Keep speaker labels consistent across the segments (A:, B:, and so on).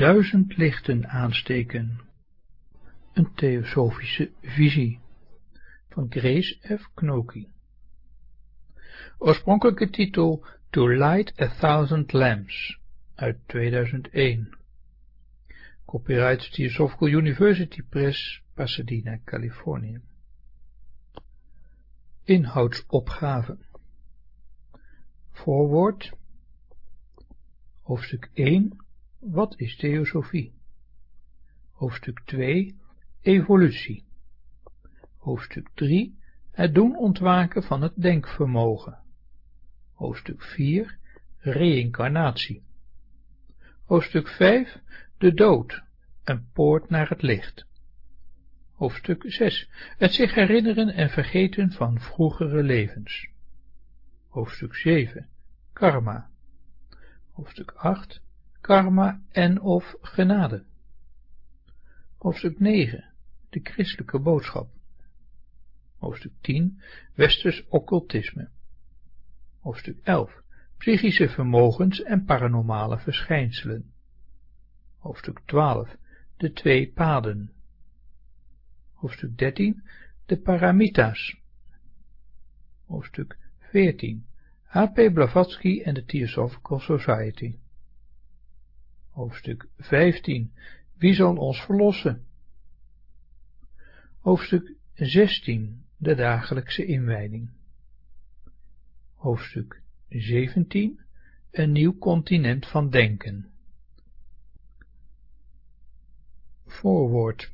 A: duizend lichten aansteken. Een theosofische visie van Grace F. Knoki. Oorspronkelijke titel To Light a Thousand Lamps uit 2001. Copyright Theosophical University Press, Pasadena, Californië. Inhoudsopgave Voorwoord Hoofdstuk 1 Wat is theosofie? Hoofdstuk 2 Evolutie. Hoofdstuk 3 Het doen ontwaken van het denkvermogen. Hoofdstuk 4 Reïncarnatie. Hoofdstuk 5 De dood, een poort naar het licht. Hoofdstuk 6 Het zich herinneren en vergeten van vroegere levens. Hoofdstuk 7 Karma. Hoofdstuk 8 Karma en of genade. Hoofdstuk 9 De christelijke boodschap. Hoofdstuk 10 Westers occultisme. Hoofdstuk 11 Psychische vermogens en paranormale verschijnselen. Hoofdstuk 12 De twee paden. Hoofdstuk 13 De paramita's. Hoofdstuk 14 H.P. Blavatsky en de Theosophical Society Hoofdstuk 15 Wie zal ons verlossen? Hoofdstuk 16 De dagelijkse inwijding. Hoofdstuk 17 Een nieuw continent van denken. Voorwoord.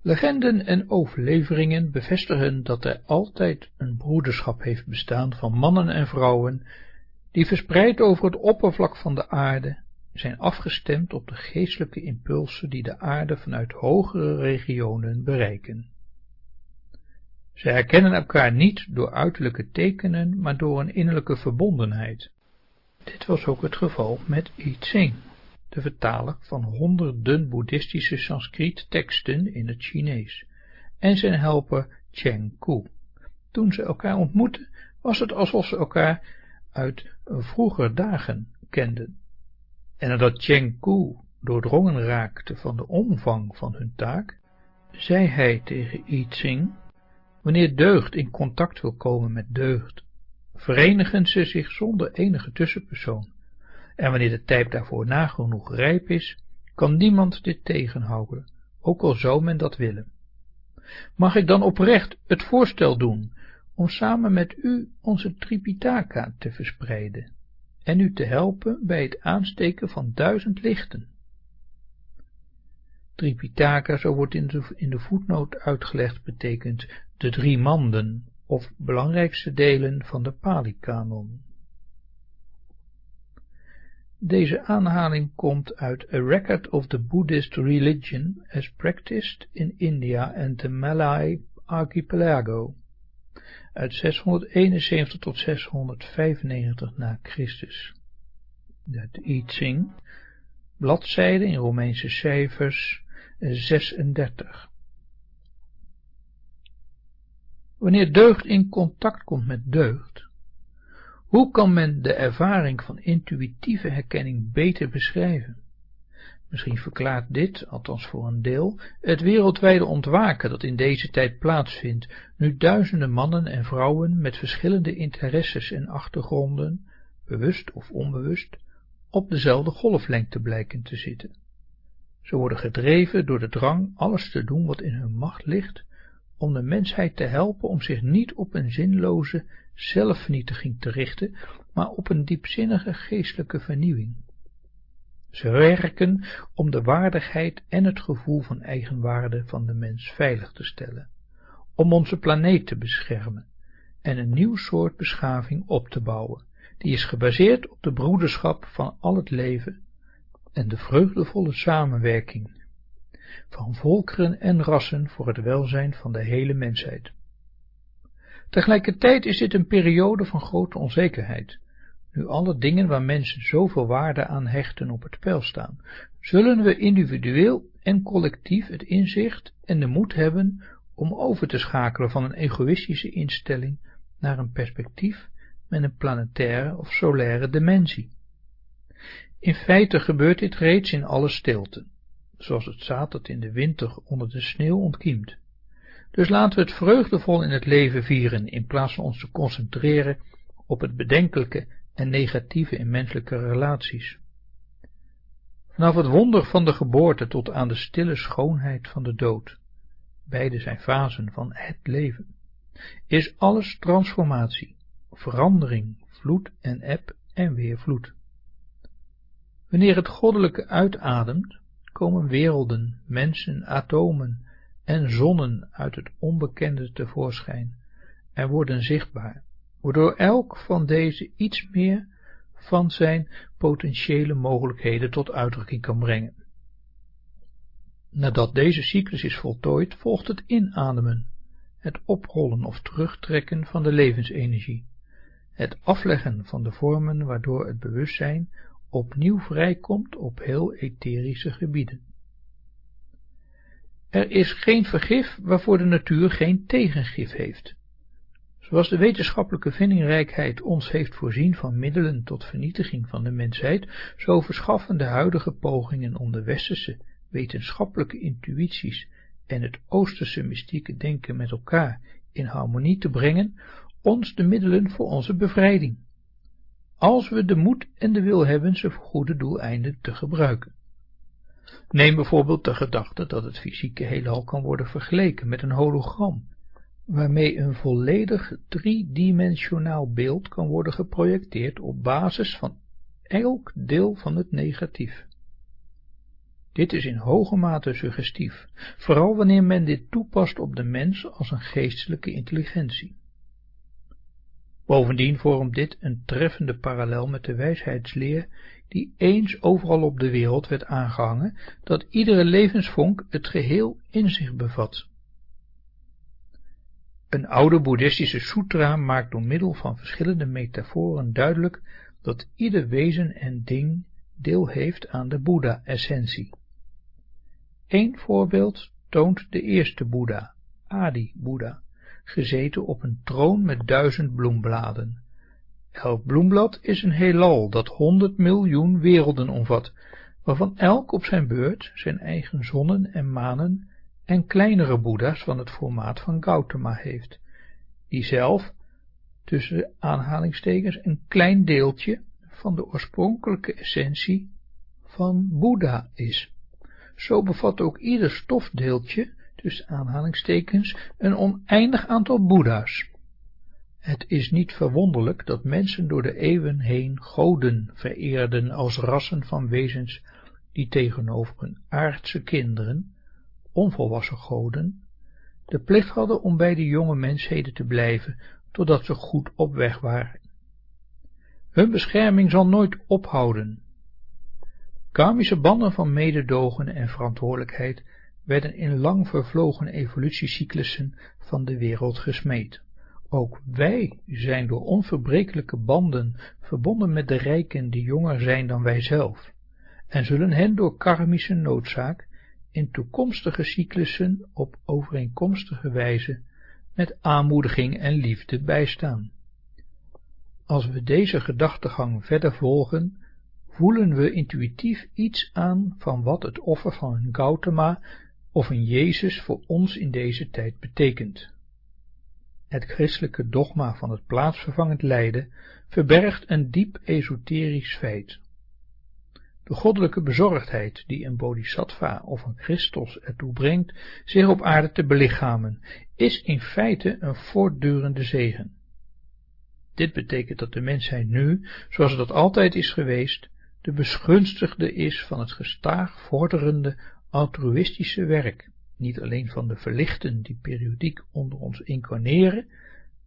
A: Legenden en overleveringen bevestigen dat er altijd een broederschap heeft bestaan van mannen en vrouwen, die verspreid over het oppervlak van de aarde zijn afgestemd op de geestelijke impulsen die de aarde vanuit hogere regionen bereiken. Zij herkennen elkaar niet door uiterlijke tekenen, maar door een innerlijke verbondenheid. Dit was ook het geval met I Ching de vertaler van honderden boeddhistische Sanskriet teksten in het Chinees, en zijn helper Cheng Ku. Toen ze elkaar ontmoetten, was het alsof ze elkaar uit vroeger dagen kenden. En nadat Cheng Ku doordrongen raakte van de omvang van hun taak, zei hij tegen I Ching, wanneer deugd in contact wil komen met deugd, verenigen ze zich zonder enige tussenpersoon en wanneer de tijd daarvoor nagenoeg rijp is, kan niemand dit tegenhouden, ook al zou men dat willen. Mag ik dan oprecht het voorstel doen om samen met u onze Tripitaka te verspreiden en u te helpen bij het aansteken van duizend lichten? Tripitaka, zo wordt in de, in voetnoot uitgelegd, betekent de drie manden, of belangrijkste delen van de Pali-kanon. Deze aanhaling komt uit A Record of the Buddhist Religion as Practiced in India and the Malay Archipelago uit 671 tot 695 na Christus. De I Ching, bladzijde in Romeinse cijfers 36. Wanneer deugd in contact komt met deugd, hoe kan men de ervaring van intuïtieve herkenning beter beschrijven? Misschien verklaart dit, althans voor een deel, het wereldwijde ontwaken dat in deze tijd plaatsvindt, nu duizenden mannen en vrouwen met verschillende interesses en achtergronden, bewust of onbewust, op dezelfde golflengte blijken te zitten. Ze worden gedreven door de drang alles te doen wat in hun macht ligt, om de mensheid te helpen om zich niet op een zinloze zelfvernietiging te richten, maar op een diepzinnige geestelijke vernieuwing. Ze werken om de waardigheid en het gevoel van eigenwaarde van de mens veilig te stellen, om onze planeet te beschermen en een nieuw soort beschaving op te bouwen, die is gebaseerd op de broederschap van al het leven en de vreugdevolle samenwerking van volkeren en rassen voor het welzijn van de hele mensheid. Tegelijkertijd is dit een periode van grote onzekerheid. Nu alle dingen waar mensen zoveel waarde aan hechten op het spel staan, zullen we individueel en collectief het inzicht en de moed hebben om over te schakelen van een egoïstische instelling naar een perspectief met een planetaire of solaire dimensie. In feite gebeurt dit reeds in alle stilte, zoals het zaad dat in de winter onder de sneeuw ontkiemt. Dus laten we het vreugdevol in het leven vieren, in plaats van ons te concentreren op het bedenkelijke en negatieve in menselijke relaties. Vanaf het wonder van de geboorte tot aan de stille schoonheid van de dood, beide zijn fasen van het leven, is alles transformatie, verandering, vloed en eb en weer vloed. Wanneer het goddelijke uitademt, komen werelden, mensen, atomen en zonnen uit het onbekende tevoorschijn en worden zichtbaar, waardoor elk van deze iets meer van zijn potentiële mogelijkheden tot uitdrukking kan brengen. Nadat deze cyclus is voltooid, volgt het inademen, het oprollen of terugtrekken van de levensenergie, het afleggen van de vormen waardoor het bewustzijn opnieuw vrijkomt op heel etherische gebieden. Er is geen vergif waarvoor de natuur geen tegengif heeft. Zoals de wetenschappelijke vindingrijkheid ons heeft voorzien van middelen tot vernietiging van de mensheid, zo verschaffen de huidige pogingen om de westerse wetenschappelijke intuïties en het oosterse mystieke denken met elkaar in harmonie te brengen, ons de middelen voor onze bevrijding, als we de moed en de wil hebben ze voor goede doeleinden te gebruiken. Neem bijvoorbeeld de gedachte dat het fysieke heelal kan worden vergeleken met een hologram, waarmee een volledig driedimensionaal beeld kan worden geprojecteerd op basis van elk deel van het negatief. Dit is in hoge mate suggestief, vooral wanneer men dit toepast op de mens als een geestelijke intelligentie. Bovendien vormt dit een treffende parallel met de wijsheidsleer die eens overal op de wereld werd aangehangen, dat iedere levensvonk het geheel in zich bevat. Een oude boeddhistische sutra maakt door middel van verschillende metaforen duidelijk dat ieder wezen en ding deel heeft aan de Boeddha-essentie. Eén voorbeeld toont de eerste Boeddha, Adi-Boeddha, gezeten op een troon met duizend bloembladen. Elk bloemblad is een heelal dat honderd miljoen werelden omvat, waarvan elk op zijn beurt zijn eigen zonnen en manen en kleinere boeddha's van het formaat van Gautama heeft, die zelf, tussen aanhalingstekens, een klein deeltje van de oorspronkelijke essentie van Boeddha is. Zo bevat ook ieder stofdeeltje tussen aanhalingstekens, een oneindig aantal boeddha's. Het is niet verwonderlijk dat mensen door de eeuwen heen goden vereerden als rassen van wezens die tegenover hun aardse kinderen, onvolwassen goden, de plicht hadden om bij de jonge mensheden te blijven, totdat ze goed op weg waren. Hun bescherming zal nooit ophouden. Karmische banden van mededogen en verantwoordelijkheid werden in lang vervlogen evolutiecyclussen van de wereld gesmeed. Ook wij zijn door onverbrekelijke banden verbonden met de rijken die jonger zijn dan wij zelf, en zullen hen door karmische noodzaak in toekomstige cyclussen op overeenkomstige wijze met aanmoediging en liefde bijstaan. Als we deze gedachtegang verder volgen, voelen we intuïtief iets aan van wat het offer van een Gautama of een Jezus voor ons in deze tijd betekent. Het christelijke dogma van het plaatsvervangend lijden verbergt een diep esoterisch feit. De goddelijke bezorgdheid die een bodhisattva of een Christus ertoe brengt zich op aarde te belichamen, is in feite een voortdurende zegen. Dit betekent dat de mensheid nu, zoals dat altijd is geweest, de beschuldigde is van het gestaag vorderende altruïstische werk, niet alleen van de verlichten die periodiek onder ons incarneren,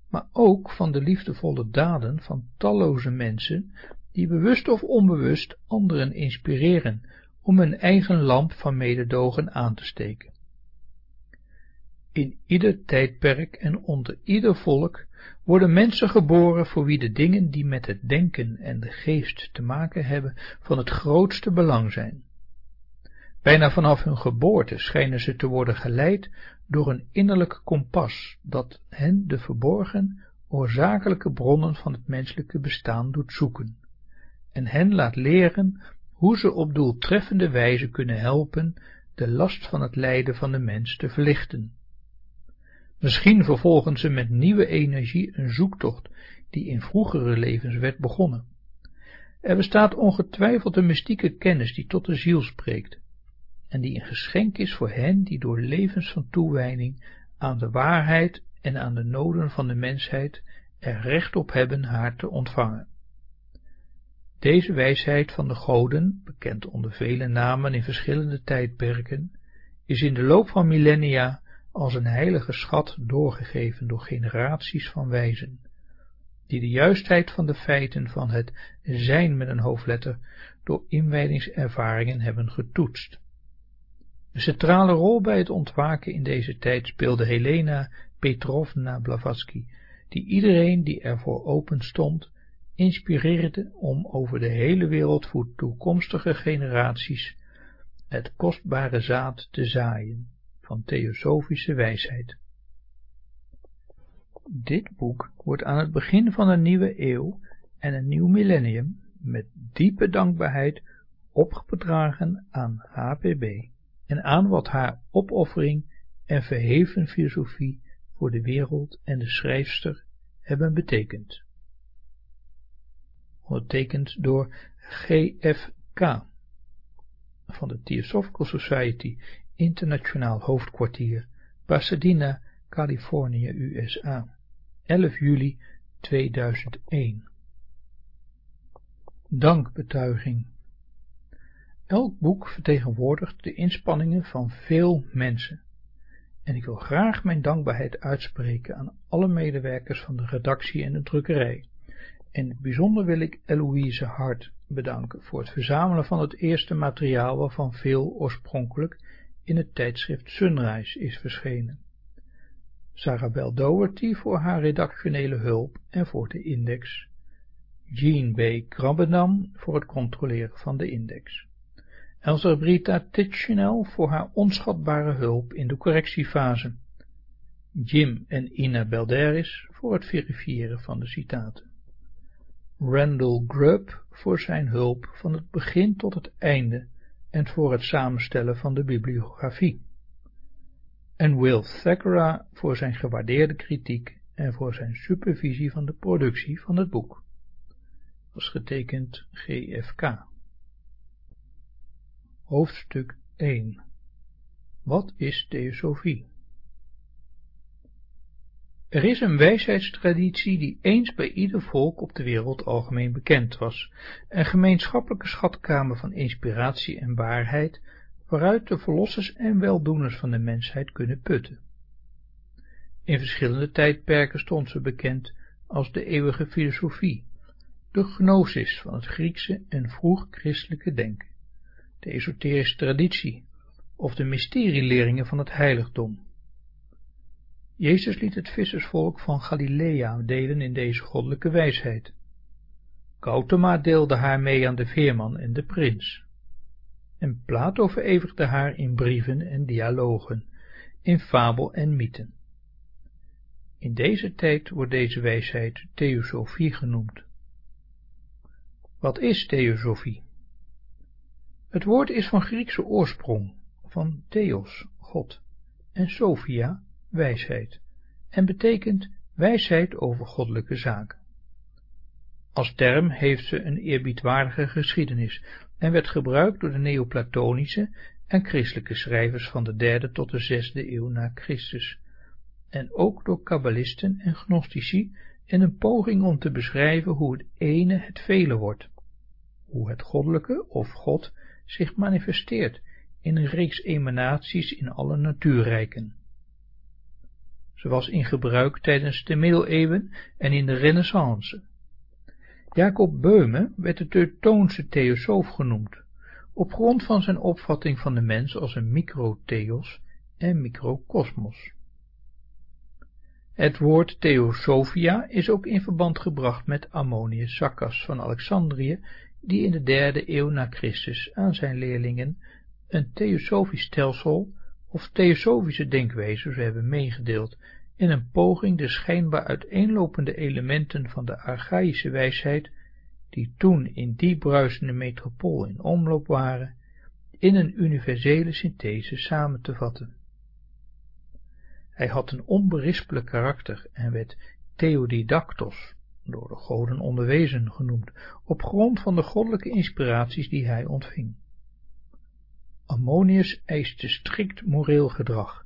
A: maar ook van de liefdevolle daden van talloze mensen, die bewust of onbewust anderen inspireren om hun eigen lamp van mededogen aan te steken. In ieder tijdperk en onder ieder volk worden mensen geboren voor wie de dingen die met het denken en de geest te maken hebben van het grootste belang zijn. Bijna vanaf hun geboorte schijnen ze te worden geleid door een innerlijk kompas, dat hen de verborgen, oorzakelijke bronnen van het menselijke bestaan doet zoeken, en hen laat leren hoe ze op doeltreffende wijze kunnen helpen de last van het lijden van de mens te verlichten. Misschien vervolgen ze met nieuwe energie een zoektocht die in vroegere levens werd begonnen. Er bestaat ongetwijfeld een mystieke kennis die tot de ziel spreekt, en die een geschenk is voor hen die door levens van toewijding aan de waarheid en aan de noden van de mensheid er recht op hebben haar te ontvangen. Deze wijsheid van de goden, bekend onder vele namen in verschillende tijdperken, is in de loop van millennia als een heilige schat doorgegeven door generaties van wijzen, die de juistheid van de feiten van het zijn met een hoofdletter door inwijdingservaringen hebben getoetst. Een centrale rol bij het ontwaken in deze tijd speelde Helena Petrovna Blavatsky, die iedereen die ervoor open stond, inspireerde om over de hele wereld voor toekomstige generaties het kostbare zaad te zaaien van theosofische wijsheid. Dit boek wordt aan het begin van een nieuwe eeuw en een nieuw millennium met diepe dankbaarheid opgedragen aan HPB en aan wat haar opoffering en verheven filosofie voor de wereld en de schrijfster hebben betekend. Ondertekend door G.F.K. van de Theosophical Society Internationaal Hoofdkwartier, Pasadena, Californië, USA, 11 juli 2001. Dankbetuiging Elk boek vertegenwoordigt de inspanningen van veel mensen, en ik wil graag mijn dankbaarheid uitspreken aan alle medewerkers van de redactie en de drukkerij. In het bijzonder wil ik Eloïse Hart bedanken voor het verzamelen van het eerste materiaal waarvan veel oorspronkelijk in het tijdschrift Sunrise is verschenen. Sarah Bell Doherty voor haar redactionele hulp en voor de index. Jean B. Krabbenam voor het controleren van de index. Elsa Titchenel voor haar onschatbare hulp in de correctiefase. Jim en Ina Belderis voor het verifiëren van de citaten. Randall Grubb voor zijn hulp van het begin tot het einde en voor het samenstellen van de bibliografie. En Will Thackeray voor zijn gewaardeerde kritiek en voor zijn supervisie van de productie van het boek. Was getekend GFK. Hoofdstuk 1 Wat is theosofie? Er is een wijsheidstraditie die eens bij ieder volk op de wereld algemeen bekend was, een gemeenschappelijke schatkamer van inspiratie en waarheid, waaruit de verlossers en weldoeners van de mensheid kunnen putten. In verschillende tijdperken stond ze bekend als de eeuwige filosofie, de gnosis van het Griekse en vroeg-christelijke denken, de esoterische traditie of de mysterieleringen van het heiligdom. Jezus liet het vissersvolk van Galilea delen in deze goddelijke wijsheid. Gautama deelde haar mee aan de veerman en de prins. En Plato vereeuwigde haar in brieven en dialogen, in fabel en mythen. In deze tijd wordt deze wijsheid theosofie genoemd. Wat is theosofie? Het woord is van Griekse oorsprong, van theos, God, en sophia, wijsheid en betekent wijsheid over goddelijke zaken. Als term heeft ze een eerbiedwaardige geschiedenis en werd gebruikt door de neoplatonische en christelijke schrijvers van de derde tot de zesde eeuw na Christus, en ook door kabbalisten en gnostici in een poging om te beschrijven hoe het ene het vele wordt, hoe het goddelijke of God zich manifesteert in een reeks emanaties in alle natuurrijken zoals in gebruik tijdens de middeleeuwen en in de renaissance. Jacob Beume werd de Teutoonse theosoof genoemd, op grond van zijn opvatting van de mens als een microtheos en microcosmos. Het woord theosofia is ook in verband gebracht met Ammonius Saccas van Alexandrië, die in de derde eeuw na Christus aan zijn leerlingen een theosofisch stelsel of theosofische denkwijze hebben meegedeeld in een poging de schijnbaar uiteenlopende elementen van de archaïsche wijsheid die toen in die bruisende metropool in omloop waren, in een universele synthese samen te vatten. Hij had een onberispelijk karakter en werd Theodidactos, door de goden onderwezen genoemd, op grond van de goddelijke inspiraties die hij ontving. Ammonius eiste strikt moreel gedrag,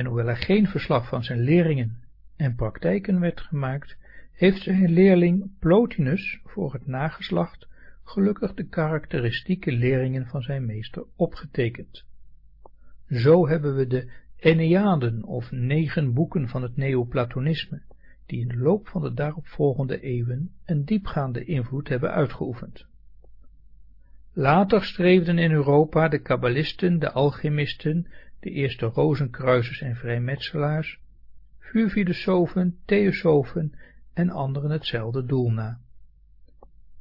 A: en hoewel er geen verslag van zijn leringen en praktijken werd gemaakt, heeft zijn leerling Plotinus voor het nageslacht gelukkig de karakteristieke leringen van zijn meester opgetekend. Zo hebben we de Enneaden of negen boeken van het Neoplatonisme, die in de loop van de daaropvolgende eeuwen een diepgaande invloed hebben uitgeoefend. Later streefden in Europa de kabbalisten, de alchemisten, de eerste rozenkruisers en vrijmetselaars, vuurfilosofen, theosofen en anderen hetzelfde doel na.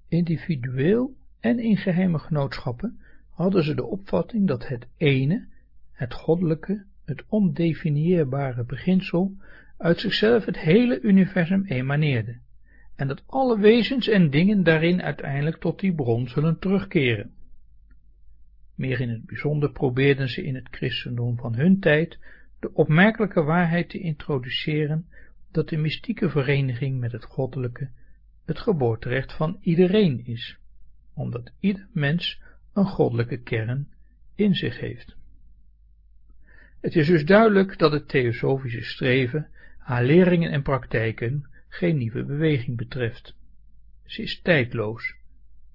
A: Individueel en in geheime genootschappen hadden ze de opvatting dat het ene, het goddelijke, het ondefinieerbare beginsel uit zichzelf het hele universum emaneerde, en dat alle wezens en dingen daarin uiteindelijk tot die bron zullen terugkeren. Meer in het bijzonder probeerden ze in het christendom van hun tijd de opmerkelijke waarheid te introduceren dat de mystieke vereniging met het goddelijke het geboorterecht van iedereen is, omdat ieder mens een goddelijke kern in zich heeft. Het is dus duidelijk dat het theosofische streven haar leringen en praktijken geen nieuwe beweging betreft. Ze is tijdloos,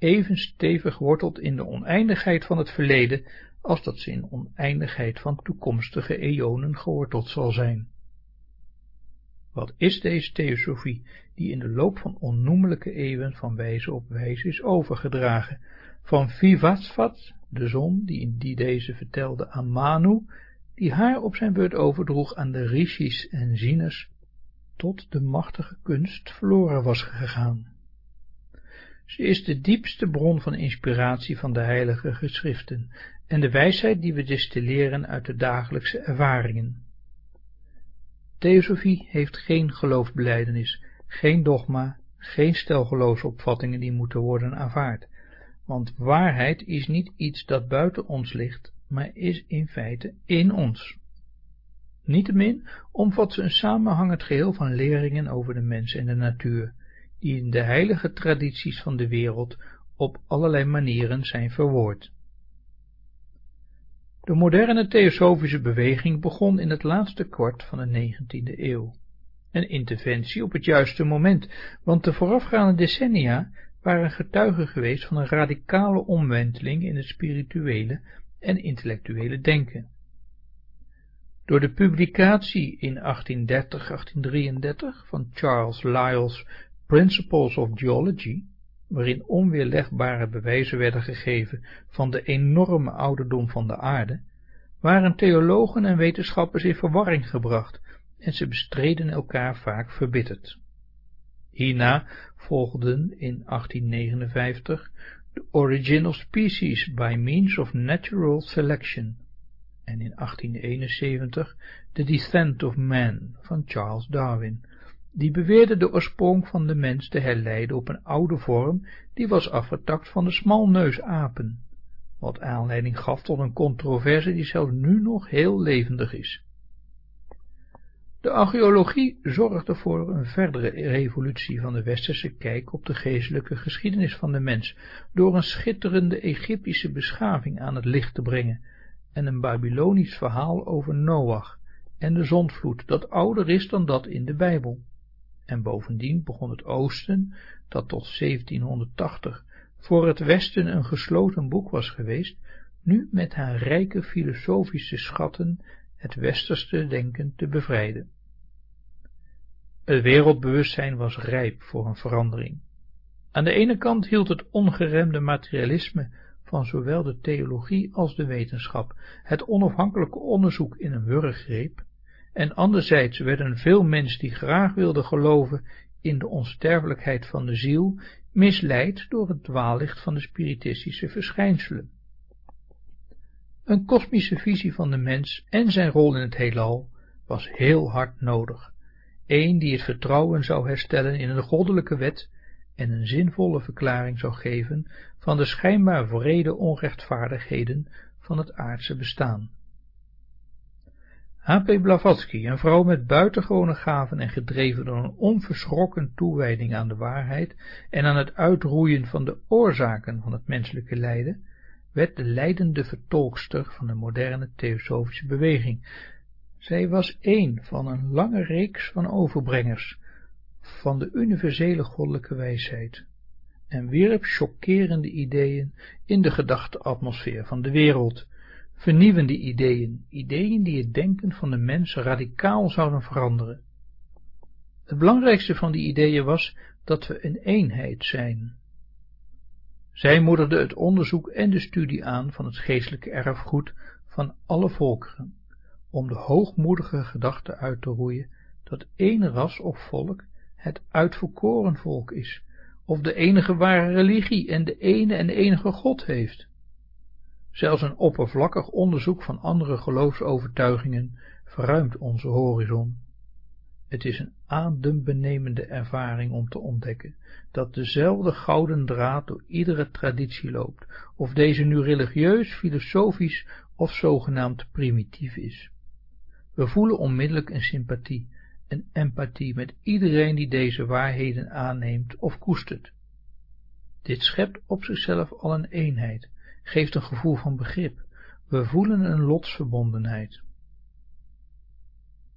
A: even stevig wortelt in de oneindigheid van het verleden als dat ze in oneindigheid van toekomstige eonen geworteld zal zijn. Wat is deze theosofie, die in de loop van onnoemelijke eeuwen van wijze op wijze is overgedragen, van Vivatsvat, de zon, die, die deze vertelde aan Manu, die haar op zijn beurt overdroeg aan de rishis en zieners, tot de machtige kunst verloren was gegaan. Ze is de diepste bron van inspiratie van de heilige geschriften en de wijsheid die we distilleren uit de dagelijkse ervaringen. Theosofie heeft geen geloofsbeleidenis, geen dogma, geen stel opvattingen die moeten worden aanvaard, want waarheid is niet iets dat buiten ons ligt, maar is in feite in ons. Niettemin omvat ze een samenhangend geheel van leringen over de mens en de natuur, die in de heilige tradities van de wereld op allerlei manieren zijn verwoord. De moderne theosofische beweging begon in het laatste kwart van de 19e eeuw. Een interventie op het juiste moment, want de voorafgaande decennia waren getuigen geweest van een radicale omwenteling in het spirituele en intellectuele denken. Door de publicatie in 1830-1833 van Charles Lyell's Principles of Geology, waarin onweerlegbare bewijzen werden gegeven van de enorme ouderdom van de aarde, waren theologen en wetenschappers in verwarring gebracht en ze bestreden elkaar vaak verbitterd. Hierna volgden in 1859 The Origin of Species by Means of Natural Selection en in 1871 The Descent of Man van Charles Darwin, die beweerde de oorsprong van de mens te herleiden op een oude vorm die was afgetakt van de smalneusapen, wat aanleiding gaf tot een controverse die zelfs nu nog heel levendig is. De archeologie zorgde voor een verdere revolutie van de westerse kijk op de geestelijke geschiedenis van de mens, door een schitterende Egyptische beschaving aan het licht te brengen en een Babylonisch verhaal over Noach en de zondvloed, dat ouder is dan dat in de Bijbel. En bovendien begon het Oosten, dat tot 1780 voor het Westen een gesloten boek was geweest, nu met haar rijke filosofische schatten het westerse denken te bevrijden. Het wereldbewustzijn was rijp voor een verandering. Aan de ene kant hield het ongeremde materialisme van zowel de theologie als de wetenschap het onafhankelijke onderzoek in een wurggreep, en anderzijds werden veel mensen die graag wilden geloven in de onsterfelijkheid van de ziel, misleid door het dwaallicht van de spiritistische verschijnselen. Een kosmische visie van de mens en zijn rol in het heelal was heel hard nodig, een die het vertrouwen zou herstellen in een goddelijke wet en een zinvolle verklaring zou geven van de schijnbaar vrede onrechtvaardigheden van het aardse bestaan. H.P. Blavatsky, een vrouw met buitengewone gaven en gedreven door een onverschrokken toewijding aan de waarheid en aan het uitroeien van de oorzaken van het menselijke lijden, werd de leidende vertolkster van de moderne theosofische beweging. Zij was één van een lange reeks van overbrengers van de universele goddelijke wijsheid en wierp chockerende ideeën in de gedachteatmosfeer van de wereld, vernieuwende ideeën, ideeën die het denken van de mens radicaal zouden veranderen. Het belangrijkste van die ideeën was dat we een eenheid zijn. Zij moedigde het onderzoek en de studie aan van het geestelijke erfgoed van alle volkeren, om de hoogmoedige gedachte uit te roeien dat één ras of volk het uitverkoren volk is, of de enige ware religie en de ene en enige God heeft. Zelfs een oppervlakkig onderzoek van andere geloofsovertuigingen verruimt onze horizon. Het is een adembenemende ervaring om te ontdekken dat dezelfde gouden draad door iedere traditie loopt, of deze nu religieus, filosofisch of zogenaamd primitief is. We voelen onmiddellijk een sympathie, een empathie met iedereen die deze waarheden aanneemt of koestert. Dit schept op zichzelf al een eenheid, geeft een gevoel van begrip. We voelen een lotsverbondenheid.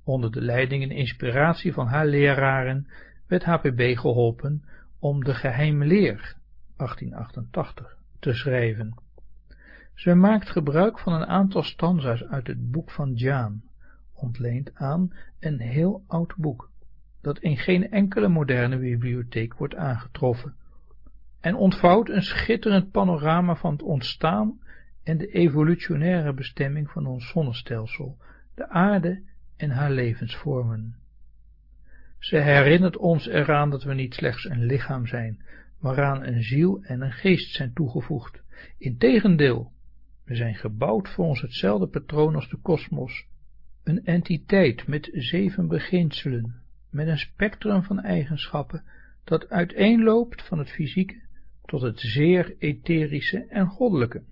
A: Onder de leiding en inspiratie van haar leraren werd HPB geholpen om de geheime leer 1888 te schrijven. Zij maakt gebruik van een aantal stanza's uit het boek van Jaan, ontleend aan een heel oud boek, dat in geen enkele moderne bibliotheek wordt aangetroffen, en ontvouwt een schitterend panorama van het ontstaan en de evolutionaire bestemming van ons zonnestelsel, de aarde en haar levensvormen. Ze herinnert ons eraan dat we niet slechts een lichaam zijn, waaraan een ziel en een geest zijn toegevoegd. Integendeel, we zijn gebouwd volgens hetzelfde patroon als de kosmos, een entiteit met zeven beginselen, met een spectrum van eigenschappen, dat uiteenloopt van het fysieke tot het zeer etherische en goddelijke.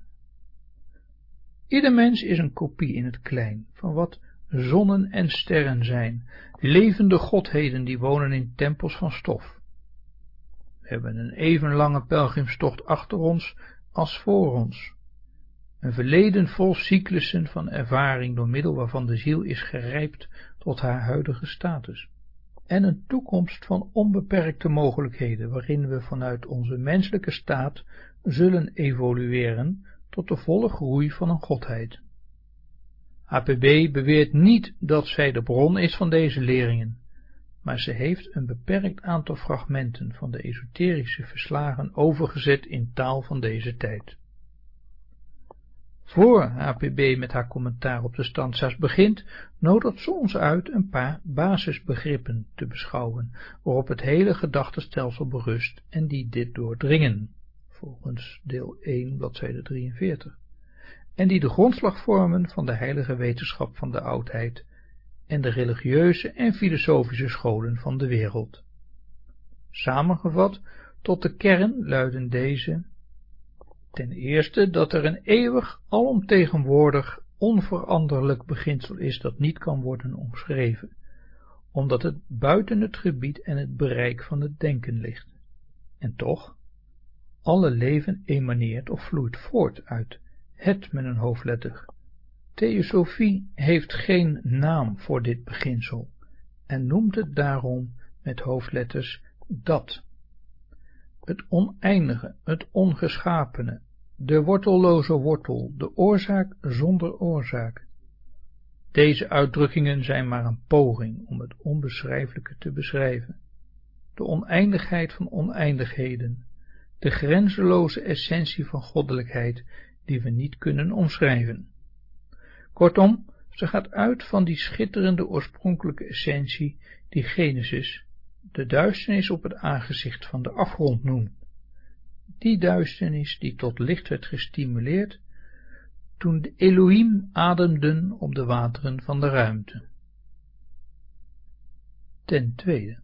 A: Ieder mens is een kopie in het klein van wat zonnen en sterren zijn, levende godheden die wonen in tempels van stof. We hebben een even lange pelgrimstocht achter ons als voor ons, een verleden vol cyclussen van ervaring door middel waarvan de ziel is gerijpt tot haar huidige status, en een toekomst van onbeperkte mogelijkheden waarin we vanuit onze menselijke staat zullen evolueren tot de volle groei van een godheid. HPB beweert niet dat zij de bron is van deze leringen, maar ze heeft een beperkt aantal fragmenten van de esoterische verslagen overgezet in taal van deze tijd. Voor HPB met haar commentaar op de standsa's begint, nodigt ze ons uit een paar basisbegrippen te beschouwen, waarop het hele gedachtenstelsel berust en die dit doordringen, volgens deel 1, bladzijde 43 en die de grondslag vormen van de heilige wetenschap van de oudheid en de religieuze en filosofische scholen van de wereld. Samengevat tot de kern luiden deze ten eerste dat er een eeuwig, alomtegenwoordig, onveranderlijk beginsel is dat niet kan worden omschreven, omdat het buiten het gebied en het bereik van het denken ligt. En toch, alle leven emaneert of vloeit voort uit het met een hoofdletter. Theosofie heeft geen naam voor dit beginsel en noemt het daarom met hoofdletters dat. Het oneindige, het ongeschapene, de wortelloze wortel, de oorzaak zonder oorzaak. Deze uitdrukkingen zijn maar een poging om het onbeschrijfelijke te beschrijven. De oneindigheid van oneindigheden, de grenzeloze essentie van goddelijkheid die we niet kunnen omschrijven. Kortom, ze gaat uit van die schitterende oorspronkelijke essentie die Genesis de duisternis op het aangezicht van de afgrond noemt. Die duisternis die tot licht werd gestimuleerd toen de Elohim ademden op de wateren van de ruimte. Ten tweede,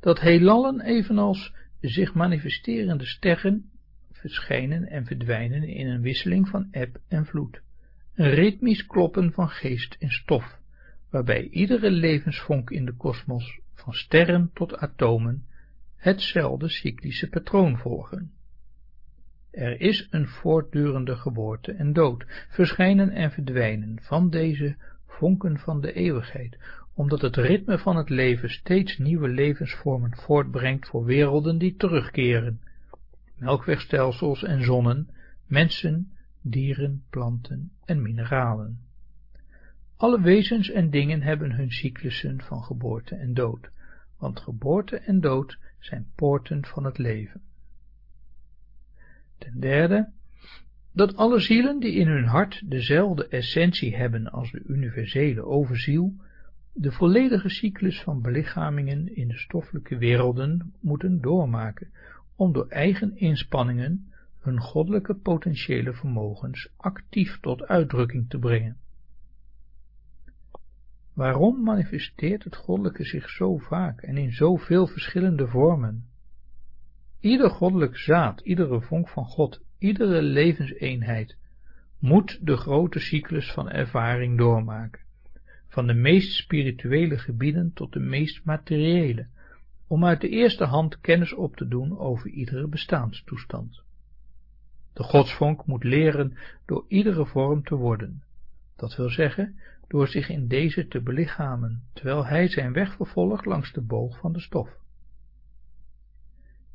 A: dat heelallen evenals zich manifesterende sterren verschijnen en verdwijnen in een wisseling van eb en vloed, een ritmisch kloppen van geest en stof, waarbij iedere levensvonk in de kosmos, van sterren tot atomen, hetzelfde cyclische patroon volgen. Er is een voortdurende geboorte en dood, verschijnen en verdwijnen van deze vonken van de eeuwigheid, omdat het ritme van het leven steeds nieuwe levensvormen voortbrengt voor werelden die terugkeren, melkwegstelsels en zonnen, mensen, dieren, planten en mineralen. Alle wezens en dingen hebben hun cyclussen van geboorte en dood, want geboorte en dood zijn poorten van het leven. Ten derde, dat alle zielen die in hun hart dezelfde essentie hebben als de universele overziel, de volledige cyclus van belichamingen in de stoffelijke werelden moeten doormaken, om door eigen inspanningen hun goddelijke potentiële vermogens actief tot uitdrukking te brengen. Waarom manifesteert het goddelijke zich zo vaak en in zoveel verschillende vormen? Ieder goddelijk zaad, iedere vonk van God, iedere levenseenheid moet de grote cyclus van ervaring doormaken, van de meest spirituele gebieden tot de meest materiële, om uit de eerste hand kennis op te doen over iedere bestaanstoestand. De godsvonk moet leren door iedere vorm te worden, dat wil zeggen, door zich in deze te belichamen, terwijl hij zijn weg vervolgt langs de boog van de stof.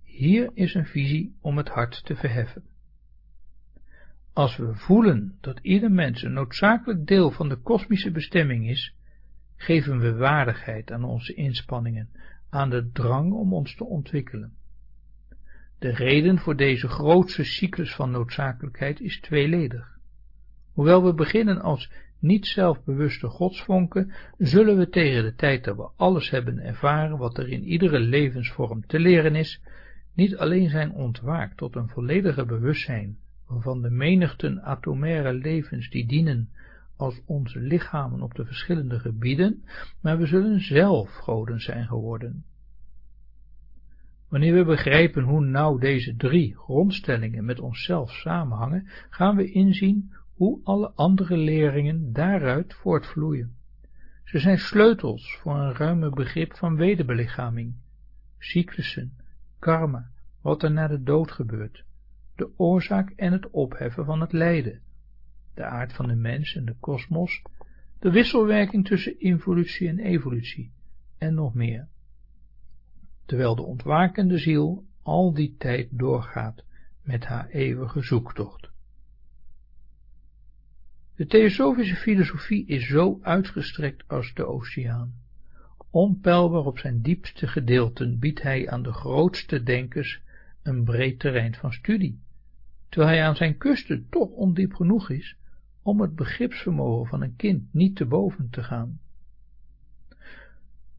A: Hier is een visie om het hart te verheffen. Als we voelen dat ieder mens een noodzakelijk deel van de kosmische bestemming is, geven we waardigheid aan onze inspanningen, aan de drang om ons te ontwikkelen. De reden voor deze grootste cyclus van noodzakelijkheid is tweeledig. Hoewel we beginnen als niet zelfbewuste godsvonken, zullen we tegen de tijd dat we alles hebben ervaren wat er in iedere levensvorm te leren is, niet alleen zijn ontwaakt tot een volledige bewustzijn van de menigten atomaire levens die dienen als onze lichamen op de verschillende gebieden, maar we zullen zelf goden zijn geworden. Wanneer we begrijpen hoe nauw deze drie grondstellingen met onszelf samenhangen, gaan we inzien hoe alle andere leringen daaruit voortvloeien. Ze zijn sleutels voor een ruime begrip van wederbelichaming, cyclussen, karma, wat er na de dood gebeurt, de oorzaak en het opheffen van het lijden, de aard van de mens en de kosmos, de wisselwerking tussen involutie en evolutie, en nog meer. Terwijl de ontwakende ziel al die tijd doorgaat met haar eeuwige zoektocht. De theosofische filosofie is zo uitgestrekt als de oceaan. Onpeilbaar op zijn diepste gedeelten biedt hij aan de grootste denkers een breed terrein van studie, terwijl hij aan zijn kusten toch ondiep genoeg is om het begripsvermogen van een kind niet te boven te gaan.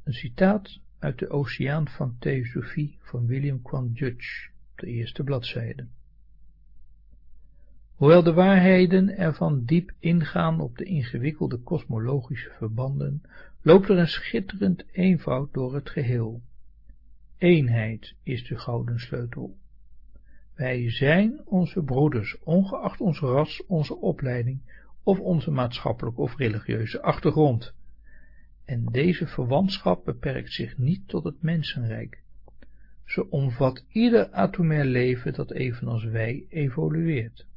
A: Een citaat uit de Oceaan van Theosofie van William Quan Judge, de eerste bladzijde. Hoewel de waarheden ervan diep ingaan op de ingewikkelde kosmologische verbanden, loopt er een schitterend eenvoud door het geheel. Eenheid is de gouden sleutel. Wij zijn onze broeders, ongeacht ons ras, onze opleiding of onze maatschappelijke of religieuze achtergrond. En deze verwantschap beperkt zich niet tot het mensenrijk. Ze omvat ieder atomair leven dat evenals wij evolueert.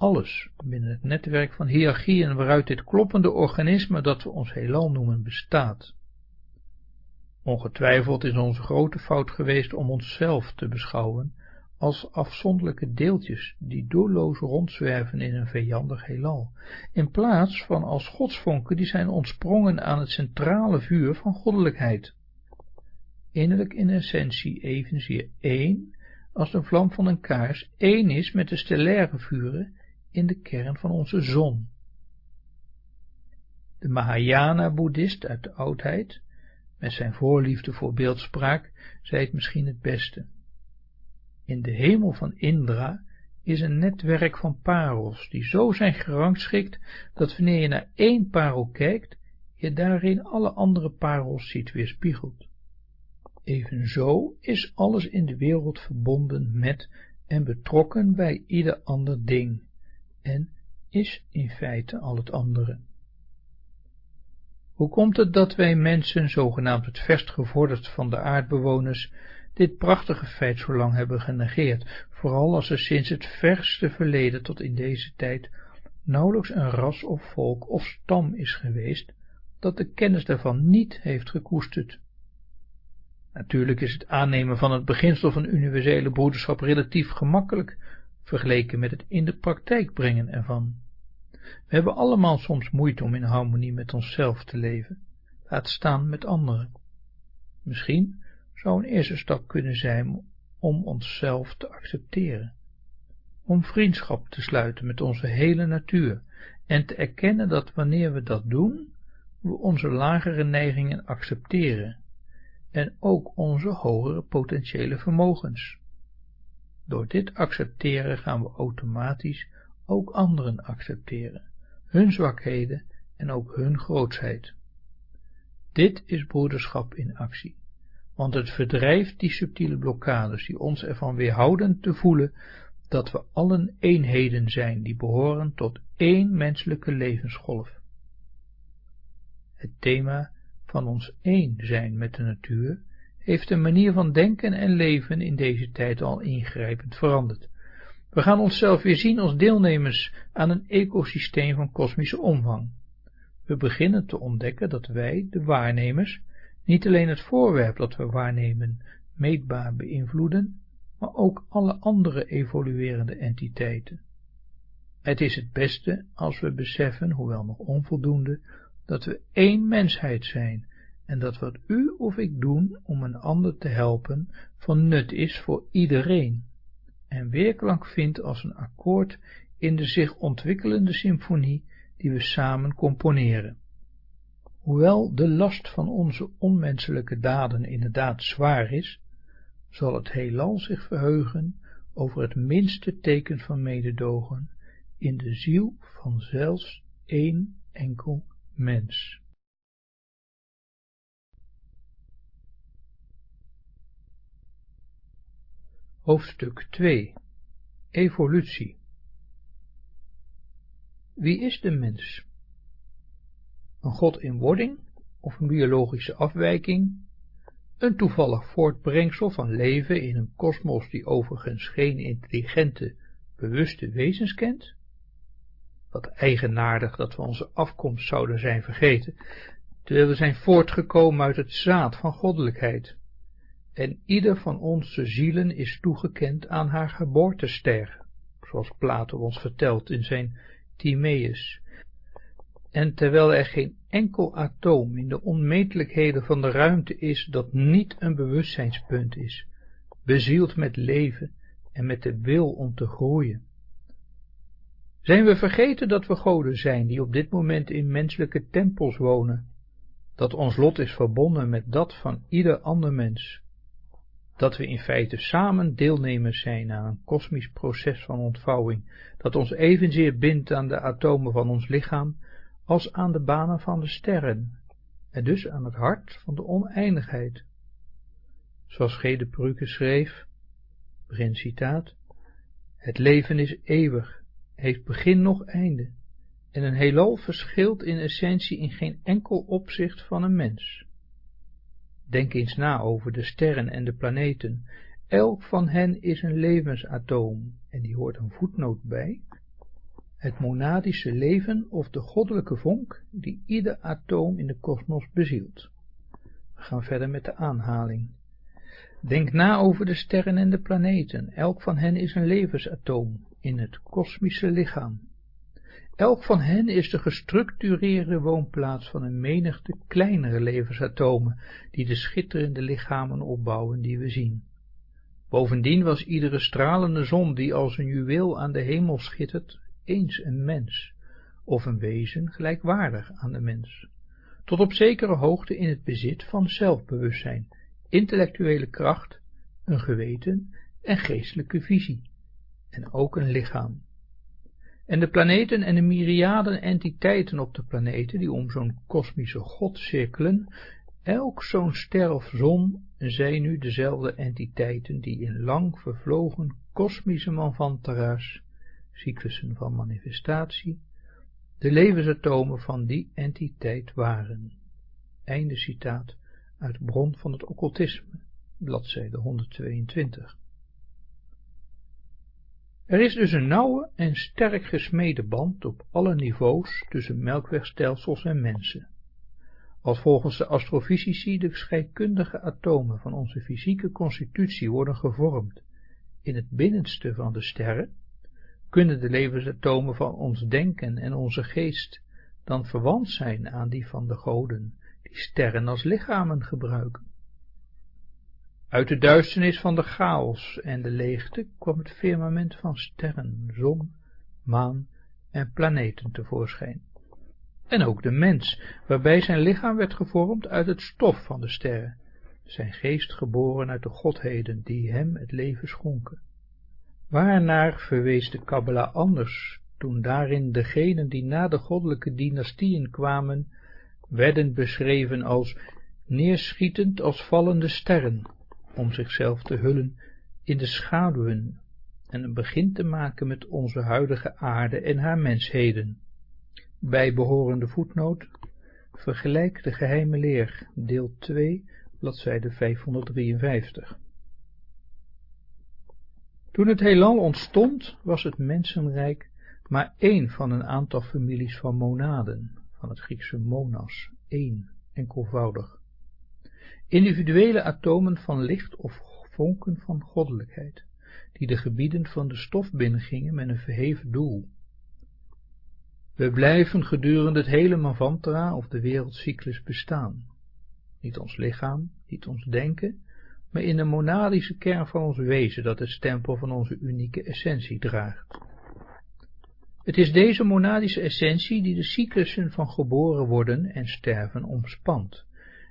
A: Alles binnen het netwerk van hiërarchieën waaruit dit kloppende organisme dat we ons heelal noemen bestaat. Ongetwijfeld is onze grote fout geweest om onszelf te beschouwen als afzonderlijke deeltjes die doelloos rondzwerven in een vijandig heelal, in plaats van als godsvonken die zijn ontsprongen aan het centrale vuur van goddelijkheid. Innerlijk in essentie evenzeer één als de vlam van een kaars één is met de stellaire vuren in de kern van onze zon. De Mahayana-boeddhist uit de oudheid, met zijn voorliefde voor beeldspraak, zei het misschien het beste. In de hemel van Indra is een netwerk van parels, die zo zijn gerangschikt, dat wanneer je naar één parel kijkt, je daarin alle andere parels ziet weerspiegeld. Evenzo is alles in de wereld verbonden met en betrokken bij ieder ander ding, en is in feite al het andere. Hoe komt het dat wij mensen, zogenaamd het verst gevorderd van de aardbewoners, dit prachtige feit zo lang hebben genegeerd, vooral als er sinds het verste verleden tot in deze tijd nauwelijks een ras of volk of stam is geweest, dat de kennis daarvan niet heeft gekoesterd. Natuurlijk is het aannemen van het beginsel van universele broederschap relatief gemakkelijk, vergeleken met het in de praktijk brengen ervan. We hebben allemaal soms moeite om in harmonie met onszelf te leven, laat staan met anderen. Misschien zou een eerste stap kunnen zijn om onszelf te accepteren, om vriendschap te sluiten met onze hele natuur en te erkennen dat wanneer we dat doen, we onze lagere neigingen accepteren en ook onze hogere potentiële vermogens. Door dit accepteren gaan we automatisch ook anderen accepteren, hun zwakheden en ook hun grootsheid. Dit is broederschap in actie, want het verdrijft die subtiele blokkades die ons ervan weerhouden te voelen dat we allen eenheden zijn die behoren tot één menselijke levensgolf. Het thema van ons één zijn met de natuur heeft de manier van denken en leven in deze tijd al ingrijpend veranderd. We gaan onszelf weer zien als deelnemers aan een ecosysteem van kosmische omvang. We beginnen te ontdekken dat wij, de waarnemers, niet alleen het voorwerp dat we waarnemen meetbaar beïnvloeden, maar ook alle andere evoluerende entiteiten. Het is het beste als we beseffen, hoewel nog onvoldoende, dat we één mensheid zijn en dat wat u of ik doen om een ander te helpen van nut is voor iedereen en weerklank vindt als een akkoord in de zich ontwikkelende symfonie die we samen componeren. Hoewel de last van onze onmenselijke daden inderdaad zwaar is, zal het heelal zich verheugen over het minste teken van mededogen in de ziel van zelfs één enkel mens. Hoofdstuk 2 Evolutie Wie is de mens? Een god in wording of een biologische afwijking? Een toevallig voortbrengsel van leven in een kosmos die overigens geen intelligente, bewuste wezens kent? Wat eigenaardig dat we onze afkomst zouden zijn vergeten, terwijl we zijn voortgekomen uit het zaad van goddelijkheid en ieder van onze zielen is toegekend aan haar geboortester, zoals Plato ons vertelt in zijn Timaeus. En terwijl er geen enkel atoom in de onmetelijkheden van de ruimte is dat niet een bewustzijnspunt is, bezield met leven en met de wil om te groeien. Zijn we vergeten dat we goden zijn die op dit moment in menselijke tempels wonen, dat ons lot is verbonden met dat van ieder ander mens, dat we in feite samen deelnemers zijn aan een kosmisch proces van ontvouwing, dat ons evenzeer bindt aan de atomen van ons lichaam, als aan de banen van de sterren, en dus aan het hart van de oneindigheid. Zoals G. de Pruke schreef, begin citaat, het leven is eeuwig, heeft begin nog einde, en een heelal verschilt in essentie in geen enkel opzicht van een mens. Denk eens na over de sterren en de planeten. Elk van hen is een levensatoom, en die hoort een voetnoot bij. Het monadische leven of de goddelijke vonk die ieder atoom in de kosmos bezielt. We gaan verder met de aanhaling. Denk na over de sterren en de planeten. Elk van hen is een levensatoom in het kosmische lichaam. Elk van hen is de gestructureerde woonplaats van een menigte kleinere levensatomen, die de schitterende lichamen opbouwen die we zien. Bovendien was iedere stralende zon die als een juweel aan de hemel schittert, eens een mens, of een wezen gelijkwaardig aan de mens, tot op zekere hoogte in het bezit van zelfbewustzijn, intellectuele kracht, een geweten en geestelijke visie, en ook een lichaam. En de planeten en de myriaden entiteiten op de planeten, die om zo'n kosmische god cirkelen, Elk zo'n ster of zon zijn nu dezelfde entiteiten die in lang vervlogen kosmische manvantara's, cyclussen van manifestatie, de levensatomen van die entiteit waren. Einde citaat uit Bron van het Occultisme, bladzijde 122. Er is dus een nauwe en sterk gesmede band op alle niveaus tussen melkwegstelsels en mensen. Als volgens de astrofysici de scheikundige atomen van onze fysieke constitutie worden gevormd in het binnenste van de sterren, kunnen de levensatomen van ons denken en onze geest dan verwant zijn aan die van de goden, die sterren als lichamen gebruiken. Uit de duisternis van de chaos en de leegte kwam het firmament van sterren, zon, maan en planeten tevoorschijn. En ook de mens, waarbij zijn lichaam werd gevormd uit het stof van de sterren, zijn geest geboren uit de godheden die hem het leven schonken. Waarnaar verwees de Kabbala anders, toen daarin degenen die na de goddelijke dynastieën kwamen, werden beschreven als neerschietend als vallende sterren, om zichzelf te hullen in de schaduwen en een begin te maken met onze huidige aarde en haar mensheden. Bijbehorende voetnoot, vergelijk de geheime leer, deel 2, bladzijde 553. Toen het heelal ontstond, was het mensenrijk maar één van een aantal families van monaden, van het Griekse monas, één, enkelvoudig individuele atomen van licht of vonken van goddelijkheid, die de gebieden van de stof binnengingen met een verheven doel. We blijven gedurende het hele Manvantara of de wereldcyclus bestaan. Niet ons lichaam, niet ons denken, maar in de monadische kern van ons wezen dat het stempel van onze unieke essentie draagt. Het is deze monadische essentie die de cyclussen van geboren worden en sterven omspant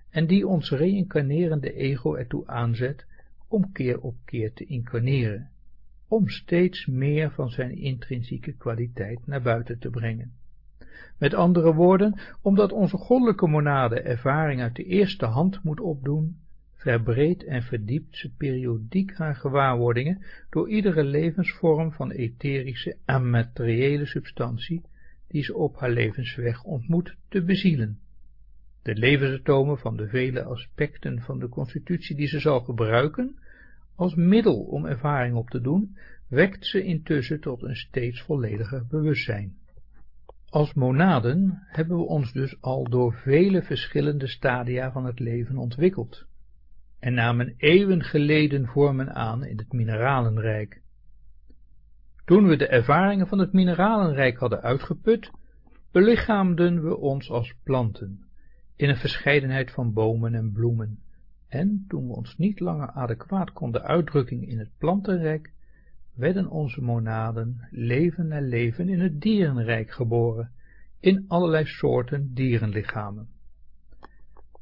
A: en die ons reïncarnerende ego ertoe aanzet om keer op keer te incarneren, om steeds meer van zijn intrinsieke kwaliteit naar buiten te brengen. Met andere woorden, omdat onze goddelijke monade ervaring uit de eerste hand moet opdoen, verbreedt en verdiept ze periodiek haar gewaarwordingen door iedere levensvorm van etherische en materiële substantie, die ze op haar levensweg ontmoet, te bezielen de levensatomen van de vele aspecten van de constitutie die ze zal gebruiken, als middel om ervaring op te doen, wekt ze intussen tot een steeds vollediger bewustzijn. Als monaden hebben we ons dus al door vele verschillende stadia van het leven ontwikkeld en namen eeuwen geleden vormen aan in het mineralenrijk. Toen we de ervaringen van het mineralenrijk hadden uitgeput, belichaamden we ons als planten, in een verscheidenheid van bomen en bloemen, en toen we ons niet langer adequaat konden uitdrukken in het plantenrijk, werden onze monaden leven na leven in het dierenrijk geboren, in allerlei soorten dierenlichamen.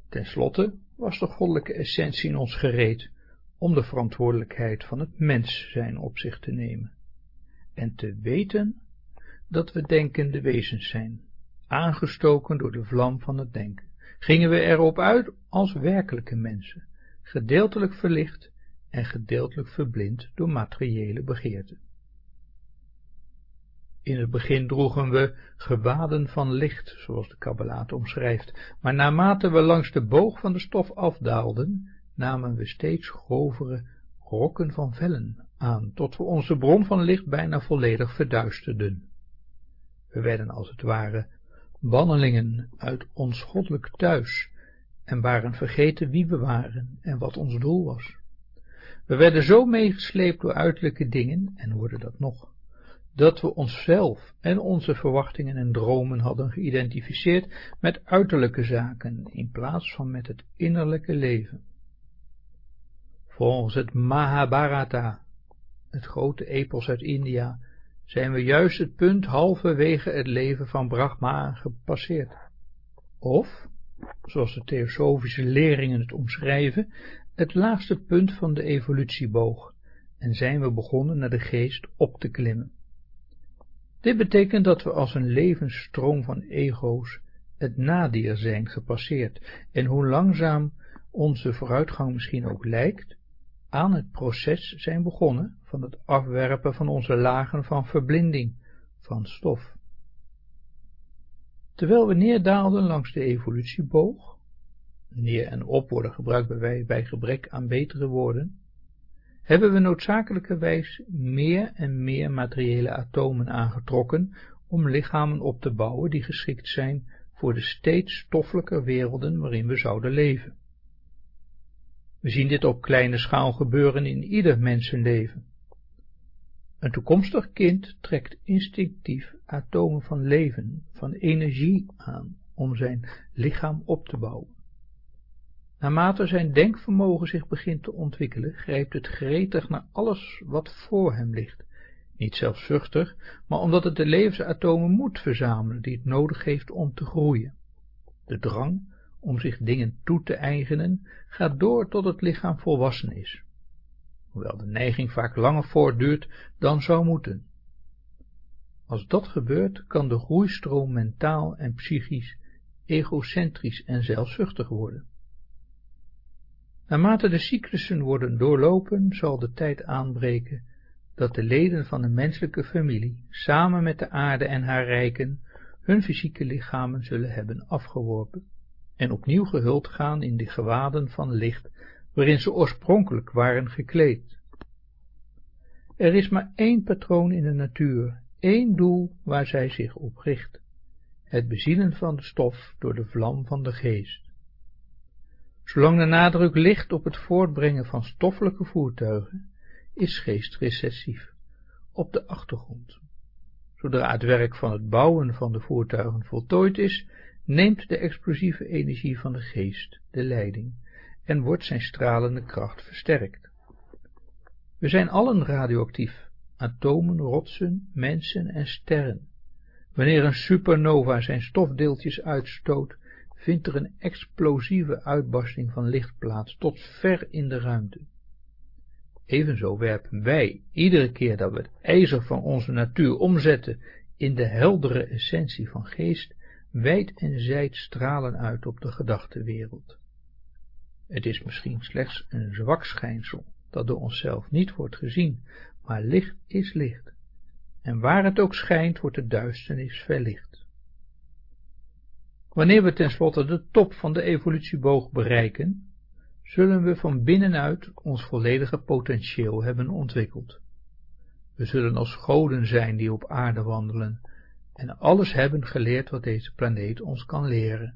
A: Ten slotte was de goddelijke essentie in ons gereed om de verantwoordelijkheid van het mens zijn op zich te nemen, en te weten dat we denkende wezens zijn, aangestoken door de vlam van het denken gingen we erop uit als werkelijke mensen, gedeeltelijk verlicht en gedeeltelijk verblind door materiële begeerten. In het begin droegen we gewaden van licht, zoals de kabbalaat omschrijft, maar naarmate we langs de boog van de stof afdaalden, namen we steeds grovere rokken van vellen aan, tot we onze bron van licht bijna volledig verduisterden. We werden als het ware bannelingen uit ons goddelijk thuis en waren vergeten wie we waren en wat ons doel was. We werden zo meegesleept door uiterlijke dingen, en worden dat nog, dat we onszelf en onze verwachtingen en dromen hadden geïdentificeerd met uiterlijke zaken, in plaats van met het innerlijke leven. Volgens het Mahabharata, het grote epos uit India, zijn we juist het punt halverwege het leven van Brahma gepasseerd. Of, zoals de theosofische leringen het omschrijven, het laagste punt van de evolutieboog, en zijn we begonnen naar de geest op te klimmen. Dit betekent dat we als een levensstroom van ego's het nadir zijn gepasseerd en hoe langzaam onze vooruitgang misschien ook lijkt, aan het proces zijn begonnen van het afwerpen van onze lagen van verblinding, van stof. Terwijl we neerdaalden langs de evolutieboog, neer en op worden gebruikt bij, bij gebrek aan betere woorden, hebben we noodzakelijkerwijs meer en meer materiële atomen aangetrokken om lichamen op te bouwen die geschikt zijn voor de steeds stoffelijker werelden waarin we zouden leven. We zien dit op kleine schaal gebeuren in ieder mensenleven. Een toekomstig kind trekt instinctief atomen van leven, van energie aan, om zijn lichaam op te bouwen. Naarmate zijn denkvermogen zich begint te ontwikkelen, grijpt het gretig naar alles wat voor hem ligt, niet zelfzuchtig, maar omdat het de levensatomen moet verzamelen die het nodig heeft om te groeien. De drang om zich dingen toe te eigenen gaat door tot het lichaam volwassen is, hoewel de neiging vaak langer voortduurt dan zou moeten. Als dat gebeurt, kan de groeistroom mentaal en psychisch egocentrisch en zelfzuchtig worden. Naarmate de cyclussen worden doorlopen, zal de tijd aanbreken dat de leden van de menselijke familie, samen met de aarde en haar rijken, hun fysieke lichamen zullen hebben afgeworpen en opnieuw gehuld gaan in de gewaden van licht, waarin ze oorspronkelijk waren gekleed. Er is maar één patroon in de natuur, één doel waar zij zich op richt, het bezielen van de stof door de vlam van de geest. Zolang de nadruk ligt op het voortbrengen van stoffelijke voertuigen, is geest recessief, op de achtergrond. Zodra het werk van het bouwen van de voertuigen voltooid is, neemt de explosieve energie van de geest de leiding en wordt zijn stralende kracht versterkt. We zijn allen radioactief, atomen, rotsen, mensen en sterren. Wanneer een supernova zijn stofdeeltjes uitstoot, vindt er een explosieve uitbarsting van licht plaats tot ver in de ruimte. Evenzo werpen wij, iedere keer dat we het ijzer van onze natuur omzetten in de heldere essentie van geest, wijd en zijd stralen uit op de gedachtenwereld. Het is misschien slechts een zwak schijnsel, dat door onszelf niet wordt gezien, maar licht is licht, en waar het ook schijnt, wordt de duisternis verlicht. Wanneer we tenslotte de top van de evolutieboog bereiken, zullen we van binnenuit ons volledige potentieel hebben ontwikkeld. We zullen als goden zijn die op aarde wandelen en alles hebben geleerd wat deze planeet ons kan leren.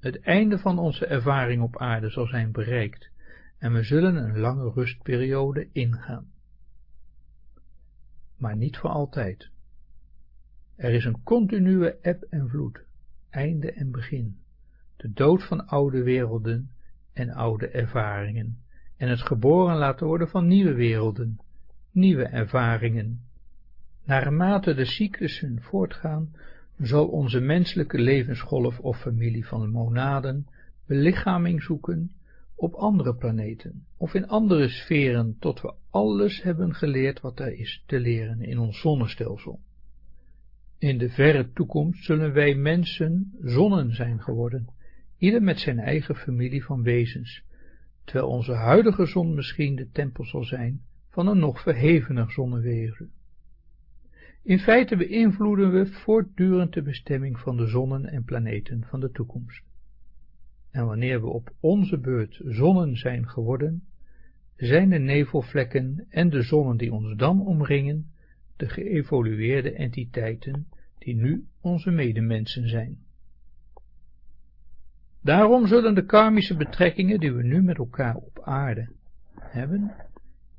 A: Het einde van onze ervaring op aarde zal zijn bereikt en we zullen een lange rustperiode ingaan. Maar niet voor altijd. Er is een continue eb en vloed, einde en begin, de dood van oude werelden en oude ervaringen, en het geboren laten worden van nieuwe werelden, nieuwe ervaringen. Naarmate de cyclussen voortgaan, zal onze menselijke levensgolf of familie van monaden belichaming zoeken op andere planeten of in andere sferen, tot we alles hebben geleerd wat er is te leren in ons zonnestelsel. In de verre toekomst zullen wij mensen zonnen zijn geworden, ieder met zijn eigen familie van wezens, terwijl onze huidige zon misschien de tempel zal zijn van een nog verhevener zonnewezen. In feite beïnvloeden we voortdurend de bestemming van de zonnen en planeten van de toekomst. En wanneer we op onze beurt zonnen zijn geworden, zijn de nevelvlekken en de zonnen die ons dan omringen, de geëvolueerde entiteiten die nu onze medemensen zijn. Daarom zullen de karmische betrekkingen die we nu met elkaar op aarde hebben,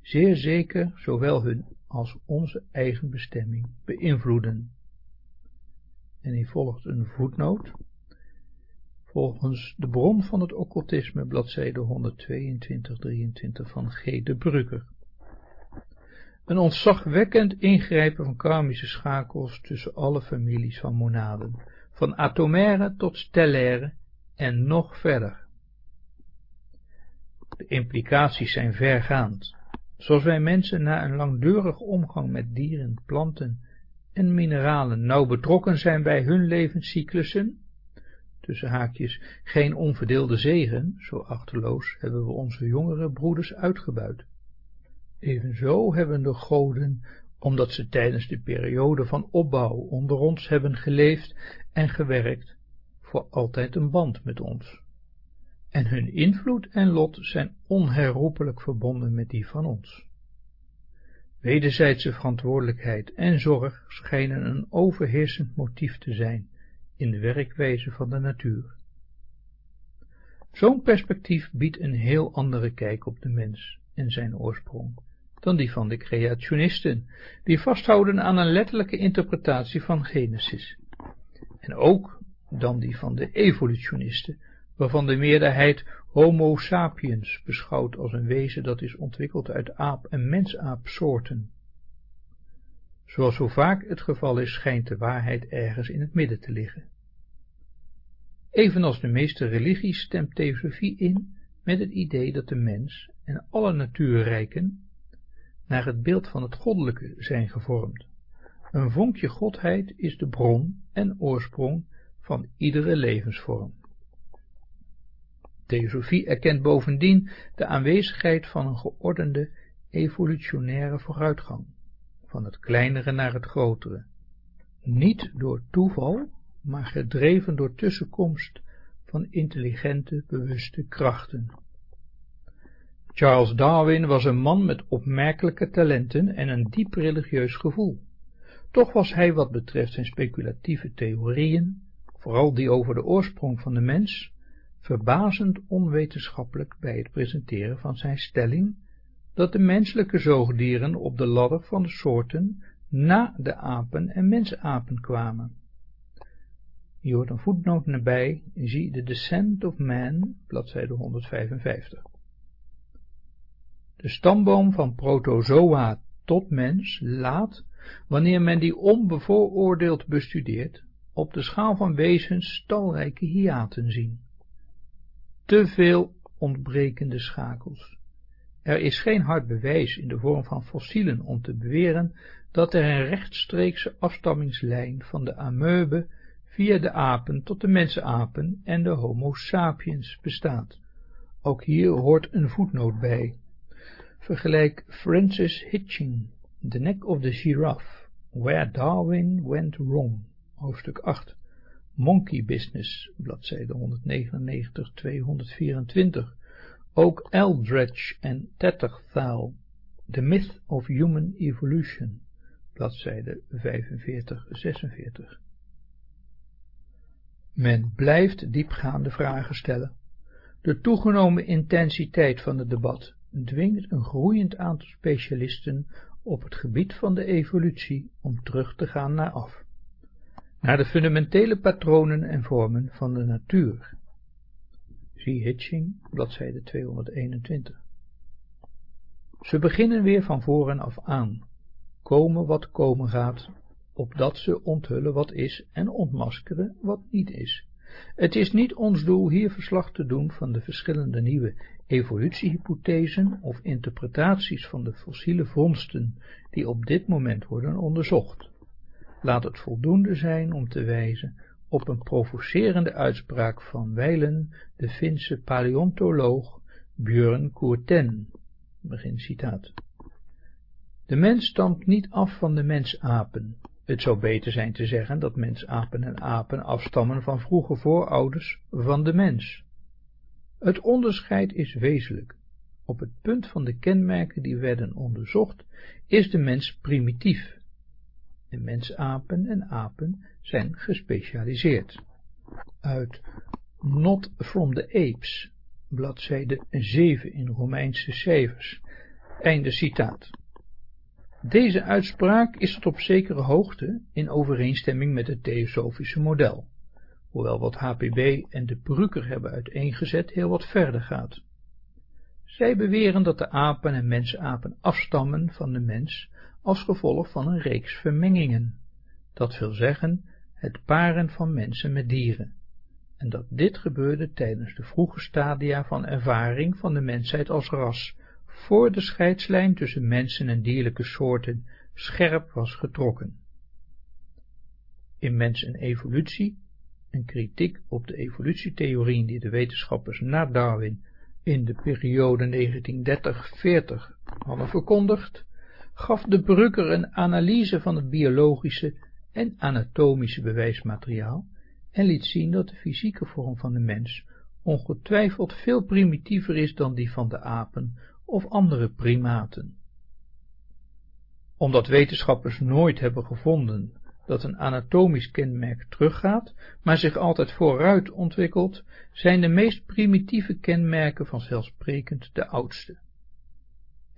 A: zeer zeker zowel hun als onze eigen bestemming beïnvloeden. En hier volgt een voetnoot. Volgens de bron van het occultisme, bladzijde 122-23 van G. de Brugger. Een ontzagwekkend ingrijpen van karmische schakels tussen alle families van monaden, van atomaire tot stellaire en nog verder. De implicaties zijn vergaand. Zoals wij mensen na een langdurige omgang met dieren, planten en mineralen nauw betrokken zijn bij hun levenscyclussen, tussen haakjes, geen onverdeelde zegen, zo achterloos hebben we onze jongere broeders uitgebuit. Evenzo hebben de goden, omdat ze tijdens de periode van opbouw onder ons hebben geleefd en gewerkt, voor altijd een band met ons. En hun invloed en lot zijn onherroepelijk verbonden met die van ons. Wederzijdse verantwoordelijkheid en zorg schijnen een overheersend motief te zijn in de werkwijze van de natuur. Zo'n perspectief biedt een heel andere kijk op de mens en zijn oorsprong dan die van de creationisten, die vasthouden aan een letterlijke interpretatie van Genesis, en ook dan die van de evolutionisten, waarvan de meerderheid Homo sapiens beschouwt als een wezen dat is ontwikkeld uit aap- en mensaapsoorten. Zoals zo vaak het geval is, schijnt de waarheid ergens in het midden te liggen. Evenals de meeste religies stemt theosofie in met het idee dat de mens en alle natuurrijken naar het beeld van het goddelijke zijn gevormd. Een vonkje godheid is de bron en oorsprong van iedere levensvorm. Theosofie erkent bovendien de aanwezigheid van een geordende evolutionaire vooruitgang, van het kleinere naar het grotere, niet door toeval, maar gedreven door tussenkomst van intelligente, bewuste krachten. Charles Darwin was een man met opmerkelijke talenten en een diep religieus gevoel. Toch was hij wat betreft zijn speculatieve theorieën, vooral die over de oorsprong van de mens, verbazend onwetenschappelijk bij het presenteren van zijn stelling dat de menselijke zoogdieren op de ladder van de soorten na de apen en mensapen kwamen. Hier hoort een voetnoot nabij, zie The Descent of Man, bladzijde 155. De stamboom van protozoa tot mens laat, wanneer men die onbevooroordeeld bestudeert, op de schaal van wezens talrijke hiaten zien. Te veel ontbrekende schakels. Er is geen hard bewijs in de vorm van fossielen om te beweren dat er een rechtstreekse afstammingslijn van de amoebe via de apen tot de mensapen en de homo sapiens bestaat. Ook hier hoort een voetnoot bij. Vergelijk Francis Hitching, The Neck of the Giraffe, Where Darwin Went Wrong, hoofdstuk 8, Monkey Business, bladzijde 199-224. Ook Eldredge en Tetterthal, The Myth of Human Evolution, bladzijde 45-46. Men blijft diepgaande vragen stellen. De toegenomen intensiteit van het debat dwingt een groeiend aantal specialisten op het gebied van de evolutie om terug te gaan naar af, naar de fundamentele patronen en vormen van de natuur. Zie Hitching, bladzijde 221. Ze beginnen weer van voren af aan, komen wat komen gaat, opdat ze onthullen wat is en ontmaskeren wat niet is. Het is niet ons doel hier verslag te doen van de verschillende nieuwe evolutiehypothesen of interpretaties van de fossiele vondsten die op dit moment worden onderzocht. Laat het voldoende zijn om te wijzen op een provocerende uitspraak van wijlen de Finse paleontoloog Björn Courten. Begin citaat. De mens stamt niet af van de mensapen. Het zou beter zijn te zeggen dat mensapen en apen afstammen van vroege voorouders van de mens. Het onderscheid is wezenlijk. Op het punt van de kenmerken die werden onderzocht, is de mens primitief. De mensapen en apen zijn gespecialiseerd. Uit Not from the Apes, bladzijde 7 in Romeinse cijfers. Einde citaat. Deze uitspraak is tot op zekere hoogte in overeenstemming met het theosofische model, hoewel wat HPB en de Brucker hebben uiteengezet heel wat verder gaat. Zij beweren dat de apen en mensapen afstammen van de mens als gevolg van een reeks vermengingen, dat wil zeggen het paren van mensen met dieren, en dat dit gebeurde tijdens de vroege stadia van ervaring van de mensheid als ras, voor de scheidslijn tussen mensen en dierlijke soorten scherp was getrokken. In mens en evolutie een kritiek op de evolutietheorieën die de wetenschappers na Darwin in de periode 1930-40 hadden verkondigd, gaf de Brucker een analyse van het biologische en anatomische bewijsmateriaal en liet zien dat de fysieke vorm van de mens ongetwijfeld veel primitiever is dan die van de apen of andere primaten. Omdat wetenschappers nooit hebben gevonden dat een anatomisch kenmerk teruggaat, maar zich altijd vooruit ontwikkelt, zijn de meest primitieve kenmerken vanzelfsprekend de oudste.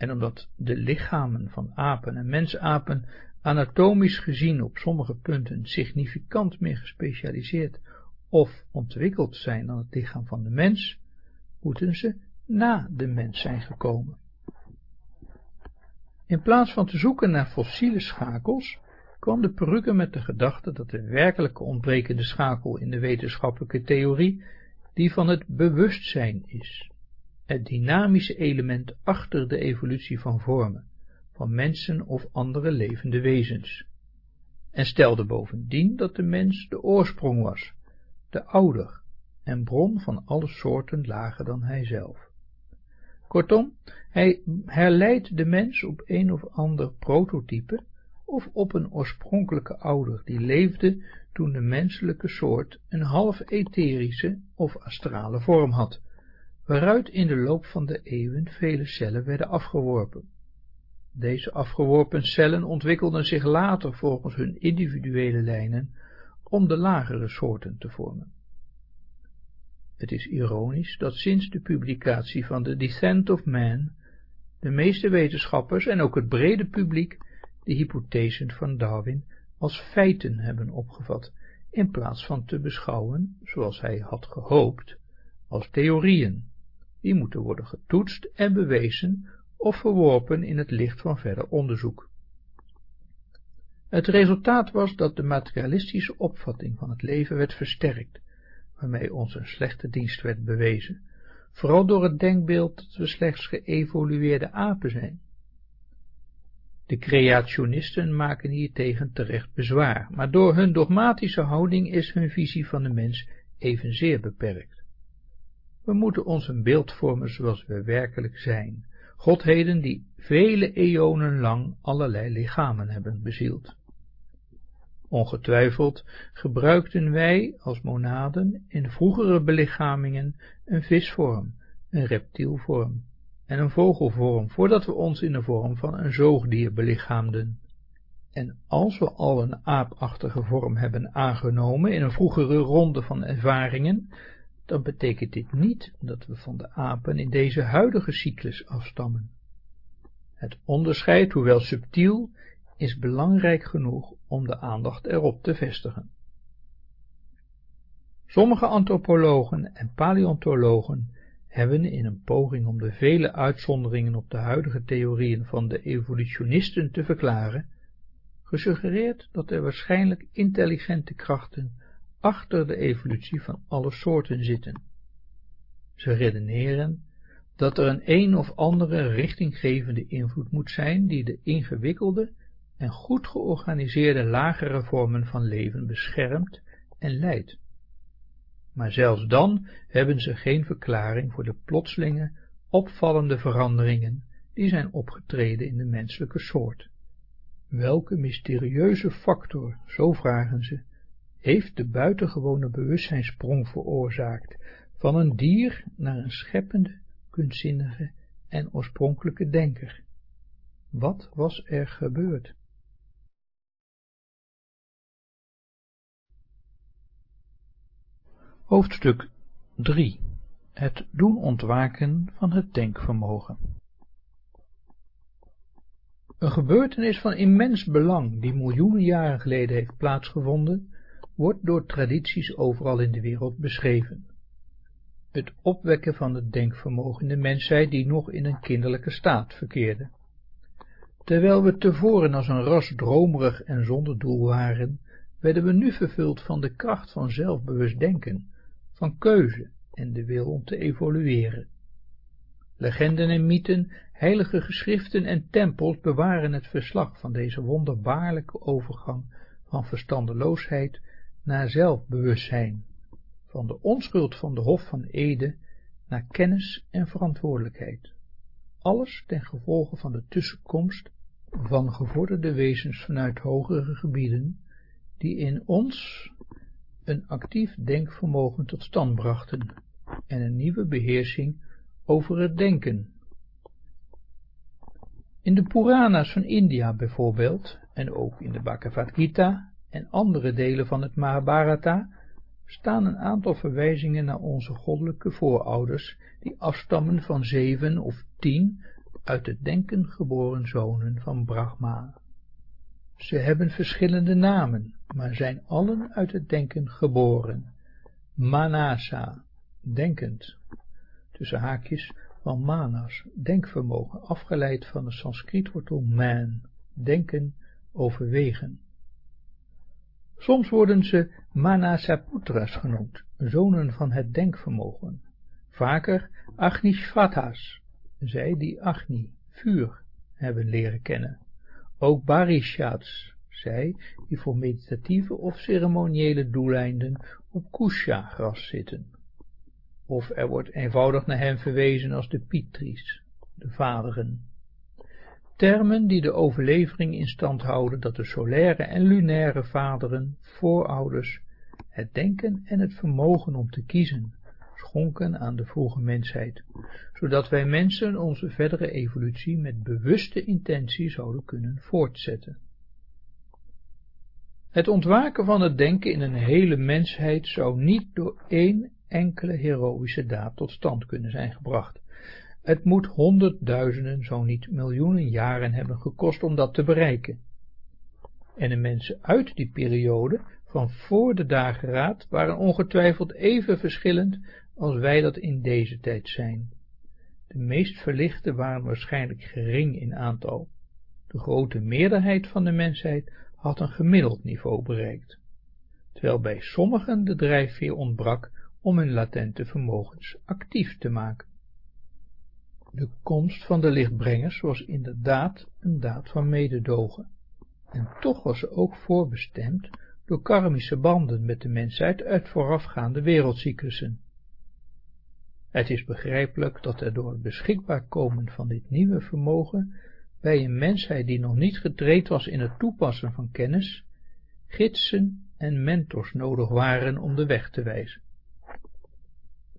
A: En omdat de lichamen van apen en mensapen anatomisch gezien op sommige punten significant meer gespecialiseerd of ontwikkeld zijn dan het lichaam van de mens, moeten ze na de mens zijn gekomen. In plaats van te zoeken naar fossiele schakels, kwam de Perruque met de gedachte dat de werkelijke ontbrekende schakel in de wetenschappelijke theorie die van het bewustzijn is, het dynamische element achter de evolutie van vormen, van mensen of andere levende wezens, en stelde bovendien dat de mens de oorsprong was, de ouder en bron van alle soorten lager dan hijzelf. Kortom, hij herleidt de mens op een of ander prototype of op een oorspronkelijke ouder die leefde toen de menselijke soort een half etherische of astrale vorm had, waaruit in de loop van de eeuwen vele cellen werden afgeworpen. Deze afgeworpen cellen ontwikkelden zich later volgens hun individuele lijnen om de lagere soorten te vormen. Het is ironisch dat sinds de publicatie van The Descent of Man de meeste wetenschappers en ook het brede publiek de hypothesen van Darwin als feiten hebben opgevat, in plaats van te beschouwen, zoals hij had gehoopt, als theorieën, die moeten worden getoetst en bewezen of verworpen in het licht van verder onderzoek. Het resultaat was dat de materialistische opvatting van het leven werd versterkt, waarmee ons een slechte dienst werd bewezen, vooral door het denkbeeld dat we slechts geëvolueerde apen zijn. De creationisten maken hiertegen terecht bezwaar, maar door hun dogmatische houding is hun visie van de mens evenzeer beperkt. We moeten ons een beeld vormen zoals we werkelijk zijn, godheden die vele eonen lang allerlei lichamen hebben bezield. Ongetwijfeld gebruikten wij als monaden in vroegere belichamingen een visvorm, een reptielvorm en een vogelvorm, voordat we ons in de vorm van een zoogdier belichaamden. En als we al een aapachtige vorm hebben aangenomen in een vroegere ronde van ervaringen, dan betekent dit niet dat we van de apen in deze huidige cyclus afstammen. Het onderscheid, hoewel subtiel, is belangrijk genoeg om de aandacht erop te vestigen. Sommige antropologen en paleontologen hebben in een poging om de vele uitzonderingen op de huidige theorieën van de evolutionisten te verklaren, gesuggereerd dat er waarschijnlijk intelligente krachten achter de evolutie van alle soorten zitten. Ze redeneren dat er een een of andere richtinggevende invloed moet zijn die de ingewikkelde en goed georganiseerde lagere vormen van leven beschermt en leidt. Maar zelfs dan hebben ze geen verklaring voor de plotselinge, opvallende veranderingen die zijn opgetreden in de menselijke soort. Welke mysterieuze factor, zo vragen ze, heeft de buitengewone bewustzijnsprong veroorzaakt van een dier naar een scheppende, kunstzinnige en oorspronkelijke denker? Wat was er gebeurd? Hoofdstuk 3 Het doen ontwaken van het denkvermogen Een gebeurtenis van immens belang, die miljoenen jaren geleden heeft plaatsgevonden, wordt door tradities overal in de wereld beschreven. Het opwekken van het denkvermogen in de mensheid die nog in een kinderlijke staat verkeerde. Terwijl we tevoren als een ras dromerig en zonder doel waren, werden we nu vervuld van de kracht van zelfbewust denken, van keuze en de wil om te evolueren. Legenden en mythen, heilige geschriften en tempels bewaren het verslag van deze wonderbaarlijke overgang van verstandeloosheid naar zelfbewustzijn, van de onschuld van de Hof van Ede naar kennis en verantwoordelijkheid. Alles ten gevolge van de tussenkomst van gevorderde wezens vanuit hogere gebieden, die in ons een actief denkvermogen tot stand brachten en een nieuwe beheersing over het denken. In de Puranas van India bijvoorbeeld, en ook in de Bhagavad Gita en andere delen van het Mahabharata, staan een aantal verwijzingen naar onze goddelijke voorouders, die afstammen van zeven of tien uit het denken geboren zonen van Brahma. Ze hebben verschillende namen, maar zijn allen uit het denken geboren. Manasa, denkend, tussen haakjes van manas, denkvermogen, afgeleid van de Sanskrietwortel man, denken, overwegen. Soms worden ze Manasaputras genoemd, zonen van het denkvermogen, vaker Agnishvatas, zij die Agni, vuur, hebben leren kennen. Ook Barishats, zij die voor meditatieve of ceremoniële doeleinden op Kusha gras zitten. Of er wordt eenvoudig naar hen verwezen als de Pitris, de vaderen. Termen die de overlevering in stand houden dat de solaire en lunaire vaderen, voorouders, het denken en het vermogen om te kiezen, schonken aan de vroege mensheid, zodat wij mensen onze verdere evolutie met bewuste intentie zouden kunnen voortzetten. Het ontwaken van het denken in een hele mensheid zou niet door één enkele heroïsche daad tot stand kunnen zijn gebracht. Het moet honderdduizenden, zo niet miljoenen jaren hebben gekost om dat te bereiken. En de mensen uit die periode, van voor de dageraad, waren ongetwijfeld even verschillend als wij dat in deze tijd zijn. De meest verlichte waren waarschijnlijk gering in aantal. De grote meerderheid van de mensheid had een gemiddeld niveau bereikt, terwijl bij sommigen de drijfveer ontbrak om hun latente vermogens actief te maken. De komst van de lichtbrengers was inderdaad een daad van mededogen, en toch was ze ook voorbestemd door karmische banden met de mensheid uit voorafgaande wereldcyclussen. Het is begrijpelijk dat er door het beschikbaar komen van dit nieuwe vermogen bij een mensheid die nog niet getraind was in het toepassen van kennis, gidsen en mentors nodig waren om de weg te wijzen.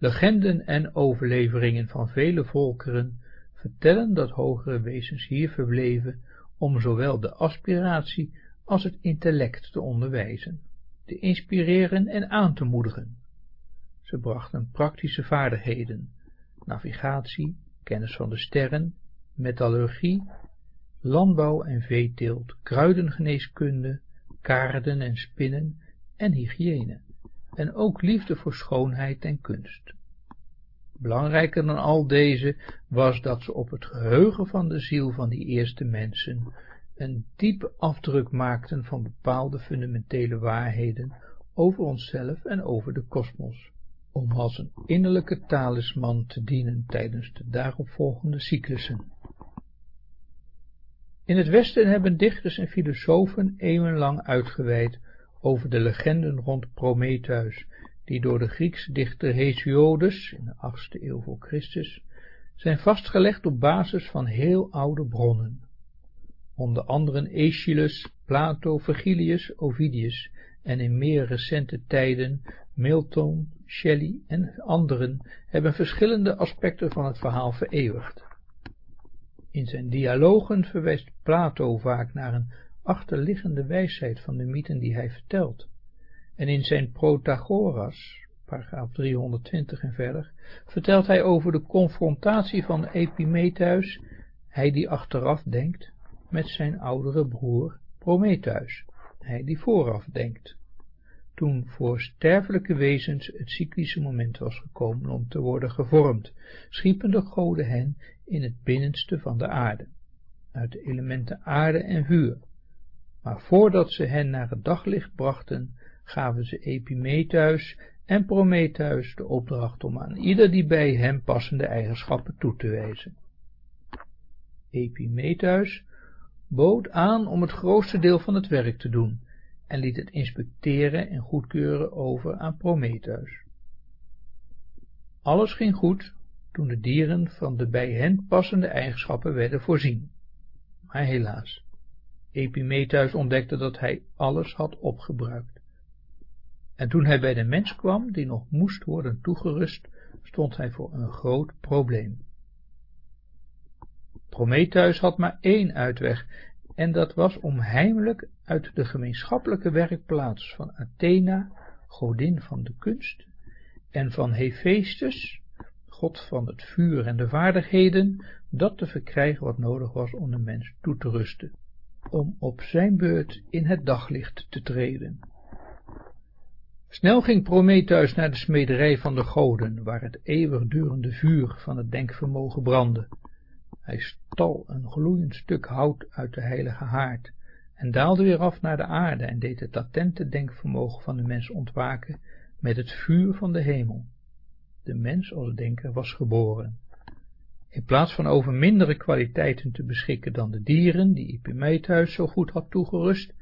A: Legenden en overleveringen van vele volkeren vertellen dat hogere wezens hier verbleven om zowel de aspiratie als het intellect te onderwijzen, te inspireren en aan te moedigen. Ze brachten praktische vaardigheden, navigatie, kennis van de sterren, metallurgie, landbouw en veeteelt, kruidengeneeskunde, kaarden en spinnen en hygiëne, en ook liefde voor schoonheid en kunst. Belangrijker dan al deze was dat ze op het geheugen van de ziel van die eerste mensen een diepe afdruk maakten van bepaalde fundamentele waarheden over onszelf en over de kosmos, om als een innerlijke talisman te dienen tijdens de daaropvolgende cyclussen. In het Westen hebben dichters en filosofen eeuwenlang uitgeweid over de legenden rond Prometheus, die door de Griekse dichter Hesiodes in de 8e eeuw voor Christus zijn vastgelegd op basis van heel oude bronnen. Onder anderen Aeschylus, Plato, Virgilius, Ovidius en in meer recente tijden Milton, Shelley en anderen hebben verschillende aspecten van het verhaal vereeuwigd. In zijn dialogen verwijst Plato vaak naar een achterliggende wijsheid van de mythen die hij vertelt, en in zijn Protagoras, paragraaf 320 en verder, vertelt hij over de confrontatie van Epimetheus, hij die achteraf denkt, met zijn oudere broer Prometheus, hij die vooraf denkt toen voor sterfelijke wezens het cyclische moment was gekomen om te worden gevormd, schiepen de goden hen in het binnenste van de aarde, uit de elementen aarde en vuur. Maar voordat ze hen naar het daglicht brachten, gaven ze Epimetheus en Prometheus de opdracht om aan ieder die bij hem passende eigenschappen toe te wijzen. Epimetheus bood aan om het grootste deel van het werk te doen, en liet het inspecteren en goedkeuren over aan Prometheus. Alles ging goed toen de dieren van de bij hen passende eigenschappen werden voorzien. Maar helaas, Epimetheus ontdekte dat hij alles had opgebruikt. En toen hij bij de mens kwam, die nog moest worden toegerust, stond hij voor een groot probleem. Prometheus had maar één uitweg, en dat was om heimelijk uit de gemeenschappelijke werkplaats van Athena, godin van de kunst, en van Hephaestus, god van het vuur en de vaardigheden, dat te verkrijgen wat nodig was om de mens toe te rusten, om op zijn beurt in het daglicht te treden. Snel ging Prometheus naar de smederij van de goden, waar het eeuwigdurende vuur van het denkvermogen brandde. Hij stal een gloeiend stuk hout uit de heilige haard en daalde weer af naar de aarde en deed het latente denkvermogen van de mens ontwaken met het vuur van de hemel. De mens als denker was geboren. In plaats van over mindere kwaliteiten te beschikken dan de dieren, die Epimetheus zo goed had toegerust,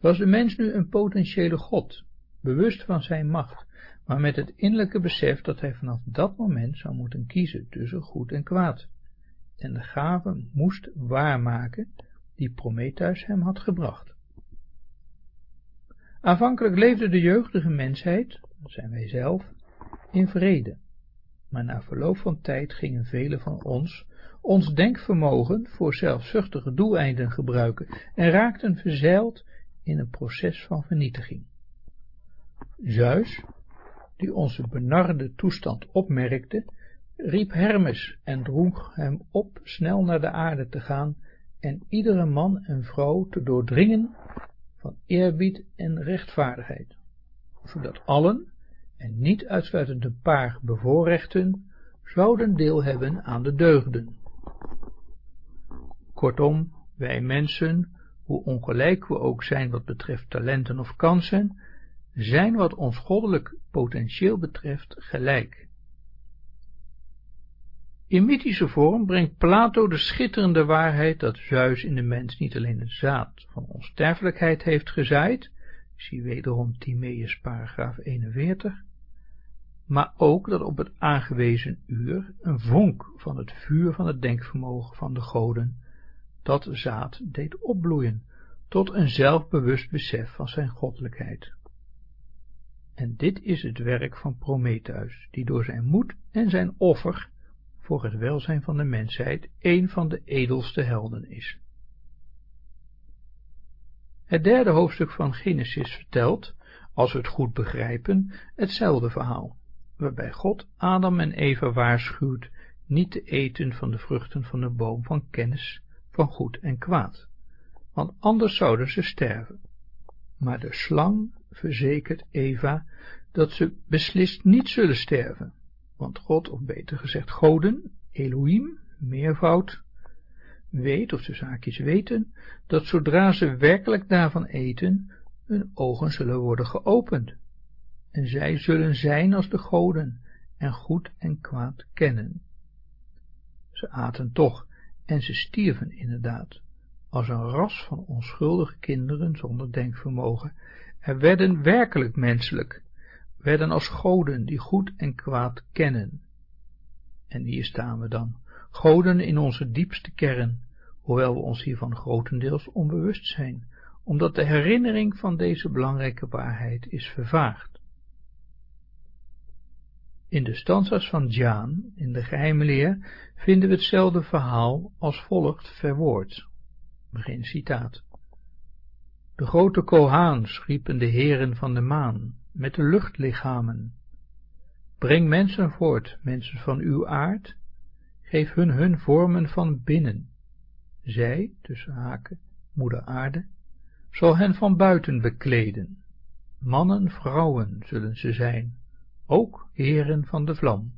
A: was de mens nu een potentiële god, bewust van zijn macht, maar met het innerlijke besef dat hij vanaf dat moment zou moeten kiezen tussen goed en kwaad, en de gave moest waarmaken die Prometheus hem had gebracht. Aanvankelijk leefde de jeugdige mensheid, dat zijn wij zelf, in vrede, maar na verloop van tijd gingen velen van ons ons denkvermogen voor zelfzuchtige doeleinden gebruiken en raakten verzeild in een proces van vernietiging. Zeus, die onze benarde toestand opmerkte, riep Hermes en droeg hem op snel naar de aarde te gaan en iedere man en vrouw te doordringen van eerbied en rechtvaardigheid, zodat allen, en niet uitsluitend een paar bevoorrechten, zouden deel hebben aan de deugden. Kortom, wij mensen, hoe ongelijk we ook zijn wat betreft talenten of kansen, zijn wat ons goddelijk potentieel betreft gelijk. In mythische vorm brengt Plato de schitterende waarheid dat Zeus in de mens niet alleen het zaad van onsterfelijkheid heeft gezaaid, zie wederom Timaeus paragraaf 41, maar ook dat op het aangewezen uur een vonk van het vuur van het denkvermogen van de goden dat zaad deed opbloeien tot een zelfbewust besef van zijn goddelijkheid. En dit is het werk van Prometheus, die door zijn moed en zijn offer voor het welzijn van de mensheid een van de edelste helden is. Het derde hoofdstuk van Genesis vertelt, als we het goed begrijpen, hetzelfde verhaal, waarbij God Adam en Eva waarschuwt niet te eten van de vruchten van de boom van kennis van goed en kwaad, want anders zouden ze sterven. Maar de slang verzekert Eva dat ze beslist niet zullen sterven, want God, of beter gezegd goden, Elohim, meervoud, weet, of de zaakjes weten, dat zodra ze werkelijk daarvan eten, hun ogen zullen worden geopend, en zij zullen zijn als de goden, en goed en kwaad kennen. Ze aten toch, en ze stierven inderdaad, als een ras van onschuldige kinderen zonder denkvermogen, en werden werkelijk menselijk, werden als goden die goed en kwaad kennen. En hier staan we dan, goden in onze diepste kern, hoewel we ons hiervan grotendeels onbewust zijn, omdat de herinnering van deze belangrijke waarheid is vervaagd. In de stanzas van Jaan, in de geheime leer, vinden we hetzelfde verhaal als volgt verwoord. Begin citaat. De grote Kohaans riepen de heren van de maan, met de luchtlichamen. Breng mensen voort, mensen van uw aard, geef hun hun vormen van binnen. Zij, tussen haken, moeder aarde, zal hen van buiten bekleden. Mannen, vrouwen zullen ze zijn, ook heren van de vlam.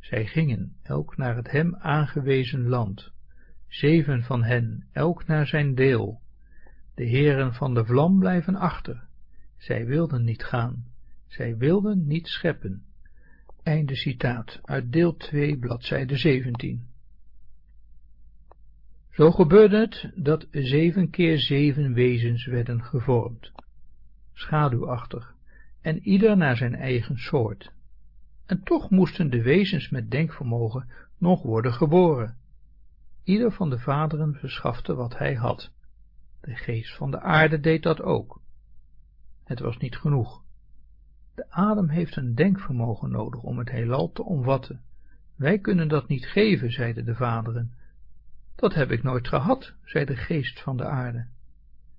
A: Zij gingen, elk naar het hem aangewezen land, zeven van hen, elk naar zijn deel. De heren van de vlam blijven achter, zij wilden niet gaan, zij wilden niet scheppen. Einde citaat uit deel 2, bladzijde 17. Zo gebeurde het dat zeven keer zeven wezens werden gevormd, schaduwachtig, en ieder naar zijn eigen soort. En toch moesten de wezens met denkvermogen nog worden geboren. Ieder van de vaderen verschafte wat hij had. De geest van de aarde deed dat ook. Het was niet genoeg. De adem heeft een denkvermogen nodig om het heelal te omvatten. Wij kunnen dat niet geven, zeiden de vaderen. Dat heb ik nooit gehad, zei de geest van de aarde.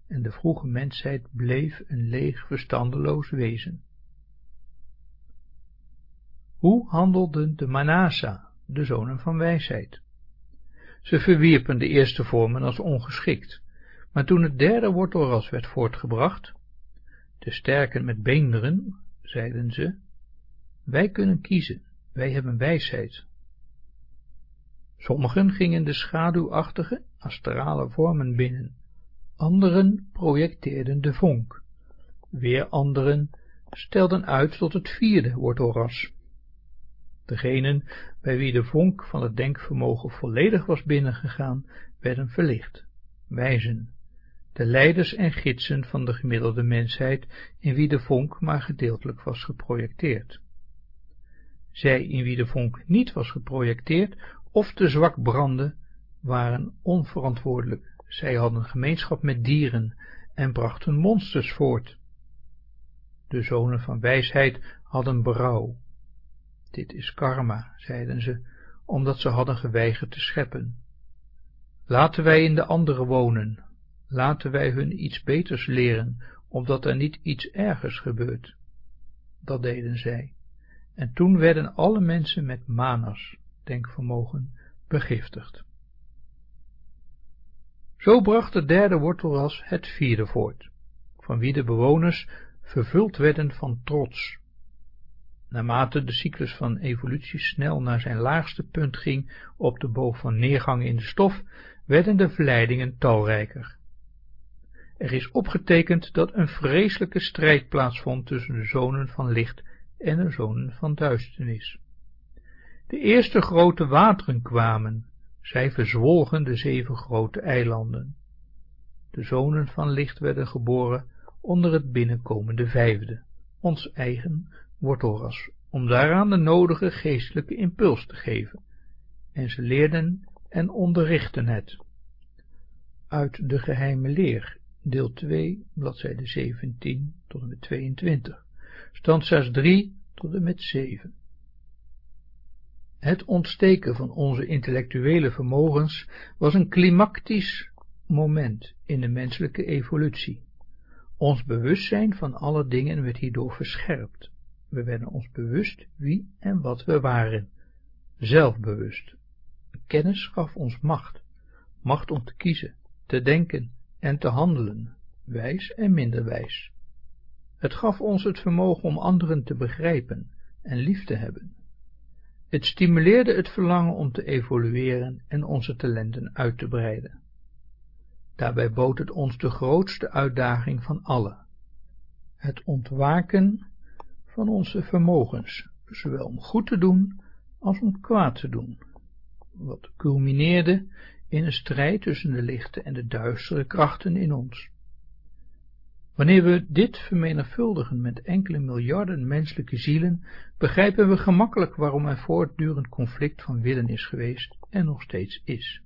A: En de vroege mensheid bleef een leeg, verstandeloos wezen. Hoe handelden de Manasa, de zonen van wijsheid? Ze verwierpen de eerste vormen als ongeschikt, maar toen het derde wortelras werd voortgebracht, de sterken met beenderen, zeiden ze, wij kunnen kiezen, wij hebben wijsheid. Sommigen gingen de schaduwachtige, astrale vormen binnen, anderen projecteerden de vonk, weer anderen stelden uit tot het vierde wortelras. Degenen bij wie de vonk van het denkvermogen volledig was binnengegaan, werden verlicht, wijzen, de leiders en gidsen van de gemiddelde mensheid, in wie de vonk maar gedeeltelijk was geprojecteerd. Zij in wie de vonk niet was geprojecteerd of te zwak brandde, waren onverantwoordelijk. Zij hadden gemeenschap met dieren en brachten monsters voort. De zonen van wijsheid hadden berouw. Dit is karma, zeiden ze, omdat ze hadden geweigerd te scheppen. Laten wij in de anderen wonen, laten wij hun iets beters leren, opdat er niet iets ergers gebeurt. Dat deden zij. En toen werden alle mensen met manas, denkvermogen, begiftigd. Zo bracht de derde wortelras het vierde voort, van wie de bewoners vervuld werden van trots. Naarmate de cyclus van evolutie snel naar zijn laagste punt ging op de boog van neergang in de stof, werden de verleidingen talrijker. Er is opgetekend dat een vreselijke strijd plaatsvond tussen de zonen van licht en de zonen van duisternis. De eerste grote wateren kwamen, zij verzwolgen de zeven grote eilanden. De zonen van licht werden geboren onder het binnenkomende vijfde, ons eigen wortelras, om daaraan de nodige geestelijke impuls te geven, en ze leerden en onderrichten het. Uit de geheime leer, deel 2, bladzijde 17 tot en met 22, stand 3 tot en met 7. Het ontsteken van onze intellectuele vermogens was een klimactisch moment in de menselijke evolutie. Ons bewustzijn van alle dingen werd hierdoor verscherpt. We werden ons bewust wie en wat we waren, zelfbewust. Kennis gaf ons macht, macht om te kiezen, te denken en te handelen, wijs en minder wijs. Het gaf ons het vermogen om anderen te begrijpen en lief te hebben. Het stimuleerde het verlangen om te evolueren en onze talenten uit te breiden. Daarbij bood het ons de grootste uitdaging van alle, het ontwaken van onze vermogens, zowel om goed te doen als om kwaad te doen, wat culmineerde in een strijd tussen de lichte en de duistere krachten in ons. Wanneer we dit vermenigvuldigen met enkele miljarden menselijke zielen, begrijpen we gemakkelijk waarom er voortdurend conflict van willen is geweest en nog steeds is.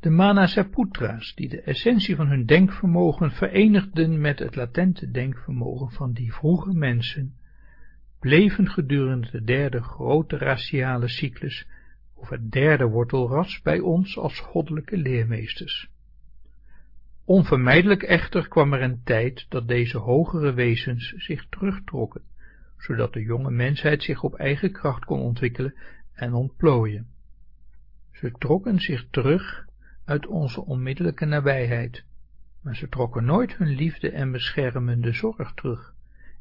A: De Manasaputra's, die de essentie van hun denkvermogen verenigden met het latente denkvermogen van die vroege mensen, bleven gedurende de derde grote raciale cyclus of het derde wortelras bij ons als goddelijke leermeesters. Onvermijdelijk echter kwam er een tijd dat deze hogere wezens zich terugtrokken, zodat de jonge mensheid zich op eigen kracht kon ontwikkelen en ontplooien. Ze trokken zich terug uit onze onmiddellijke nabijheid, maar ze trokken nooit hun liefde en beschermende zorg terug,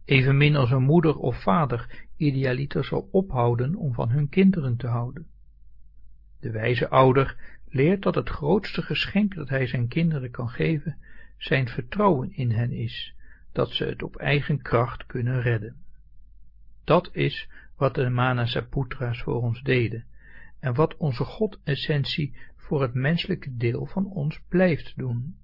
A: evenmin als een moeder of vader idealiter zal ophouden om van hun kinderen te houden. De wijze ouder leert dat het grootste geschenk dat hij zijn kinderen kan geven, zijn vertrouwen in hen is, dat ze het op eigen kracht kunnen redden. Dat is wat de Manasaputra's voor ons deden, en wat onze God-essentie voor het menselijke deel van ons blijft doen.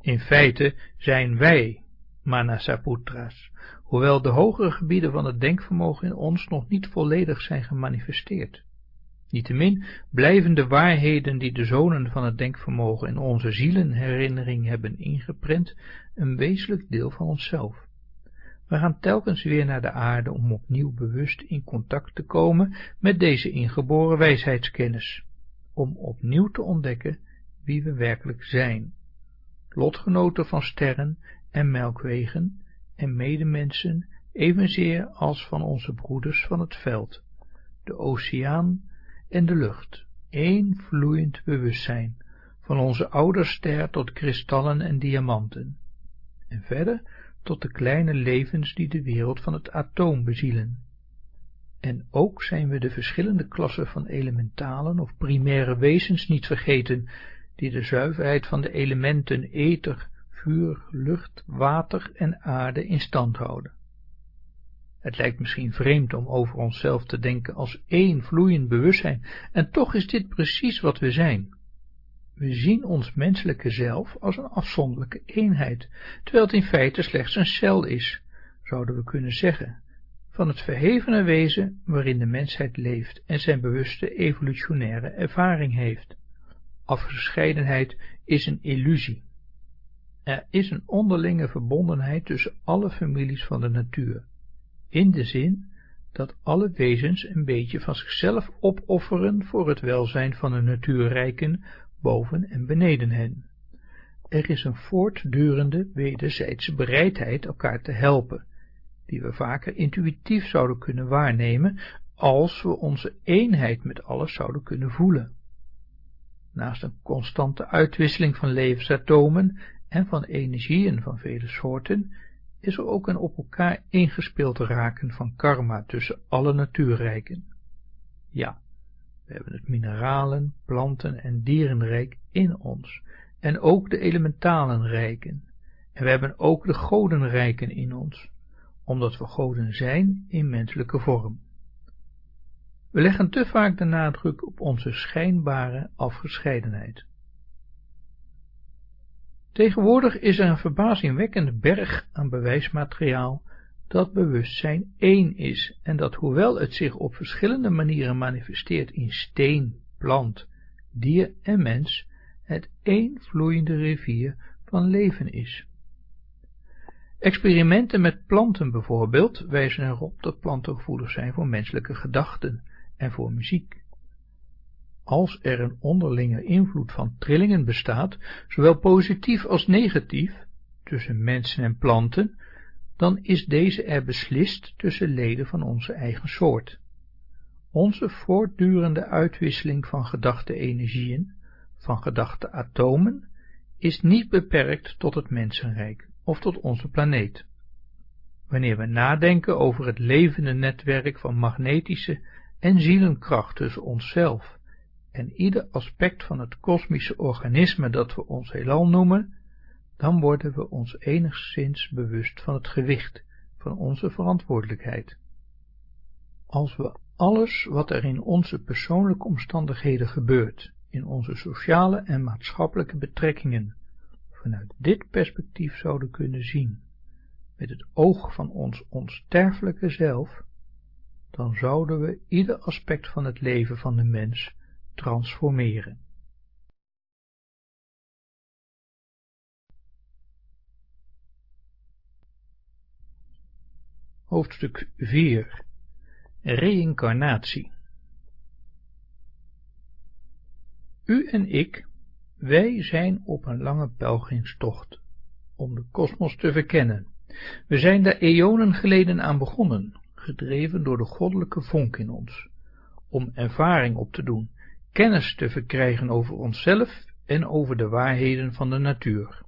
A: In feite zijn wij Manasaputras, hoewel de hogere gebieden van het denkvermogen in ons nog niet volledig zijn gemanifesteerd. Niettemin blijven de waarheden die de zonen van het denkvermogen in onze zielenherinnering hebben ingeprent een wezenlijk deel van onszelf. We gaan telkens weer naar de aarde om opnieuw bewust in contact te komen met deze ingeboren wijsheidskennis, om opnieuw te ontdekken wie we werkelijk zijn, lotgenoten van sterren en melkwegen en medemensen evenzeer als van onze broeders van het veld, de oceaan en de lucht, één vloeiend bewustzijn, van onze ouderster tot kristallen en diamanten, en verder tot de kleine levens die de wereld van het atoom bezielen. En ook zijn we de verschillende klassen van elementalen of primaire wezens niet vergeten, die de zuiverheid van de elementen ether, vuur, lucht, water en aarde in stand houden. Het lijkt misschien vreemd om over onszelf te denken als één vloeiend bewustzijn, en toch is dit precies wat we zijn. We zien ons menselijke zelf als een afzonderlijke eenheid, terwijl het in feite slechts een cel is, zouden we kunnen zeggen, van het verhevene wezen waarin de mensheid leeft en zijn bewuste evolutionaire ervaring heeft. Afgescheidenheid is een illusie. Er is een onderlinge verbondenheid tussen alle families van de natuur, in de zin dat alle wezens een beetje van zichzelf opofferen voor het welzijn van de natuurrijken boven en beneden hen. Er is een voortdurende wederzijdse bereidheid elkaar te helpen, die we vaker intuïtief zouden kunnen waarnemen, als we onze eenheid met alles zouden kunnen voelen. Naast een constante uitwisseling van levensatomen en van energieën van vele soorten, is er ook een op elkaar ingespeeld raken van karma tussen alle natuurrijken. Ja, we hebben het mineralen, planten en dierenrijk in ons, en ook de elementalen rijken, en we hebben ook de godenrijken in ons, omdat we goden zijn in menselijke vorm. We leggen te vaak de nadruk op onze schijnbare afgescheidenheid. Tegenwoordig is er een verbazingwekkende berg aan bewijsmateriaal dat bewustzijn één is en dat hoewel het zich op verschillende manieren manifesteert in steen, plant, dier en mens, het één vloeiende rivier van leven is. Experimenten met planten bijvoorbeeld wijzen erop dat planten gevoelig zijn voor menselijke gedachten en voor muziek. Als er een onderlinge invloed van trillingen bestaat, zowel positief als negatief, tussen mensen en planten, dan is deze er beslist tussen leden van onze eigen soort. Onze voortdurende uitwisseling van gedachte-energieën, van gedachte-atomen, is niet beperkt tot het mensenrijk of tot onze planeet. Wanneer we nadenken over het levende netwerk van magnetische en zielenkracht tussen onszelf en ieder aspect van het kosmische organisme dat we ons heelal noemen, dan worden we ons enigszins bewust van het gewicht van onze verantwoordelijkheid. Als we alles wat er in onze persoonlijke omstandigheden gebeurt, in onze sociale en maatschappelijke betrekkingen, vanuit dit perspectief zouden kunnen zien, met het oog van ons onsterfelijke zelf, dan zouden we ieder aspect van het leven van de mens transformeren. Hoofdstuk 4 Reïncarnatie U en ik, wij zijn op een lange pelgrimstocht om de kosmos te verkennen. We zijn daar eonen geleden aan begonnen, gedreven door de goddelijke vonk in ons, om ervaring op te doen, kennis te verkrijgen over onszelf en over de waarheden van de natuur.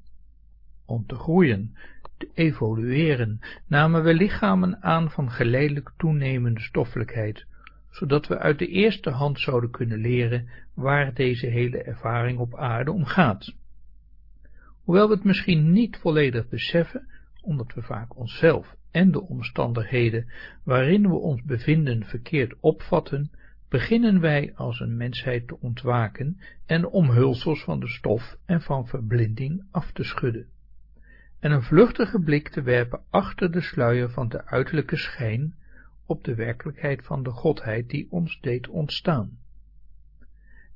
A: Om te groeien, te evolueren, namen we lichamen aan van geleidelijk toenemende stoffelijkheid, zodat we uit de eerste hand zouden kunnen leren waar deze hele ervaring op aarde om gaat. Hoewel we het misschien niet volledig beseffen, omdat we vaak onszelf en de omstandigheden waarin we ons bevinden verkeerd opvatten, beginnen wij als een mensheid te ontwaken en omhulsels van de stof en van verblinding af te schudden, en een vluchtige blik te werpen achter de sluier van de uiterlijke schijn op de werkelijkheid van de Godheid die ons deed ontstaan.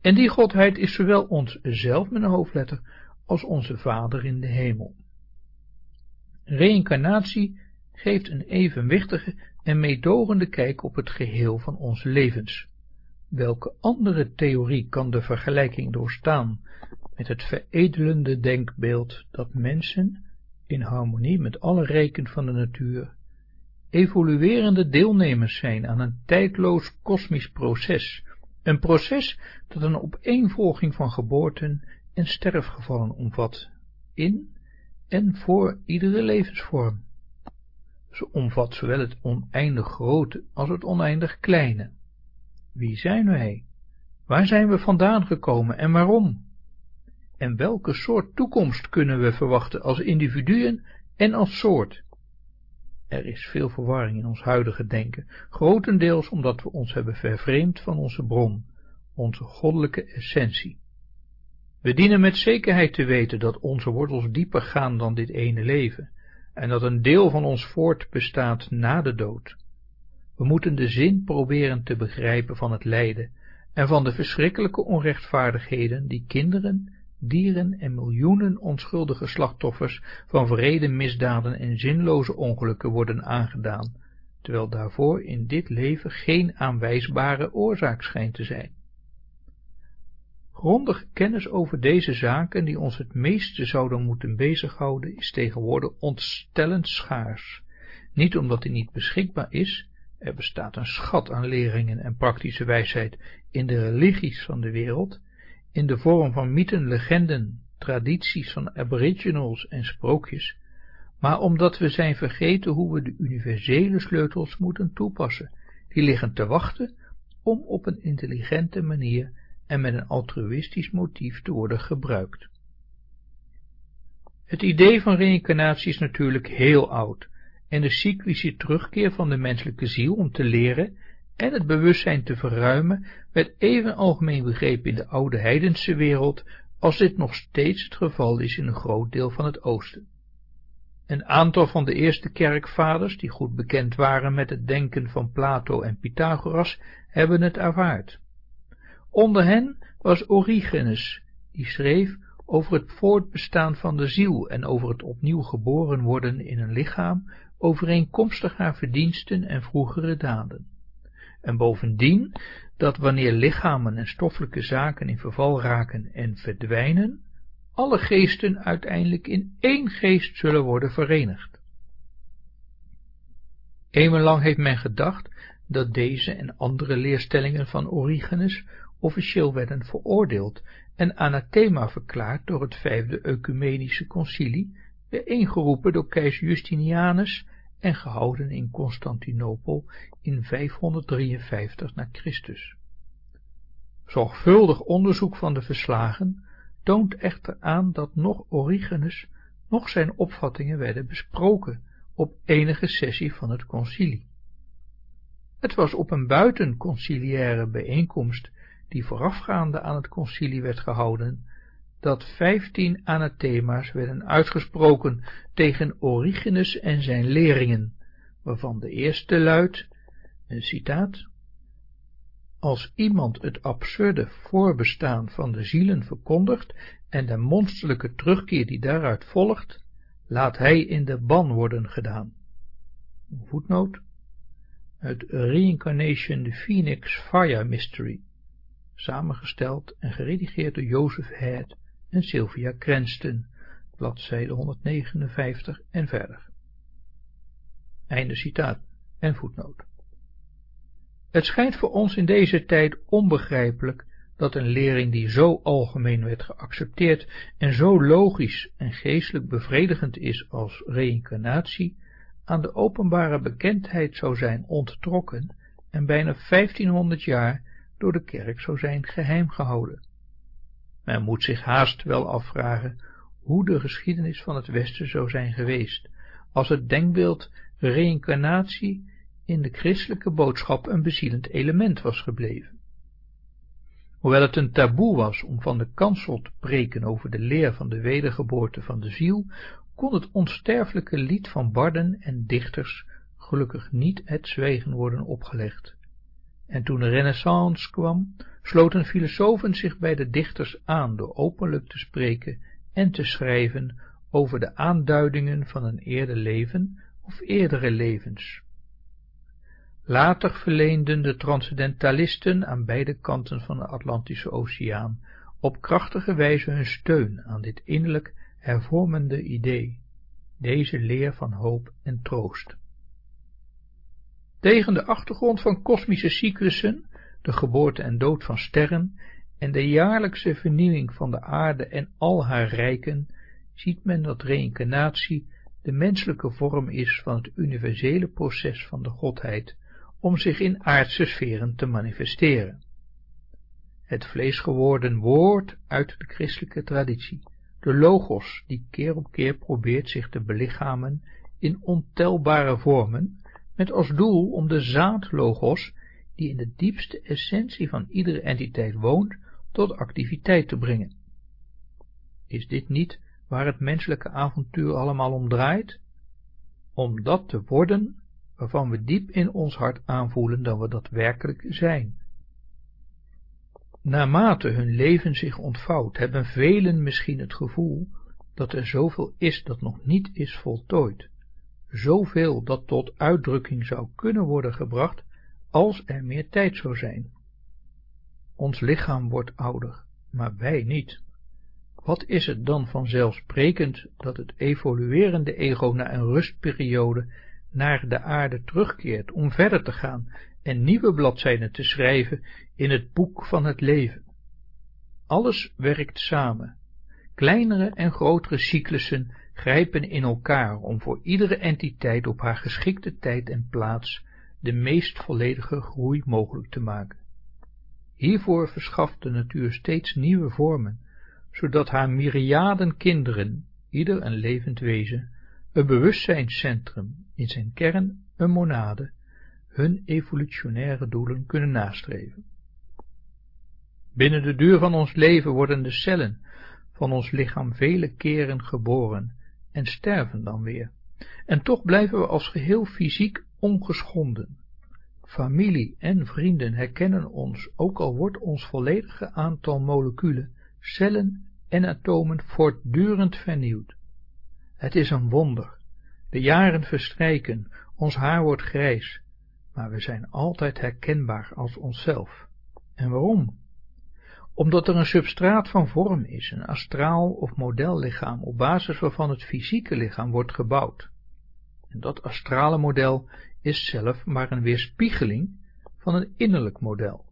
A: En die Godheid is zowel ons zelf met een hoofdletter als onze Vader in de hemel. Reïncarnatie geeft een evenwichtige en meedogende kijk op het geheel van onze levens. Welke andere theorie kan de vergelijking doorstaan met het veredelende denkbeeld dat mensen, in harmonie met alle reken van de natuur, evoluerende deelnemers zijn aan een tijdloos kosmisch proces, een proces dat een opeenvolging van geboorten en sterfgevallen omvat, in en voor iedere levensvorm. Ze omvat zowel het oneindig grote als het oneindig kleine. Wie zijn wij? Waar zijn we vandaan gekomen en waarom? En welke soort toekomst kunnen we verwachten als individuen en als soort? Er is veel verwarring in ons huidige denken, grotendeels omdat we ons hebben vervreemd van onze bron, onze goddelijke essentie. We dienen met zekerheid te weten dat onze wortels dieper gaan dan dit ene leven, en dat een deel van ons voortbestaat na de dood. We moeten de zin proberen te begrijpen van het lijden en van de verschrikkelijke onrechtvaardigheden die kinderen, dieren en miljoenen onschuldige slachtoffers van vrede misdaden en zinloze ongelukken worden aangedaan, terwijl daarvoor in dit leven geen aanwijsbare oorzaak schijnt te zijn. Grondige kennis over deze zaken, die ons het meeste zouden moeten bezighouden, is tegenwoordig ontstellend schaars, niet omdat die niet beschikbaar is, er bestaat een schat aan leringen en praktische wijsheid in de religies van de wereld, in de vorm van mythen, legenden, tradities van aboriginals en sprookjes, maar omdat we zijn vergeten hoe we de universele sleutels moeten toepassen, die liggen te wachten om op een intelligente manier en met een altruïstisch motief te worden gebruikt. Het idee van reïncarnatie is natuurlijk heel oud, en de cyclische terugkeer van de menselijke ziel om te leren en het bewustzijn te verruimen werd even algemeen begrepen in de oude heidense wereld als dit nog steeds het geval is in een groot deel van het oosten. Een aantal van de eerste kerkvaders, die goed bekend waren met het denken van Plato en Pythagoras, hebben het ervaard. Onder hen was Origenes, die schreef over het voortbestaan van de ziel en over het opnieuw geboren worden in een lichaam, overeenkomstig haar verdiensten en vroegere daden. En bovendien, dat wanneer lichamen en stoffelijke zaken in verval raken en verdwijnen, alle geesten uiteindelijk in één geest zullen worden verenigd. Eeuwenlang heeft men gedacht dat deze en andere leerstellingen van Origenes officieel werden veroordeeld en anathema verklaard door het vijfde ecumenische concilie, bijeengeroepen door keizer Justinianus en gehouden in Constantinopel in 553 na Christus. Zorgvuldig onderzoek van de verslagen toont echter aan dat nog Origenes, nog zijn opvattingen werden besproken op enige sessie van het concilie. Het was op een buitenconciliaire bijeenkomst die voorafgaande aan het concilie werd gehouden, dat vijftien anathema's werden uitgesproken tegen Origenes en zijn leringen, waarvan de eerste luidt, een citaat, als iemand het absurde voorbestaan van de zielen verkondigt en de monsterlijke terugkeer die daaruit volgt, laat hij in de ban worden gedaan. Voetnoot uit Reincarnation the Phoenix Fire Mystery, samengesteld en geredigeerd door Joseph Head en Sylvia Cranston, bladzijde 159 en verder. Einde citaat en voetnoot. Het schijnt voor ons in deze tijd onbegrijpelijk dat een lering die zo algemeen werd geaccepteerd en zo logisch en geestelijk bevredigend is als reïncarnatie, aan de openbare bekendheid zou zijn onttrokken en bijna 1500 jaar door de kerk zou zijn geheim gehouden. Men moet zich haast wel afvragen hoe de geschiedenis van het Westen zou zijn geweest, als het denkbeeld reïncarnatie in de christelijke boodschap een bezielend element was gebleven. Hoewel het een taboe was om van de kansel te preken over de leer van de wedergeboorte van de ziel, kon het onsterfelijke lied van barden en dichters gelukkig niet het zwijgen worden opgelegd. En toen de renaissance kwam, sloten filosofen zich bij de dichters aan door openlijk te spreken en te schrijven over de aanduidingen van een eerder leven of eerdere levens. Later verleenden de transcendentalisten aan beide kanten van de Atlantische Oceaan op krachtige wijze hun steun aan dit innerlijk hervormende idee, deze leer van hoop en troost. Tegen de achtergrond van kosmische cyclussen, de geboorte en dood van sterren en de jaarlijkse vernieuwing van de aarde en al haar rijken, ziet men dat reïncarnatie de menselijke vorm is van het universele proces van de Godheid om zich in aardse sferen te manifesteren. Het vleesgeworden woord uit de christelijke traditie, de logos die keer op keer probeert zich te belichamen in ontelbare vormen, met als doel om de zaadlogos, die in de diepste essentie van iedere entiteit woont, tot activiteit te brengen. Is dit niet waar het menselijke avontuur allemaal om draait? Om dat te worden waarvan we diep in ons hart aanvoelen dat we dat werkelijk zijn. Naarmate hun leven zich ontvouwt, hebben velen misschien het gevoel dat er zoveel is dat nog niet is voltooid, zoveel dat tot uitdrukking zou kunnen worden gebracht als er meer tijd zou zijn. Ons lichaam wordt ouder, maar wij niet. Wat is het dan vanzelfsprekend dat het evoluerende ego na een rustperiode naar de aarde terugkeert om verder te gaan en nieuwe bladzijden te schrijven in het boek van het leven. Alles werkt samen. Kleinere en grotere cyclussen grijpen in elkaar om voor iedere entiteit op haar geschikte tijd en plaats de meest volledige groei mogelijk te maken. Hiervoor verschaft de natuur steeds nieuwe vormen, zodat haar myriaden kinderen, ieder een levend wezen, een bewustzijnscentrum, in zijn kern een monade, hun evolutionaire doelen kunnen nastreven. Binnen de duur van ons leven worden de cellen van ons lichaam vele keren geboren en sterven dan weer, en toch blijven we als geheel fysiek ongeschonden. Familie en vrienden herkennen ons, ook al wordt ons volledige aantal moleculen, cellen en atomen voortdurend vernieuwd. Het is een wonder. De jaren verstrijken, ons haar wordt grijs, maar we zijn altijd herkenbaar als onszelf. En waarom? Omdat er een substraat van vorm is, een astraal of modellichaam, op basis waarvan het fysieke lichaam wordt gebouwd. En dat astrale model is zelf maar een weerspiegeling van een innerlijk model.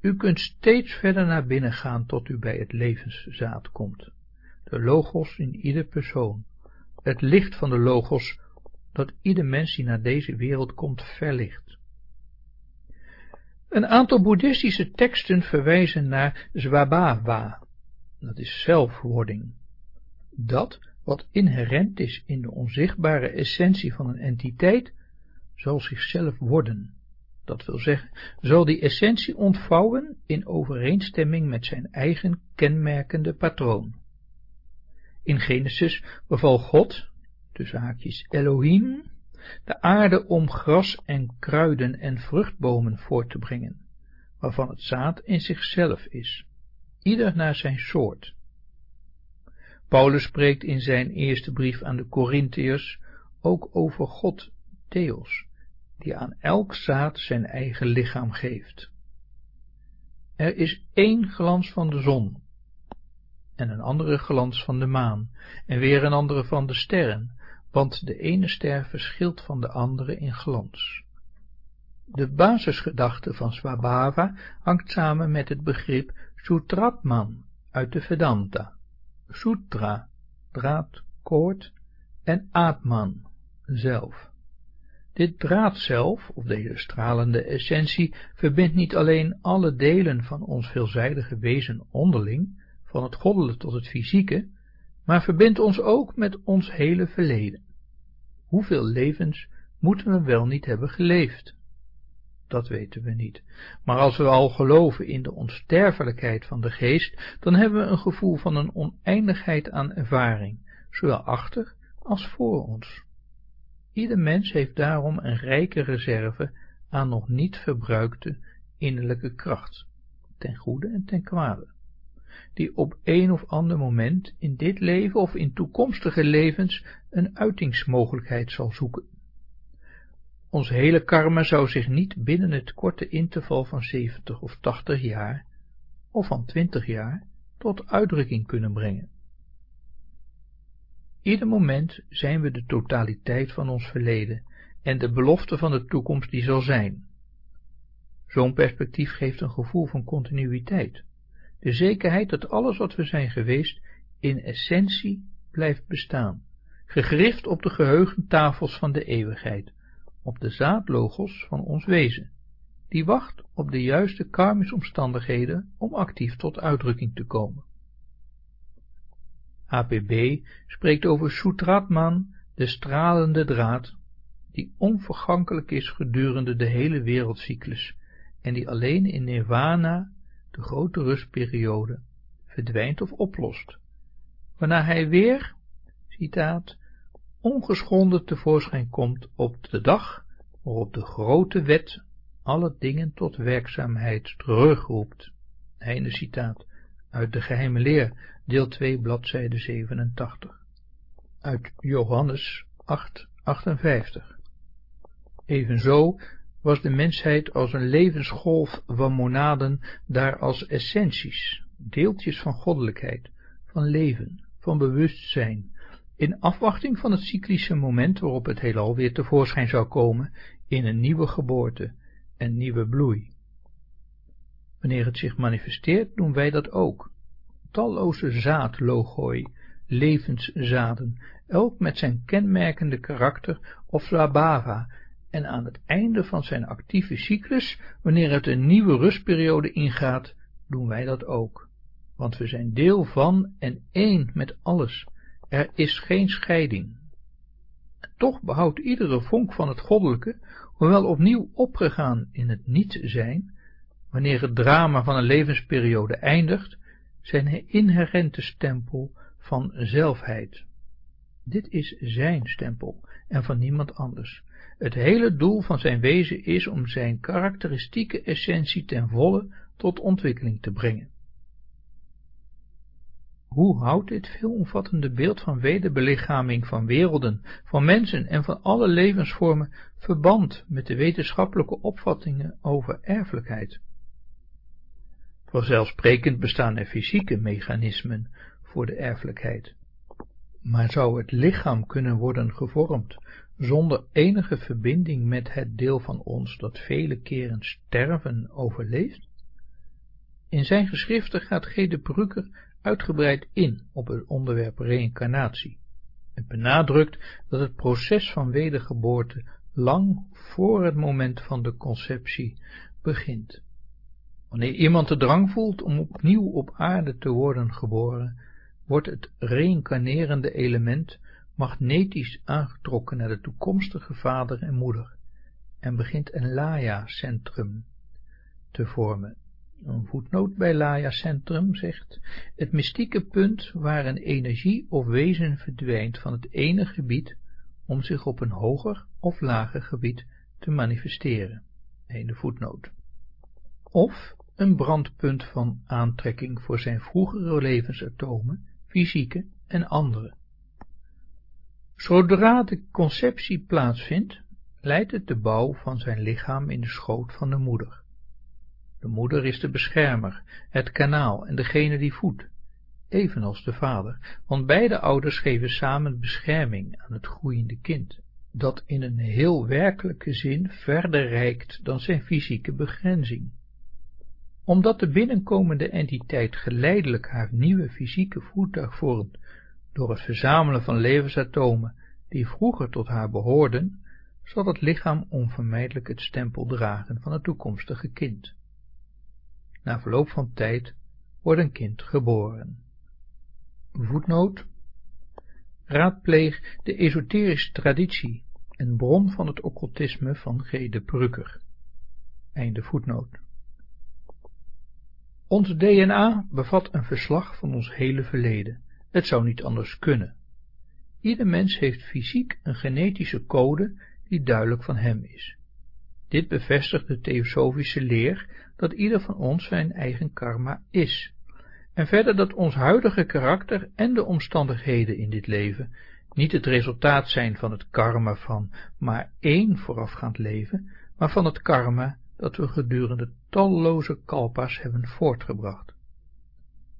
A: U kunt steeds verder naar binnen gaan tot u bij het levenszaad komt de logos in ieder persoon, het licht van de logos dat ieder mens die naar deze wereld komt verlicht. Een aantal boeddhistische teksten verwijzen naar Zwabhava, dat is zelfwording. Dat wat inherent is in de onzichtbare essentie van een entiteit, zal zichzelf worden. Dat wil zeggen, zal die essentie ontvouwen in overeenstemming met zijn eigen kenmerkende patroon. In Genesis beval God, tussen haakjes Elohim, de aarde om gras en kruiden en vruchtbomen voort te brengen, waarvan het zaad in zichzelf is, ieder naar zijn soort. Paulus spreekt in zijn eerste brief aan de Corinthiërs ook over God, Theos, die aan elk zaad zijn eigen lichaam geeft. Er is één glans van de zon, en een andere glans van de maan, en weer een andere van de sterren, want de ene ster verschilt van de andere in glans. De basisgedachte van Swabhava hangt samen met het begrip Sutratman uit de Vedanta, Sutra, draad, koord, en Atman, zelf. Dit draad zelf, of deze stralende essentie, verbindt niet alleen alle delen van ons veelzijdige wezen onderling, van het goddelijke tot het fysieke, maar verbindt ons ook met ons hele verleden. Hoeveel levens moeten we wel niet hebben geleefd? dat weten we niet. Maar als we al geloven in de onsterfelijkheid van de geest, dan hebben we een gevoel van een oneindigheid aan ervaring, zowel achter als voor ons. Ieder mens heeft daarom een rijke reserve aan nog niet verbruikte innerlijke kracht, ten goede en ten kwade, die op een of ander moment in dit leven of in toekomstige levens een uitingsmogelijkheid zal zoeken. Ons hele karma zou zich niet binnen het korte interval van 70 of 80 jaar, of van 20 jaar, tot uitdrukking kunnen brengen. Ieder moment zijn we de totaliteit van ons verleden en de belofte van de toekomst die zal zijn. Zo'n perspectief geeft een gevoel van continuïteit, de zekerheid dat alles wat we zijn geweest in essentie blijft bestaan, gegrift op de geheugentafels van de eeuwigheid, op de zaadlogos van ons wezen, die wacht op de juiste karmische omstandigheden om actief tot uitdrukking te komen. APB spreekt over Soetratman, de stralende draad, die onvergankelijk is gedurende de hele wereldcyclus en die alleen in nirvana, de grote rustperiode, verdwijnt of oplost, waarna hij weer, citaat, ongeschonden tevoorschijn komt op de dag waarop de grote wet alle dingen tot werkzaamheid terugroept. Einde citaat uit de geheime leer, deel 2, bladzijde 87. Uit Johannes 8, 58. Evenzo was de mensheid als een levensgolf van monaden daar als essenties, deeltjes van goddelijkheid, van leven, van bewustzijn, in afwachting van het cyclische moment waarop het heelal weer tevoorschijn zou komen in een nieuwe geboorte en nieuwe bloei. Wanneer het zich manifesteert, doen wij dat ook. Talloze zaadlogoi, levenszaden, elk met zijn kenmerkende karakter of swabhava, en aan het einde van zijn actieve cyclus, wanneer het een nieuwe rustperiode ingaat, doen wij dat ook. Want we zijn deel van en één met alles, er is geen scheiding. Toch behoudt iedere vonk van het goddelijke, hoewel opnieuw opgegaan in het niet-zijn, wanneer het drama van een levensperiode eindigt, zijn inherente stempel van zelfheid. Dit is zijn stempel en van niemand anders. Het hele doel van zijn wezen is om zijn karakteristieke essentie ten volle tot ontwikkeling te brengen. Hoe houdt dit veelomvattende beeld van wederbelichaming van werelden, van mensen en van alle levensvormen verband met de wetenschappelijke opvattingen over erfelijkheid? Vanzelfsprekend bestaan er fysieke mechanismen voor de erfelijkheid. Maar zou het lichaam kunnen worden gevormd zonder enige verbinding met het deel van ons dat vele keren sterven overleeft? In zijn geschriften gaat G. de Brucker uitgebreid in op het onderwerp reïncarnatie en benadrukt dat het proces van wedergeboorte lang voor het moment van de conceptie begint. Wanneer iemand de drang voelt om opnieuw op aarde te worden geboren, wordt het reïncarnerende element magnetisch aangetrokken naar de toekomstige vader en moeder en begint een Laya-centrum te vormen. Een voetnoot bij Laya-centrum zegt, het mystieke punt waar een energie of wezen verdwijnt van het ene gebied om zich op een hoger of lager gebied te manifesteren. Einde voetnoot. Of een brandpunt van aantrekking voor zijn vroegere levensatomen, fysieke en andere. Zodra de conceptie plaatsvindt, leidt het de bouw van zijn lichaam in de schoot van de moeder. De moeder is de beschermer, het kanaal en degene die voedt, evenals de vader, want beide ouders geven samen bescherming aan het groeiende kind, dat in een heel werkelijke zin verder reikt dan zijn fysieke begrenzing omdat de binnenkomende entiteit geleidelijk haar nieuwe fysieke voertuig vormt door het verzamelen van levensatomen die vroeger tot haar behoorden, zal het lichaam onvermijdelijk het stempel dragen van het toekomstige kind. Na verloop van tijd wordt een kind geboren. Voetnoot Raadpleeg de esoterische traditie en bron van het occultisme van G. de Brucker Einde voetnoot. Ons DNA bevat een verslag van ons hele verleden. Het zou niet anders kunnen. Ieder mens heeft fysiek een genetische code die duidelijk van hem is. Dit bevestigt de theosofische leer dat ieder van ons zijn eigen karma is, en verder dat ons huidige karakter en de omstandigheden in dit leven niet het resultaat zijn van het karma van maar één voorafgaand leven, maar van het karma dat we gedurende talloze kalpa's hebben voortgebracht.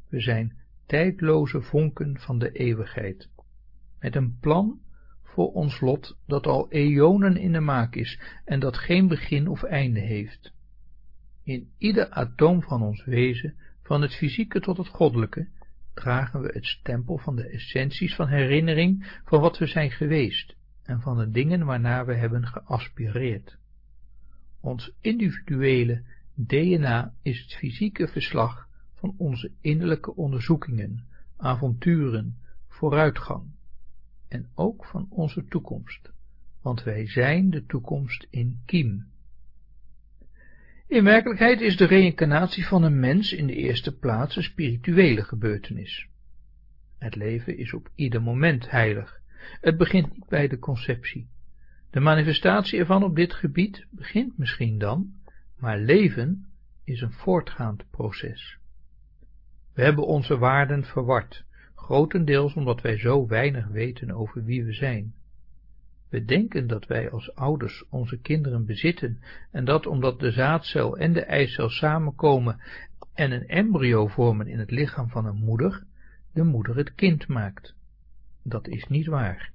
A: We zijn tijdloze vonken van de eeuwigheid, met een plan voor ons lot dat al eonen in de maak is en dat geen begin of einde heeft. In ieder atoom van ons wezen, van het fysieke tot het goddelijke, dragen we het stempel van de essenties van herinnering van wat we zijn geweest en van de dingen waarnaar we hebben geaspireerd. Ons individuele DNA is het fysieke verslag van onze innerlijke onderzoekingen, avonturen, vooruitgang en ook van onze toekomst, want wij zijn de toekomst in kiem. In werkelijkheid is de reïncarnatie van een mens in de eerste plaats een spirituele gebeurtenis. Het leven is op ieder moment heilig. Het begint niet bij de conceptie. De manifestatie ervan op dit gebied begint misschien dan, maar leven is een voortgaand proces. We hebben onze waarden verward, grotendeels omdat wij zo weinig weten over wie we zijn. We denken dat wij als ouders onze kinderen bezitten en dat omdat de zaadcel en de eicel samenkomen en een embryo vormen in het lichaam van een moeder, de moeder het kind maakt. Dat is niet waar.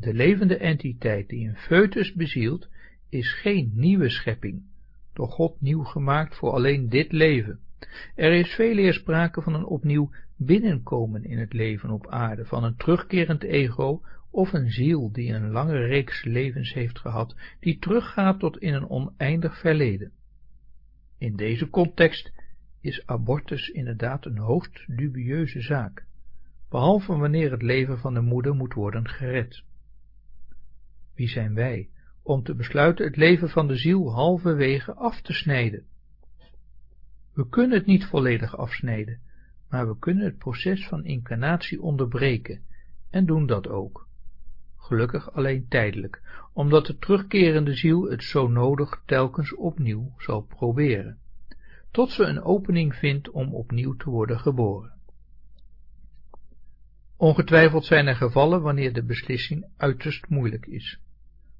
A: De levende entiteit die een foetus bezielt, is geen nieuwe schepping, door God nieuw gemaakt voor alleen dit leven. Er is veel eer sprake van een opnieuw binnenkomen in het leven op aarde, van een terugkerend ego of een ziel die een lange reeks levens heeft gehad, die teruggaat tot in een oneindig verleden. In deze context is abortus inderdaad een hoogst dubieuze zaak, behalve wanneer het leven van de moeder moet worden gered. Wie zijn wij om te besluiten het leven van de ziel halverwege af te snijden? We kunnen het niet volledig afsnijden, maar we kunnen het proces van incarnatie onderbreken en doen dat ook. Gelukkig alleen tijdelijk, omdat de terugkerende ziel het zo nodig telkens opnieuw zal proberen, tot ze een opening vindt om opnieuw te worden geboren. Ongetwijfeld zijn er gevallen wanneer de beslissing uiterst moeilijk is.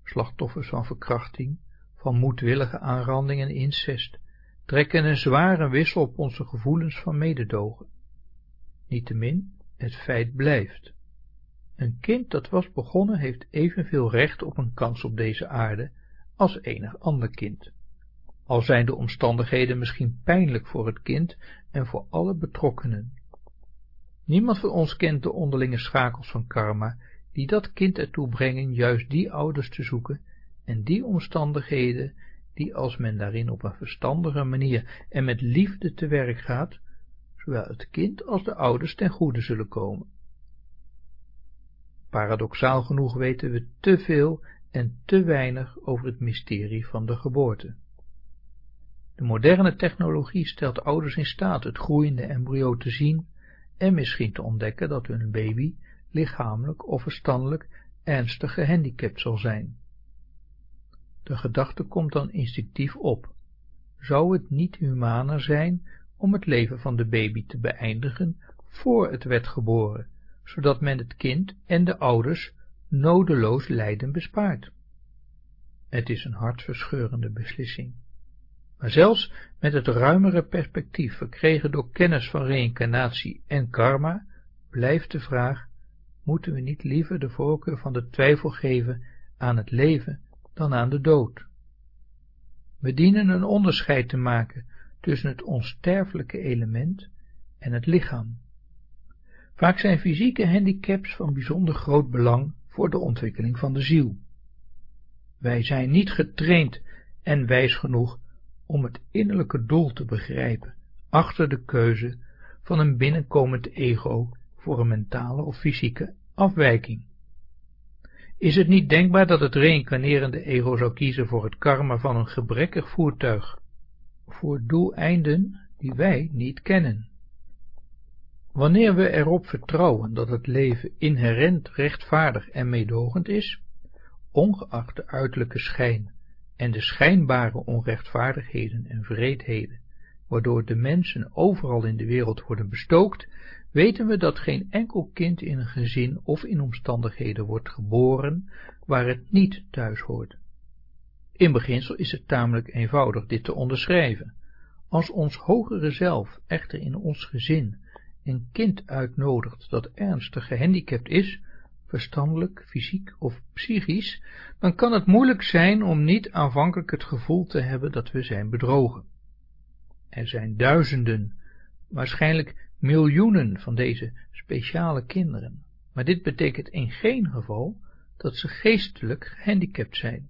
A: Slachtoffers van verkrachting, van moedwillige aanranding en incest, trekken een zware wissel op onze gevoelens van mededogen. Niettemin, het feit blijft. Een kind dat was begonnen heeft evenveel recht op een kans op deze aarde als enig ander kind. Al zijn de omstandigheden misschien pijnlijk voor het kind en voor alle betrokkenen. Niemand van ons kent de onderlinge schakels van karma, die dat kind ertoe brengen juist die ouders te zoeken en die omstandigheden die als men daarin op een verstandige manier en met liefde te werk gaat, zowel het kind als de ouders ten goede zullen komen. Paradoxaal genoeg weten we te veel en te weinig over het mysterie van de geboorte. De moderne technologie stelt ouders in staat het groeiende embryo te zien en misschien te ontdekken dat hun baby lichamelijk of verstandelijk ernstig gehandicapt zal zijn. De gedachte komt dan instinctief op. Zou het niet humaner zijn om het leven van de baby te beëindigen voor het werd geboren, zodat men het kind en de ouders nodeloos lijden bespaart? Het is een hartverscheurende beslissing. Maar zelfs met het ruimere perspectief verkregen door kennis van reïncarnatie en karma, blijft de vraag, moeten we niet liever de voorkeur van de twijfel geven aan het leven dan aan de dood? We dienen een onderscheid te maken tussen het onsterfelijke element en het lichaam. Vaak zijn fysieke handicaps van bijzonder groot belang voor de ontwikkeling van de ziel. Wij zijn niet getraind en wijs genoeg om het innerlijke doel te begrijpen achter de keuze van een binnenkomend ego voor een mentale of fysieke afwijking. Is het niet denkbaar dat het reïncarnerende ego zou kiezen voor het karma van een gebrekkig voertuig, voor doeleinden die wij niet kennen? Wanneer we erop vertrouwen dat het leven inherent rechtvaardig en meedogend is, ongeacht de uiterlijke schijn en de schijnbare onrechtvaardigheden en vreedheden, waardoor de mensen overal in de wereld worden bestookt, weten we dat geen enkel kind in een gezin of in omstandigheden wordt geboren waar het niet thuis hoort. In beginsel is het tamelijk eenvoudig dit te onderschrijven. Als ons hogere zelf echter in ons gezin een kind uitnodigt dat ernstig gehandicapt is, verstandelijk, fysiek of psychisch, dan kan het moeilijk zijn om niet aanvankelijk het gevoel te hebben dat we zijn bedrogen. Er zijn duizenden, waarschijnlijk miljoenen van deze speciale kinderen, maar dit betekent in geen geval dat ze geestelijk gehandicapt zijn.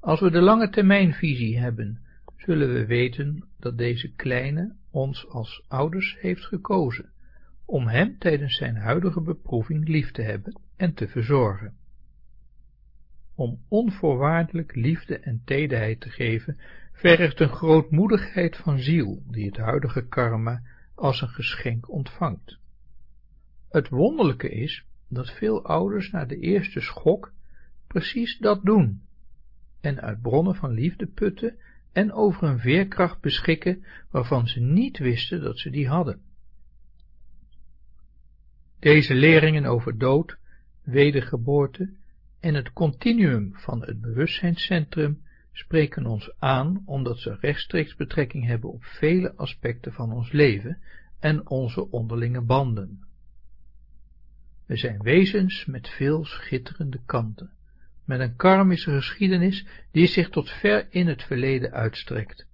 A: Als we de lange termijnvisie hebben, zullen we weten dat deze kleine ons als ouders heeft gekozen, om hem tijdens zijn huidige beproeving lief te hebben en te verzorgen. Om onvoorwaardelijk liefde en tederheid te geven, vergt een grootmoedigheid van ziel, die het huidige karma als een geschenk ontvangt. Het wonderlijke is, dat veel ouders na de eerste schok precies dat doen, en uit bronnen van liefde putten en over een veerkracht beschikken, waarvan ze niet wisten dat ze die hadden. Deze leringen over dood, wedergeboorte en het continuum van het bewustzijnscentrum spreken ons aan omdat ze rechtstreeks betrekking hebben op vele aspecten van ons leven en onze onderlinge banden. We zijn wezens met veel schitterende kanten, met een karmische geschiedenis die zich tot ver in het verleden uitstrekt,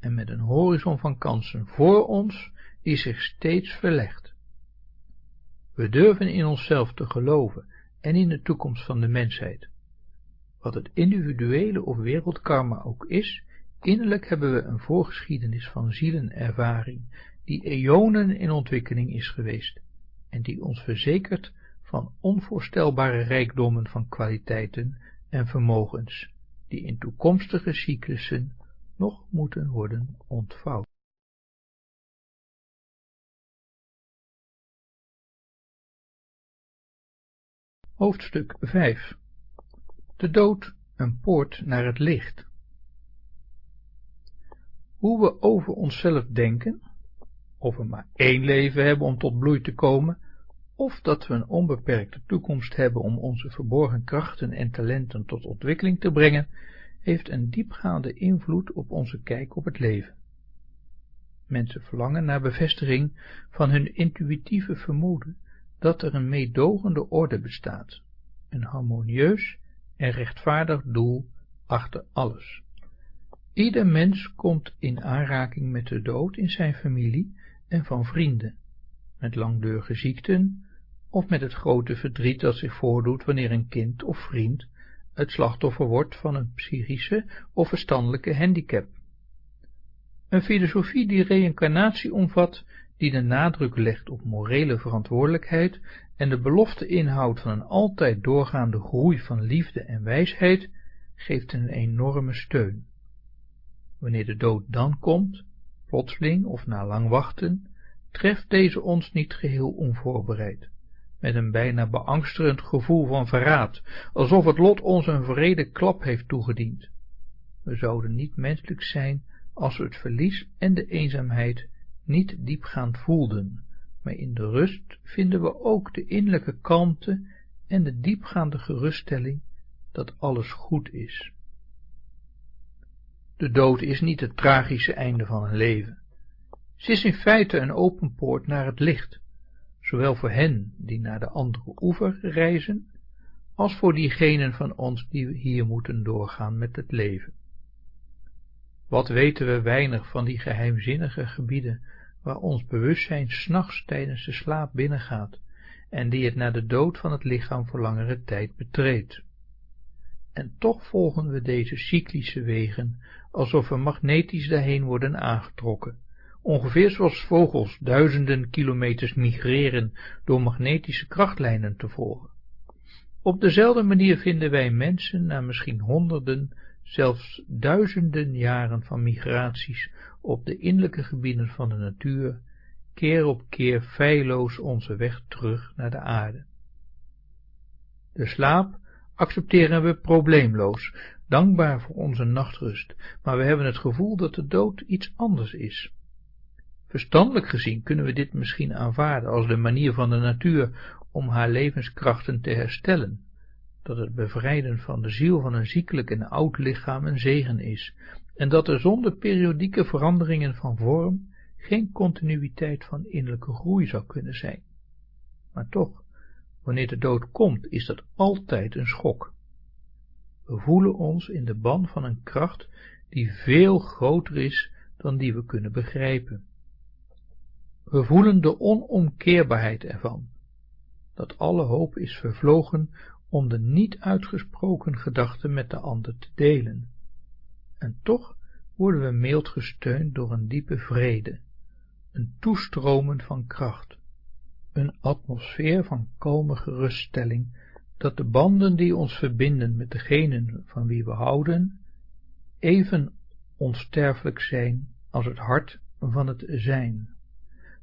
A: en met een horizon van kansen voor ons die zich steeds verlegt. We durven in onszelf te geloven en in de toekomst van de mensheid. Wat het individuele of wereldkarma ook is, innerlijk hebben we een voorgeschiedenis van zielenervaring, die eonen in ontwikkeling is geweest, en die ons verzekert van onvoorstelbare rijkdommen van kwaliteiten en vermogens, die in toekomstige cyclussen nog moeten worden ontvouwd. Hoofdstuk 5 De dood een poort naar het licht Hoe we over onszelf denken, of we maar één leven hebben om tot bloei te komen, of dat we een onbeperkte toekomst hebben om onze verborgen krachten en talenten tot ontwikkeling te brengen, heeft een diepgaande invloed op onze kijk op het leven. Mensen verlangen naar bevestiging van hun intuïtieve vermoeden dat er een meedogende orde bestaat, een harmonieus en rechtvaardig doel achter alles. Ieder mens komt in aanraking met de dood in zijn familie en van vrienden, met langdurige ziekten of met het grote verdriet dat zich voordoet wanneer een kind of vriend het slachtoffer wordt van een psychische of verstandelijke handicap. Een filosofie die reïncarnatie omvat, die de nadruk legt op morele verantwoordelijkheid en de belofte inhoudt van een altijd doorgaande groei van liefde en wijsheid, geeft een enorme steun. Wanneer de dood dan komt, plotseling of na lang wachten, treft deze ons niet geheel onvoorbereid, met een bijna beangsterend gevoel van verraad, alsof het lot ons een vrede klap heeft toegediend. We zouden niet menselijk zijn als we het verlies en de eenzaamheid niet diepgaand voelden, maar in de rust vinden we ook de innerlijke kalmte en de diepgaande geruststelling dat alles goed is. De dood is niet het tragische einde van een leven. Ze is in feite een open poort naar het licht, zowel voor hen die naar de andere oever reizen, als voor diegenen van ons die hier moeten doorgaan met het leven. Wat weten we weinig van die geheimzinnige gebieden, waar ons bewustzijn s'nachts tijdens de slaap binnengaat, en die het na de dood van het lichaam voor langere tijd betreedt. En toch volgen we deze cyclische wegen, alsof we magnetisch daarheen worden aangetrokken, ongeveer zoals vogels duizenden kilometers migreren door magnetische krachtlijnen te volgen. Op dezelfde manier vinden wij mensen na misschien honderden, zelfs duizenden jaren van migraties op de innerlijke gebieden van de natuur, keer op keer feilloos onze weg terug naar de aarde. De slaap accepteren we probleemloos, dankbaar voor onze nachtrust, maar we hebben het gevoel dat de dood iets anders is. Verstandelijk gezien kunnen we dit misschien aanvaarden als de manier van de natuur om haar levenskrachten te herstellen, dat het bevrijden van de ziel van een ziekelijk en oud lichaam een zegen is, en dat er zonder periodieke veranderingen van vorm geen continuïteit van innerlijke groei zou kunnen zijn. Maar toch, wanneer de dood komt, is dat altijd een schok. We voelen ons in de ban van een kracht die veel groter is dan die we kunnen begrijpen. We voelen de onomkeerbaarheid ervan, dat alle hoop is vervlogen om de niet uitgesproken gedachte met de ander te delen. En toch worden we mild gesteund door een diepe vrede, een toestromen van kracht, een atmosfeer van kalme geruststelling, dat de banden die ons verbinden met degenen van wie we houden, even onsterfelijk zijn als het hart van het zijn.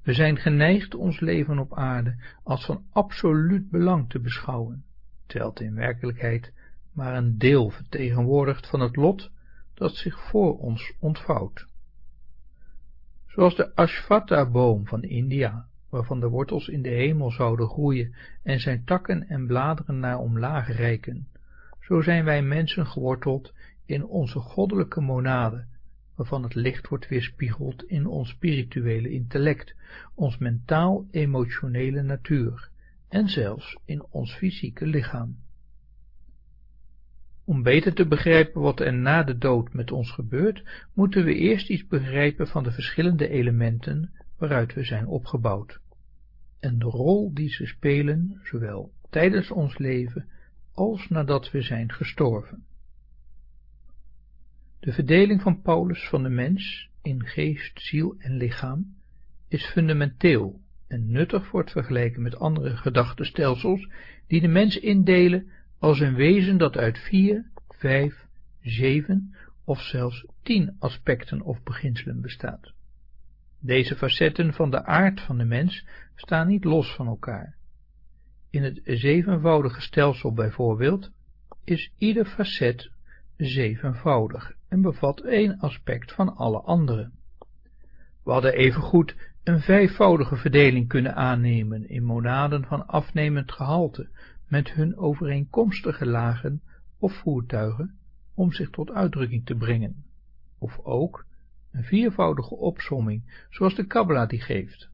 A: We zijn geneigd ons leven op aarde als van absoluut belang te beschouwen, terwijl in werkelijkheid maar een deel vertegenwoordigt van het lot dat zich voor ons ontvouwt. Zoals de Ashvata-boom van India, waarvan de wortels in de hemel zouden groeien en zijn takken en bladeren naar omlaag reiken, zo zijn wij mensen geworteld in onze goddelijke monade, waarvan het licht wordt weerspiegeld in ons spirituele intellect, ons mentaal-emotionele natuur en zelfs in ons fysieke lichaam. Om beter te begrijpen wat er na de dood met ons gebeurt, moeten we eerst iets begrijpen van de verschillende elementen waaruit we zijn opgebouwd, en de rol die ze spelen, zowel tijdens ons leven als nadat we zijn gestorven. De verdeling van Paulus van de mens in geest, ziel en lichaam is fundamenteel en nuttig voor het vergelijken met andere gedachtenstelsels die de mens indelen als een wezen dat uit vier, vijf, zeven of zelfs tien aspecten of beginselen bestaat. Deze facetten van de aard van de mens staan niet los van elkaar. In het zevenvoudige stelsel bijvoorbeeld is ieder facet zevenvoudig en bevat één aspect van alle andere. We hadden evengoed een vijfvoudige verdeling kunnen aannemen in monaden van afnemend gehalte, met hun overeenkomstige lagen of voertuigen om zich tot uitdrukking te brengen, of ook een viervoudige opsomming, zoals de Kabbala die geeft.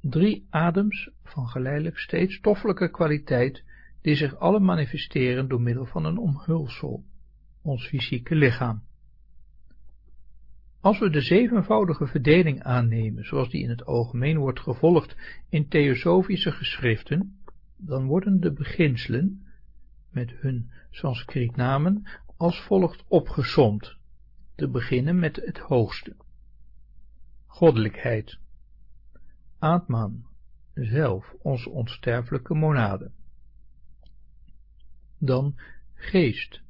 A: Drie adems van geleidelijk steeds stoffelijke kwaliteit, die zich alle manifesteren door middel van een omhulsel, ons fysieke lichaam. Als we de zevenvoudige verdeling aannemen, zoals die in het algemeen wordt gevolgd in theosofische geschriften, dan worden de beginselen, met hun Sanskrietnamen, als volgt opgesomd, te beginnen met het hoogste. Goddelijkheid. Atman, zelf, onze onsterfelijke monade. Dan geest,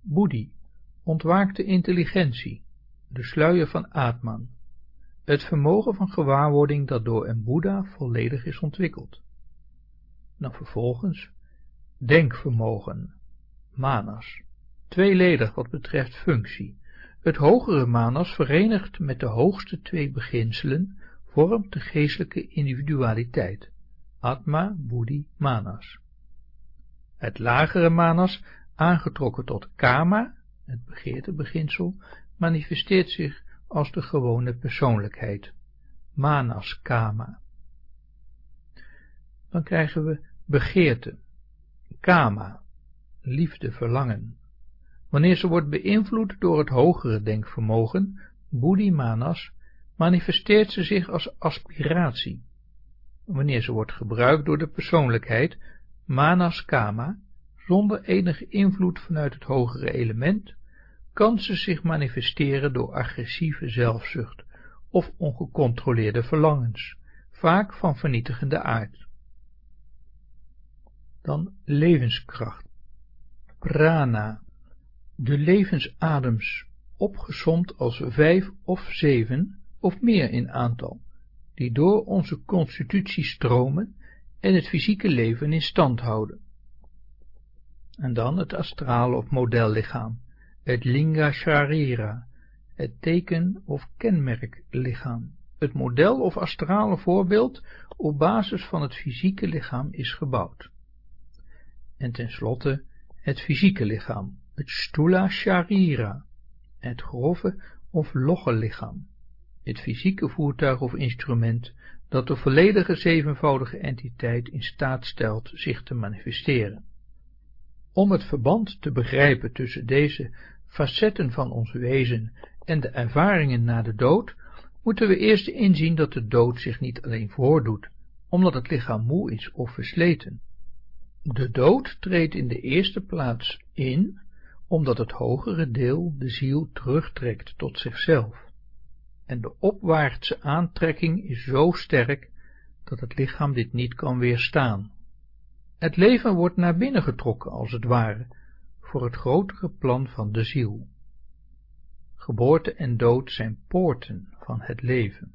A: Boedi, ontwaakte intelligentie, de sluier van Atman, het vermogen van gewaarwording dat door een Boeddha volledig is ontwikkeld. Dan vervolgens denkvermogen, manas, tweeledig wat betreft functie. Het hogere manas verenigd met de hoogste twee beginselen vormt de geestelijke individualiteit, atma, buddhi, manas. Het lagere manas, aangetrokken tot kama, het begeertebeginsel, manifesteert zich als de gewone persoonlijkheid, manas kama. Dan krijgen we begeerte, kama, liefde, verlangen. Wanneer ze wordt beïnvloed door het hogere denkvermogen, buddhi manas, manifesteert ze zich als aspiratie. Wanneer ze wordt gebruikt door de persoonlijkheid, manas kama, zonder enige invloed vanuit het hogere element, kan ze zich manifesteren door agressieve zelfzucht of ongecontroleerde verlangens, vaak van vernietigende aard. dan levenskracht. Prana, de levensadems, opgesomd als vijf of zeven of meer in aantal, die door onze constitutie stromen en het fysieke leven in stand houden. En dan het astrale of modellichaam, het linga sharira, het teken of kenmerklichaam, het model of astrale voorbeeld op basis van het fysieke lichaam is gebouwd. En tenslotte het fysieke lichaam, het stula sharira, het grove of logge lichaam, het fysieke voertuig of instrument dat de volledige zevenvoudige entiteit in staat stelt zich te manifesteren. Om het verband te begrijpen tussen deze facetten van ons wezen en de ervaringen na de dood, moeten we eerst inzien dat de dood zich niet alleen voordoet, omdat het lichaam moe is of versleten. De dood treedt in de eerste plaats in, omdat het hogere deel de ziel terugtrekt tot zichzelf. En de opwaartse aantrekking is zo sterk, dat het lichaam dit niet kan weerstaan. Het leven wordt naar binnen getrokken, als het ware, voor het grotere plan van de ziel. Geboorte en dood zijn poorten van het leven.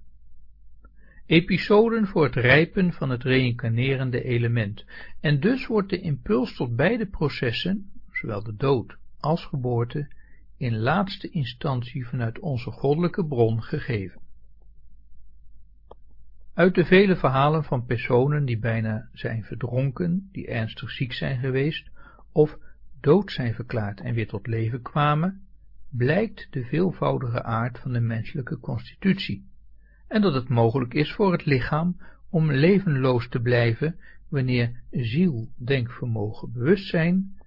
A: Episoden voor het rijpen van het reïncarnerende element, en dus wordt de impuls tot beide processen, zowel de dood als geboorte, in laatste instantie vanuit onze goddelijke bron gegeven. Uit de vele verhalen van personen die bijna zijn verdronken, die ernstig ziek zijn geweest, of dood zijn verklaard en weer tot leven kwamen, blijkt de veelvoudige aard van de menselijke constitutie, en dat het mogelijk is voor het lichaam om levenloos te blijven wanneer ziel, denkvermogen, bewustzijn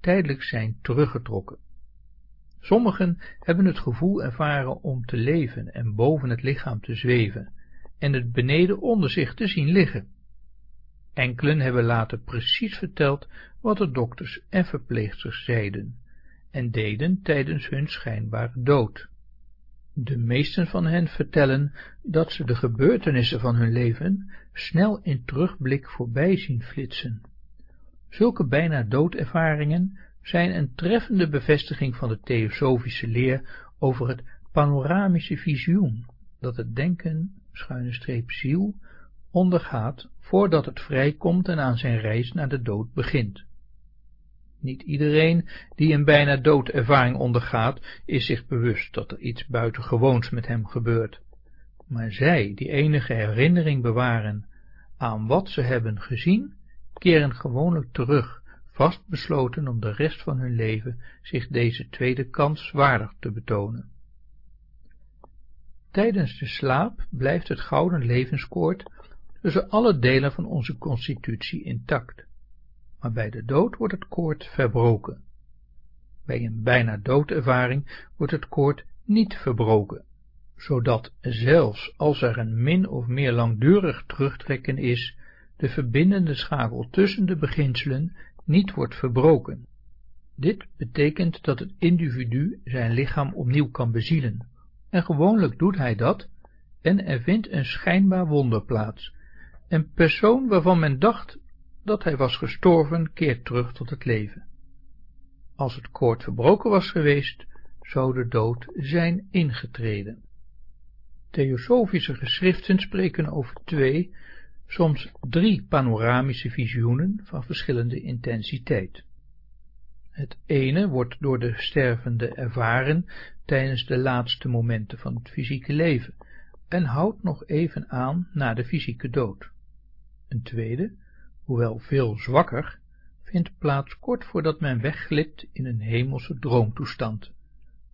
A: tijdelijk zijn teruggetrokken. Sommigen hebben het gevoel ervaren om te leven en boven het lichaam te zweven en het beneden onder zich te zien liggen. Enkelen hebben later precies verteld wat de dokters en verpleegsters zeiden en deden tijdens hun schijnbare dood. De meesten van hen vertellen dat ze de gebeurtenissen van hun leven snel in terugblik voorbij zien flitsen. Zulke bijna doodervaringen zijn een treffende bevestiging van de theosofische leer over het panoramische visioen, dat het denken, schuine streep ziel, ondergaat voordat het vrijkomt en aan zijn reis naar de dood begint. Niet iedereen die een bijna doodervaring ondergaat, is zich bewust dat er iets buitengewoons met hem gebeurt. Maar zij, die enige herinnering bewaren aan wat ze hebben gezien, keren gewoonlijk terug, vastbesloten om de rest van hun leven zich deze tweede kans waardig te betonen. Tijdens de slaap blijft het gouden levenskoord tussen alle delen van onze constitutie intact maar bij de dood wordt het koord verbroken. Bij een bijna doodervaring wordt het koord niet verbroken, zodat zelfs als er een min of meer langdurig terugtrekken is, de verbindende schakel tussen de beginselen niet wordt verbroken. Dit betekent dat het individu zijn lichaam opnieuw kan bezielen, en gewoonlijk doet hij dat, en er vindt een schijnbaar wonder plaats. Een persoon waarvan men dacht dat hij was gestorven keert terug tot het leven. Als het koord verbroken was geweest, zou de dood zijn ingetreden. Theosofische geschriften spreken over twee, soms drie panoramische visioenen van verschillende intensiteit. Het ene wordt door de stervende ervaren tijdens de laatste momenten van het fysieke leven en houdt nog even aan na de fysieke dood. Een tweede hoewel veel zwakker, vindt plaats kort voordat men wegglipt in een hemelse droomtoestand,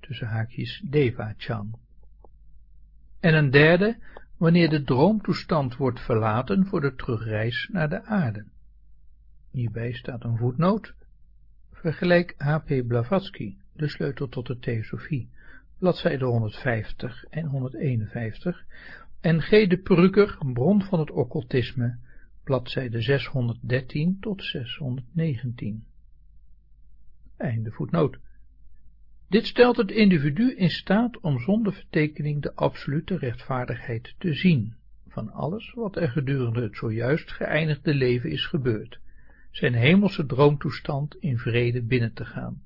A: tussen haakjes Deva-chan. En een derde, wanneer de droomtoestand wordt verlaten voor de terugreis naar de aarde. Hierbij staat een voetnoot. Vergelijk H.P. Blavatsky, de sleutel tot de theosofie, bladzijde 150 en 151, en G. de Prucker, bron van het occultisme, bladzijde 613 tot 619. Einde voetnoot. Dit stelt het individu in staat om zonder vertekening de absolute rechtvaardigheid te zien van alles wat er gedurende het zojuist geëindigde leven is gebeurd, zijn hemelse droomtoestand in vrede binnen te gaan,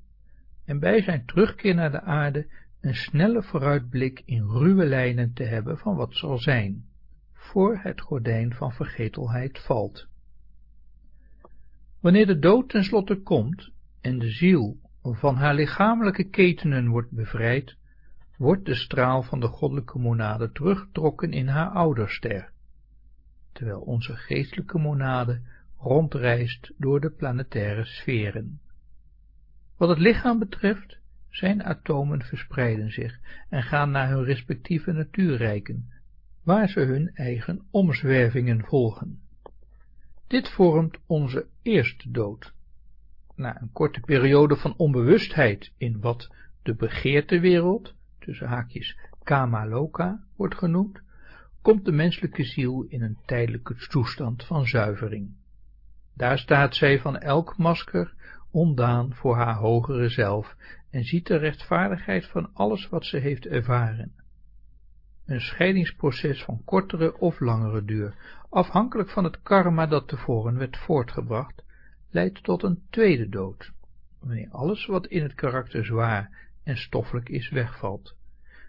A: en bij zijn terugkeer naar de aarde een snelle vooruitblik in ruwe lijnen te hebben van wat zal zijn, voor het gordijn van vergetelheid valt. Wanneer de dood tenslotte komt en de ziel van haar lichamelijke ketenen wordt bevrijd, wordt de straal van de goddelijke monade teruggetrokken in haar ouderster, terwijl onze geestelijke monade rondreist door de planetaire sferen. Wat het lichaam betreft, zijn atomen verspreiden zich en gaan naar hun respectieve natuurrijken, waar ze hun eigen omzwervingen volgen. Dit vormt onze eerste dood. Na een korte periode van onbewustheid in wat de begeertewereld, tussen haakjes Kamaloka, wordt genoemd, komt de menselijke ziel in een tijdelijke toestand van zuivering. Daar staat zij van elk masker ondaan voor haar hogere zelf en ziet de rechtvaardigheid van alles wat ze heeft ervaren. Een scheidingsproces van kortere of langere duur, afhankelijk van het karma dat tevoren werd voortgebracht, leidt tot een tweede dood, wanneer alles wat in het karakter zwaar en stoffelijk is wegvalt,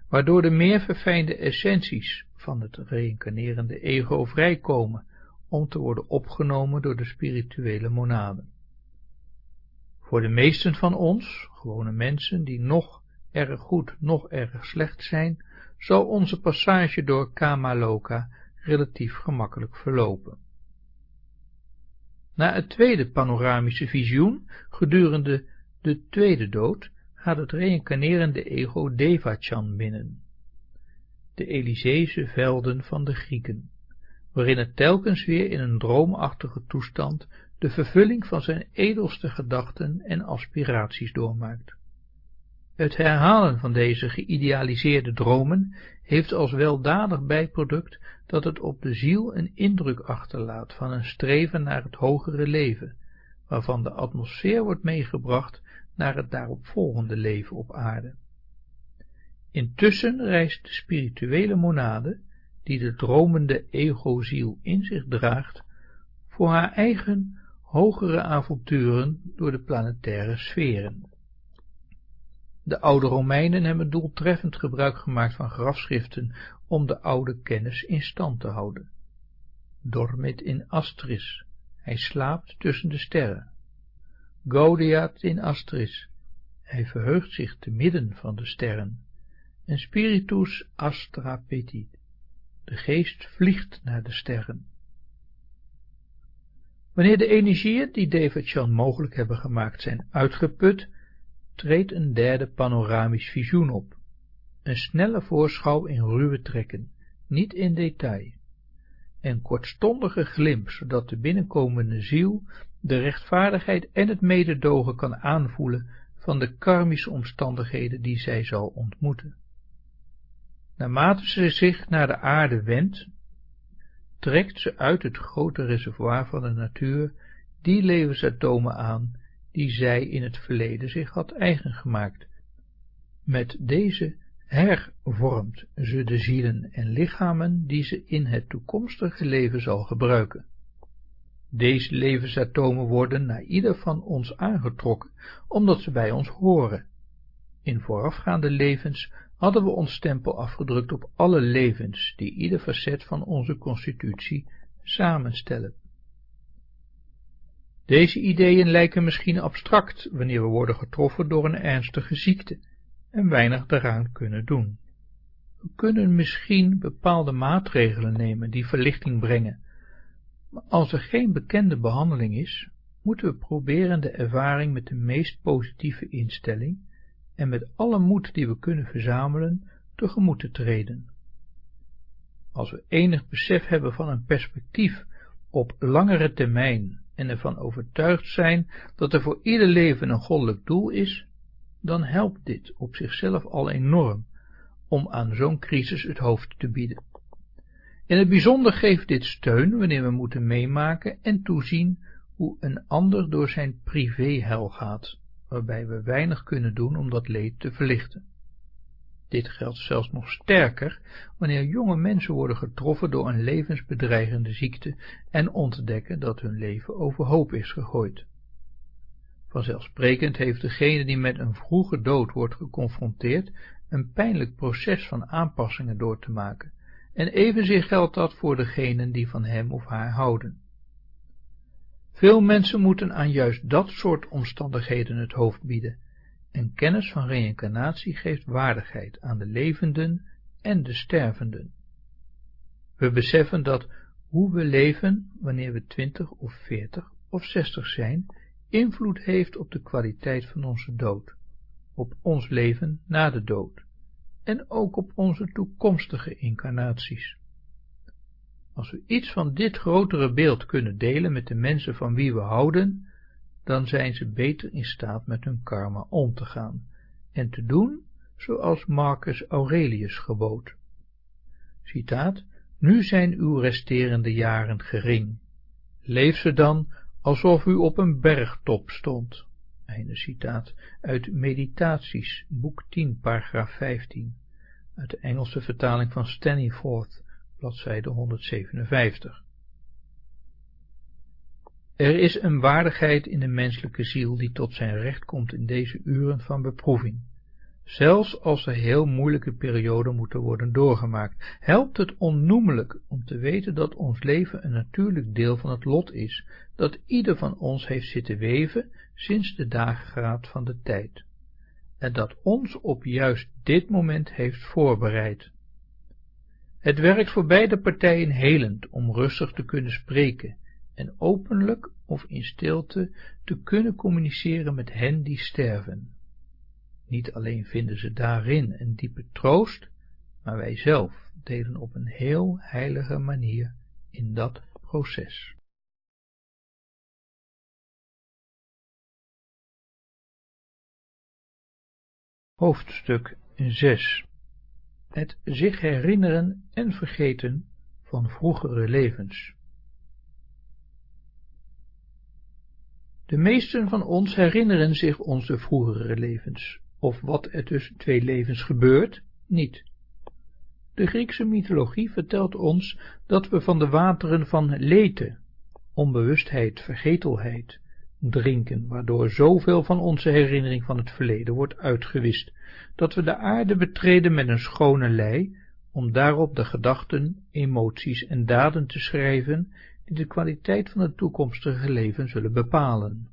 A: waardoor de meer verfijnde essenties van het reïncarnerende ego vrijkomen om te worden opgenomen door de spirituele monaden. Voor de meesten van ons, gewone mensen, die nog erg goed, nog erg slecht zijn, zal onze passage door Kamaloka relatief gemakkelijk verlopen. Na het tweede panoramische visioen, gedurende de tweede dood, gaat het reïncarnerende ego Devachan binnen, de Elyseese velden van de Grieken, waarin het telkens weer in een droomachtige toestand de vervulling van zijn edelste gedachten en aspiraties doormaakt. Het herhalen van deze geïdealiseerde dromen heeft als weldadig bijproduct dat het op de ziel een indruk achterlaat van een streven naar het hogere leven, waarvan de atmosfeer wordt meegebracht naar het daaropvolgende leven op aarde. Intussen reist de spirituele monade, die de dromende ego-ziel in zich draagt, voor haar eigen hogere avonturen door de planetaire sferen. De oude Romeinen hebben doeltreffend gebruik gemaakt van grafschriften om de oude kennis in stand te houden. Dormit in Astris, hij slaapt tussen de sterren. Gaudiat in Astris, hij verheugt zich te midden van de sterren. En Spiritus Astra Petit, de geest vliegt naar de sterren. Wanneer de energieën die David mogelijk hebben gemaakt zijn uitgeput, treedt een derde panoramisch visioen op. Een snelle voorschouw in ruwe trekken, niet in detail. Een kortstondige glimp, zodat de binnenkomende ziel de rechtvaardigheid en het mededogen kan aanvoelen van de karmische omstandigheden die zij zal ontmoeten. Naarmate ze zich naar de aarde wendt, trekt ze uit het grote reservoir van de natuur die levensatomen aan die zij in het verleden zich had eigen gemaakt. Met deze hervormt ze de zielen en lichamen die ze in het toekomstige leven zal gebruiken. Deze levensatomen worden naar ieder van ons aangetrokken, omdat ze bij ons horen. In voorafgaande levens hadden we ons stempel afgedrukt op alle levens, die ieder facet van onze constitutie samenstellen. Deze ideeën lijken misschien abstract wanneer we worden getroffen door een ernstige ziekte en weinig daaraan kunnen doen. We kunnen misschien bepaalde maatregelen nemen die verlichting brengen, maar als er geen bekende behandeling is, moeten we proberen de ervaring met de meest positieve instelling en met alle moed die we kunnen verzamelen tegemoet te treden. Als we enig besef hebben van een perspectief op langere termijn en ervan overtuigd zijn dat er voor ieder leven een goddelijk doel is, dan helpt dit op zichzelf al enorm om aan zo'n crisis het hoofd te bieden. In het bijzonder geeft dit steun wanneer we moeten meemaken en toezien hoe een ander door zijn privéhel gaat, waarbij we weinig kunnen doen om dat leed te verlichten. Dit geldt zelfs nog sterker wanneer jonge mensen worden getroffen door een levensbedreigende ziekte en ontdekken dat hun leven overhoop is gegooid. Vanzelfsprekend heeft degene die met een vroege dood wordt geconfronteerd een pijnlijk proces van aanpassingen door te maken, en evenzeer geldt dat voor degenen die van hem of haar houden. Veel mensen moeten aan juist dat soort omstandigheden het hoofd bieden, en kennis van reïncarnatie geeft waardigheid aan de levenden en de stervenden. We beseffen dat hoe we leven wanneer we twintig of veertig of zestig zijn, invloed heeft op de kwaliteit van onze dood, op ons leven na de dood en ook op onze toekomstige incarnaties. Als we iets van dit grotere beeld kunnen delen met de mensen van wie we houden, dan zijn ze beter in staat met hun karma om te gaan en te doen zoals Marcus Aurelius gebood. Citaat, nu zijn uw resterende jaren gering. Leef ze dan alsof u op een bergtop stond. Einde citaat uit Meditaties, boek 10, paragraaf 15, uit de Engelse vertaling van Staniforth, bladzijde 157. Er is een waardigheid in de menselijke ziel die tot zijn recht komt in deze uren van beproeving. Zelfs als er heel moeilijke perioden moeten worden doorgemaakt, helpt het onnoemelijk om te weten dat ons leven een natuurlijk deel van het lot is, dat ieder van ons heeft zitten weven sinds de dageraad van de tijd, en dat ons op juist dit moment heeft voorbereid. Het werkt voor beide partijen helend om rustig te kunnen spreken en openlijk of in stilte te kunnen communiceren met hen die sterven. Niet alleen vinden ze daarin een diepe troost, maar wij zelf delen op een heel heilige manier in dat proces. Hoofdstuk 6 Het zich herinneren en vergeten van vroegere levens De meesten van ons herinneren zich onze vroegere levens, of wat er tussen twee levens gebeurt, niet. De Griekse mythologie vertelt ons dat we van de wateren van Lethe, onbewustheid, vergetelheid, drinken, waardoor zoveel van onze herinnering van het verleden wordt uitgewist, dat we de aarde betreden met een schone lei, om daarop de gedachten, emoties en daden te schrijven, die de kwaliteit van het toekomstige leven zullen bepalen.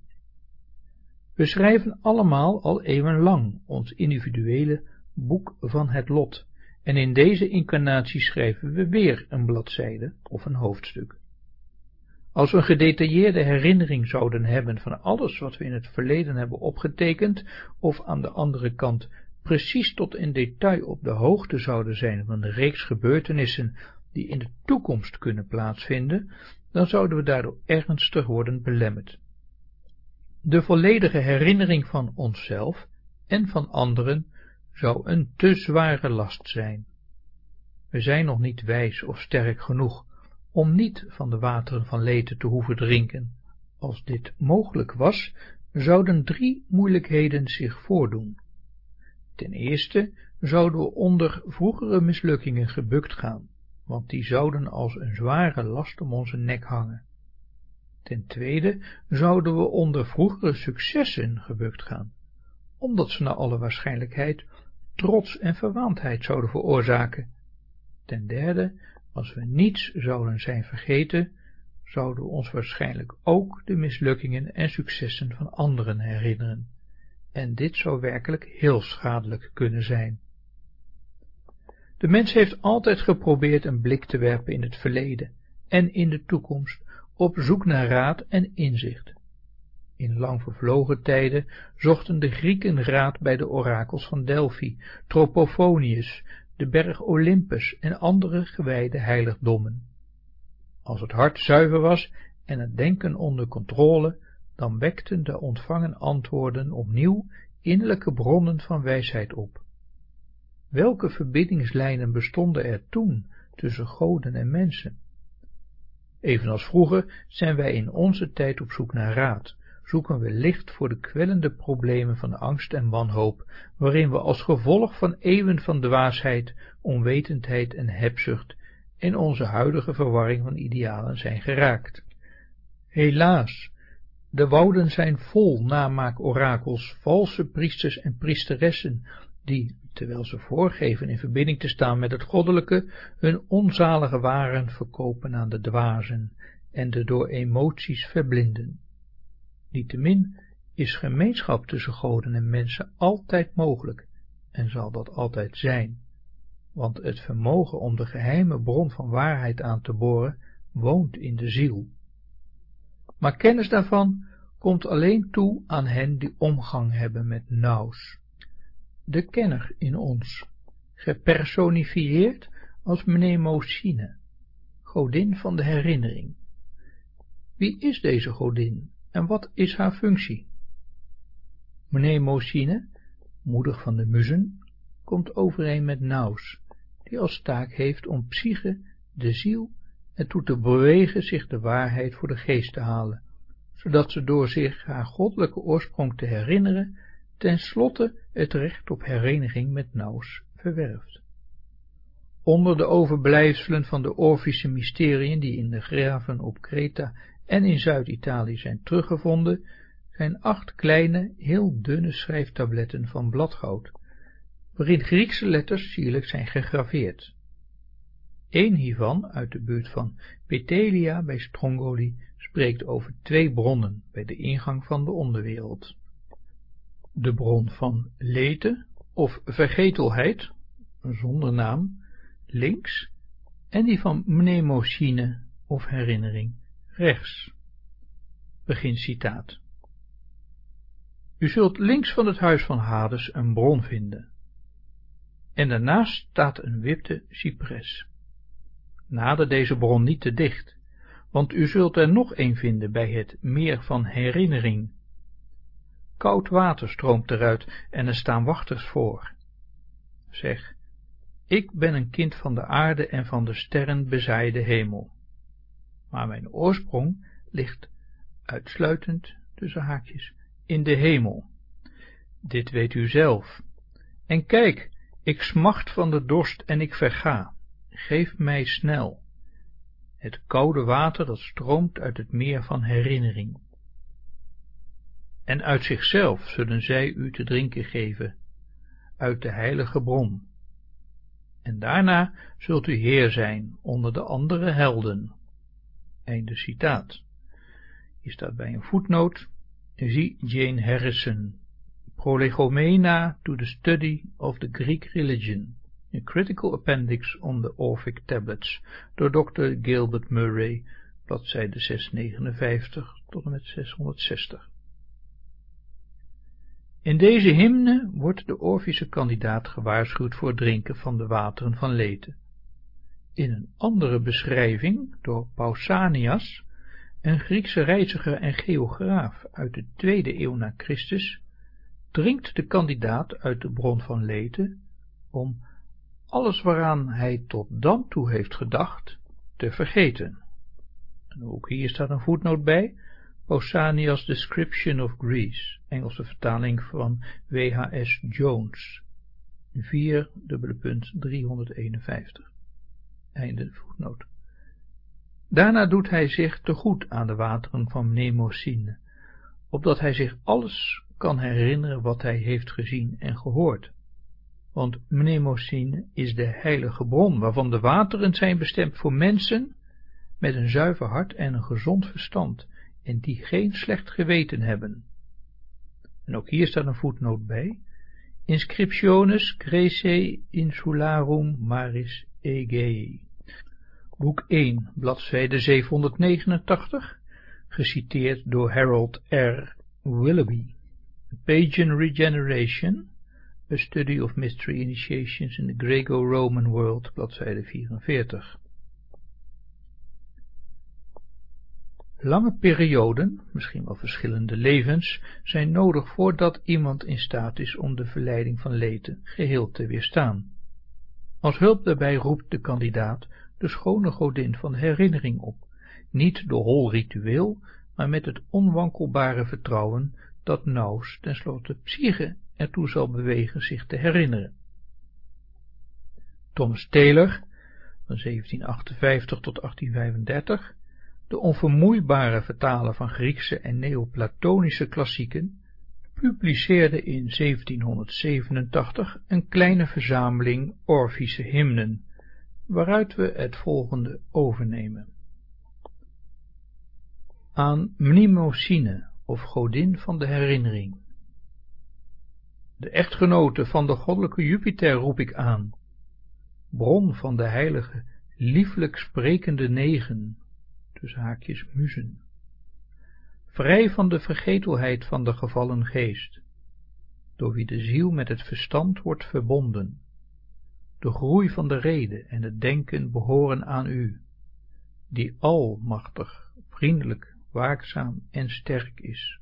A: We schrijven allemaal al eeuwenlang ons individuele boek van het lot, en in deze incarnatie schrijven we weer een bladzijde of een hoofdstuk. Als we een gedetailleerde herinnering zouden hebben van alles wat we in het verleden hebben opgetekend, of aan de andere kant precies tot in detail op de hoogte zouden zijn van de reeks gebeurtenissen die in de toekomst kunnen plaatsvinden, dan zouden we daardoor ernstig worden belemmerd. De volledige herinnering van onszelf en van anderen zou een te zware last zijn. We zijn nog niet wijs of sterk genoeg om niet van de wateren van leten te hoeven drinken. Als dit mogelijk was, zouden drie moeilijkheden zich voordoen. Ten eerste zouden we onder vroegere mislukkingen gebukt gaan, want die zouden als een zware last om onze nek hangen. Ten tweede zouden we onder vroegere successen gebukt gaan, omdat ze naar alle waarschijnlijkheid trots en verwaandheid zouden veroorzaken. Ten derde, als we niets zouden zijn vergeten, zouden we ons waarschijnlijk ook de mislukkingen en successen van anderen herinneren, en dit zou werkelijk heel schadelijk kunnen zijn. De mens heeft altijd geprobeerd een blik te werpen in het verleden en in de toekomst, op zoek naar raad en inzicht. In lang vervlogen tijden zochten de Grieken raad bij de orakels van Delphi, Tropofonius, de berg Olympus en andere gewijde heiligdommen. Als het hart zuiver was en het denken onder controle, dan wekten de ontvangen antwoorden opnieuw innerlijke bronnen van wijsheid op. Welke verbindingslijnen bestonden er toen tussen goden en mensen? Evenals vroeger zijn wij in onze tijd op zoek naar raad, zoeken we licht voor de kwellende problemen van angst en wanhoop, waarin we als gevolg van eeuwen van dwaasheid, onwetendheid en hebzucht in onze huidige verwarring van idealen zijn geraakt. Helaas, de wouden zijn vol namaak-orakels, valse priesters en priesteressen, die, terwijl ze voorgeven in verbinding te staan met het goddelijke, hun onzalige waren verkopen aan de dwazen en de door emoties verblinden. Niettemin is gemeenschap tussen goden en mensen altijd mogelijk en zal dat altijd zijn, want het vermogen om de geheime bron van waarheid aan te boren woont in de ziel. Maar kennis daarvan komt alleen toe aan hen die omgang hebben met naus. De kenner in ons, gepersonifieerd als Mnemosine, godin van de herinnering. Wie is deze godin en wat is haar functie? Mnemosine, moeder van de muzen, komt overeen met Naus, die als taak heeft om psyche, de ziel, ertoe te bewegen zich de waarheid voor de geest te halen, zodat ze door zich haar goddelijke oorsprong te herinneren, ten slotte het recht op hereniging met Naus verwerft. Onder de overblijfselen van de Orfische mysteriën die in de graven op Kreta en in Zuid-Italië zijn teruggevonden, zijn acht kleine, heel dunne schrijftabletten van bladgoud, waarin Griekse letters sierlijk zijn gegraveerd. Eén hiervan, uit de buurt van Petelia bij Strongoli, spreekt over twee bronnen bij de ingang van de onderwereld. De bron van Lete, of vergetelheid, zonder naam, links, en die van mnemosine, of herinnering, rechts. Begin citaat. U zult links van het huis van Hades een bron vinden. En daarnaast staat een wipte cipres. Nader deze bron niet te dicht, want u zult er nog een vinden bij het meer van herinnering. Koud water stroomt eruit en er staan wachters voor. Zeg, ik ben een kind van de aarde en van de sterren bezaaide hemel maar mijn oorsprong ligt uitsluitend, tussen haakjes, in de hemel. Dit weet u zelf. En kijk, ik smacht van de dorst en ik verga. Geef mij snel het koude water dat stroomt uit het meer van herinnering. En uit zichzelf zullen zij u te drinken geven, uit de heilige bron. En daarna zult u heer zijn onder de andere helden. Einde citaat. Hier staat bij een voetnoot, zie Jane Harrison, Prolegomena to the Study of the Greek Religion, a Critical Appendix on the Orphic Tablets, door Dr. Gilbert Murray, bladzijde 659 tot en met 660. In deze hymne wordt de Orfische kandidaat gewaarschuwd voor drinken van de wateren van Leten. In een andere beschrijving door Pausanias, een Griekse reiziger en geograaf uit de tweede eeuw na Christus, drinkt de kandidaat uit de bron van Lete om alles waaraan hij tot dan toe heeft gedacht te vergeten. En ook hier staat een voetnoot bij, Pausanias' Description of Greece, Engelse vertaling van W.H.S. Jones, 4 punt 351. Einde voetnoot. Daarna doet hij zich te goed aan de wateren van Mnemosine, opdat hij zich alles kan herinneren wat hij heeft gezien en gehoord. Want Mnemosine is de heilige bron, waarvan de wateren zijn bestemd voor mensen met een zuiver hart en een gezond verstand, en die geen slecht geweten hebben. En ook hier staat een voetnoot bij, Inscriptiones Grece insularum maris Egei. Boek 1, bladzijde 789, geciteerd door Harold R. Willoughby. Pagan Regeneration, A Study of Mystery Initiations in the Greco-Roman World, bladzijde 44. Lange perioden, misschien wel verschillende levens, zijn nodig voordat iemand in staat is om de verleiding van leten geheel te weerstaan. Als hulp daarbij roept de kandidaat de schone godin van herinnering op, niet door hol ritueel, maar met het onwankelbare vertrouwen dat Naus tenslotte Psyche ertoe zal bewegen zich te herinneren. Thomas Taylor, van 1758 tot 1835, de onvermoeibare vertaler van Griekse en Neoplatonische klassieken, publiceerde in 1787 een kleine verzameling Orfische hymnen, waaruit we het volgende overnemen. Aan Mnemosyne, of godin van de herinnering. De echtgenote van de goddelijke Jupiter roep ik aan, bron van de heilige, lieflijk sprekende negen, tussen haakjes muzen, vrij van de vergetelheid van de gevallen geest, door wie de ziel met het verstand wordt verbonden. De groei van de rede en het denken behoren aan u, die almachtig, vriendelijk, waakzaam en sterk is.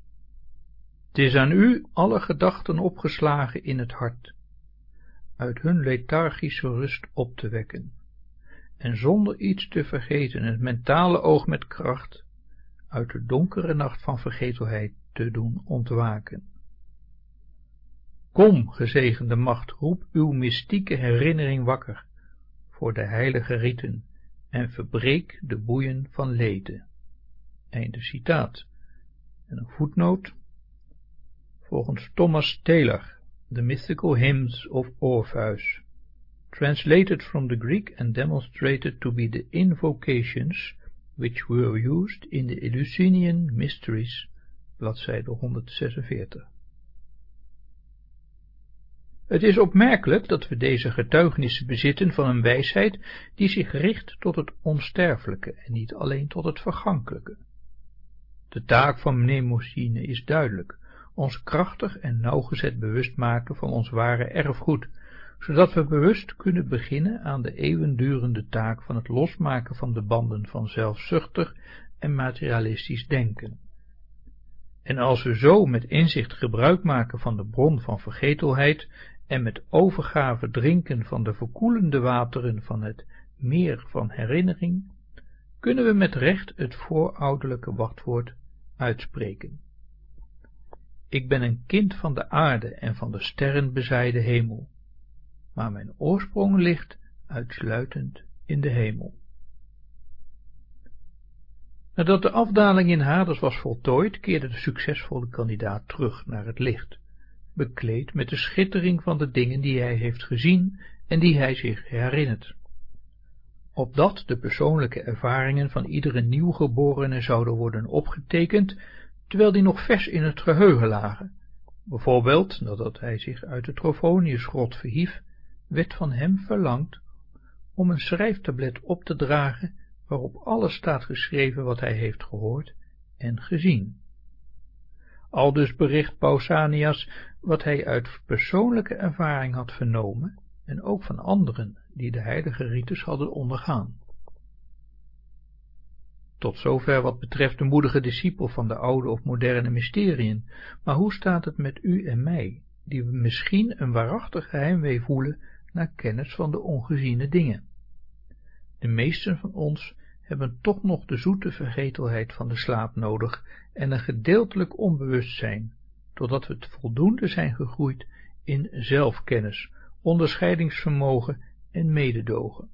A: Het is aan u alle gedachten opgeslagen in het hart, uit hun lethargische rust op te wekken, en zonder iets te vergeten het mentale oog met kracht uit de donkere nacht van vergetelheid te doen ontwaken. Kom, gezegende macht, roep uw mystieke herinnering wakker voor de heilige riten en verbreek de boeien van leden. Einde citaat. En een voetnoot. Volgens Thomas Taylor, The Mythical Hymns of Orpheus, translated from the Greek and demonstrated to be the invocations which were used in the Eleusinian Mysteries, bladzijde 146. Het is opmerkelijk dat we deze getuigenissen bezitten van een wijsheid die zich richt tot het onsterfelijke en niet alleen tot het vergankelijke. De taak van mnemosine is duidelijk, ons krachtig en nauwgezet bewust maken van ons ware erfgoed, zodat we bewust kunnen beginnen aan de eeuwendurende taak van het losmaken van de banden van zelfzuchtig en materialistisch denken. En als we zo met inzicht gebruik maken van de bron van vergetelheid en met overgave drinken van de verkoelende wateren van het meer van herinnering, kunnen we met recht het voorouderlijke wachtwoord uitspreken. Ik ben een kind van de aarde en van de sterren bezijde hemel maar mijn oorsprong ligt uitsluitend in de hemel. Nadat de afdaling in Hades was voltooid, keerde de succesvolle kandidaat terug naar het licht, bekleed met de schittering van de dingen die hij heeft gezien en die hij zich herinnert. Opdat de persoonlijke ervaringen van iedere nieuwgeborene zouden worden opgetekend, terwijl die nog vers in het geheugen lagen, bijvoorbeeld nadat hij zich uit de Trofoniusgrot verhief werd van hem verlangd om een schrijftablet op te dragen waarop alles staat geschreven wat hij heeft gehoord en gezien. Aldus bericht Pausanias wat hij uit persoonlijke ervaring had vernomen en ook van anderen die de heilige rites hadden ondergaan. Tot zover wat betreft de moedige discipel van de oude of moderne mysteriën, maar hoe staat het met u en mij, die misschien een waarachtig geheimwee voelen naar kennis van de ongeziene dingen. De meesten van ons hebben toch nog de zoete vergetelheid van de slaap nodig en een gedeeltelijk onbewustzijn, totdat we voldoende zijn gegroeid in zelfkennis, onderscheidingsvermogen en mededogen.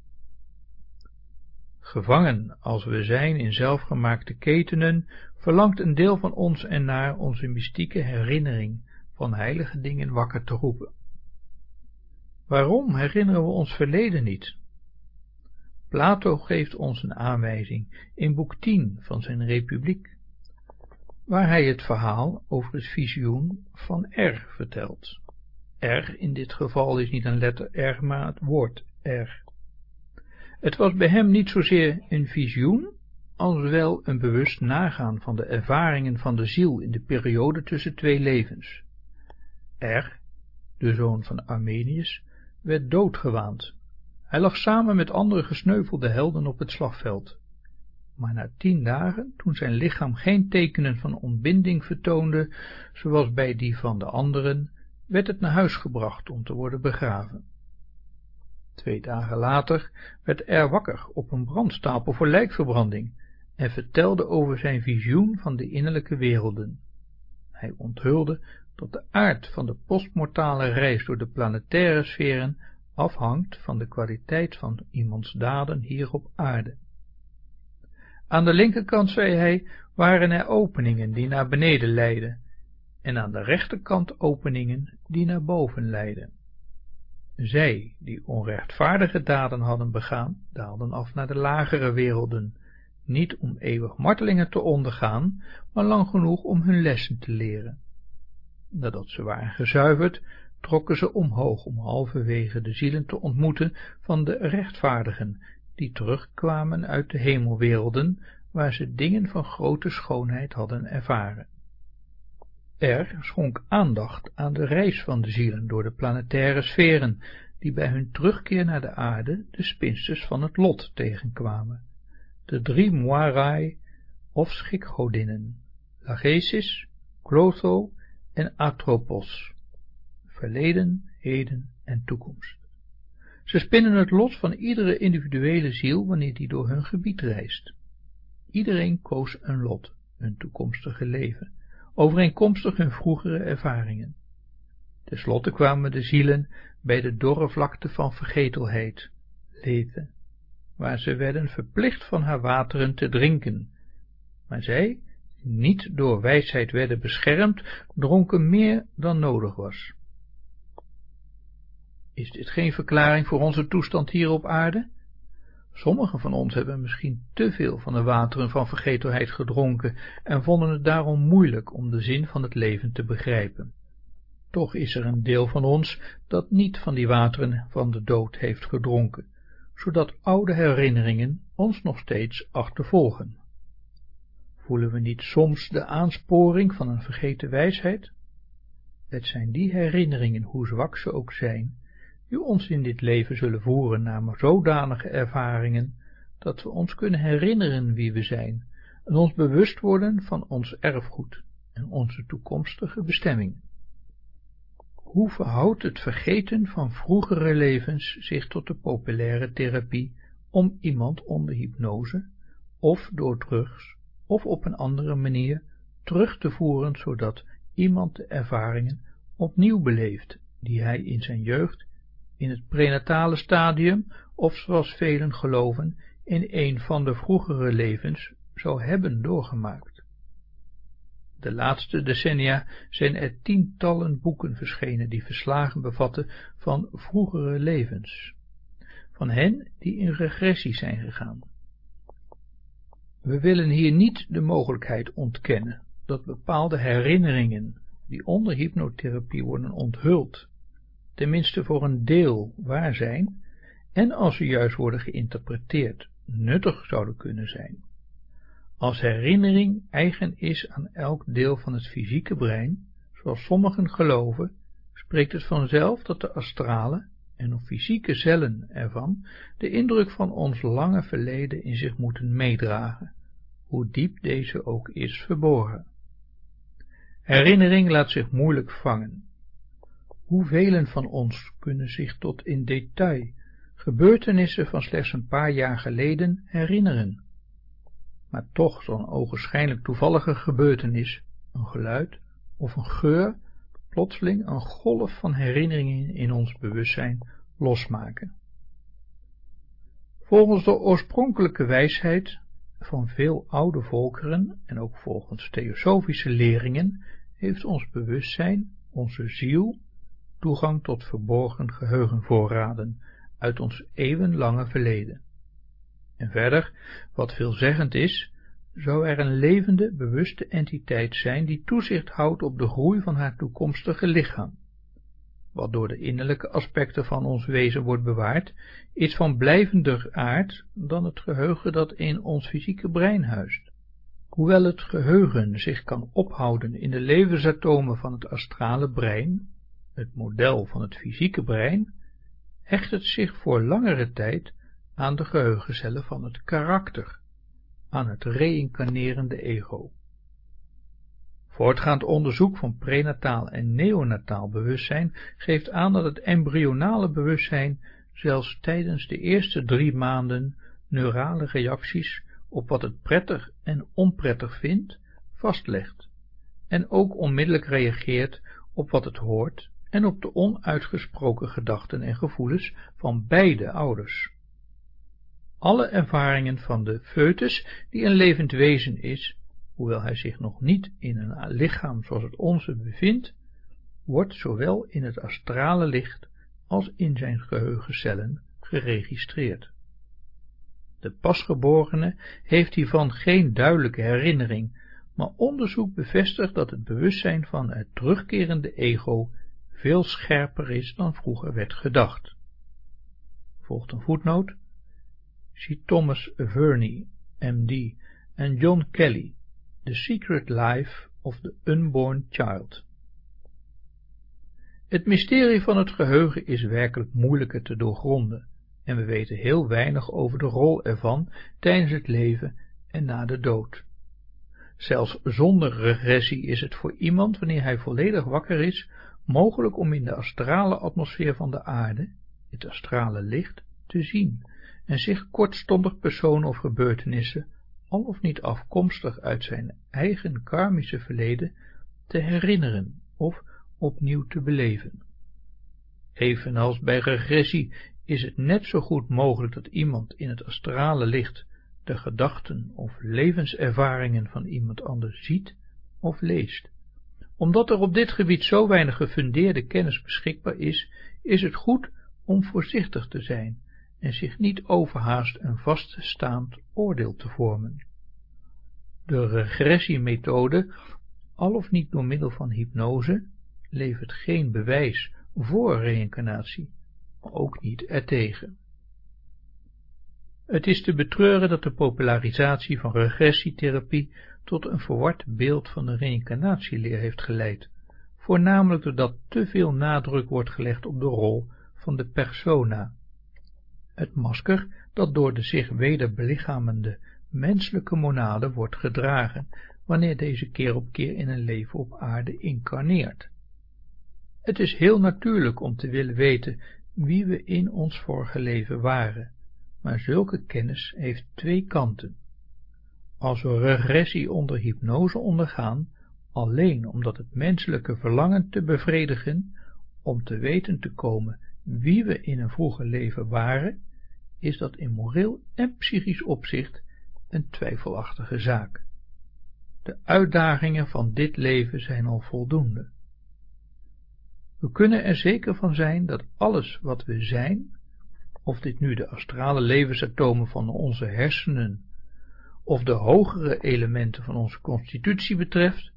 A: Gevangen als we zijn in zelfgemaakte ketenen, verlangt een deel van ons ernaar onze mystieke herinnering van heilige dingen wakker te roepen. Waarom herinneren we ons verleden niet? Plato geeft ons een aanwijzing in boek 10 van zijn Republiek, waar hij het verhaal over het visioen van R vertelt. R in dit geval is niet een letter R, maar het woord R. Het was bij hem niet zozeer een visioen, als wel een bewust nagaan van de ervaringen van de ziel in de periode tussen twee levens. R, de zoon van Armenius, werd doodgewaand. Hij lag samen met andere gesneuvelde helden op het slagveld. Maar na tien dagen, toen zijn lichaam geen tekenen van ontbinding vertoonde, zoals bij die van de anderen, werd het naar huis gebracht om te worden begraven. Twee dagen later werd er wakker op een brandstapel voor lijkverbranding, en vertelde over zijn visioen van de innerlijke werelden. Hij onthulde dat de aard van de postmortale reis door de planetaire sferen afhangt van de kwaliteit van iemands daden hier op aarde. Aan de linkerkant, zei hij, waren er openingen die naar beneden leidden, en aan de rechterkant openingen die naar boven leidden. Zij, die onrechtvaardige daden hadden begaan, daalden af naar de lagere werelden, niet om eeuwig martelingen te ondergaan, maar lang genoeg om hun lessen te leren. Nadat ze waren gezuiverd, trokken ze omhoog om halverwege de zielen te ontmoeten van de rechtvaardigen, die terugkwamen uit de hemelwerelden, waar ze dingen van grote schoonheid hadden ervaren. Er schonk aandacht aan de reis van de zielen door de planetaire sferen, die bij hun terugkeer naar de aarde de spinsters van het lot tegenkwamen, de drie Moirai of schikgodinnen, Lachesis, Clotho en Atropos, verleden, heden en toekomst. Ze spinnen het lot van iedere individuele ziel wanneer die door hun gebied reist. Iedereen koos een lot, een toekomstige leven, overeenkomstig hun vroegere ervaringen. Ten slotte kwamen de zielen bij de dorre vlakte van vergetelheid, Lethe, waar ze werden verplicht van haar wateren te drinken, maar zij, niet door wijsheid werden beschermd, dronken meer dan nodig was. Is dit geen verklaring voor onze toestand hier op aarde? Sommigen van ons hebben misschien te veel van de wateren van vergetelheid gedronken en vonden het daarom moeilijk om de zin van het leven te begrijpen. Toch is er een deel van ons dat niet van die wateren van de dood heeft gedronken, zodat oude herinneringen ons nog steeds achtervolgen. Voelen we niet soms de aansporing van een vergeten wijsheid? Het zijn die herinneringen, hoe zwak ze ook zijn, die ons in dit leven zullen voeren naar zodanige ervaringen, dat we ons kunnen herinneren wie we zijn en ons bewust worden van ons erfgoed en onze toekomstige bestemming. Hoe verhoudt het vergeten van vroegere levens zich tot de populaire therapie om iemand onder hypnose of door drugs of op een andere manier terug te voeren, zodat iemand de ervaringen opnieuw beleeft, die hij in zijn jeugd in het prenatale stadium of zoals velen geloven in een van de vroegere levens zou hebben doorgemaakt. De laatste decennia zijn er tientallen boeken verschenen die verslagen bevatten van vroegere levens, van hen die in regressie zijn gegaan. We willen hier niet de mogelijkheid ontkennen dat bepaalde herinneringen die onder hypnotherapie worden onthuld tenminste voor een deel waar zijn, en als ze juist worden geïnterpreteerd, nuttig zouden kunnen zijn. Als herinnering eigen is aan elk deel van het fysieke brein, zoals sommigen geloven, spreekt het vanzelf dat de astrale en of fysieke cellen ervan de indruk van ons lange verleden in zich moeten meedragen, hoe diep deze ook is verborgen. Herinnering laat zich moeilijk vangen, Hoevelen van ons kunnen zich tot in detail gebeurtenissen van slechts een paar jaar geleden herinneren? Maar toch zo'n ogenschijnlijk toevallige gebeurtenis, een geluid of een geur, plotseling een golf van herinneringen in ons bewustzijn losmaken. Volgens de oorspronkelijke wijsheid van veel oude volkeren en ook volgens theosofische leringen heeft ons bewustzijn, onze ziel, toegang tot verborgen geheugenvoorraden uit ons eeuwenlange verleden. En verder, wat veelzeggend is, zou er een levende, bewuste entiteit zijn die toezicht houdt op de groei van haar toekomstige lichaam. Wat door de innerlijke aspecten van ons wezen wordt bewaard, is van blijvender aard dan het geheugen dat in ons fysieke brein huist. Hoewel het geheugen zich kan ophouden in de levensatomen van het astrale brein, het model van het fysieke brein, hecht het zich voor langere tijd aan de geheugencellen van het karakter, aan het reïncarnerende ego. Voortgaand onderzoek van prenataal en neonataal bewustzijn geeft aan dat het embryonale bewustzijn zelfs tijdens de eerste drie maanden neurale reacties op wat het prettig en onprettig vindt, vastlegt, en ook onmiddellijk reageert op wat het hoort en op de onuitgesproken gedachten en gevoelens van beide ouders. Alle ervaringen van de foetus, die een levend wezen is, hoewel hij zich nog niet in een lichaam zoals het onze bevindt, wordt zowel in het astrale licht als in zijn geheugencellen geregistreerd. De pasgeborene heeft hiervan geen duidelijke herinnering, maar onderzoek bevestigt dat het bewustzijn van het terugkerende ego veel scherper is dan vroeger werd gedacht. Volgt een voetnoot. Zie Thomas Verney, MD, en John Kelly, The Secret Life of the Unborn Child. Het mysterie van het geheugen is werkelijk moeilijker te doorgronden, en we weten heel weinig over de rol ervan tijdens het leven en na de dood. Zelfs zonder regressie is het voor iemand, wanneer hij volledig wakker is, mogelijk om in de astrale atmosfeer van de aarde, het astrale licht, te zien en zich kortstondig personen of gebeurtenissen, al of niet afkomstig uit zijn eigen karmische verleden, te herinneren of opnieuw te beleven. Evenals bij regressie is het net zo goed mogelijk dat iemand in het astrale licht de gedachten of levenservaringen van iemand anders ziet of leest. Omdat er op dit gebied zo weinig gefundeerde kennis beschikbaar is, is het goed om voorzichtig te zijn en zich niet overhaast een vaststaand oordeel te vormen. De regressiemethode, al of niet door middel van hypnose, levert geen bewijs voor reïncarnatie, ook niet ertegen. Het is te betreuren dat de popularisatie van regressietherapie tot een verward beeld van de reïncarnatieleer heeft geleid, voornamelijk doordat te veel nadruk wordt gelegd op de rol van de persona, het masker dat door de zich weder belichamende menselijke monade wordt gedragen, wanneer deze keer op keer in een leven op aarde incarneert. Het is heel natuurlijk om te willen weten wie we in ons vorige leven waren, maar zulke kennis heeft twee kanten. Als we regressie onder hypnose ondergaan, alleen omdat het menselijke verlangen te bevredigen, om te weten te komen wie we in een vroeger leven waren, is dat in moreel en psychisch opzicht een twijfelachtige zaak. De uitdagingen van dit leven zijn al voldoende. We kunnen er zeker van zijn dat alles wat we zijn, of dit nu de astrale levensatomen van onze hersenen, of de hogere elementen van onze constitutie betreft,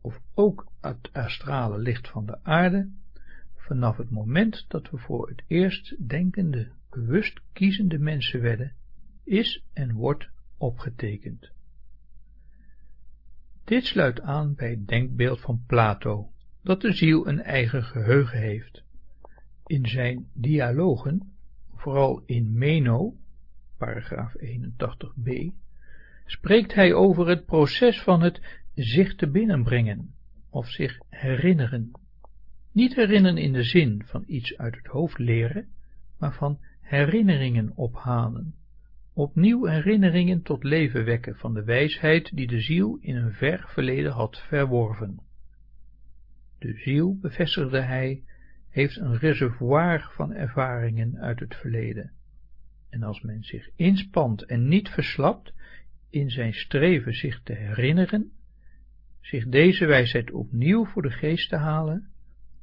A: of ook het astrale licht van de aarde, vanaf het moment dat we voor het eerst denkende, bewust kiezende mensen is en wordt opgetekend. Dit sluit aan bij het denkbeeld van Plato, dat de ziel een eigen geheugen heeft. In zijn dialogen, vooral in Meno, paragraaf 81b, spreekt hij over het proces van het zich te binnenbrengen, of zich herinneren. Niet herinneren in de zin van iets uit het hoofd leren, maar van herinneringen ophalen, opnieuw herinneringen tot leven wekken van de wijsheid die de ziel in een ver verleden had verworven. De ziel, bevestigde hij, heeft een reservoir van ervaringen uit het verleden. En als men zich inspant en niet verslapt in zijn streven zich te herinneren, zich deze wijsheid opnieuw voor de geest te halen,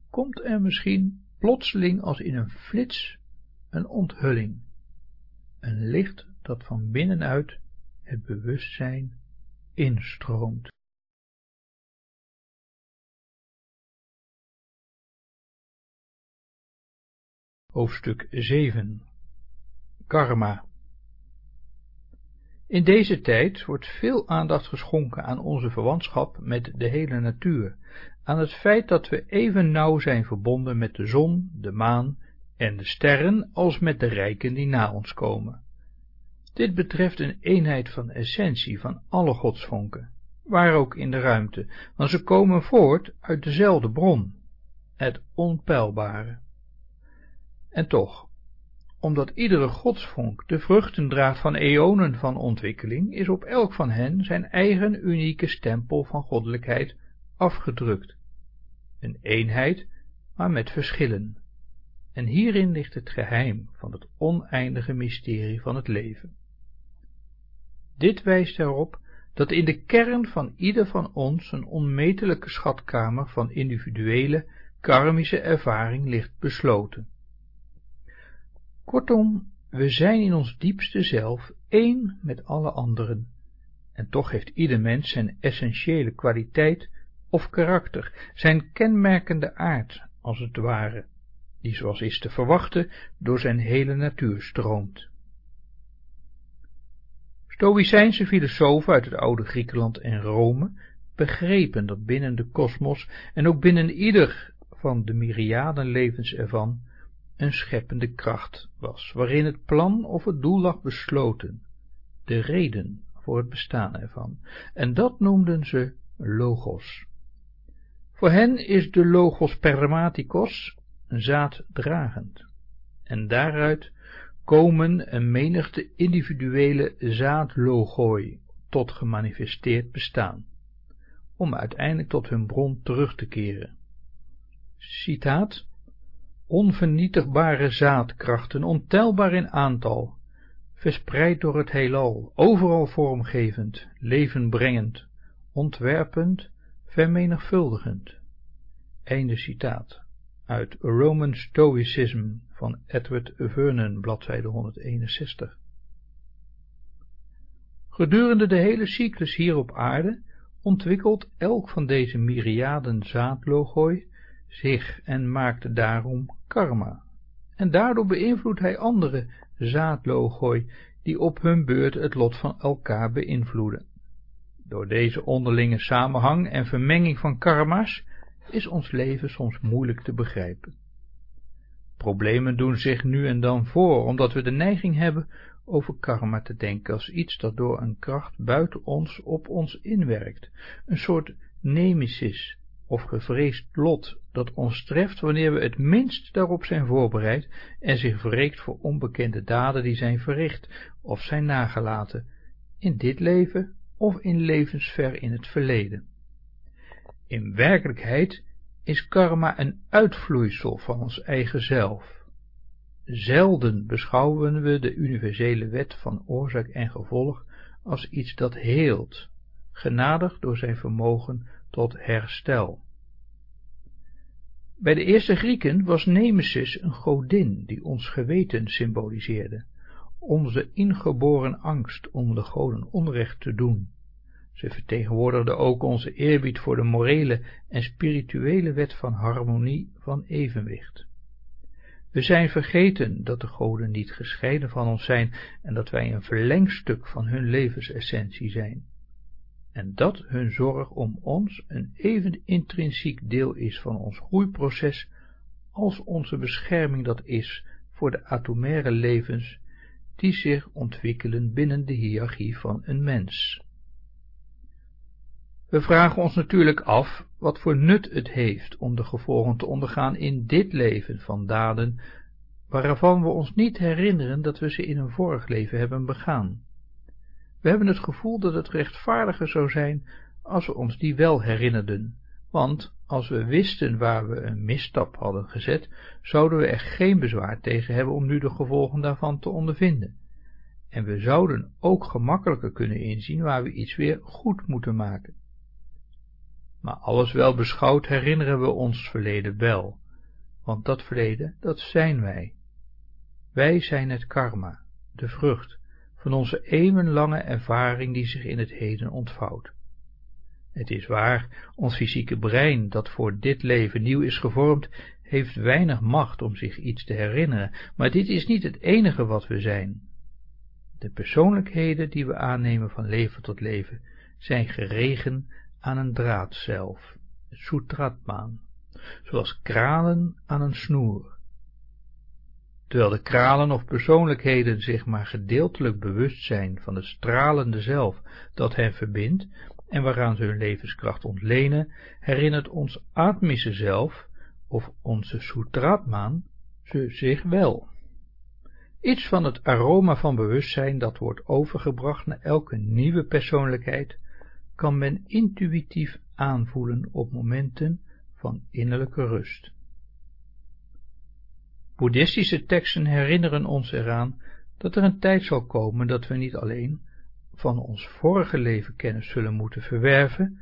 A: komt er misschien plotseling als in een flits een onthulling, een licht dat van binnenuit het bewustzijn instroomt. Hoofdstuk 7 Karma. In deze tijd wordt veel aandacht geschonken aan onze verwantschap met de hele natuur, aan het feit dat we even nauw zijn verbonden met de zon, de maan en de sterren als met de rijken die na ons komen. Dit betreft een eenheid van essentie van alle godsvonken, waar ook in de ruimte, want ze komen voort uit dezelfde bron, het onpeilbare. En toch, omdat iedere godsvonk de vruchten draagt van eonen van ontwikkeling, is op elk van hen zijn eigen unieke stempel van goddelijkheid afgedrukt. Een eenheid, maar met verschillen. En hierin ligt het geheim van het oneindige mysterie van het leven. Dit wijst erop dat in de kern van ieder van ons een onmetelijke schatkamer van individuele, karmische ervaring ligt besloten. Kortom, we zijn in ons diepste zelf één met alle anderen, en toch heeft ieder mens zijn essentiële kwaliteit of karakter, zijn kenmerkende aard, als het ware, die zoals is te verwachten door zijn hele natuur stroomt. Stoïcijnse filosofen uit het oude Griekenland en Rome begrepen dat binnen de kosmos en ook binnen ieder van de myriaden levens ervan een scheppende kracht was, waarin het plan of het doel lag besloten, de reden voor het bestaan ervan, en dat noemden ze logos. Voor hen is de logos permatikos zaaddragend, en daaruit komen een menigte individuele zaadlogoi tot gemanifesteerd bestaan, om uiteindelijk tot hun bron terug te keren. Citaat, onvernietigbare zaadkrachten, ontelbaar in aantal, verspreid door het heelal, overal vormgevend, levenbrengend, ontwerpend, vermenigvuldigend. Einde citaat uit Roman Stoicism van Edward Vernon, bladzijde 161. Gedurende de hele cyclus hier op aarde ontwikkelt elk van deze myriaden zaadlogoi zich en maakt daarom karma. En daardoor beïnvloedt hij andere zaadlogoi die op hun beurt het lot van elkaar beïnvloeden. Door deze onderlinge samenhang en vermenging van karma's is ons leven soms moeilijk te begrijpen. Problemen doen zich nu en dan voor, omdat we de neiging hebben over karma te denken als iets dat door een kracht buiten ons op ons inwerkt, een soort nemesis of gevreesd lot dat ons treft wanneer we het minst daarop zijn voorbereid en zich wreekt voor onbekende daden die zijn verricht of zijn nagelaten, in dit leven of in levensver in het verleden. In werkelijkheid is karma een uitvloeisel van ons eigen zelf. Zelden beschouwen we de universele wet van oorzaak en gevolg als iets dat heelt, genadig door zijn vermogen tot herstel. Bij de eerste Grieken was Nemesis een godin die ons geweten symboliseerde, onze ingeboren angst om de goden onrecht te doen. Ze vertegenwoordigde ook onze eerbied voor de morele en spirituele wet van harmonie van evenwicht. We zijn vergeten dat de goden niet gescheiden van ons zijn en dat wij een verlengstuk van hun levensessentie zijn. En dat hun zorg om ons een even intrinsiek deel is van ons groeiproces als onze bescherming dat is voor de atomaire levens die zich ontwikkelen binnen de hiërarchie van een mens. We vragen ons natuurlijk af wat voor nut het heeft om de gevolgen te ondergaan in dit leven van daden, waarvan we ons niet herinneren dat we ze in een vorig leven hebben begaan. We hebben het gevoel dat het rechtvaardiger zou zijn als we ons die wel herinnerden, want als we wisten waar we een misstap hadden gezet, zouden we er geen bezwaar tegen hebben om nu de gevolgen daarvan te ondervinden. En we zouden ook gemakkelijker kunnen inzien waar we iets weer goed moeten maken. Maar alles wel beschouwd herinneren we ons verleden wel, want dat verleden, dat zijn wij. Wij zijn het karma, de vrucht, van onze eeuwenlange ervaring die zich in het heden ontvouwt. Het is waar, ons fysieke brein, dat voor dit leven nieuw is gevormd, heeft weinig macht om zich iets te herinneren, maar dit is niet het enige wat we zijn. De persoonlijkheden die we aannemen van leven tot leven, zijn geregen aan een draad zelf, Sutratman, zoals kralen aan een snoer. Terwijl de kralen of persoonlijkheden zich maar gedeeltelijk bewust zijn van het stralende zelf dat hen verbindt en waaraan ze hun levenskracht ontlenen, herinnert ons atmische zelf, of onze Sutratman, ze zich wel. Iets van het aroma van bewustzijn dat wordt overgebracht naar elke nieuwe persoonlijkheid, kan men intuïtief aanvoelen op momenten van innerlijke rust. Boeddhistische teksten herinneren ons eraan dat er een tijd zal komen dat we niet alleen van ons vorige leven kennis zullen moeten verwerven,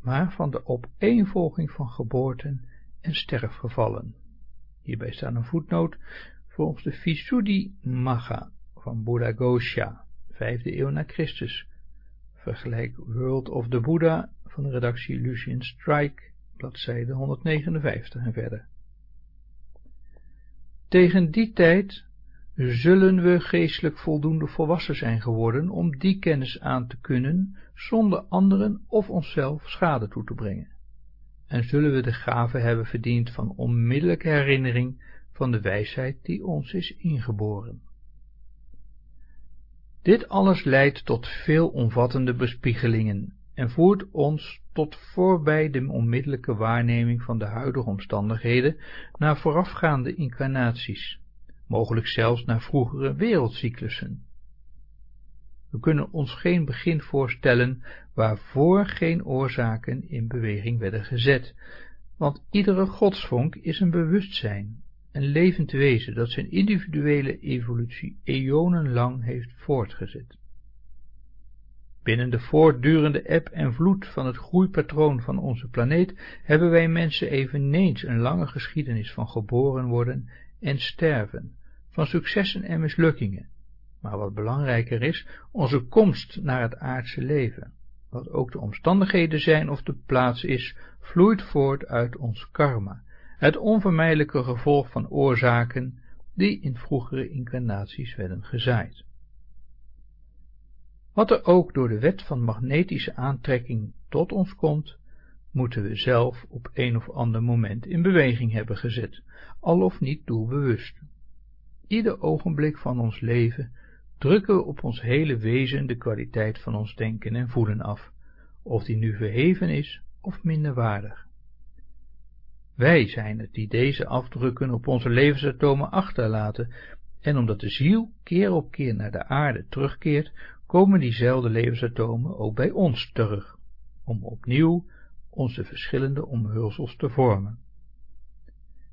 A: maar van de opeenvolging van geboorten en sterfgevallen. Hierbij staat een voetnoot volgens de Visuddhimagga van Buddha Gosha, 5e eeuw na Christus, vergelijk World of the Buddha van de redactie Lucian Strike, bladzijde 159 en verder. Tegen die tijd zullen we geestelijk voldoende volwassen zijn geworden om die kennis aan te kunnen zonder anderen of onszelf schade toe te brengen. En zullen we de gave hebben verdiend van onmiddellijke herinnering van de wijsheid die ons is ingeboren. Dit alles leidt tot veelomvattende bespiegelingen en voert ons tot voorbij de onmiddellijke waarneming van de huidige omstandigheden naar voorafgaande incarnaties, mogelijk zelfs naar vroegere wereldcyclussen. We kunnen ons geen begin voorstellen waarvoor geen oorzaken in beweging werden gezet, want iedere godsvonk is een bewustzijn, een levend wezen dat zijn individuele evolutie eonenlang heeft voortgezet. Binnen de voortdurende eb en vloed van het groeipatroon van onze planeet hebben wij mensen eveneens een lange geschiedenis van geboren worden en sterven, van successen en mislukkingen, maar wat belangrijker is, onze komst naar het aardse leven, wat ook de omstandigheden zijn of de plaats is, vloeit voort uit ons karma, het onvermijdelijke gevolg van oorzaken die in vroegere incarnaties werden gezaaid. Wat er ook door de wet van magnetische aantrekking tot ons komt, moeten we zelf op een of ander moment in beweging hebben gezet, al of niet doelbewust. Ieder ogenblik van ons leven drukken we op ons hele wezen de kwaliteit van ons denken en voelen af, of die nu verheven is of minderwaardig. Wij zijn het die deze afdrukken op onze levensatomen achterlaten, en omdat de ziel keer op keer naar de aarde terugkeert, komen diezelfde levensatomen ook bij ons terug, om opnieuw onze verschillende omhulsels te vormen.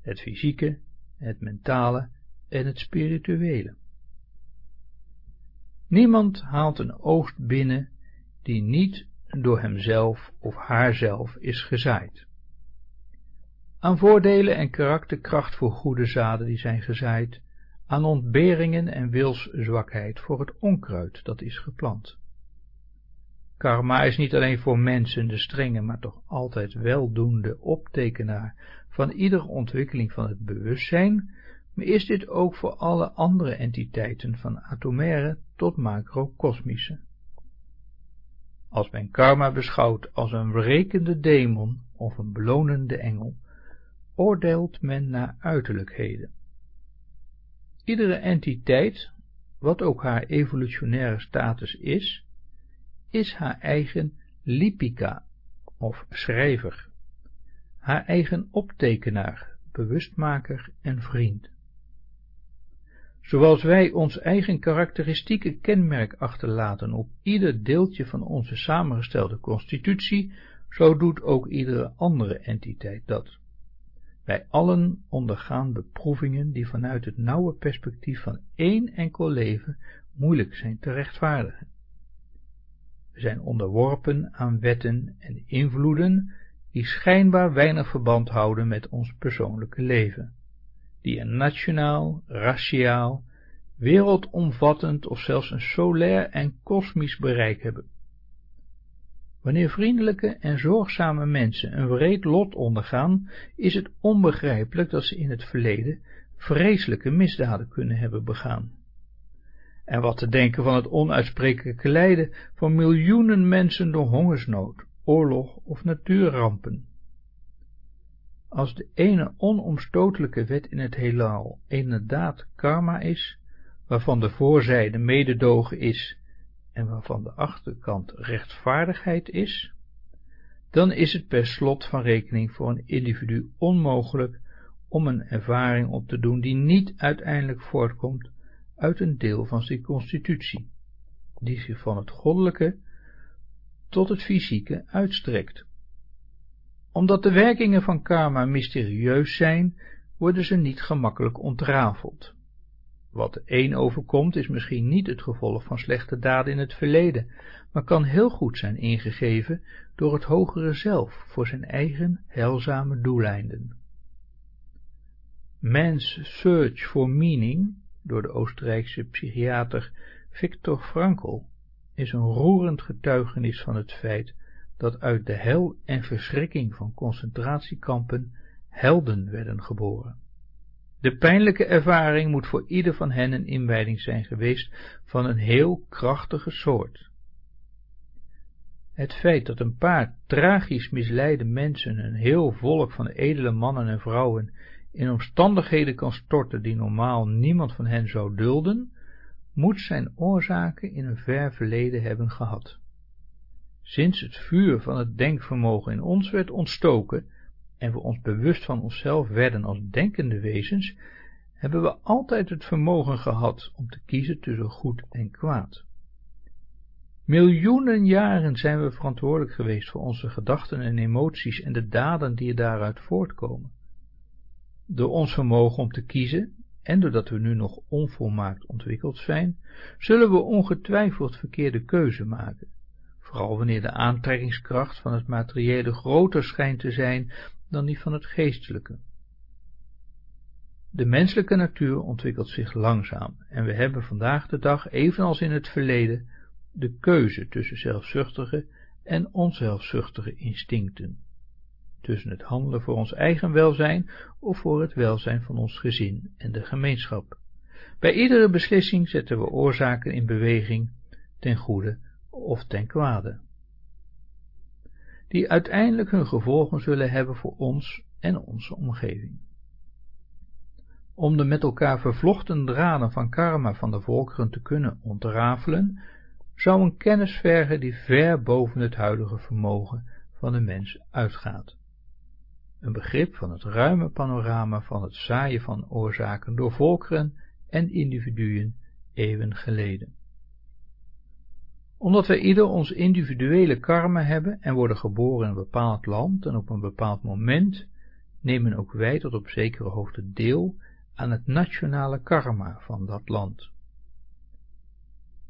A: Het fysieke, het mentale en het spirituele. Niemand haalt een oogst binnen die niet door hemzelf of haarzelf is gezaaid. Aan voordelen en karakterkracht voor goede zaden die zijn gezaaid, aan ontberingen en wilszwakheid voor het onkruid dat is geplant. Karma is niet alleen voor mensen de strenge, maar toch altijd weldoende optekenaar van iedere ontwikkeling van het bewustzijn, maar is dit ook voor alle andere entiteiten van atomaire tot macrokosmische. Als men karma beschouwt als een wrekende demon of een belonende engel, oordeelt men naar uiterlijkheden. Iedere entiteit, wat ook haar evolutionaire status is, is haar eigen lipika of schrijver, haar eigen optekenaar, bewustmaker en vriend. Zoals wij ons eigen karakteristieke kenmerk achterlaten op ieder deeltje van onze samengestelde constitutie, zo doet ook iedere andere entiteit dat. Wij allen ondergaan beproevingen die vanuit het nauwe perspectief van één enkel leven moeilijk zijn te rechtvaardigen. We zijn onderworpen aan wetten en invloeden die schijnbaar weinig verband houden met ons persoonlijke leven, die een nationaal, raciaal, wereldomvattend of zelfs een solair en kosmisch bereik hebben. Wanneer vriendelijke en zorgzame mensen een wreed lot ondergaan, is het onbegrijpelijk dat ze in het verleden vreselijke misdaden kunnen hebben begaan. En wat te denken van het onuitsprekelijke lijden van miljoenen mensen door hongersnood, oorlog of natuurrampen. Als de ene onomstotelijke wet in het heelal inderdaad karma is, waarvan de voorzijde mededogen is en waarvan de achterkant rechtvaardigheid is, dan is het per slot van rekening voor een individu onmogelijk om een ervaring op te doen die niet uiteindelijk voortkomt uit een deel van zijn constitutie, die zich van het goddelijke tot het fysieke uitstrekt. Omdat de werkingen van karma mysterieus zijn, worden ze niet gemakkelijk ontrafeld. Wat de een overkomt is misschien niet het gevolg van slechte daden in het verleden, maar kan heel goed zijn ingegeven door het hogere zelf voor zijn eigen heilzame doeleinden. Man's Search for Meaning, door de Oostenrijkse psychiater Viktor Frankl, is een roerend getuigenis van het feit dat uit de hel en verschrikking van concentratiekampen helden werden geboren. De pijnlijke ervaring moet voor ieder van hen een inwijding zijn geweest van een heel krachtige soort. Het feit dat een paar tragisch misleide mensen een heel volk van edele mannen en vrouwen in omstandigheden kan storten die normaal niemand van hen zou dulden, moet zijn oorzaken in een ver verleden hebben gehad. Sinds het vuur van het denkvermogen in ons werd ontstoken, en we ons bewust van onszelf werden als denkende wezens, hebben we altijd het vermogen gehad om te kiezen tussen goed en kwaad. Miljoenen jaren zijn we verantwoordelijk geweest voor onze gedachten en emoties en de daden die er daaruit voortkomen. Door ons vermogen om te kiezen, en doordat we nu nog onvolmaakt ontwikkeld zijn, zullen we ongetwijfeld verkeerde keuze maken, vooral wanneer de aantrekkingskracht van het materiële groter schijnt te zijn dan die van het geestelijke. De menselijke natuur ontwikkelt zich langzaam en we hebben vandaag de dag, evenals in het verleden, de keuze tussen zelfzuchtige en onzelfzuchtige instincten, tussen het handelen voor ons eigen welzijn of voor het welzijn van ons gezin en de gemeenschap. Bij iedere beslissing zetten we oorzaken in beweging, ten goede of ten kwade die uiteindelijk hun gevolgen zullen hebben voor ons en onze omgeving. Om de met elkaar vervlochten draden van karma van de volkeren te kunnen ontrafelen, zou een kennis vergen die ver boven het huidige vermogen van de mens uitgaat. Een begrip van het ruime panorama van het zaaien van oorzaken door volkeren en individuen eeuwen geleden omdat wij ieder ons individuele karma hebben en worden geboren in een bepaald land en op een bepaald moment, nemen ook wij tot op zekere hoogte deel aan het nationale karma van dat land.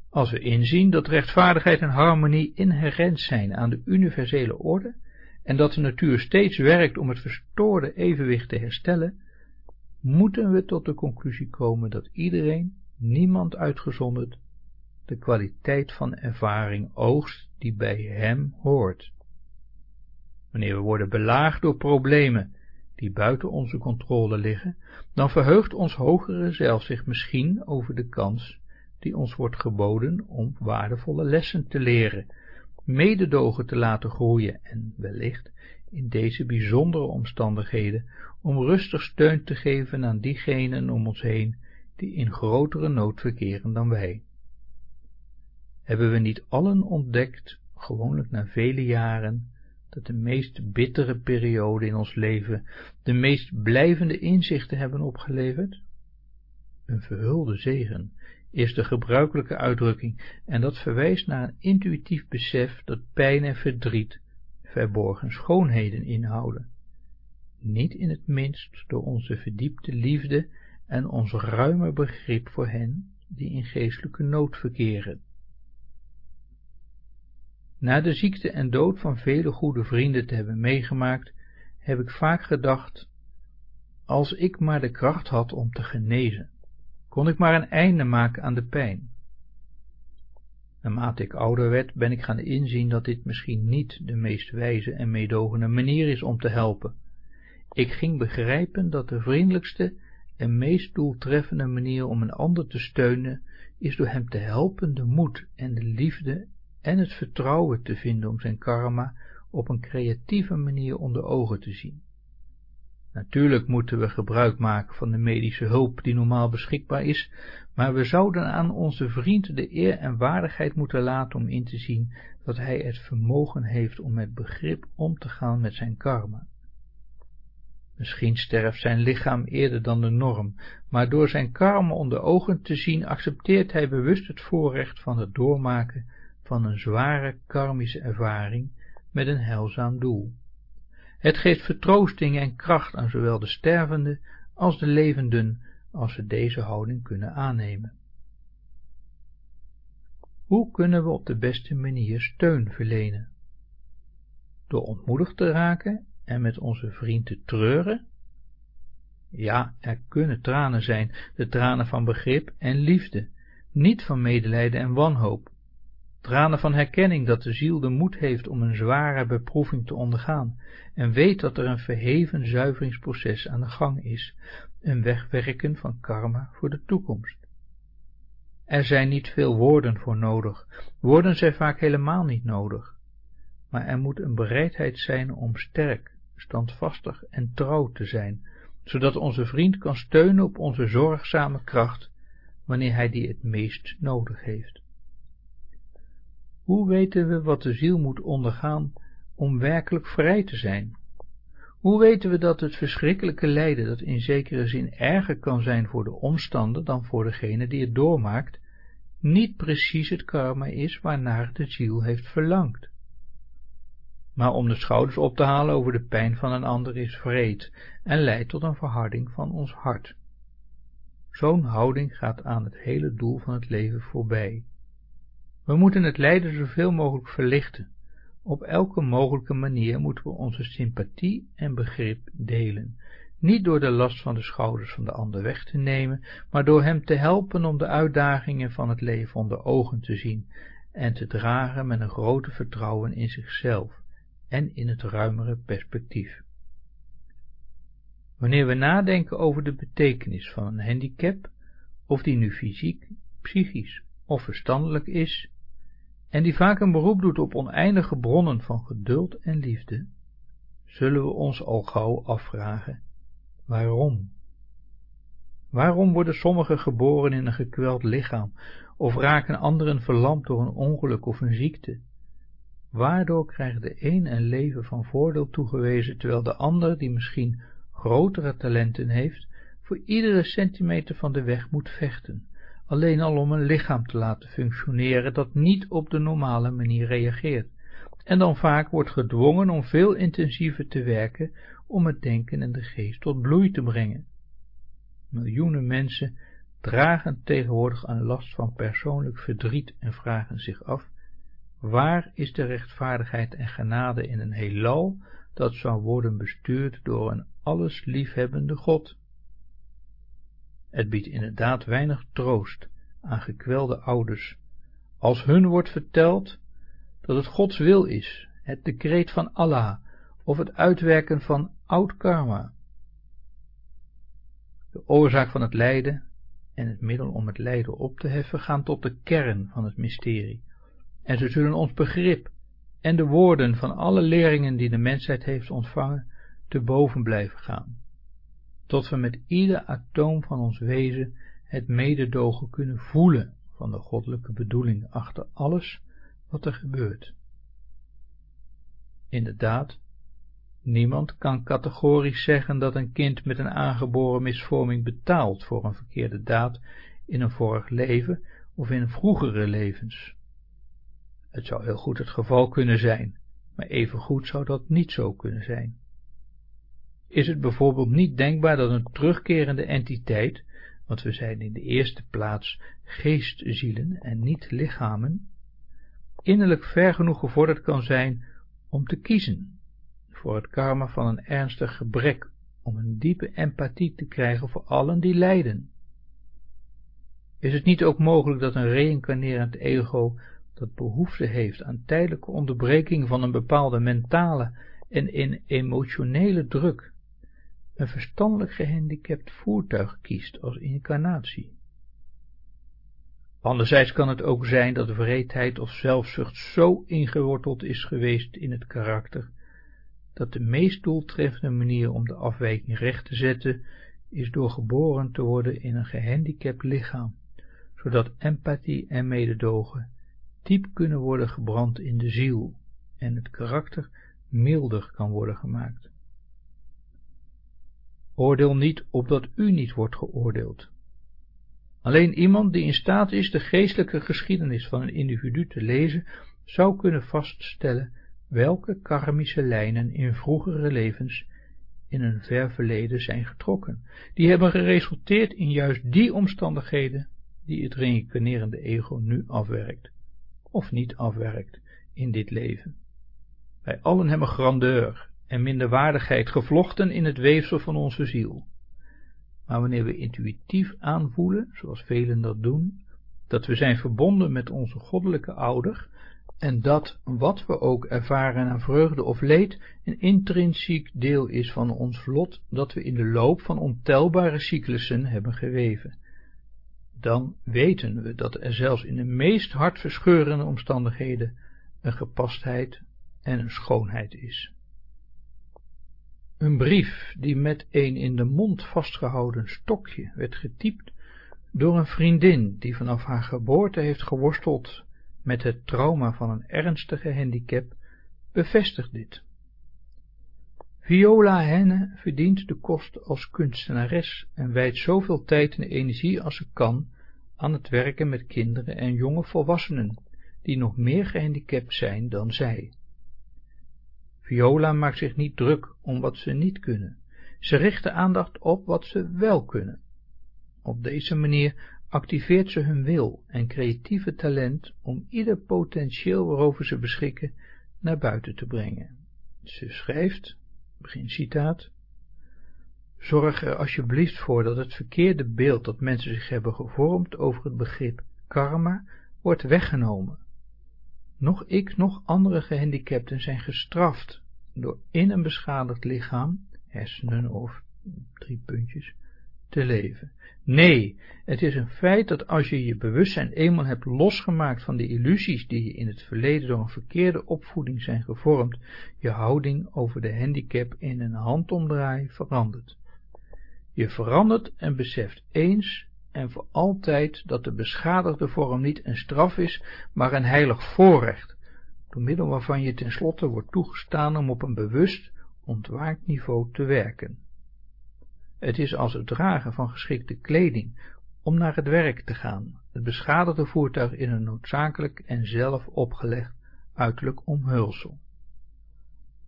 A: Als we inzien dat rechtvaardigheid en harmonie inherent zijn aan de universele orde en dat de natuur steeds werkt om het verstoorde evenwicht te herstellen, moeten we tot de conclusie komen dat iedereen, niemand uitgezonderd, de kwaliteit van ervaring oogst die bij hem hoort. Wanneer we worden belaagd door problemen die buiten onze controle liggen, dan verheugt ons hogere zelf zich misschien over de kans die ons wordt geboden om waardevolle lessen te leren, mededogen te laten groeien en wellicht in deze bijzondere omstandigheden om rustig steun te geven aan diegenen om ons heen die in grotere nood verkeren dan wij hebben we niet allen ontdekt, gewoonlijk na vele jaren, dat de meest bittere periode in ons leven de meest blijvende inzichten hebben opgeleverd? Een verhulde zegen is de gebruikelijke uitdrukking en dat verwijst naar een intuïtief besef dat pijn en verdriet verborgen schoonheden inhouden, niet in het minst door onze verdiepte liefde en ons ruime begrip voor hen die in geestelijke nood verkeren. Na de ziekte en dood van vele goede vrienden te hebben meegemaakt, heb ik vaak gedacht, als ik maar de kracht had om te genezen, kon ik maar een einde maken aan de pijn. Naarmate ik ouder werd, ben ik gaan inzien dat dit misschien niet de meest wijze en meedogende manier is om te helpen. Ik ging begrijpen dat de vriendelijkste en meest doeltreffende manier om een ander te steunen, is door hem te helpen de moed en de liefde en het vertrouwen te vinden om zijn karma op een creatieve manier onder ogen te zien. Natuurlijk moeten we gebruik maken van de medische hulp die normaal beschikbaar is, maar we zouden aan onze vriend de eer en waardigheid moeten laten om in te zien dat hij het vermogen heeft om met begrip om te gaan met zijn karma. Misschien sterft zijn lichaam eerder dan de norm, maar door zijn karma onder ogen te zien accepteert hij bewust het voorrecht van het doormaken van een zware karmische ervaring met een heilzaam doel. Het geeft vertroosting en kracht aan zowel de stervende als de levenden, als ze deze houding kunnen aannemen. Hoe kunnen we op de beste manier steun verlenen? Door ontmoedigd te raken en met onze vriend te treuren? Ja, er kunnen tranen zijn, de tranen van begrip en liefde, niet van medelijden en wanhoop. Tranen van herkenning dat de ziel de moed heeft om een zware beproeving te ondergaan en weet dat er een verheven zuiveringsproces aan de gang is, een wegwerken van karma voor de toekomst. Er zijn niet veel woorden voor nodig, woorden zijn vaak helemaal niet nodig, maar er moet een bereidheid zijn om sterk, standvastig en trouw te zijn, zodat onze vriend kan steunen op onze zorgzame kracht, wanneer hij die het meest nodig heeft. Hoe weten we wat de ziel moet ondergaan om werkelijk vrij te zijn? Hoe weten we dat het verschrikkelijke lijden, dat in zekere zin erger kan zijn voor de omstander dan voor degene die het doormaakt, niet precies het karma is waarnaar de ziel heeft verlangd? Maar om de schouders op te halen over de pijn van een ander is vreed en leidt tot een verharding van ons hart. Zo'n houding gaat aan het hele doel van het leven voorbij. We moeten het lijden zoveel mogelijk verlichten. Op elke mogelijke manier moeten we onze sympathie en begrip delen, niet door de last van de schouders van de ander weg te nemen, maar door hem te helpen om de uitdagingen van het leven onder ogen te zien en te dragen met een grote vertrouwen in zichzelf en in het ruimere perspectief. Wanneer we nadenken over de betekenis van een handicap, of die nu fysiek, psychisch of verstandelijk is, en die vaak een beroep doet op oneindige bronnen van geduld en liefde, zullen we ons al gauw afvragen, waarom? Waarom worden sommigen geboren in een gekweld lichaam, of raken anderen verlamd door een ongeluk of een ziekte? Waardoor krijgt de een een leven van voordeel toegewezen, terwijl de ander, die misschien grotere talenten heeft, voor iedere centimeter van de weg moet vechten, alleen al om een lichaam te laten functioneren dat niet op de normale manier reageert, en dan vaak wordt gedwongen om veel intensiever te werken om het denken en de geest tot bloei te brengen. Miljoenen mensen dragen tegenwoordig een last van persoonlijk verdriet en vragen zich af, waar is de rechtvaardigheid en genade in een heelal dat zou worden bestuurd door een alles liefhebbende God? Het biedt inderdaad weinig troost aan gekwelde ouders, als hun wordt verteld dat het Gods wil is, het decreet van Allah, of het uitwerken van oud karma. De oorzaak van het lijden en het middel om het lijden op te heffen gaan tot de kern van het mysterie, en ze zullen ons begrip en de woorden van alle leringen die de mensheid heeft ontvangen te boven blijven gaan tot we met ieder atoom van ons wezen het mededogen kunnen voelen van de goddelijke bedoeling achter alles wat er gebeurt. Inderdaad, niemand kan categorisch zeggen dat een kind met een aangeboren misvorming betaalt voor een verkeerde daad in een vorig leven of in vroegere levens. Het zou heel goed het geval kunnen zijn, maar evengoed zou dat niet zo kunnen zijn is het bijvoorbeeld niet denkbaar dat een terugkerende entiteit, want we zijn in de eerste plaats geestzielen en niet lichamen, innerlijk ver genoeg gevorderd kan zijn om te kiezen voor het karma van een ernstig gebrek, om een diepe empathie te krijgen voor allen die lijden. Is het niet ook mogelijk dat een reïncarnerend ego dat behoefte heeft aan tijdelijke onderbreking van een bepaalde mentale en in emotionele druk, een verstandelijk gehandicapt voertuig kiest als incarnatie. Anderzijds kan het ook zijn dat wreedheid of zelfzucht zo ingeworteld is geweest in het karakter, dat de meest doeltreffende manier om de afwijking recht te zetten, is door geboren te worden in een gehandicapt lichaam, zodat empathie en mededogen diep kunnen worden gebrand in de ziel en het karakter milder kan worden gemaakt. Oordeel niet, opdat u niet wordt geoordeeld. Alleen iemand die in staat is de geestelijke geschiedenis van een individu te lezen, zou kunnen vaststellen welke karmische lijnen in vroegere levens in een ver verleden zijn getrokken. Die hebben geresulteerd in juist die omstandigheden die het reïncarnerende ego nu afwerkt, of niet afwerkt in dit leven. Wij allen hebben grandeur en minderwaardigheid gevlochten in het weefsel van onze ziel. Maar wanneer we intuïtief aanvoelen, zoals velen dat doen, dat we zijn verbonden met onze goddelijke ouder, en dat wat we ook ervaren aan vreugde of leed een intrinsiek deel is van ons lot dat we in de loop van ontelbare cyclussen hebben geweven. Dan weten we dat er zelfs in de meest hartverscheurende omstandigheden een gepastheid en een schoonheid is. Een brief die met een in de mond vastgehouden stokje werd getypt door een vriendin die vanaf haar geboorte heeft geworsteld met het trauma van een ernstige handicap, bevestigt dit. Viola Henne verdient de kost als kunstenares en wijdt zoveel tijd en energie als ze kan aan het werken met kinderen en jonge volwassenen, die nog meer gehandicapt zijn dan zij. Viola maakt zich niet druk om wat ze niet kunnen. Ze richt de aandacht op wat ze wel kunnen. Op deze manier activeert ze hun wil en creatieve talent om ieder potentieel waarover ze beschikken naar buiten te brengen. Ze schrijft, begin citaat, Zorg er alsjeblieft voor dat het verkeerde beeld dat mensen zich hebben gevormd over het begrip karma wordt weggenomen. Nog ik, nog andere gehandicapten zijn gestraft door in een beschadigd lichaam, hersenen of drie puntjes, te leven. Nee, het is een feit dat als je je bewustzijn eenmaal hebt losgemaakt van de illusies die je in het verleden door een verkeerde opvoeding zijn gevormd, je houding over de handicap in een handomdraai verandert. Je verandert en beseft eens en voor altijd dat de beschadigde vorm niet een straf is, maar een heilig voorrecht, door middel waarvan je tenslotte wordt toegestaan om op een bewust, ontwaakt niveau te werken. Het is als het dragen van geschikte kleding om naar het werk te gaan, het beschadigde voertuig in een noodzakelijk en zelf opgelegd uiterlijk omhulsel.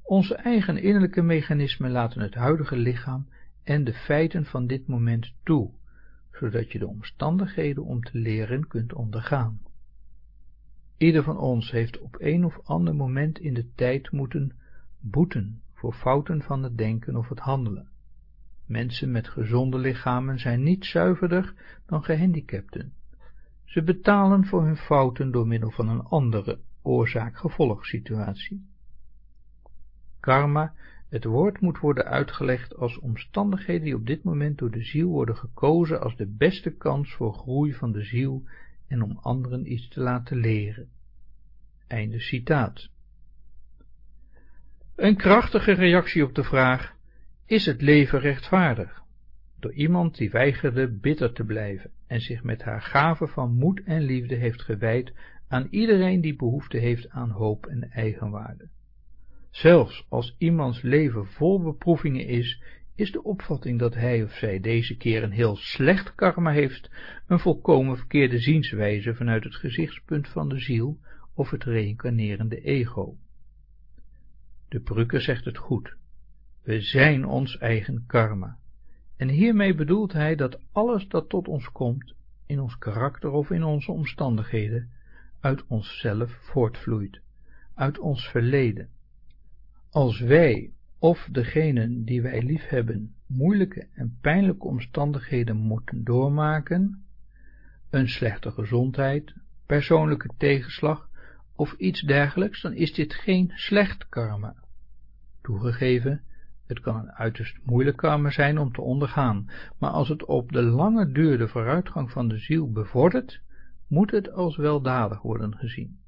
A: Onze eigen innerlijke mechanismen laten het huidige lichaam en de feiten van dit moment toe, zodat je de omstandigheden om te leren kunt ondergaan. Ieder van ons heeft op een of ander moment in de tijd moeten boeten voor fouten van het denken of het handelen. Mensen met gezonde lichamen zijn niet zuiverder dan gehandicapten. Ze betalen voor hun fouten door middel van een andere oorzaak-gevolg situatie. Karma, het woord moet worden uitgelegd als omstandigheden die op dit moment door de ziel worden gekozen als de beste kans voor groei van de ziel en om anderen iets te laten leren. Einde citaat. Een krachtige reactie op de vraag, is het leven rechtvaardig? Door iemand die weigerde bitter te blijven en zich met haar gave van moed en liefde heeft gewijd aan iedereen die behoefte heeft aan hoop en eigenwaarde. Zelfs als iemands leven vol beproevingen is, is de opvatting dat hij of zij deze keer een heel slecht karma heeft, een volkomen verkeerde zienswijze vanuit het gezichtspunt van de ziel of het reïncarnerende ego. De Brucker zegt het goed. We zijn ons eigen karma. En hiermee bedoelt hij dat alles dat tot ons komt, in ons karakter of in onze omstandigheden, uit onszelf voortvloeit, uit ons verleden. Als wij of degenen die wij liefhebben moeilijke en pijnlijke omstandigheden moeten doormaken, een slechte gezondheid, persoonlijke tegenslag of iets dergelijks, dan is dit geen slecht karma. Toegegeven, het kan een uiterst moeilijk karma zijn om te ondergaan, maar als het op de lange duur de vooruitgang van de ziel bevordert, moet het als weldadig worden gezien.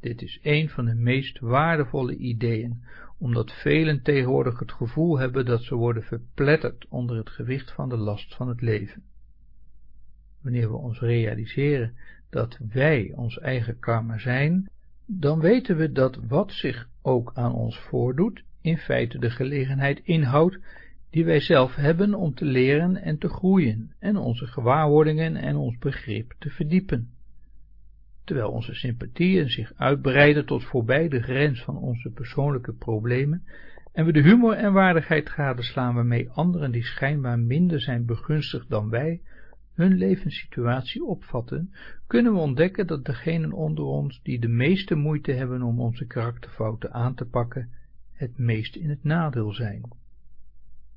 A: Dit is een van de meest waardevolle ideeën, omdat velen tegenwoordig het gevoel hebben dat ze worden verpletterd onder het gewicht van de last van het leven. Wanneer we ons realiseren dat wij ons eigen karma zijn, dan weten we dat wat zich ook aan ons voordoet, in feite de gelegenheid inhoudt die wij zelf hebben om te leren en te groeien en onze gewaarwordingen en ons begrip te verdiepen. Terwijl onze sympathieën zich uitbreiden tot voorbij de grens van onze persoonlijke problemen en we de humor en waardigheid gadeslaan waarmee anderen die schijnbaar minder zijn begunstigd dan wij, hun levenssituatie opvatten, kunnen we ontdekken dat degenen onder ons die de meeste moeite hebben om onze karakterfouten aan te pakken, het meest in het nadeel zijn.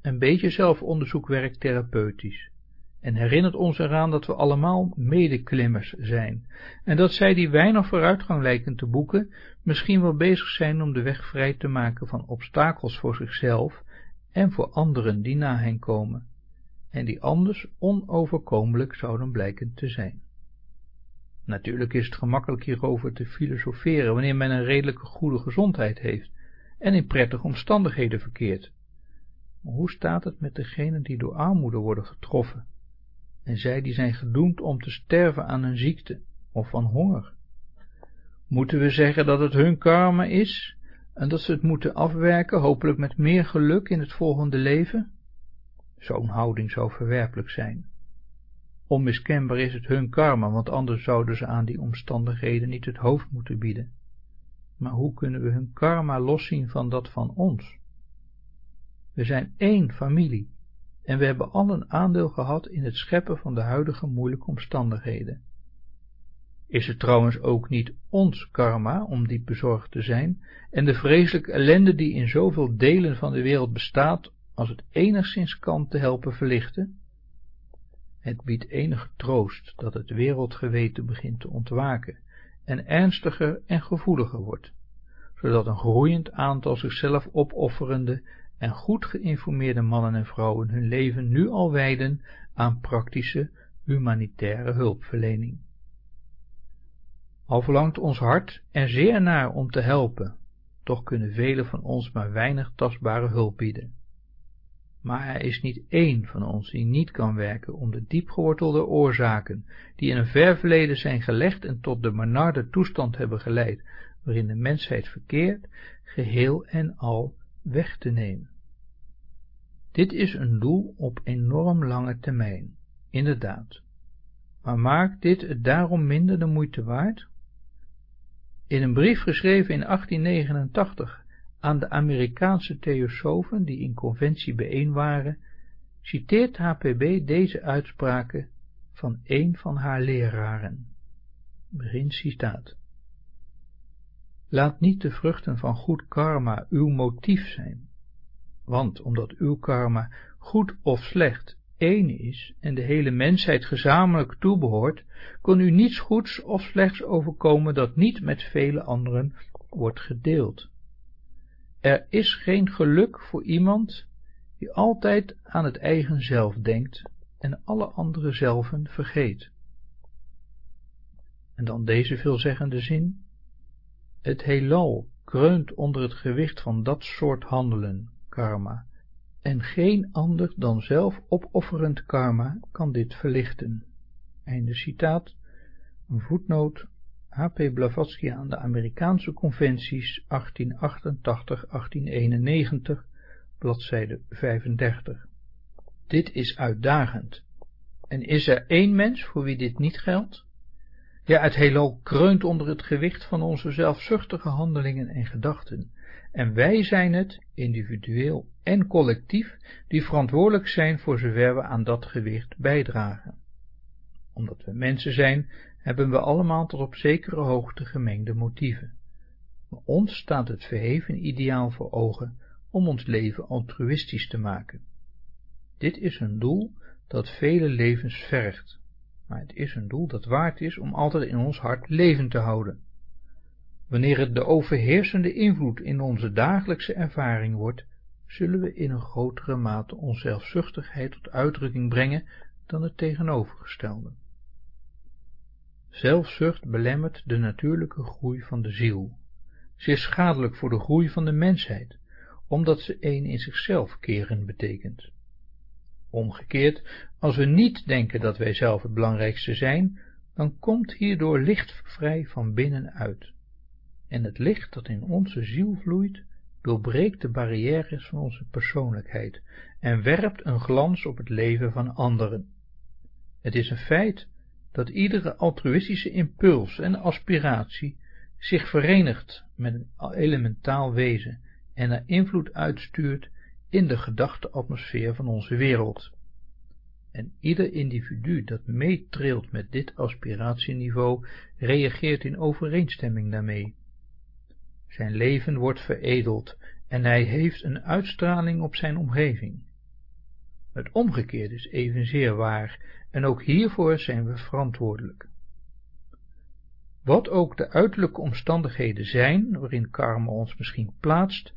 A: Een beetje zelfonderzoek werkt therapeutisch en herinnert ons eraan dat we allemaal medeklimmers zijn en dat zij die weinig vooruitgang lijken te boeken, misschien wel bezig zijn om de weg vrij te maken van obstakels voor zichzelf en voor anderen die na hen komen en die anders onoverkomelijk zouden blijken te zijn. Natuurlijk is het gemakkelijk hierover te filosoferen wanneer men een redelijke goede gezondheid heeft en in prettige omstandigheden verkeert. Maar hoe staat het met degenen die door armoede worden getroffen, en zij die zijn gedoemd om te sterven aan een ziekte of van honger? Moeten we zeggen dat het hun karma is en dat ze het moeten afwerken, hopelijk met meer geluk in het volgende leven? Zo'n houding zou verwerpelijk zijn. Onmiskenbaar is het hun karma, want anders zouden ze aan die omstandigheden niet het hoofd moeten bieden. Maar hoe kunnen we hun karma loszien van dat van ons? We zijn één familie en we hebben allen aandeel gehad in het scheppen van de huidige moeilijke omstandigheden. Is het trouwens ook niet ons karma om diep bezorgd te zijn en de vreselijke ellende die in zoveel delen van de wereld bestaat, als het enigszins kan te helpen verlichten? Het biedt enige troost dat het wereldgeweten begint te ontwaken en ernstiger en gevoeliger wordt, zodat een groeiend aantal zichzelf opofferende en goed geïnformeerde mannen en vrouwen hun leven nu al wijden aan praktische humanitaire hulpverlening. Al verlangt ons hart er zeer naar om te helpen, toch kunnen velen van ons maar weinig tastbare hulp bieden. Maar er is niet één van ons die niet kan werken om de diepgewortelde oorzaken, die in een ver verleden zijn gelegd en tot de benarde toestand hebben geleid, waarin de mensheid verkeert, geheel en al weg te nemen. Dit is een doel op enorm lange termijn, inderdaad. Maar maakt dit het daarom minder de moeite waard? In een brief geschreven in 1889 aan de Amerikaanse theosofen die in conventie bijeen waren, citeert HPB deze uitspraken van een van haar leraren. Begin citaat. Laat niet de vruchten van goed karma uw motief zijn, want omdat uw karma goed of slecht één is en de hele mensheid gezamenlijk toebehoort, kon u niets goeds of slechts overkomen dat niet met vele anderen wordt gedeeld. Er is geen geluk voor iemand die altijd aan het eigen zelf denkt en alle andere zelven vergeet. En dan deze veelzeggende zin. Het heelal kreunt onder het gewicht van dat soort handelen, karma, en geen ander dan zelf opofferend karma kan dit verlichten. Einde citaat, voetnoot H.P. Blavatsky aan de Amerikaanse conventies 1888-1891, bladzijde 35. Dit is uitdagend. En is er één mens voor wie dit niet geldt? Ja, het heelal kreunt onder het gewicht van onze zelfzuchtige handelingen en gedachten, en wij zijn het, individueel en collectief, die verantwoordelijk zijn voor zover we aan dat gewicht bijdragen. Omdat we mensen zijn, hebben we allemaal tot op zekere hoogte gemengde motieven. Maar ons staat het verheven ideaal voor ogen om ons leven altruïstisch te maken. Dit is een doel dat vele levens vergt, maar het is een doel dat waard is om altijd in ons hart leven te houden. Wanneer het de overheersende invloed in onze dagelijkse ervaring wordt, zullen we in een grotere mate onzelfzuchtigheid tot uitdrukking brengen dan het tegenovergestelde. Zelfzucht belemmert de natuurlijke groei van de ziel. Ze is schadelijk voor de groei van de mensheid, omdat ze een in zichzelf keren betekent. Omgekeerd, als we niet denken dat wij zelf het belangrijkste zijn, dan komt hierdoor licht vrij van binnenuit. En het licht dat in onze ziel vloeit, doorbreekt de barrières van onze persoonlijkheid en werpt een glans op het leven van anderen. Het is een feit dat iedere altruïstische impuls en aspiratie zich verenigt met een elementaal wezen en er invloed uitstuurt in de gedachteatmosfeer van onze wereld. En ieder individu dat meetrilt met dit aspiratieniveau reageert in overeenstemming daarmee. Zijn leven wordt veredeld en hij heeft een uitstraling op zijn omgeving. Het omgekeerde is evenzeer waar en ook hiervoor zijn we verantwoordelijk. Wat ook de uiterlijke omstandigheden zijn waarin karma ons misschien plaatst,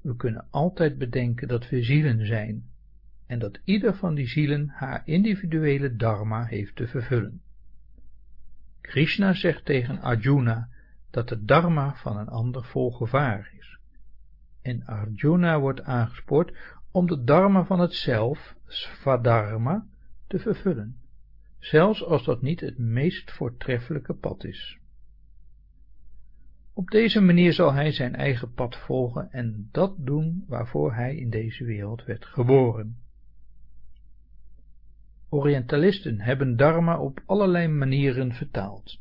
A: we kunnen altijd bedenken dat we zielen zijn en dat ieder van die zielen haar individuele dharma heeft te vervullen. Krishna zegt tegen Arjuna dat de dharma van een ander vol gevaar is. En Arjuna wordt aangespoord om de dharma van het zelf, svadharma, te vervullen, zelfs als dat niet het meest voortreffelijke pad is. Op deze manier zal hij zijn eigen pad volgen en dat doen waarvoor hij in deze wereld werd geboren. Orientalisten hebben dharma op allerlei manieren vertaald.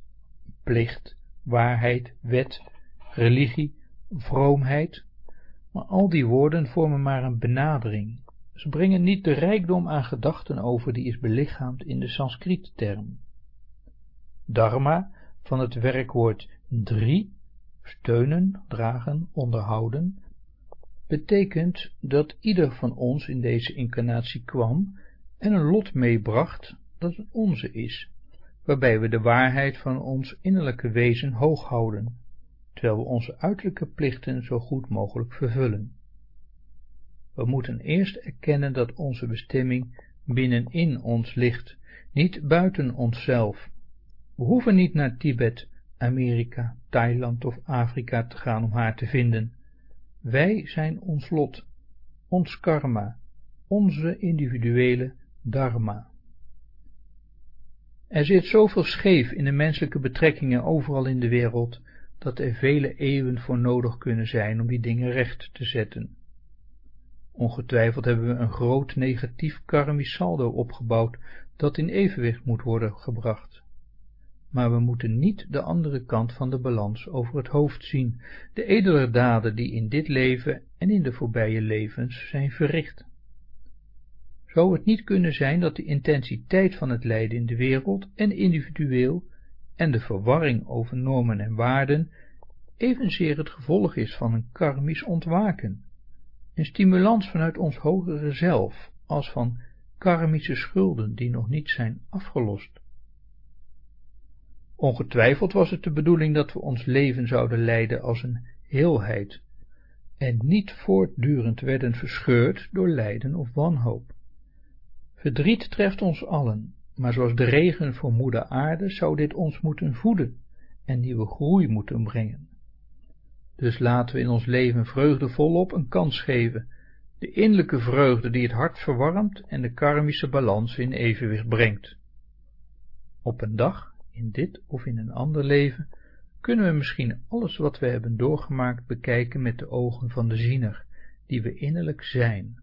A: Plicht, waarheid, wet, religie, vroomheid, maar al die woorden vormen maar een benadering. Ze brengen niet de rijkdom aan gedachten over die is belichaamd in de Sanskriet-term. Dharma, van het werkwoord drie, steunen, dragen, onderhouden, betekent dat ieder van ons in deze incarnatie kwam en een lot meebracht dat het onze is, waarbij we de waarheid van ons innerlijke wezen hoog houden, terwijl we onze uiterlijke plichten zo goed mogelijk vervullen. We moeten eerst erkennen dat onze bestemming binnenin ons ligt, niet buiten onszelf. We hoeven niet naar Tibet, Amerika, Thailand of Afrika te gaan om haar te vinden. Wij zijn ons lot, ons karma, onze individuele dharma. Er zit zoveel scheef in de menselijke betrekkingen overal in de wereld, dat er vele eeuwen voor nodig kunnen zijn om die dingen recht te zetten. Ongetwijfeld hebben we een groot negatief karmisch saldo opgebouwd, dat in evenwicht moet worden gebracht. Maar we moeten niet de andere kant van de balans over het hoofd zien, de edele daden die in dit leven en in de voorbije levens zijn verricht. Zou het niet kunnen zijn dat de intensiteit van het lijden in de wereld en individueel en de verwarring over normen en waarden evenzeer het gevolg is van een karmisch ontwaken, een stimulans vanuit ons hogere zelf, als van karmische schulden die nog niet zijn afgelost. Ongetwijfeld was het de bedoeling dat we ons leven zouden leiden als een heelheid, en niet voortdurend werden verscheurd door lijden of wanhoop. Verdriet treft ons allen, maar zoals de regen voor moeder aarde zou dit ons moeten voeden en nieuwe groei moeten brengen. Dus laten we in ons leven vreugde volop een kans geven, de innerlijke vreugde die het hart verwarmt en de karmische balans in evenwicht brengt. Op een dag, in dit of in een ander leven, kunnen we misschien alles wat we hebben doorgemaakt bekijken met de ogen van de ziener, die we innerlijk zijn,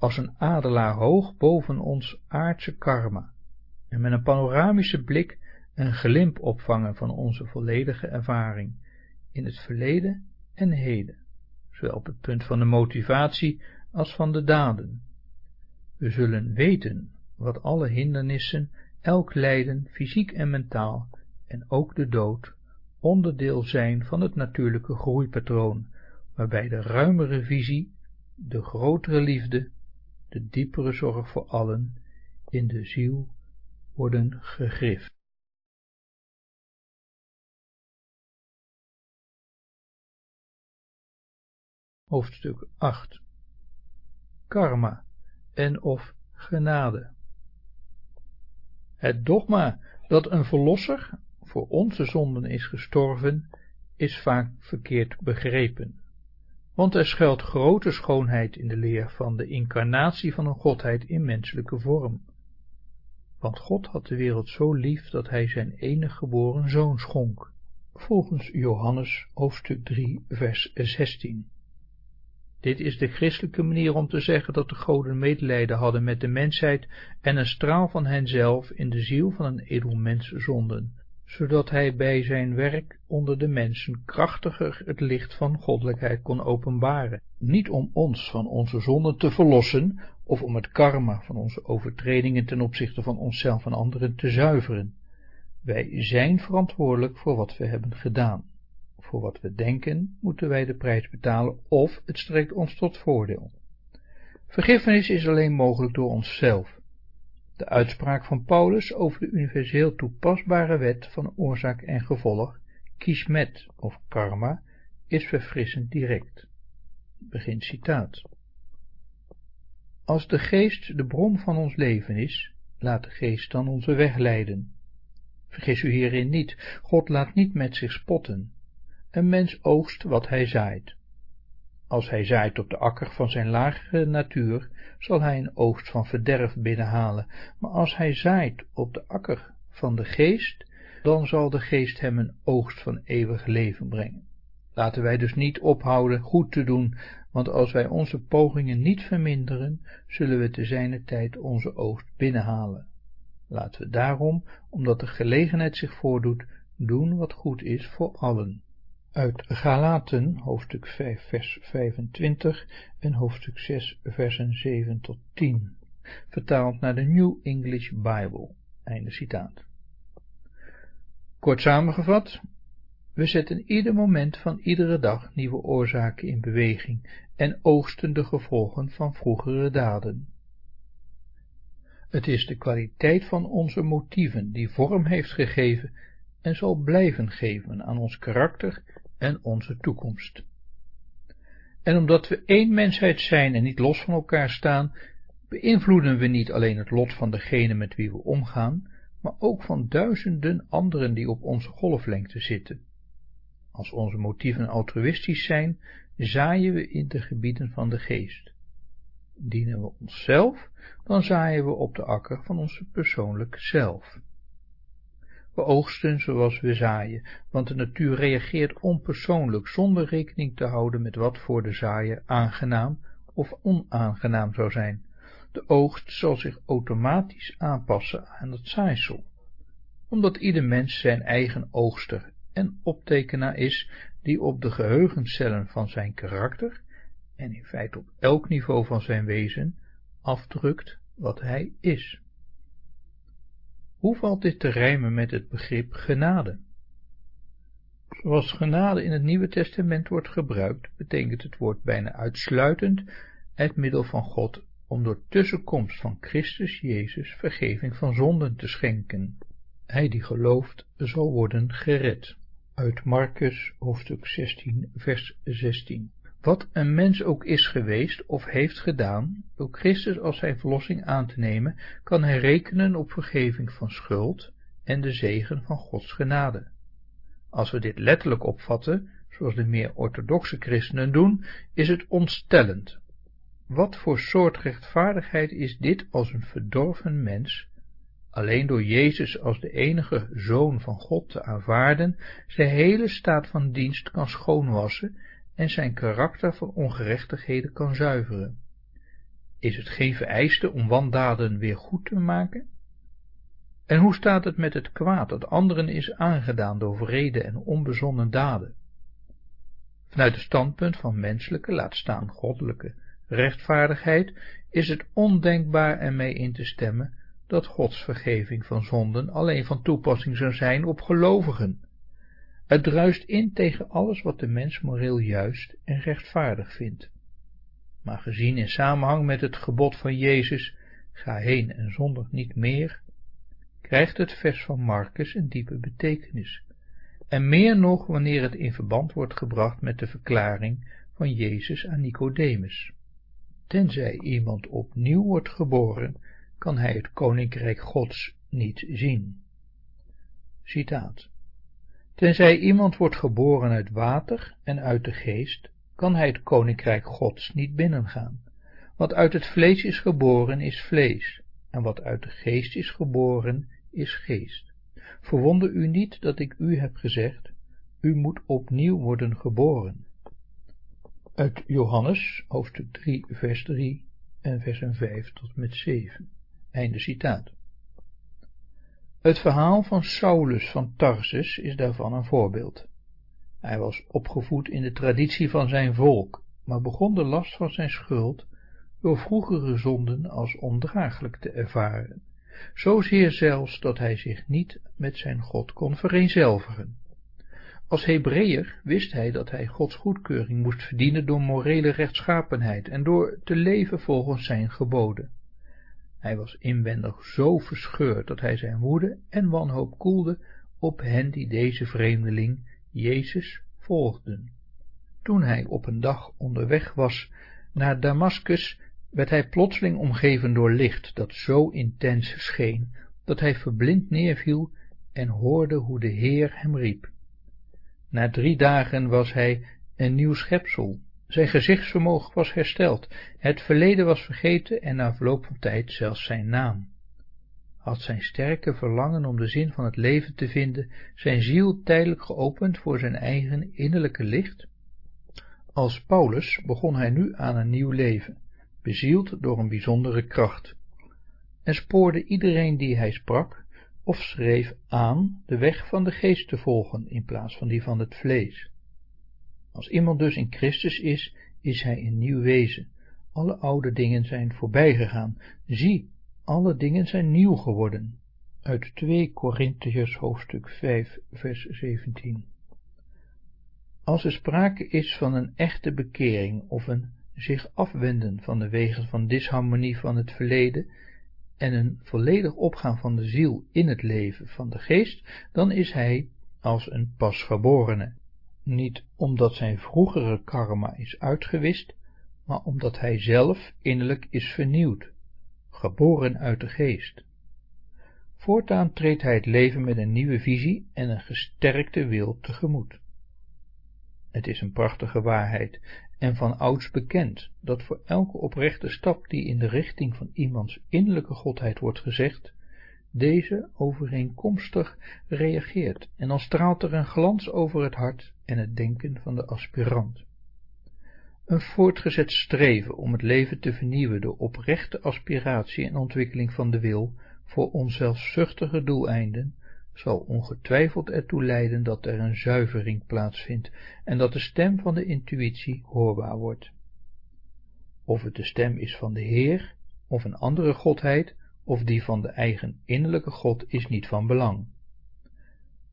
A: als een adelaar hoog boven ons aardse karma, en met een panoramische blik een glimp opvangen van onze volledige ervaring in het verleden en heden, zowel op het punt van de motivatie als van de daden. We zullen weten wat alle hindernissen, elk lijden, fysiek en mentaal, en ook de dood, onderdeel zijn van het natuurlijke groeipatroon, waarbij de ruimere visie, de grotere liefde, de diepere zorg voor allen in de ziel worden gegrift. Hoofdstuk 8 Karma en of genade. Het dogma dat een verlosser voor onze zonden is gestorven, is vaak verkeerd begrepen, want er schuilt grote schoonheid in de leer van de incarnatie van een godheid in menselijke vorm. Want God had de wereld zo lief dat hij zijn enige geboren zoon schonk, volgens Johannes hoofdstuk 3 vers 16 Dit is de christelijke manier om te zeggen dat de goden medelijden hadden met de mensheid en een straal van henzelf in de ziel van een edelmens zonden, zodat hij bij zijn werk onder de mensen krachtiger het licht van goddelijkheid kon openbaren, niet om ons van onze zonden te verlossen, of om het karma van onze overtredingen ten opzichte van onszelf en anderen te zuiveren. Wij zijn verantwoordelijk voor wat we hebben gedaan. Voor wat we denken moeten wij de prijs betalen of het strekt ons tot voordeel. Vergiffenis is alleen mogelijk door onszelf. De uitspraak van Paulus over de universeel toepasbare wet van oorzaak en gevolg, kismet of karma, is verfrissend direct. Begin citaat. Als de geest de bron van ons leven is, laat de geest dan onze weg leiden. Vergis u hierin niet, God laat niet met zich spotten. Een mens oogst wat hij zaait. Als hij zaait op de akker van zijn lagere natuur, zal hij een oogst van verderf binnenhalen, maar als hij zaait op de akker van de geest, dan zal de geest hem een oogst van eeuwig leven brengen. Laten wij dus niet ophouden goed te doen, want als wij onze pogingen niet verminderen, zullen we te zijner tijd onze oogst binnenhalen. Laten we daarom, omdat de gelegenheid zich voordoet, doen wat goed is voor allen. Uit Galaten, hoofdstuk 5, vers 25 en hoofdstuk 6, versen 7 tot 10, vertaald naar de New English Bible. Einde citaat. Kort samengevat, we zetten ieder moment van iedere dag nieuwe oorzaken in beweging en oogsten de gevolgen van vroegere daden. Het is de kwaliteit van onze motieven die vorm heeft gegeven en zal blijven geven aan ons karakter en onze toekomst. En omdat we één mensheid zijn en niet los van elkaar staan, beïnvloeden we niet alleen het lot van degene met wie we omgaan, maar ook van duizenden anderen die op onze golflengte zitten. Als onze motieven altruïstisch zijn, zaaien we in de gebieden van de geest. Dienen we onszelf, dan zaaien we op de akker van onze persoonlijk zelf. We oogsten zoals we zaaien, want de natuur reageert onpersoonlijk, zonder rekening te houden met wat voor de zaaier aangenaam of onaangenaam zou zijn. De oogst zal zich automatisch aanpassen aan het zaaisel, omdat ieder mens zijn eigen oogster en optekenaar is, die op de geheugencellen van zijn karakter, en in feite op elk niveau van zijn wezen, afdrukt wat hij is. Hoe valt dit te rijmen met het begrip genade? Zoals genade in het Nieuwe Testament wordt gebruikt, betekent het woord bijna uitsluitend het middel van God om door tussenkomst van Christus Jezus vergeving van zonden te schenken. Hij die gelooft zal worden gered. Uit Marcus hoofdstuk 16 vers 16 wat een mens ook is geweest of heeft gedaan, door Christus als zijn verlossing aan te nemen, kan hij rekenen op vergeving van schuld en de zegen van Gods genade. Als we dit letterlijk opvatten, zoals de meer orthodoxe christenen doen, is het ontstellend. Wat voor soort rechtvaardigheid is dit als een verdorven mens, alleen door Jezus als de enige Zoon van God te aanvaarden, zijn hele staat van dienst kan schoonwassen en zijn karakter van ongerechtigheden kan zuiveren. Is het geen vereiste om wandaden weer goed te maken? En hoe staat het met het kwaad dat anderen is aangedaan door vrede en onbezonnen daden? Vanuit het standpunt van menselijke, laat staan goddelijke, rechtvaardigheid is het ondenkbaar ermee in te stemmen dat Gods vergeving van zonden alleen van toepassing zou zijn op gelovigen, het druist in tegen alles wat de mens moreel juist en rechtvaardig vindt. Maar gezien in samenhang met het gebod van Jezus, ga heen en zondig niet meer, krijgt het vers van Marcus een diepe betekenis, en meer nog wanneer het in verband wordt gebracht met de verklaring van Jezus aan Nicodemus. Tenzij iemand opnieuw wordt geboren, kan hij het koninkrijk Gods niet zien. Citaat Tenzij iemand wordt geboren uit water en uit de geest, kan hij het koninkrijk gods niet binnengaan. Wat uit het vlees is geboren is vlees, en wat uit de geest is geboren is geest. Verwonder u niet dat ik u heb gezegd, u moet opnieuw worden geboren. Uit Johannes, hoofdstuk 3, vers 3 en versen 5 tot met 7. Einde citaat. Het verhaal van Saulus van Tarsus is daarvan een voorbeeld. Hij was opgevoed in de traditie van zijn volk, maar begon de last van zijn schuld door vroegere zonden als ondraaglijk te ervaren, zozeer zelfs dat hij zich niet met zijn God kon vereenzelvigen. Als Hebreeër wist hij dat hij Gods goedkeuring moest verdienen door morele rechtschapenheid en door te leven volgens zijn geboden. Hij was inwendig zo verscheurd dat hij zijn woede en wanhoop koelde op hen die deze vreemdeling, Jezus, volgden. Toen hij op een dag onderweg was naar Damaskus, werd hij plotseling omgeven door licht dat zo intens scheen, dat hij verblind neerviel en hoorde hoe de Heer hem riep. Na drie dagen was hij een nieuw schepsel. Zijn gezichtsvermogen was hersteld, het verleden was vergeten en na verloop van tijd zelfs zijn naam. Had zijn sterke verlangen om de zin van het leven te vinden zijn ziel tijdelijk geopend voor zijn eigen innerlijke licht? Als Paulus begon hij nu aan een nieuw leven, bezield door een bijzondere kracht, en spoorde iedereen die hij sprak of schreef aan de weg van de geest te volgen in plaats van die van het vlees. Als iemand dus in Christus is, is hij een nieuw wezen. Alle oude dingen zijn voorbijgegaan. Zie, alle dingen zijn nieuw geworden. Uit 2 Korintiërs hoofdstuk 5 vers 17. Als er sprake is van een echte bekering of een zich afwenden van de wegen van disharmonie van het verleden en een volledig opgaan van de ziel in het leven van de geest, dan is hij als een pasgeborene, niet omdat zijn vroegere karma is uitgewist, maar omdat hij zelf innerlijk is vernieuwd, geboren uit de geest. Voortaan treedt hij het leven met een nieuwe visie en een gesterkte wil tegemoet. Het is een prachtige waarheid en van ouds bekend, dat voor elke oprechte stap die in de richting van iemands innerlijke godheid wordt gezegd, deze overeenkomstig reageert en dan straalt er een glans over het hart en het denken van de aspirant. Een voortgezet streven om het leven te vernieuwen door oprechte aspiratie en ontwikkeling van de wil voor onzelfzuchtige doeleinden, zal ongetwijfeld ertoe leiden dat er een zuivering plaatsvindt en dat de stem van de intuïtie hoorbaar wordt. Of het de stem is van de Heer, of een andere godheid, of die van de eigen innerlijke God is niet van belang.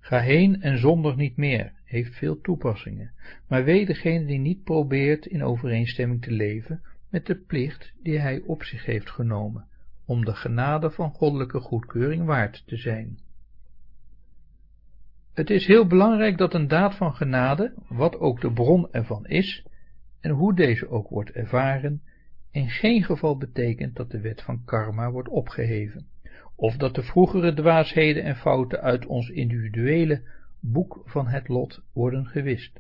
A: Ga heen en zondig niet meer, heeft veel toepassingen, maar wee degene die niet probeert in overeenstemming te leven met de plicht die hij op zich heeft genomen, om de genade van goddelijke goedkeuring waard te zijn. Het is heel belangrijk dat een daad van genade, wat ook de bron ervan is, en hoe deze ook wordt ervaren, in geen geval betekent dat de wet van karma wordt opgeheven, of dat de vroegere dwaasheden en fouten uit ons individuele boek van het lot worden gewist.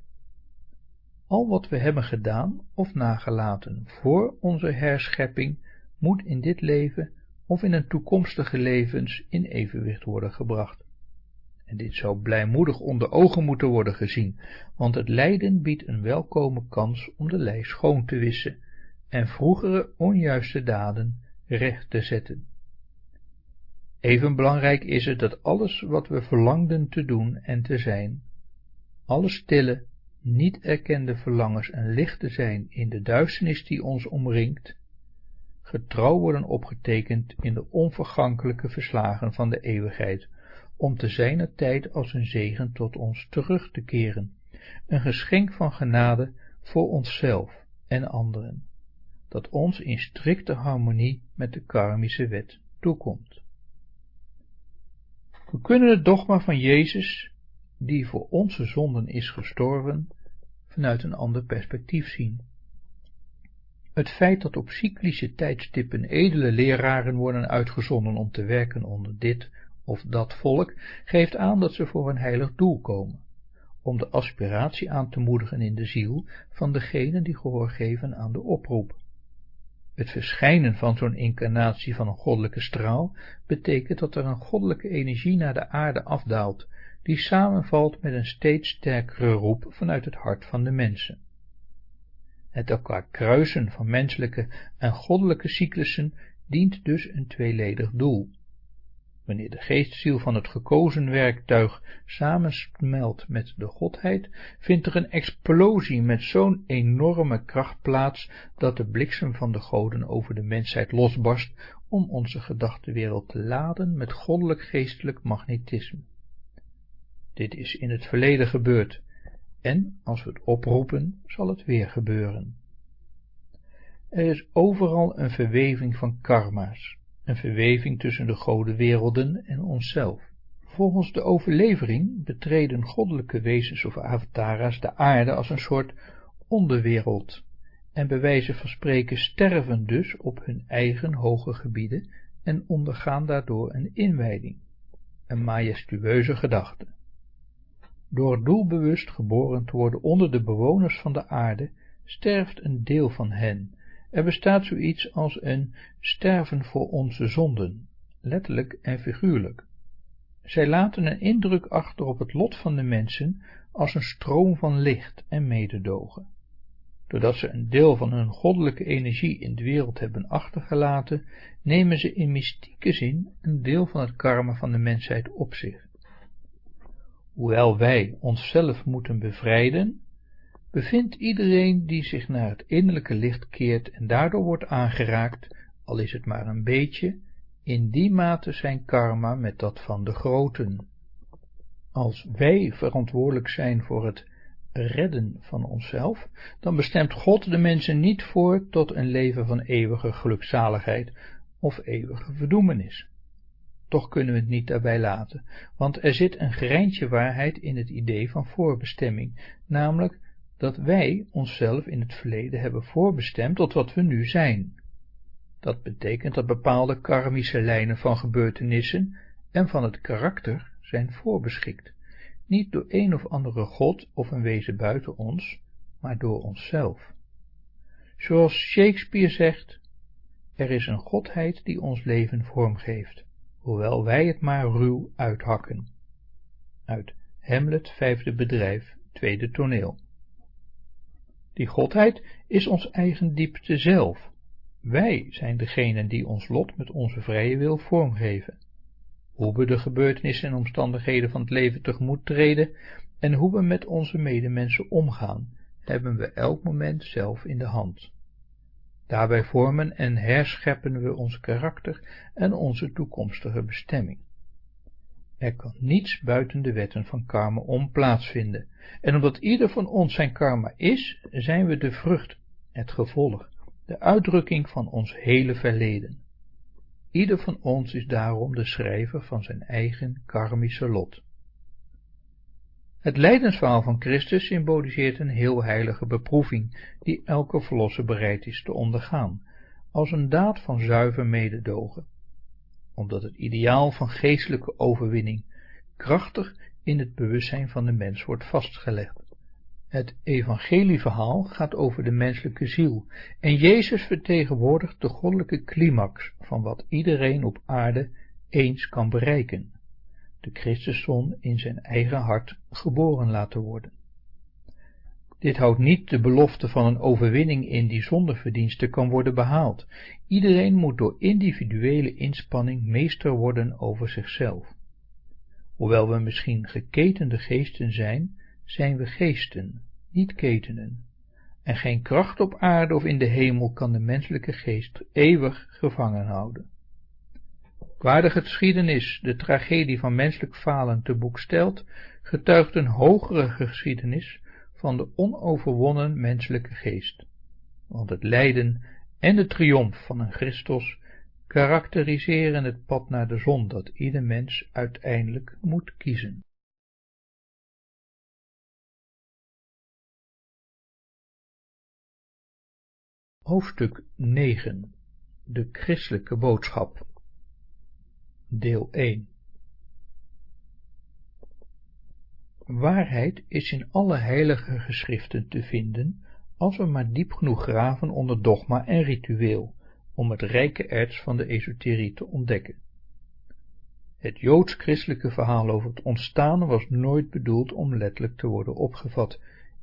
A: Al wat we hebben gedaan of nagelaten voor onze herschepping moet in dit leven of in een toekomstige levens in evenwicht worden gebracht. En dit zou blijmoedig onder ogen moeten worden gezien, want het lijden biedt een welkome kans om de lei schoon te wissen en vroegere onjuiste daden recht te zetten. Even belangrijk is het dat alles wat we verlangden te doen en te zijn, alle stille, niet erkende verlangens en lichten zijn in de duisternis die ons omringt, getrouw worden opgetekend in de onvergankelijke verslagen van de eeuwigheid, om te zijner tijd als een zegen tot ons terug te keren, een geschenk van genade voor onszelf en anderen, dat ons in strikte harmonie met de karmische wet toekomt. We kunnen het dogma van Jezus, die voor onze zonden is gestorven, vanuit een ander perspectief zien. Het feit dat op cyclische tijdstippen edele leraren worden uitgezonden om te werken onder dit of dat volk geeft aan dat ze voor een heilig doel komen, om de aspiratie aan te moedigen in de ziel van degenen die gehoor geven aan de oproep. Het verschijnen van zo'n incarnatie van een goddelijke straal betekent dat er een goddelijke energie naar de aarde afdaalt, die samenvalt met een steeds sterkere roep vanuit het hart van de mensen. Het elkaar kruisen van menselijke en goddelijke cyclussen dient dus een tweeledig doel. Wanneer de geestziel van het gekozen werktuig samensmelt met de Godheid, vindt er een explosie met zo'n enorme kracht plaats, dat de bliksem van de goden over de mensheid losbarst om onze gedachtenwereld te laden met goddelijk-geestelijk magnetisme. Dit is in het verleden gebeurd, en als we het oproepen, zal het weer gebeuren. Er is overal een verweving van karma's, een verweving tussen de godenwerelden en onszelf. Volgens de overlevering betreden goddelijke wezens of avatara's de aarde als een soort onderwereld en bij wijze van spreken sterven dus op hun eigen hoge gebieden en ondergaan daardoor een inwijding, een majestueuze gedachte. Door doelbewust geboren te worden onder de bewoners van de aarde, sterft een deel van hen. Er bestaat zoiets als een sterven voor onze zonden, letterlijk en figuurlijk. Zij laten een indruk achter op het lot van de mensen als een stroom van licht en mededogen. Doordat ze een deel van hun goddelijke energie in de wereld hebben achtergelaten, nemen ze in mystieke zin een deel van het karma van de mensheid op zich. Hoewel wij onszelf moeten bevrijden, bevindt iedereen die zich naar het innerlijke licht keert en daardoor wordt aangeraakt, al is het maar een beetje, in die mate zijn karma met dat van de groten. Als wij verantwoordelijk zijn voor het redden van onszelf, dan bestemt God de mensen niet voor tot een leven van eeuwige gelukzaligheid of eeuwige verdoemenis. Toch kunnen we het niet daarbij laten, want er zit een greintje waarheid in het idee van voorbestemming, namelijk dat wij onszelf in het verleden hebben voorbestemd tot wat we nu zijn. Dat betekent dat bepaalde karmische lijnen van gebeurtenissen en van het karakter zijn voorbeschikt niet door een of andere god of een wezen buiten ons, maar door onszelf. Zoals Shakespeare zegt, er is een godheid die ons leven vormgeeft, hoewel wij het maar ruw uithakken. Uit Hamlet, vijfde bedrijf, tweede toneel. Die godheid is ons eigen diepte zelf. Wij zijn degenen die ons lot met onze vrije wil vormgeven hoe we de gebeurtenissen en omstandigheden van het leven tegemoet treden en hoe we met onze medemensen omgaan, hebben we elk moment zelf in de hand. Daarbij vormen en herscheppen we ons karakter en onze toekomstige bestemming. Er kan niets buiten de wetten van karma om plaatsvinden, en omdat ieder van ons zijn karma is, zijn we de vrucht, het gevolg, de uitdrukking van ons hele verleden. Ieder van ons is daarom de schrijver van zijn eigen karmische lot. Het lijdensverhaal van Christus symboliseert een heel heilige beproeving, die elke verlosser bereid is te ondergaan, als een daad van zuiver mededogen, omdat het ideaal van geestelijke overwinning krachtig in het bewustzijn van de mens wordt vastgelegd. Het evangelieverhaal gaat over de menselijke ziel en Jezus vertegenwoordigt de goddelijke climax van wat iedereen op aarde eens kan bereiken, de Christuszon in zijn eigen hart geboren laten worden. Dit houdt niet de belofte van een overwinning in die zonder verdienste kan worden behaald. Iedereen moet door individuele inspanning meester worden over zichzelf. Hoewel we misschien geketende geesten zijn, zijn we geesten, niet ketenen, en geen kracht op aarde of in de hemel kan de menselijke geest eeuwig gevangen houden. Waar de geschiedenis de tragedie van menselijk falen te boek stelt, getuigt een hogere geschiedenis van de onoverwonnen menselijke geest, want het lijden en de triomf van een Christus karakteriseren het pad naar de zon dat ieder mens uiteindelijk moet kiezen. Hoofdstuk 9 De christelijke boodschap. Deel 1 Waarheid is in alle heilige geschriften te vinden, als we maar diep genoeg graven onder dogma en ritueel, om het rijke erts van de esoterie te ontdekken. Het joods-christelijke verhaal over het ontstaan was nooit bedoeld om letterlijk te worden opgevat,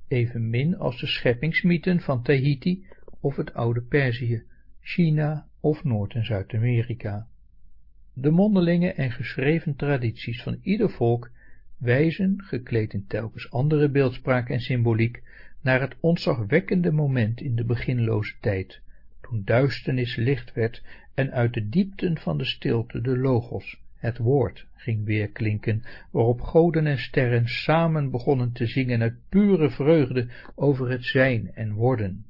A: evenmin als de scheppingsmythen van Tahiti of het oude Perzië, China of Noord- en Zuid-Amerika. De mondelinge en geschreven tradities van ieder volk wijzen, gekleed in telkens andere beeldspraak en symboliek, naar het ontzagwekkende moment in de beginloze tijd, toen duisternis licht werd en uit de diepten van de stilte de logos, het woord, ging weerklinken, waarop goden en sterren samen begonnen te zingen uit pure vreugde over het zijn en worden.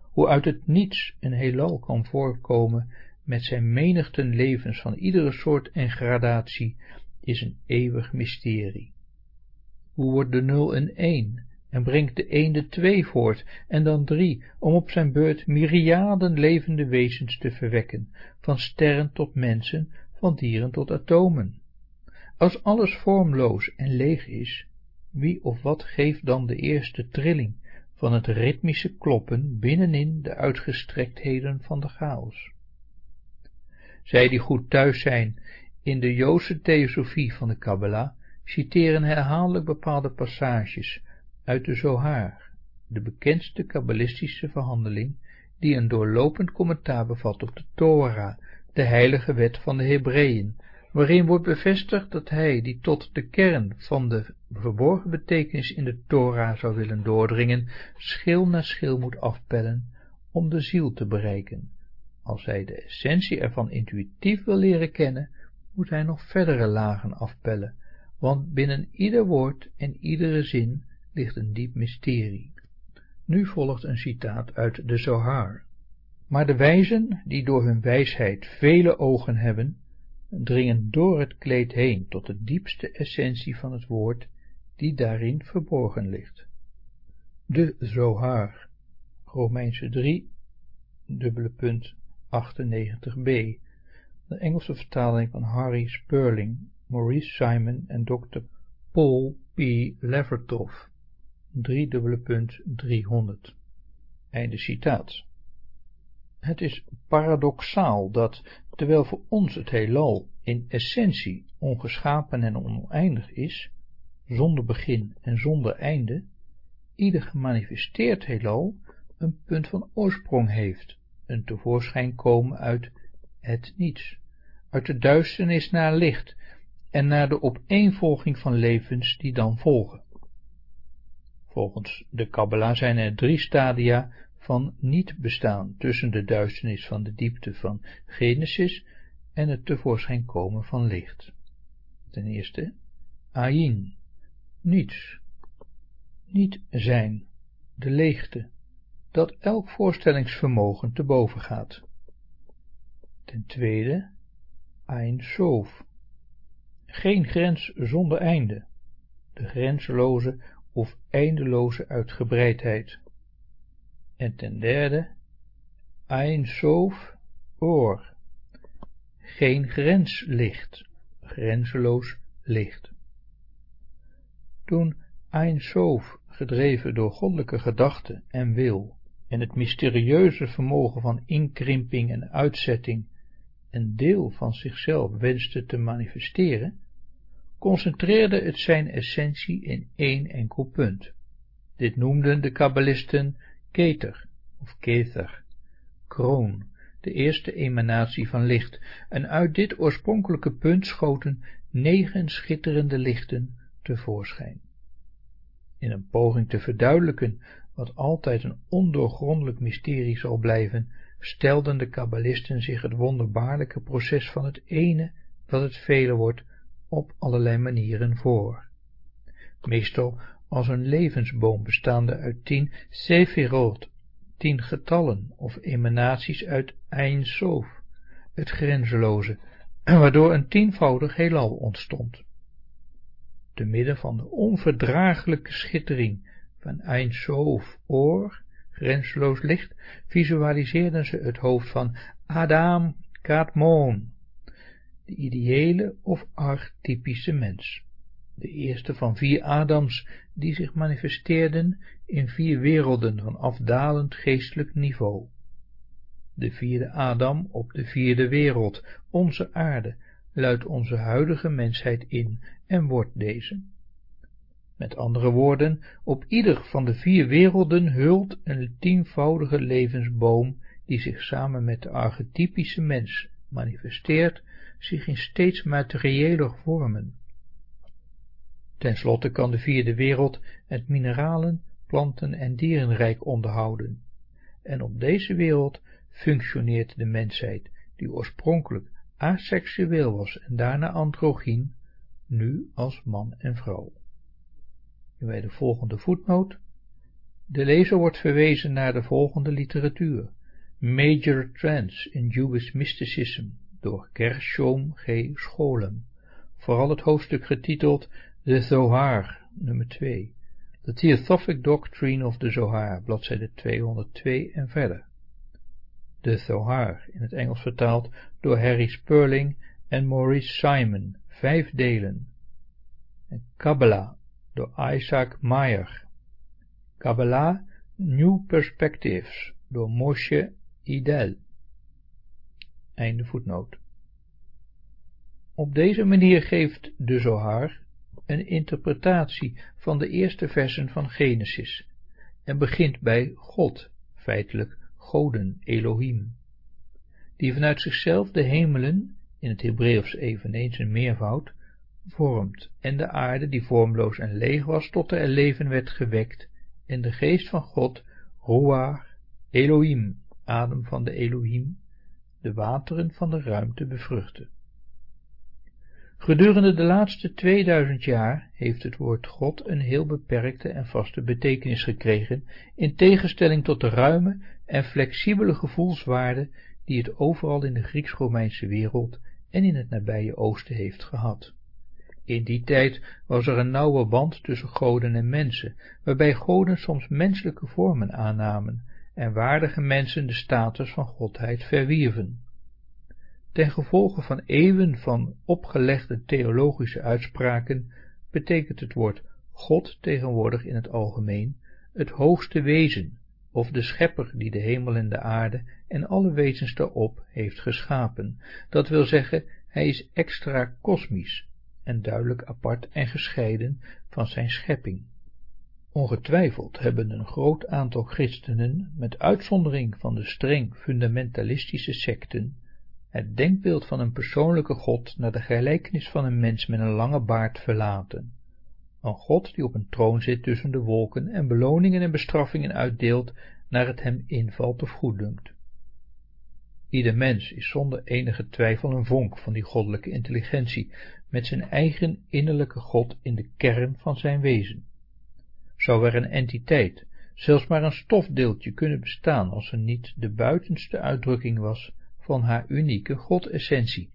A: Hoe uit het niets een heelal kan voorkomen met zijn menigten levens van iedere soort en gradatie, is een eeuwig mysterie. Hoe wordt de nul een één, en brengt de een de twee voort, en dan drie, om op zijn beurt myriaden levende wezens te verwekken, van sterren tot mensen, van dieren tot atomen. Als alles vormloos en leeg is, wie of wat geeft dan de eerste trilling van het ritmische kloppen binnenin de uitgestrektheden van de chaos? Zij die goed thuis zijn in de Joodse theosofie van de Kabbalah, citeren herhaaldelijk bepaalde passages uit de Zohar, de bekendste kabbalistische verhandeling, die een doorlopend commentaar bevat op de Torah, de heilige wet van de Hebreeën, waarin wordt bevestigd dat hij, die tot de kern van de verborgen betekenis in de Torah zou willen doordringen, schil na schil moet afpellen om de ziel te bereiken. Als hij de essentie ervan intuïtief wil leren kennen, moet hij nog verdere lagen afpellen, want binnen ieder woord en iedere zin ligt een diep mysterie. Nu volgt een citaat uit de Zohar. Maar de wijzen, die door hun wijsheid vele ogen hebben, dringen door het kleed heen tot de diepste essentie van het woord, die daarin verborgen ligt. De Zohar, Romeinse 3, dubbele punt 98b, de Engelse vertaling van Harry Sperling, Maurice Simon en Dr. Paul P. Levertov, 3 punt 300. Einde citaat. Het is paradoxaal dat, terwijl voor ons het heelal in essentie ongeschapen en oneindig is, zonder begin en zonder einde, ieder gemanifesteerd heelal een punt van oorsprong heeft, een tevoorschijn komen uit het niets, uit de duisternis naar licht en naar de opeenvolging van levens die dan volgen. Volgens de Kabbalah zijn er drie stadia van niet-bestaan tussen de duisternis van de diepte van Genesis en het tevoorschijn komen van licht. Ten eerste, Ayin, niets, niet zijn, de leegte, dat elk voorstellingsvermogen te boven gaat. Ten tweede, Ein Sof, geen grens zonder einde, de grenzeloze of eindeloze uitgebreidheid. En ten derde, Ein Sof Oor, geen grens licht, grenzeloos licht. Toen Ein Sof, gedreven door goddelijke gedachten en wil, en het mysterieuze vermogen van inkrimping en uitzetting, een deel van zichzelf wenste te manifesteren, concentreerde het zijn essentie in één enkel punt. Dit noemden de kabbalisten keter of kether, kroon, de eerste emanatie van licht, en uit dit oorspronkelijke punt schoten negen schitterende lichten tevoorschijn. In een poging te verduidelijken wat altijd een ondoorgrondelijk mysterie zal blijven, stelden de kabbalisten zich het wonderbaarlijke proces van het ene dat het vele wordt op allerlei manieren voor. Meestal als een levensboom bestaande uit tien sefirot, tien getallen of emanaties uit Ein Sof, het grenzeloze, waardoor een tienvoudig heelal ontstond. Te midden van de onverdraaglijke schittering van Ein Sof oor, grenzeloos licht, visualiseerden ze het hoofd van Adam Kadmon, de ideële of archetypische mens, de eerste van vier Adams die zich manifesteerden in vier werelden van afdalend geestelijk niveau. De vierde Adam op de vierde wereld, onze aarde, luidt onze huidige mensheid in en wordt deze. Met andere woorden, op ieder van de vier werelden hult een tienvoudige levensboom die zich samen met de archetypische mens manifesteert, zich in steeds materiëler vormen. Ten slotte kan de vierde wereld het mineralen, planten en dierenrijk onderhouden, en op deze wereld functioneert de mensheid, die oorspronkelijk aseksueel was en daarna androgyn, nu als man en vrouw. Bij de volgende voetnoot. De lezer wordt verwezen naar de volgende literatuur. Major Trends in Jewish Mysticism door Gershom G. Scholem. Vooral het hoofdstuk getiteld The Zohar, nummer 2. The Theosophic Doctrine of the Zohar, bladzijde 202 en verder. De Zohar, in het Engels vertaald door Harry Sperling en Maurice Simon, vijf delen. En Kabbalah, door Isaac Meyer. Kabbalah New Perspectives, door Moshe Idel. Op deze manier geeft de Zohar een interpretatie van de eerste versen van Genesis en begint bij God, feitelijk goden, Elohim, die vanuit zichzelf de hemelen, in het Hebreeuws eveneens een meervoud, vormt en de aarde, die vormloos en leeg was, tot er leven werd gewekt en de geest van God, Ruach, Elohim, adem van de Elohim, de wateren van de ruimte bevruchtte. Gedurende de laatste 2000 jaar heeft het woord God een heel beperkte en vaste betekenis gekregen, in tegenstelling tot de ruime en flexibele gevoelswaarde die het overal in de Grieks-Romeinse wereld en in het nabije oosten heeft gehad. In die tijd was er een nauwe band tussen goden en mensen, waarbij goden soms menselijke vormen aannamen en waardige mensen de status van godheid verwierven. Ten gevolge van eeuwen van opgelegde theologische uitspraken betekent het woord God tegenwoordig in het algemeen het hoogste wezen, of de schepper die de hemel en de aarde en alle wezens daarop heeft geschapen. Dat wil zeggen, hij is extra kosmisch en duidelijk apart en gescheiden van zijn schepping. Ongetwijfeld hebben een groot aantal christenen, met uitzondering van de streng fundamentalistische secten, het denkbeeld van een persoonlijke God naar de gelijkenis van een mens met een lange baard verlaten. Een God die op een troon zit tussen de wolken en beloningen en bestraffingen uitdeelt naar het hem invalt of goeddunkt. Ieder mens is zonder enige twijfel een vonk van die goddelijke intelligentie, met zijn eigen innerlijke God in de kern van zijn wezen. Zou er een entiteit, zelfs maar een stofdeeltje kunnen bestaan als er niet de buitenste uitdrukking was van haar unieke godessentie.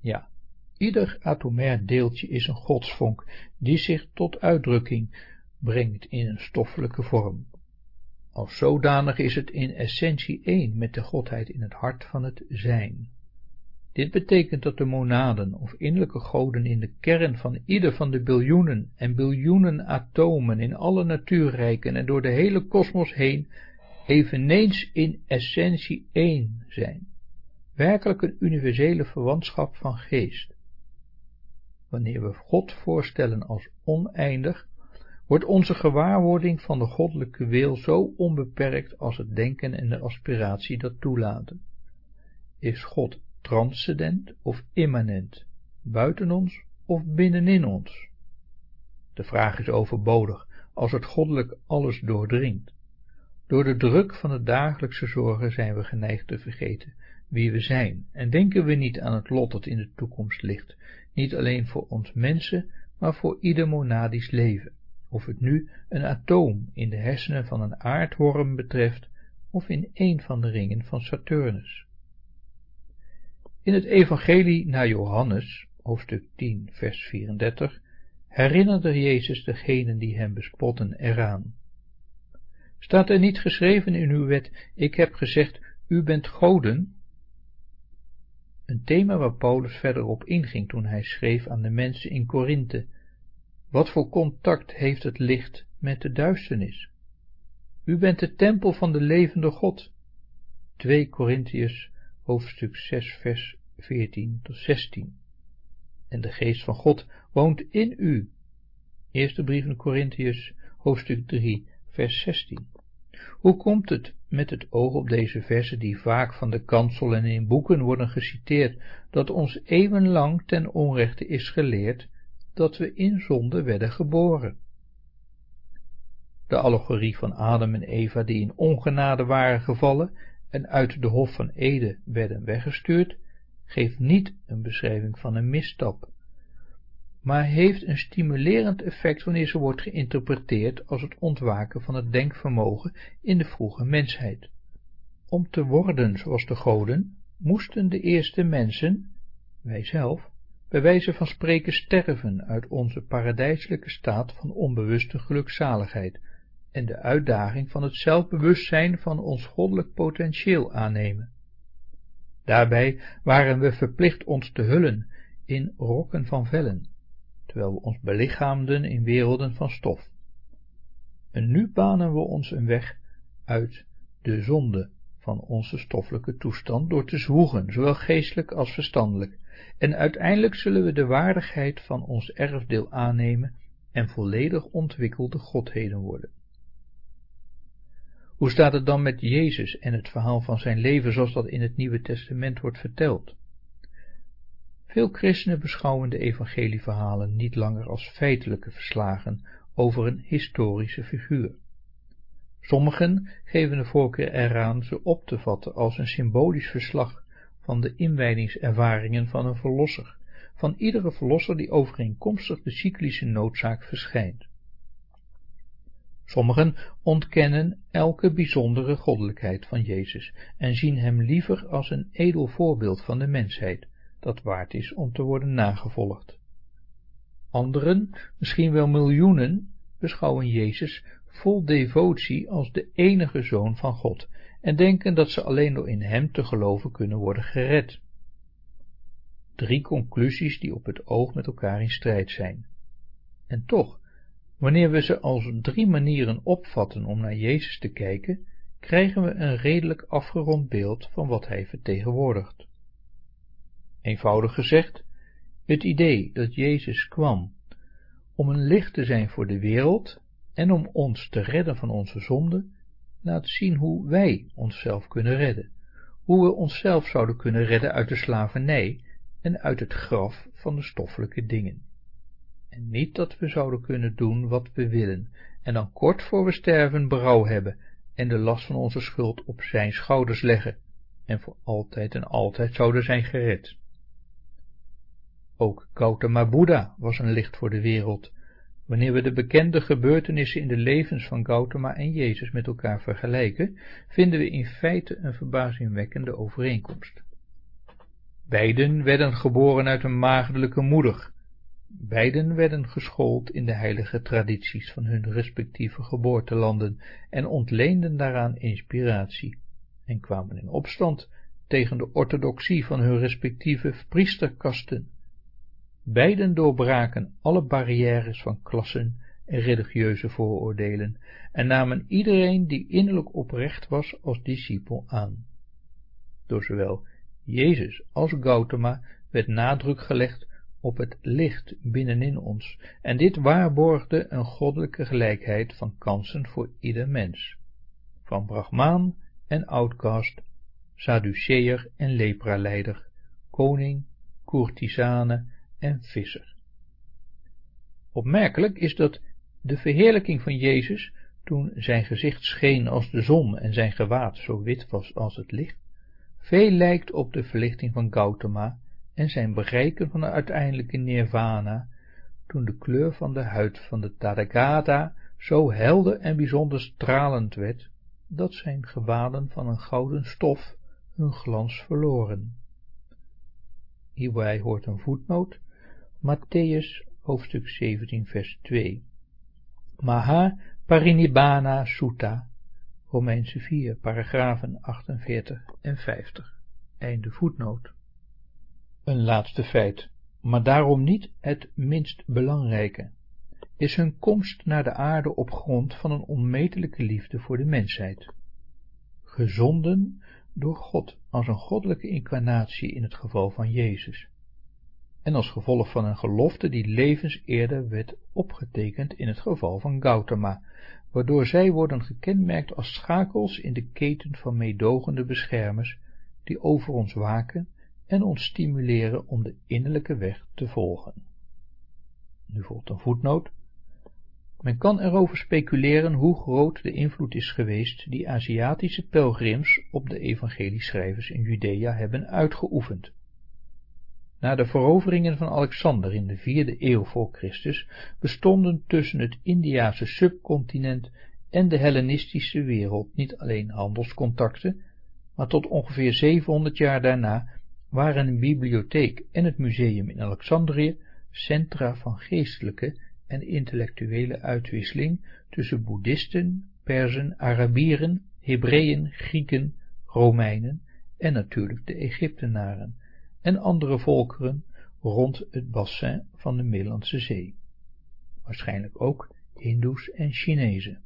A: Ja, ieder atomair deeltje is een godsvonk, die zich tot uitdrukking brengt in een stoffelijke vorm. Als zodanig is het in essentie één met de godheid in het hart van het zijn. Dit betekent dat de monaden of innerlijke goden in de kern van ieder van de biljoenen en biljoenen atomen in alle natuurrijken en door de hele kosmos heen eveneens in essentie één zijn, werkelijk een universele verwantschap van geest. Wanneer we God voorstellen als oneindig, wordt onze gewaarwording van de goddelijke wil zo onbeperkt als het denken en de aspiratie dat toelaten. Is God transcendent of immanent, buiten ons of binnenin ons? De vraag is overbodig als het goddelijk alles doordringt. Door de druk van de dagelijkse zorgen zijn we geneigd te vergeten wie we zijn en denken we niet aan het lot dat in de toekomst ligt, niet alleen voor ons mensen, maar voor ieder monadisch leven, of het nu een atoom in de hersenen van een aardworm betreft, of in een van de ringen van Saturnus. In het evangelie naar Johannes, hoofdstuk 10, vers 34, herinnerde Jezus degenen die hem bespotten eraan. Staat er niet geschreven in uw wet, ik heb gezegd, u bent goden? Een thema waar Paulus verder op inging toen hij schreef aan de mensen in Korinthe. Wat voor contact heeft het licht met de duisternis? U bent de tempel van de levende God. 2 Korintiërs hoofdstuk 6 vers 14 tot 16. En de geest van God woont in u. Eerste brief van Corinthiërs, hoofdstuk 3, vers 16. Hoe komt het, met het oog op deze versen die vaak van de kansel en in boeken worden geciteerd, dat ons eeuwenlang ten onrechte is geleerd dat we in zonde werden geboren? De allegorie van Adam en Eva die in ongenade waren gevallen en uit de hof van Ede werden weggestuurd, geeft niet een beschrijving van een misstap, maar heeft een stimulerend effect wanneer ze wordt geïnterpreteerd als het ontwaken van het denkvermogen in de vroege mensheid. Om te worden zoals de goden, moesten de eerste mensen, wij zelf, bij wijze van spreken sterven uit onze paradijselijke staat van onbewuste gelukzaligheid en de uitdaging van het zelfbewustzijn van ons goddelijk potentieel aannemen. Daarbij waren we verplicht ons te hullen in rokken van vellen, terwijl we ons belichaamden in werelden van stof. En nu banen we ons een weg uit de zonde van onze stoffelijke toestand door te zwoegen, zowel geestelijk als verstandelijk, en uiteindelijk zullen we de waardigheid van ons erfdeel aannemen en volledig ontwikkelde godheden worden. Hoe staat het dan met Jezus en het verhaal van zijn leven zoals dat in het Nieuwe Testament wordt verteld? Veel christenen beschouwen de evangelieverhalen niet langer als feitelijke verslagen over een historische figuur. Sommigen geven de voorkeur eraan ze op te vatten als een symbolisch verslag van de inwijdingservaringen van een verlosser, van iedere verlosser die overeenkomstig de cyclische noodzaak verschijnt. Sommigen ontkennen elke bijzondere goddelijkheid van Jezus en zien hem liever als een edel voorbeeld van de mensheid, dat waard is om te worden nagevolgd. Anderen, misschien wel miljoenen, beschouwen Jezus vol devotie als de enige Zoon van God en denken dat ze alleen door in hem te geloven kunnen worden gered. Drie conclusies die op het oog met elkaar in strijd zijn. En toch, wanneer we ze als drie manieren opvatten om naar Jezus te kijken, krijgen we een redelijk afgerond beeld van wat hij vertegenwoordigt. Eenvoudig gezegd, het idee dat Jezus kwam om een licht te zijn voor de wereld en om ons te redden van onze zonden, laat zien hoe wij onszelf kunnen redden, hoe we onszelf zouden kunnen redden uit de slavernij en uit het graf van de stoffelijke dingen. En niet dat we zouden kunnen doen wat we willen, en dan kort voor we sterven berouw hebben en de last van onze schuld op zijn schouders leggen, en voor altijd en altijd zouden zijn gered. Ook Gautama Buddha was een licht voor de wereld. Wanneer we de bekende gebeurtenissen in de levens van Gautama en Jezus met elkaar vergelijken, vinden we in feite een verbazingwekkende overeenkomst. Beiden werden geboren uit een maagdelijke moeder. Beiden werden geschoold in de heilige tradities van hun respectieve geboortelanden en ontleenden daaraan inspiratie, en kwamen in opstand tegen de orthodoxie van hun respectieve priesterkasten Beiden doorbraken alle barrières van klassen en religieuze vooroordelen en namen iedereen die innerlijk oprecht was als discipel aan. Door zowel Jezus als Gautama werd nadruk gelegd op het licht binnenin ons, en dit waarborgde een goddelijke gelijkheid van kansen voor ieder mens, van Brahmaan en outcast, Sadduceër en lepraleider, koning, courtisane en visser. Opmerkelijk is dat de verheerlijking van Jezus, toen zijn gezicht scheen als de zon en zijn gewaad zo wit was als het licht, veel lijkt op de verlichting van Gautama en zijn bereiken van de uiteindelijke nirvana, toen de kleur van de huid van de Tathagata zo helder en bijzonder stralend werd, dat zijn gewaden van een gouden stof hun glans verloren. Hierbij hoort een voetnoot, Matthäus hoofdstuk 17 vers 2. Maha Parinibbana Sutta, Romeinse 4, paragrafen 48 en 50. Einde voetnoot. Een laatste feit, maar daarom niet het minst belangrijke, is hun komst naar de aarde op grond van een onmetelijke liefde voor de mensheid. Gezonden door God als een goddelijke incarnatie in het geval van Jezus en als gevolg van een gelofte die levens eerder werd opgetekend in het geval van Gautama, waardoor zij worden gekenmerkt als schakels in de keten van meedogende beschermers, die over ons waken en ons stimuleren om de innerlijke weg te volgen. Nu volgt een voetnoot. Men kan erover speculeren hoe groot de invloed is geweest die Aziatische pelgrims op de evangelieschrijvers in Judea hebben uitgeoefend. Na de veroveringen van Alexander in de vierde eeuw voor Christus bestonden tussen het Indiase subcontinent en de Hellenistische wereld niet alleen handelscontacten, maar tot ongeveer 700 jaar daarna waren een bibliotheek en het museum in Alexandrië centra van geestelijke en intellectuele uitwisseling tussen boeddhisten, Perzen, Arabieren, Hebreeën, Grieken, Romeinen en natuurlijk de Egyptenaren en andere volkeren rond het bassin van de Middellandse Zee, waarschijnlijk ook Hindoes en Chinezen.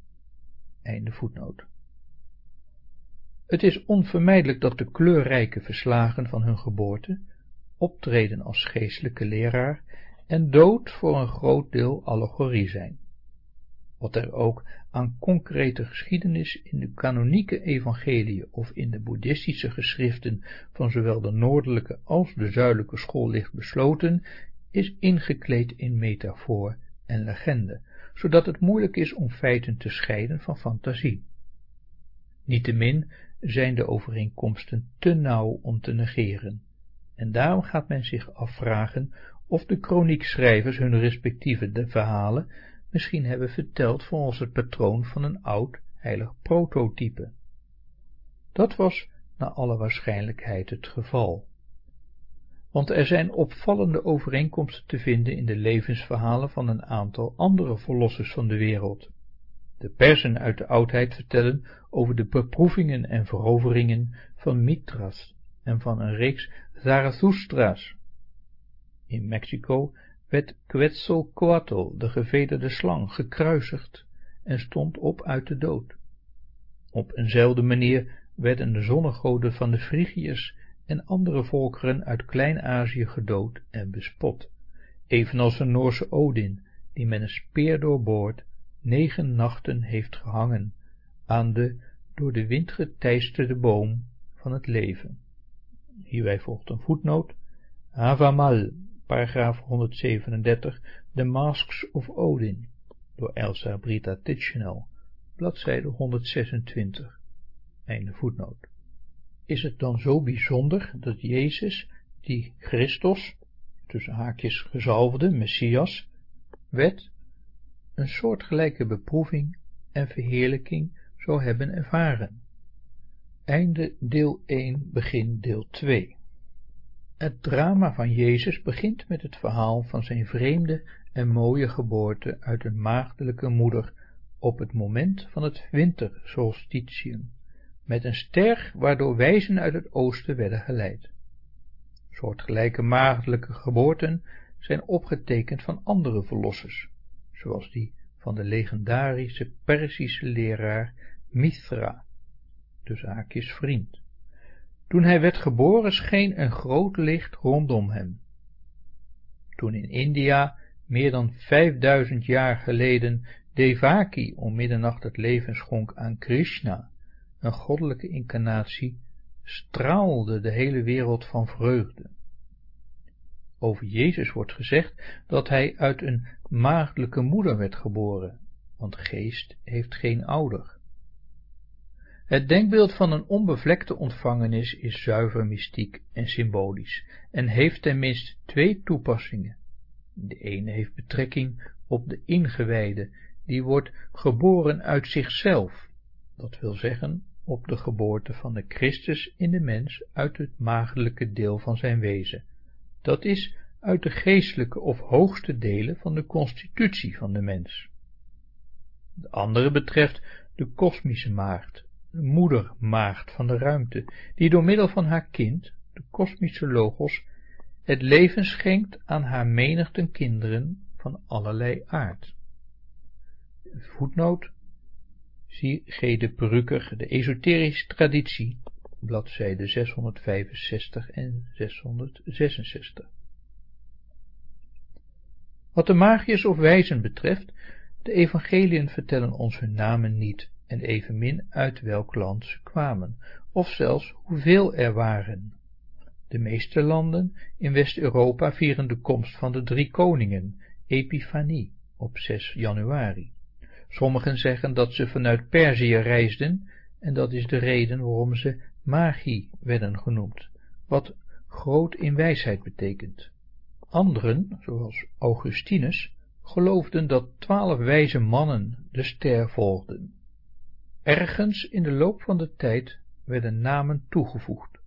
A: Einde voetnoot. Het is onvermijdelijk dat de kleurrijke verslagen van hun geboorte, optreden als geestelijke leraar en dood voor een groot deel allegorie zijn. Wat er ook aan concrete geschiedenis in de kanonieke evangeliën of in de boeddhistische geschriften van zowel de noordelijke als de zuidelijke school ligt besloten, is ingekleed in metafoor en legende, zodat het moeilijk is om feiten te scheiden van fantasie. Niettemin zijn de overeenkomsten te nauw om te negeren, en daarom gaat men zich afvragen of de kroniekschrijvers hun respectieve verhalen misschien hebben verteld volgens het patroon van een oud heilig prototype. Dat was naar alle waarschijnlijkheid het geval. Want er zijn opvallende overeenkomsten te vinden in de levensverhalen van een aantal andere verlossers van de wereld. De persen uit de oudheid vertellen over de beproevingen en veroveringen van Mitras en van een reeks Zarathustra's. In Mexico werd Quetzalcoatl, de gevederde slang, gekruisigd en stond op uit de dood. Op eenzelfde manier werden de zonnegoden van de Phrygiërs en andere volkeren uit Klein-Azië gedood en bespot, evenals een Noorse Odin, die met een speer doorboord negen nachten heeft gehangen aan de door de wind geteisterde boom van het leven. Hierbij volgt een voetnoot. Havamal, paragraaf 137, The Masks of Odin, door Elsa Brita Titchenell, bladzijde 126, einde voetnoot. Is het dan zo bijzonder dat Jezus, die Christus, tussen haakjes gezalfde, Messias, werd, een soortgelijke beproeving en verheerlijking zou hebben ervaren? Einde deel 1, begin deel 2. Het drama van Jezus begint met het verhaal van zijn vreemde en mooie geboorte uit een maagdelijke moeder op het moment van het wintersolstitium, met een ster waardoor wijzen uit het oosten werden geleid. Soortgelijke maagdelijke geboorten zijn opgetekend van andere verlossers, zoals die van de legendarische Perzische leraar Mithra, dus haakjes vriend. Toen hij werd geboren scheen een groot licht rondom hem. Toen in India meer dan vijfduizend jaar geleden Devaki om middernacht het leven schonk aan Krishna, een goddelijke incarnatie, straalde de hele wereld van vreugde. Over Jezus wordt gezegd dat hij uit een maagdelijke moeder werd geboren, want geest heeft geen ouder. Het denkbeeld van een onbevlekte ontvangenis is zuiver mystiek en symbolisch en heeft tenminste twee toepassingen. De ene heeft betrekking op de ingewijde, die wordt geboren uit zichzelf, dat wil zeggen op de geboorte van de Christus in de mens uit het maagdelijke deel van zijn wezen, dat is uit de geestelijke of hoogste delen van de constitutie van de mens. De andere betreft de kosmische maagd, de moedermaagd van de ruimte, die door middel van haar kind, de kosmische logos, het leven schenkt aan haar menigten kinderen van allerlei aard. Voetnoot, zie G. de de esoterische traditie, bladzijde 665 en 666. Wat de magiërs of wijzen betreft, de evangeliën vertellen ons hun namen niet en evenmin uit welk land ze kwamen, of zelfs hoeveel er waren. De meeste landen in West-Europa vieren de komst van de drie koningen, Epifanie, op 6 januari. Sommigen zeggen dat ze vanuit Perzië reisden, en dat is de reden waarom ze Magi werden genoemd, wat groot in wijsheid betekent. Anderen, zoals Augustinus, geloofden dat twaalf wijze mannen de ster volgden. Ergens in de loop van de tijd werden namen toegevoegd.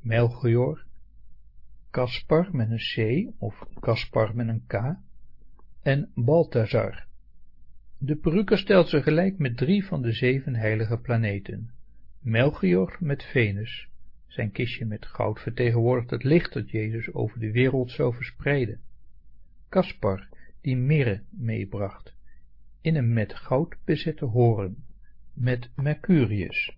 A: Melchior, Caspar met een C of Caspar met een K en Balthazar. De peruker stelt ze gelijk met drie van de zeven heilige planeten. Melchior met Venus, zijn kistje met goud vertegenwoordigt het licht dat Jezus over de wereld zou verspreiden. Caspar, die mirre meebracht, in een met goud bezette hoorn, met Mercurius.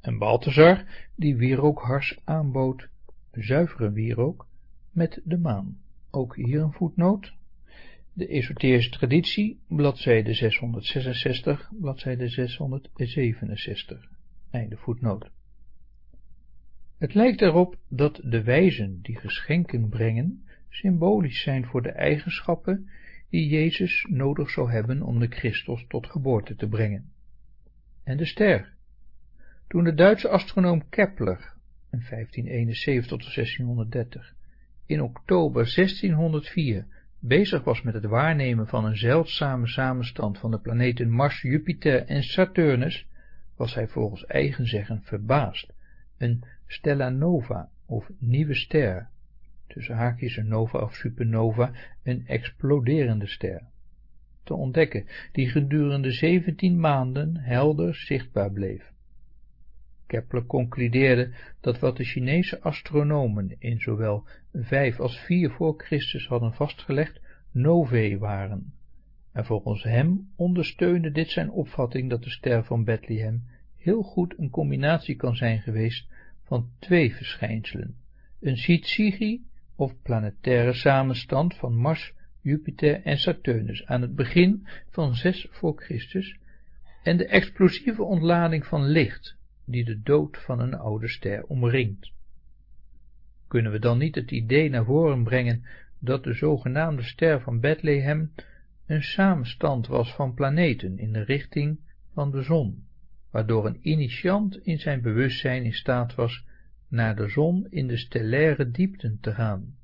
A: En Balthazar, die wierookhars aanbood, zuivere wierook, met de maan. Ook hier een voetnoot. De esoterische traditie, bladzijde 666, bladzijde 667. Einde voetnoot. Het lijkt erop dat de wijzen die geschenken brengen, symbolisch zijn voor de eigenschappen die Jezus nodig zou hebben om de Christus tot geboorte te brengen. En de ster. Toen de Duitse astronoom Kepler in 1571 tot 1630 in oktober 1604 bezig was met het waarnemen van een zeldzame samenstand van de planeten Mars, Jupiter en Saturnus, was hij volgens eigen zeggen verbaasd. Een stella nova of nieuwe ster, tussen haakjes een nova of supernova, een exploderende ster, te ontdekken, die gedurende zeventien maanden helder zichtbaar bleef. Kepler concludeerde dat wat de Chinese astronomen in zowel vijf als vier voor Christus hadden vastgelegd, novae waren, en volgens hem ondersteunde dit zijn opvatting dat de ster van Bethlehem heel goed een combinatie kan zijn geweest van twee verschijnselen, een syzygie of planetaire samenstand van Mars, Jupiter en Saturnus aan het begin van 6 voor Christus en de explosieve ontlading van licht die de dood van een oude ster omringt. Kunnen we dan niet het idee naar voren brengen dat de zogenaamde ster van Bethlehem een samenstand was van planeten in de richting van de zon, waardoor een initiant in zijn bewustzijn in staat was naar de zon in de stellaire diepten te gaan.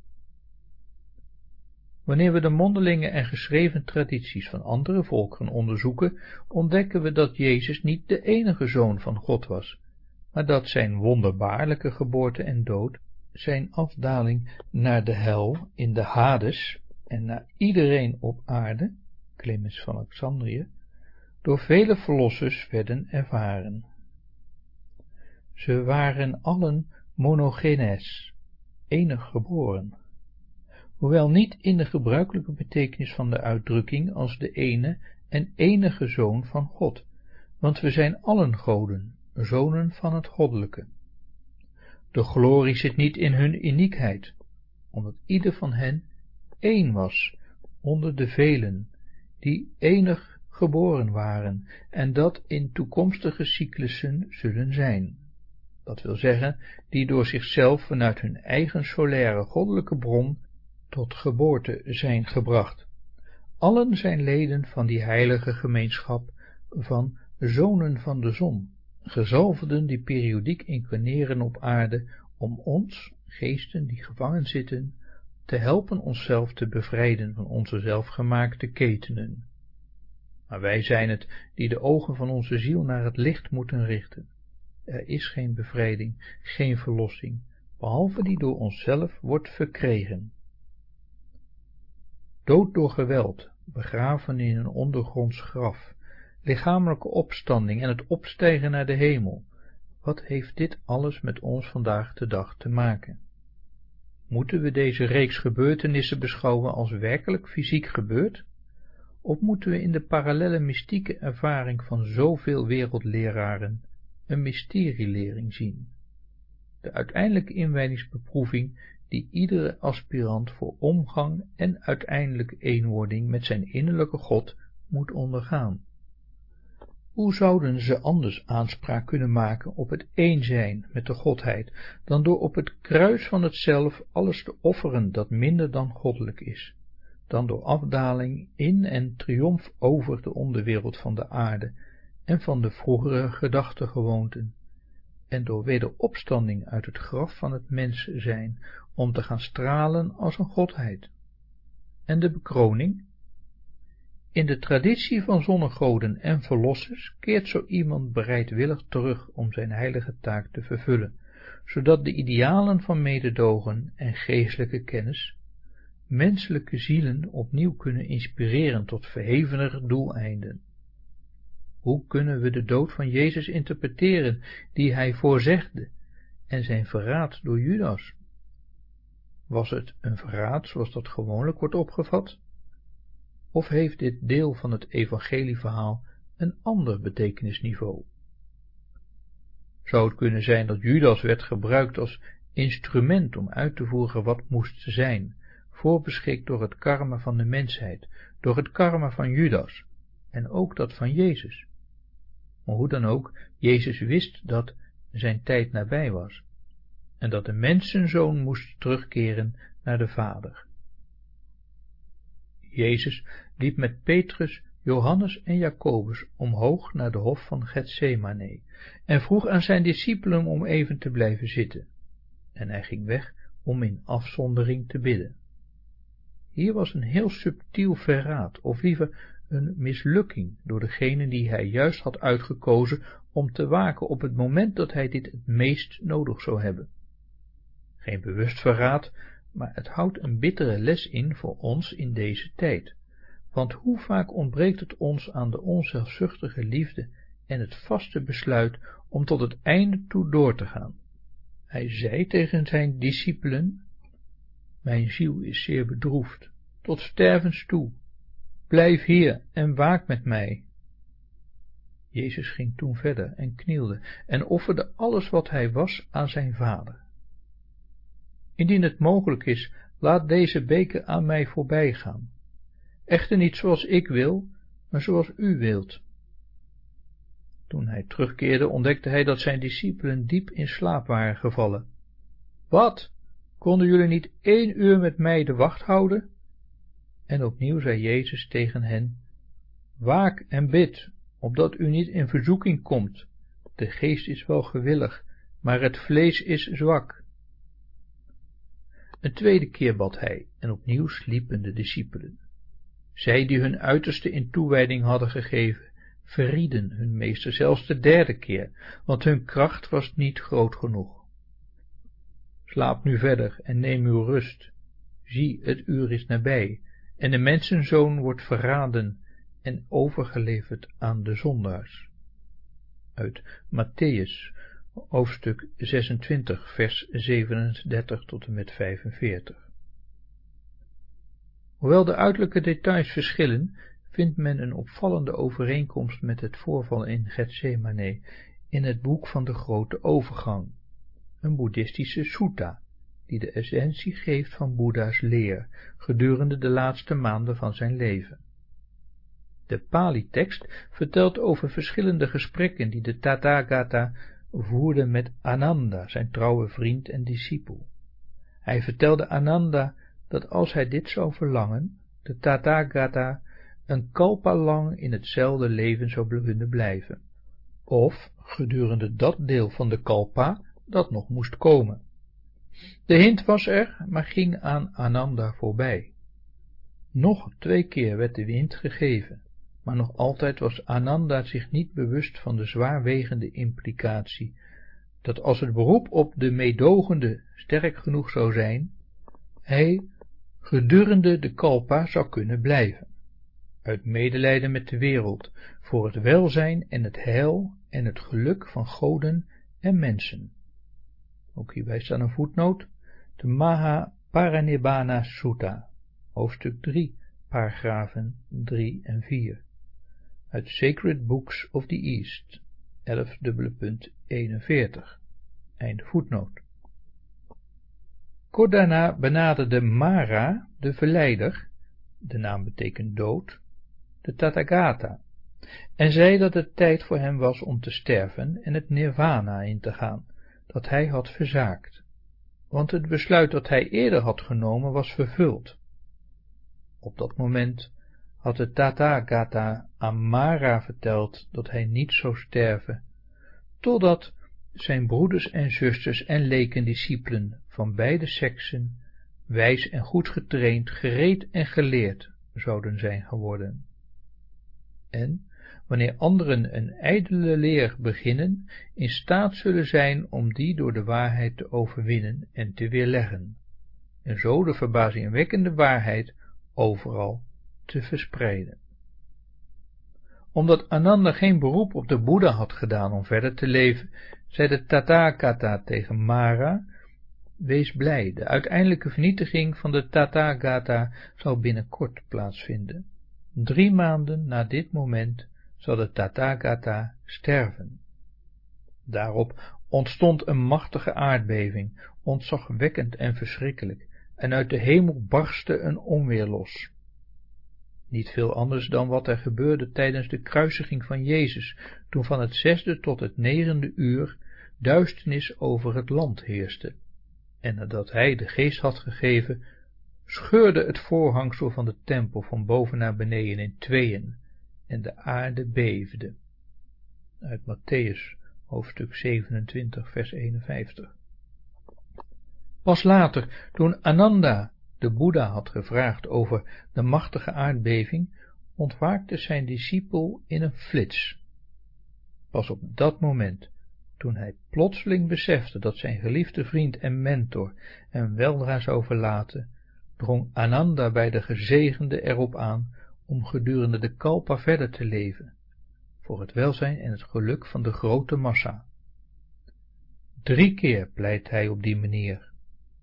A: Wanneer we de mondelinge en geschreven tradities van andere volkeren onderzoeken, ontdekken we dat Jezus niet de enige Zoon van God was, maar dat zijn wonderbaarlijke geboorte en dood, zijn afdaling naar de hel in de Hades en naar iedereen op aarde, Clemens van Alexandrië, door vele verlossers werden ervaren. Ze waren allen monogenes, enig geboren, hoewel niet in de gebruikelijke betekenis van de uitdrukking als de ene en enige zoon van God, want we zijn allen goden, zonen van het goddelijke. De glorie zit niet in hun uniekheid, omdat ieder van hen één was onder de velen, die enig geboren waren, en dat in toekomstige cyclussen zullen zijn dat wil zeggen, die door zichzelf vanuit hun eigen solaire goddelijke bron tot geboorte zijn gebracht. Allen zijn leden van die heilige gemeenschap van zonen van de zon, gezalfden die periodiek incarneren op aarde om ons, geesten die gevangen zitten, te helpen onszelf te bevrijden van onze zelfgemaakte ketenen. Maar wij zijn het die de ogen van onze ziel naar het licht moeten richten. Er is geen bevrijding, geen verlossing, behalve die door onszelf wordt verkregen. Dood door geweld, begraven in een ondergronds graf, lichamelijke opstanding en het opstijgen naar de hemel, wat heeft dit alles met ons vandaag de dag te maken? Moeten we deze reeks gebeurtenissen beschouwen als werkelijk fysiek gebeurd? Of moeten we in de parallelle mystieke ervaring van zoveel wereldleraren een mysterielering zien. de uiteindelijke inwijdingsbeproeving die iedere aspirant voor omgang en uiteindelijke eenwording met zijn innerlijke God moet ondergaan. Hoe zouden ze anders aanspraak kunnen maken op het één zijn met de Godheid, dan door op het kruis van het zelf alles te offeren dat minder dan goddelijk is, dan door afdaling in en triomf over de onderwereld van de aarde en van de vroegere gedachtegewoonten, en door wederopstanding uit het graf van het mens zijn, om te gaan stralen als een godheid. En de bekroning? In de traditie van zonnegoden en verlossers keert zo iemand bereidwillig terug om zijn heilige taak te vervullen, zodat de idealen van mededogen en geestelijke kennis menselijke zielen opnieuw kunnen inspireren tot verhevener doeleinden. Hoe kunnen we de dood van Jezus interpreteren, die hij voorzegde, en zijn verraad door Judas? Was het een verraad zoals dat gewoonlijk wordt opgevat? Of heeft dit deel van het evangelieverhaal een ander betekenisniveau? Zou het kunnen zijn dat Judas werd gebruikt als instrument om uit te voeren wat moest zijn, voorbeschikt door het karma van de mensheid, door het karma van Judas, en ook dat van Jezus? Maar hoe dan ook, Jezus wist dat zijn tijd nabij was, en dat de mensenzoon moest terugkeren naar de Vader. Jezus liep met Petrus, Johannes en Jacobus omhoog naar de hof van Gethsemane en vroeg aan zijn discipelen om even te blijven zitten. En hij ging weg om in afzondering te bidden. Hier was een heel subtiel verraad, of liever een mislukking door degene die hij juist had uitgekozen om te waken op het moment dat hij dit het meest nodig zou hebben. Geen bewust verraad, maar het houdt een bittere les in voor ons in deze tijd, want hoe vaak ontbreekt het ons aan de onzelfzuchtige liefde en het vaste besluit om tot het einde toe door te gaan. Hij zei tegen zijn discipelen, mijn ziel is zeer bedroefd, tot stervens toe, blijf hier en waak met mij. Jezus ging toen verder en knielde en offerde alles wat hij was aan zijn vader. Indien het mogelijk is, laat deze beker aan mij voorbijgaan. Echter niet zoals ik wil, maar zoals u wilt. Toen hij terugkeerde, ontdekte hij dat zijn discipelen diep in slaap waren gevallen. Wat? Konden jullie niet één uur met mij de wacht houden? En opnieuw zei Jezus tegen hen, Waak en bid, opdat u niet in verzoeking komt. De geest is wel gewillig, maar het vlees is zwak. Een tweede keer bad hij, en opnieuw sliepen de discipelen. Zij die hun uiterste in toewijding hadden gegeven, verrieden hun meester zelfs de derde keer, want hun kracht was niet groot genoeg. Slaap nu verder en neem uw rust. Zie, het uur is nabij, en de mensenzoon wordt verraden en overgeleverd aan de zondaars. Uit Matthäus, hoofdstuk 26, vers 37 tot en met 45. Hoewel de uiterlijke details verschillen, vindt men een opvallende overeenkomst met het voorval in Gethsemane in het boek van de grote overgang, een boeddhistische sutta, die de essentie geeft van Boeddha's leer gedurende de laatste maanden van zijn leven. De Pali-tekst vertelt over verschillende gesprekken die de Tathagata voerde met Ananda, zijn trouwe vriend en discipel. Hij vertelde Ananda dat als hij dit zou verlangen, de Tathagata een kalpa lang in hetzelfde leven zou kunnen blijven, of gedurende dat deel van de kalpa dat nog moest komen. De hint was er, maar ging aan Ananda voorbij. Nog twee keer werd de wind gegeven, maar nog altijd was Ananda zich niet bewust van de zwaarwegende implicatie, dat als het beroep op de meedogende sterk genoeg zou zijn, hij gedurende de kalpa zou kunnen blijven, uit medelijden met de wereld, voor het welzijn en het heil en het geluk van goden en mensen. Ook hierbij staat een voetnoot, de Maha Paranibbana Sutta, hoofdstuk 3, paragrafen 3 en 4, uit Sacred Books of the East, 11 dubbele punt 41, einde voetnoot. Kort daarna benaderde Mara, de verleider, de naam betekent dood, de Tathagata, en zei dat het tijd voor hem was om te sterven en het nirvana in te gaan, dat hij had verzaakt, want het besluit dat hij eerder had genomen was vervuld. Op dat moment had de Tathagata aan Mara verteld dat hij niet zou sterven, totdat zijn broeders en zusters en lekendiscipelen van beide seksen, wijs en goed getraind, gereed en geleerd zouden zijn geworden. En, wanneer anderen een ijdele leer beginnen, in staat zullen zijn om die door de waarheid te overwinnen en te weerleggen, en zo de verbazingwekkende waarheid overal te verspreiden. Omdat Ananda geen beroep op de Boeddha had gedaan om verder te leven, zei de Tathagata tegen Mara, wees blij, de uiteindelijke vernietiging van de Tathagata zal binnenkort plaatsvinden. Drie maanden na dit moment zal de Tathagata sterven. Daarop ontstond een machtige aardbeving, ontzagwekkend en verschrikkelijk, en uit de hemel barstte een onweer los. Niet veel anders dan wat er gebeurde tijdens de kruisiging van Jezus, toen van het zesde tot het negende uur duisternis over het land heerste, en nadat hij de geest had gegeven, scheurde het voorhangsel van de tempel van boven naar beneden in tweeën, en de aarde beefde. Uit Matthäus, hoofdstuk 27, vers 51. Pas later, toen Ananda de Boeddha had gevraagd over de machtige aardbeving, ontwaakte zijn discipel in een flits. Pas op dat moment toen hij plotseling besefte dat zijn geliefde vriend en mentor hem weldra zou verlaten, drong Ananda bij de gezegende erop aan om gedurende de kalpa verder te leven, voor het welzijn en het geluk van de grote massa. Drie keer pleit hij op die manier.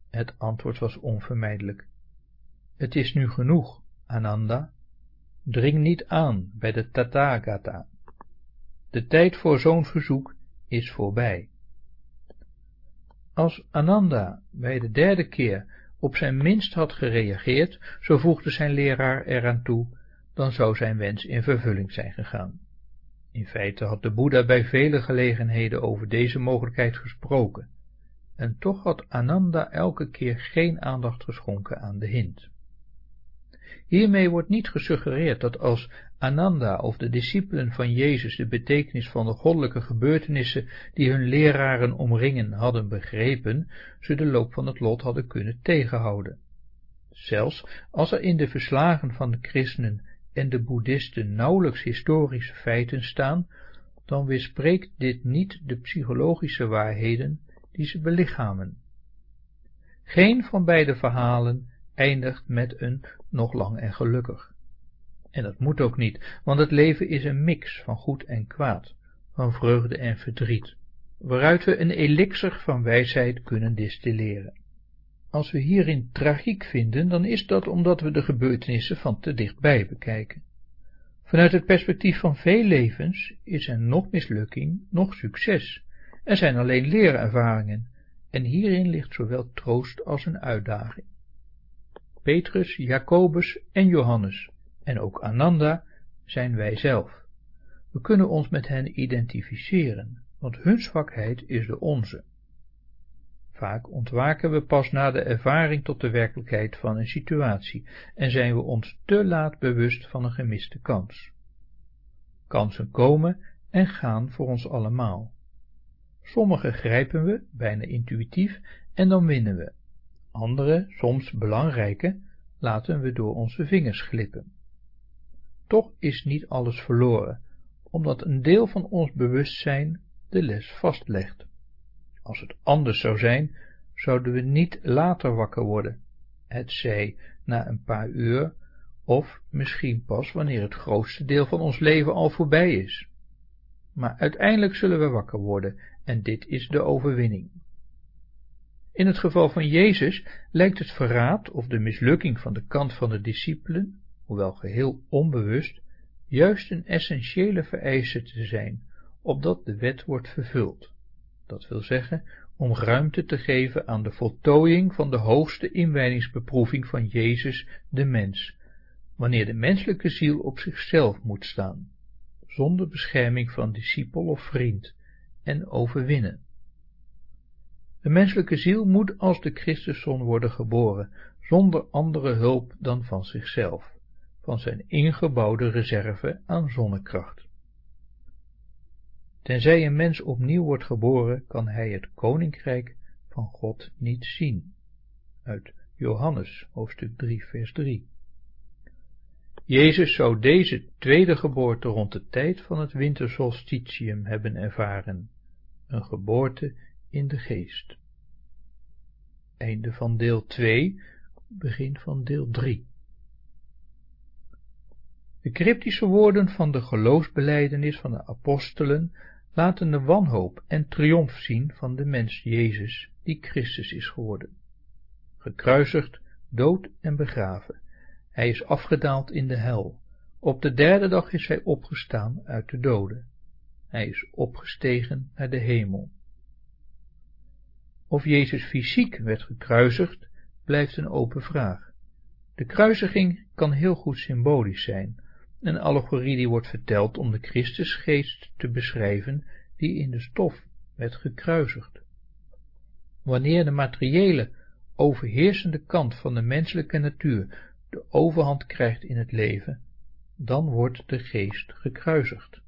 A: Het antwoord was onvermijdelijk. Het is nu genoeg, Ananda. Dring niet aan bij de Tathagata. De tijd voor zo'n verzoek is voorbij. Als Ananda bij de derde keer op zijn minst had gereageerd, zo voegde zijn leraar eraan toe, dan zou zijn wens in vervulling zijn gegaan. In feite had de Boeddha bij vele gelegenheden over deze mogelijkheid gesproken, en toch had Ananda elke keer geen aandacht geschonken aan de hint. Hiermee wordt niet gesuggereerd dat als Ananda of de discipelen van Jezus de betekenis van de goddelijke gebeurtenissen die hun leraren omringen hadden begrepen, ze de loop van het lot hadden kunnen tegenhouden. Zelfs als er in de verslagen van de christenen en de boeddhisten nauwelijks historische feiten staan, dan weerspreekt dit niet de psychologische waarheden die ze belichamen. Geen van beide verhalen eindigt met een nog lang en gelukkig. En dat moet ook niet, want het leven is een mix van goed en kwaad, van vreugde en verdriet, waaruit we een elixir van wijsheid kunnen distilleren. Als we hierin tragiek vinden, dan is dat omdat we de gebeurtenissen van te dichtbij bekijken. Vanuit het perspectief van veel levens is er nog mislukking, nog succes. Er zijn alleen leerervaringen, en hierin ligt zowel troost als een uitdaging. Petrus, Jacobus en Johannes, en ook Ananda, zijn wij zelf. We kunnen ons met hen identificeren, want hun zwakheid is de onze. Vaak ontwaken we pas na de ervaring tot de werkelijkheid van een situatie en zijn we ons te laat bewust van een gemiste kans. Kansen komen en gaan voor ons allemaal. Sommige grijpen we, bijna intuïtief, en dan winnen we andere, soms belangrijke, laten we door onze vingers glippen. Toch is niet alles verloren, omdat een deel van ons bewustzijn de les vastlegt. Als het anders zou zijn, zouden we niet later wakker worden, het zij na een paar uur, of misschien pas wanneer het grootste deel van ons leven al voorbij is. Maar uiteindelijk zullen we wakker worden, en dit is de overwinning. In het geval van Jezus lijkt het verraad of de mislukking van de kant van de discipelen, hoewel geheel onbewust, juist een essentiële vereiste te zijn, opdat de wet wordt vervuld. Dat wil zeggen, om ruimte te geven aan de voltooiing van de hoogste inwijdingsbeproeving van Jezus, de mens, wanneer de menselijke ziel op zichzelf moet staan, zonder bescherming van discipel of vriend, en overwinnen. De menselijke ziel moet als de Christuszon worden geboren, zonder andere hulp dan van zichzelf, van zijn ingebouwde reserve aan zonnekracht. Tenzij een mens opnieuw wordt geboren, kan hij het koninkrijk van God niet zien. Uit Johannes, hoofdstuk 3, vers 3. Jezus zou deze tweede geboorte rond de tijd van het wintersolstitium hebben ervaren, een geboorte in de geest. Einde van deel 2, begin van deel 3. De cryptische woorden van de geloofsbeleidenis van de apostelen laten de wanhoop en triomf zien van de mens Jezus, die Christus is geworden. Gekruisigd, dood en begraven. Hij is afgedaald in de hel. Op de derde dag is hij opgestaan uit de doden. Hij is opgestegen naar de hemel. Of Jezus fysiek werd gekruisigd, blijft een open vraag. De kruisiging kan heel goed symbolisch zijn, een allegorie die wordt verteld om de Christusgeest te beschrijven die in de stof werd gekruisigd. Wanneer de materiële, overheersende kant van de menselijke natuur de overhand krijgt in het leven, dan wordt de geest gekruisigd.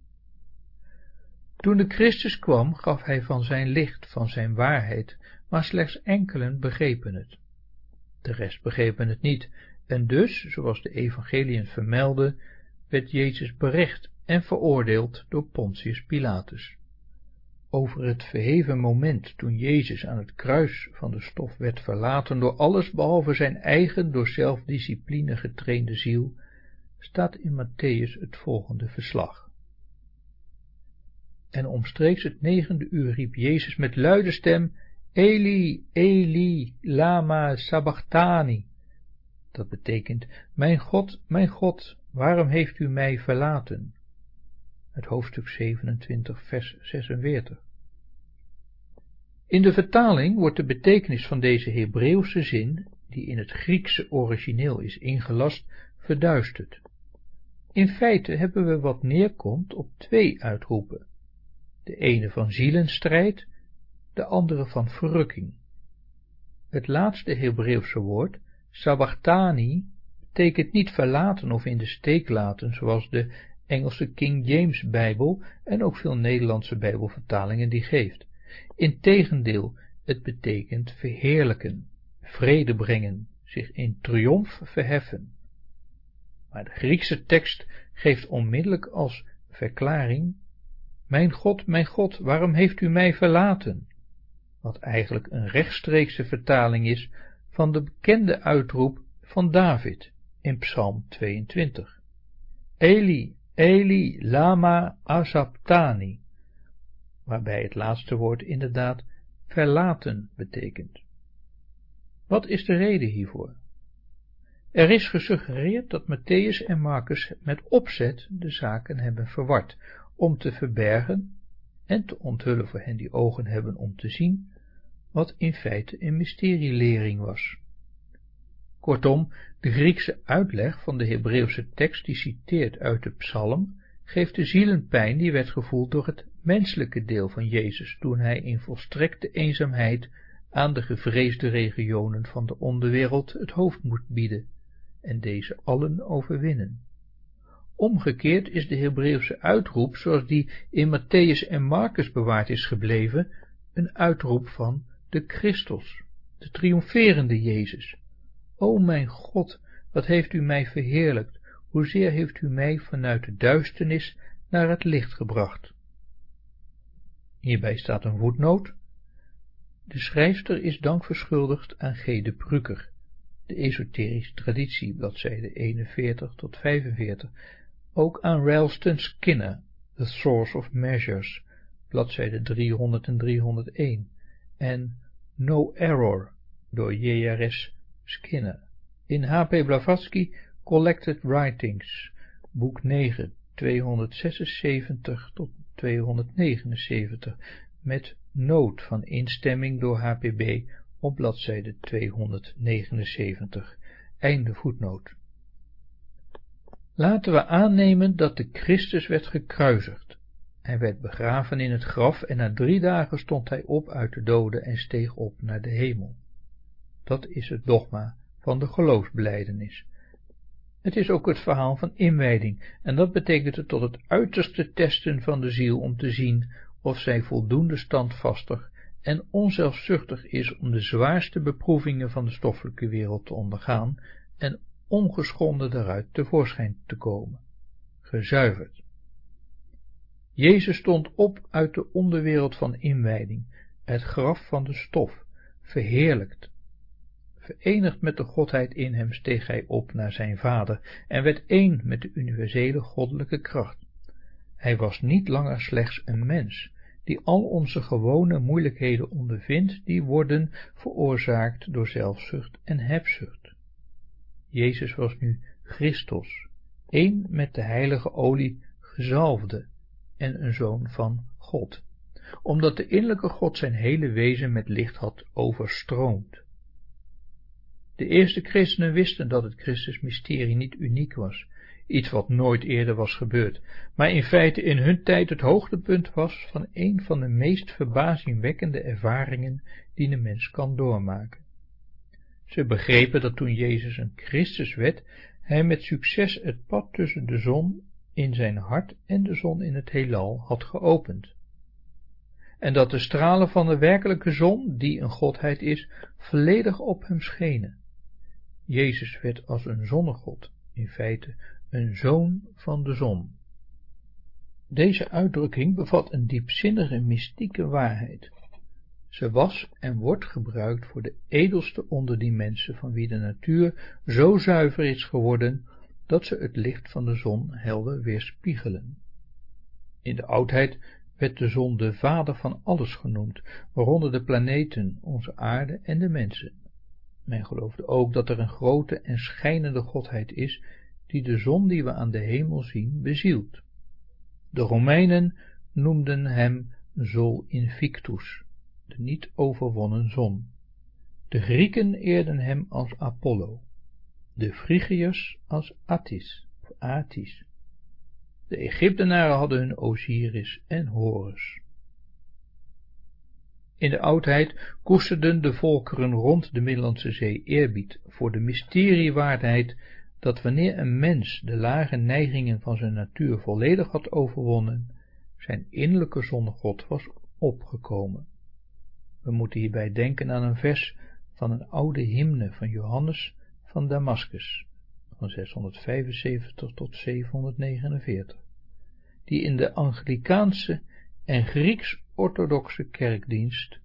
A: Toen de Christus kwam, gaf hij van zijn licht, van zijn waarheid, maar slechts enkelen begrepen het. De rest begrepen het niet, en dus, zoals de evangeliën vermelden, werd Jezus berecht en veroordeeld door Pontius Pilatus. Over het verheven moment toen Jezus aan het kruis van de stof werd verlaten door alles behalve zijn eigen door zelfdiscipline getrainde ziel, staat in Matthäus het volgende verslag. En omstreeks het negende uur riep Jezus met luide stem, Eli, Eli, lama sabachthani. Dat betekent, mijn God, mijn God, waarom heeft u mij verlaten? Het hoofdstuk 27, vers 46. In de vertaling wordt de betekenis van deze Hebreeuwse zin, die in het Griekse origineel is ingelast, verduisterd. In feite hebben we wat neerkomt op twee uitroepen, de ene van zielenstrijd, de andere van verrukking. Het laatste Hebreeuwse woord, sabachthani, betekent niet verlaten of in de steek laten, zoals de Engelse King James Bijbel en ook veel Nederlandse Bijbelvertalingen die geeft. Integendeel, het betekent verheerlijken, vrede brengen, zich in triomf verheffen. Maar de Griekse tekst geeft onmiddellijk als verklaring, Mijn God, mijn God, waarom heeft u mij verlaten? Wat eigenlijk een rechtstreekse vertaling is van de bekende uitroep van David in Psalm 22. Eli, Eli, lama asaptani, waarbij het laatste woord inderdaad verlaten betekent. Wat is de reden hiervoor? Er is gesuggereerd dat Matthäus en Marcus met opzet de zaken hebben verward, om te verbergen en te onthullen voor hen die ogen hebben om te zien, wat in feite een mysterielering was. Kortom, de Griekse uitleg van de Hebreeuwse tekst die citeert uit de psalm, geeft de zielenpijn die werd gevoeld door het menselijke deel van Jezus, toen hij in volstrekte eenzaamheid aan de gevreesde regionen van de onderwereld het hoofd moet bieden, en deze allen overwinnen. Omgekeerd is de Hebreeuwse uitroep, zoals die in Matthäus en Marcus bewaard is gebleven, een uitroep van de Christus, de triomferende Jezus. O mijn God, wat heeft u mij verheerlijkt, hoezeer heeft u mij vanuit de duisternis naar het licht gebracht. Hierbij staat een voetnoot. De schrijfster is dank verschuldigd aan G. de Prucker, de esoterische traditie, bladzijde 41 tot 45, ook aan Ralston Skinner, The Source of Measures, bladzijde 300 en 301, en No Error, door J.R.S. Skinner. In H.P. Blavatsky Collected Writings, boek 9, 276 tot 279, met nood van instemming door HPB op bladzijde 279. Einde voetnoot. Laten we aannemen dat de Christus werd gekruisigd. Hij werd begraven in het graf en na drie dagen stond hij op uit de doden en steeg op naar de hemel. Dat is het dogma van de geloofsbelijdenis. Het is ook het verhaal van inwijding en dat betekent het tot het uiterste testen van de ziel om te zien of zij voldoende standvastig en onzelfzuchtig is om de zwaarste beproevingen van de stoffelijke wereld te ondergaan en ongeschonden daaruit tevoorschijn te komen, gezuiverd. Jezus stond op uit de onderwereld van inwijding, het graf van de stof, verheerlijkt. Verenigd met de Godheid in hem steeg hij op naar zijn Vader en werd één met de universele goddelijke kracht. Hij was niet langer slechts een mens, die al onze gewone moeilijkheden ondervindt, die worden veroorzaakt door zelfzucht en hebzucht. Jezus was nu Christus, één met de heilige olie gezalfde en een zoon van God, omdat de innerlijke God zijn hele wezen met licht had overstroomd. De eerste christenen wisten dat het Christus mysterie niet uniek was, iets wat nooit eerder was gebeurd, maar in feite in hun tijd het hoogtepunt was van een van de meest verbazingwekkende ervaringen die een mens kan doormaken. Ze begrepen dat toen Jezus een Christus werd, hij met succes het pad tussen de zon in zijn hart en de zon in het heelal had geopend. En dat de stralen van de werkelijke zon, die een godheid is, volledig op hem schenen. Jezus werd als een zonnegod, in feite een zoon van de zon. Deze uitdrukking bevat een diepzinnige mystieke waarheid. Ze was en wordt gebruikt voor de edelste onder die mensen van wie de natuur zo zuiver is geworden, dat ze het licht van de zon helder weerspiegelen. In de oudheid werd de zon de vader van alles genoemd, waaronder de planeten, onze aarde en de mensen. Men geloofde ook dat er een grote en schijnende godheid is, die de zon die we aan de hemel zien bezielt. De Romeinen noemden hem Sol Invictus, de niet overwonnen zon. De Grieken eerden hem als Apollo, de Phrygiërs als Attis of Atis. De Egyptenaren hadden hun Osiris en Horus. In de oudheid koesterden de volkeren rond de Middellandse Zee eerbied voor de mysteriewaardheid dat wanneer een mens de lage neigingen van zijn natuur volledig had overwonnen, zijn innerlijke zonnegod was opgekomen. We moeten hierbij denken aan een vers van een oude hymne van Johannes van Damascus, van 675 tot 749, die in de Anglikaanse en Grieks-orthodoxe kerkdienst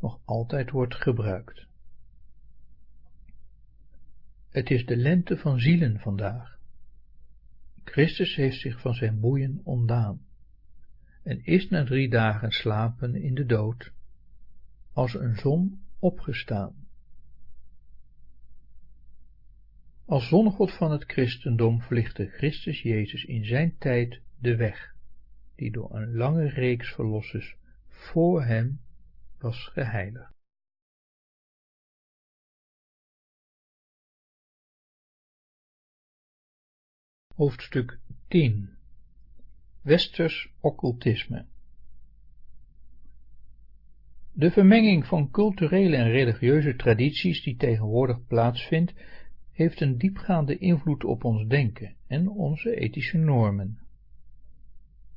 A: nog altijd wordt gebruikt. Het is de lente van zielen vandaag. Christus heeft zich van zijn boeien ontdaan en is na drie dagen slapen in de dood als een zon opgestaan. Als zonnegod van het christendom verlichtte Christus Jezus in zijn tijd de weg, die door een lange reeks verlossers voor hem was geheiligd. Hoofdstuk 10 Westers occultisme De vermenging van culturele en religieuze tradities die tegenwoordig plaatsvindt, heeft een diepgaande invloed op ons denken en onze ethische normen.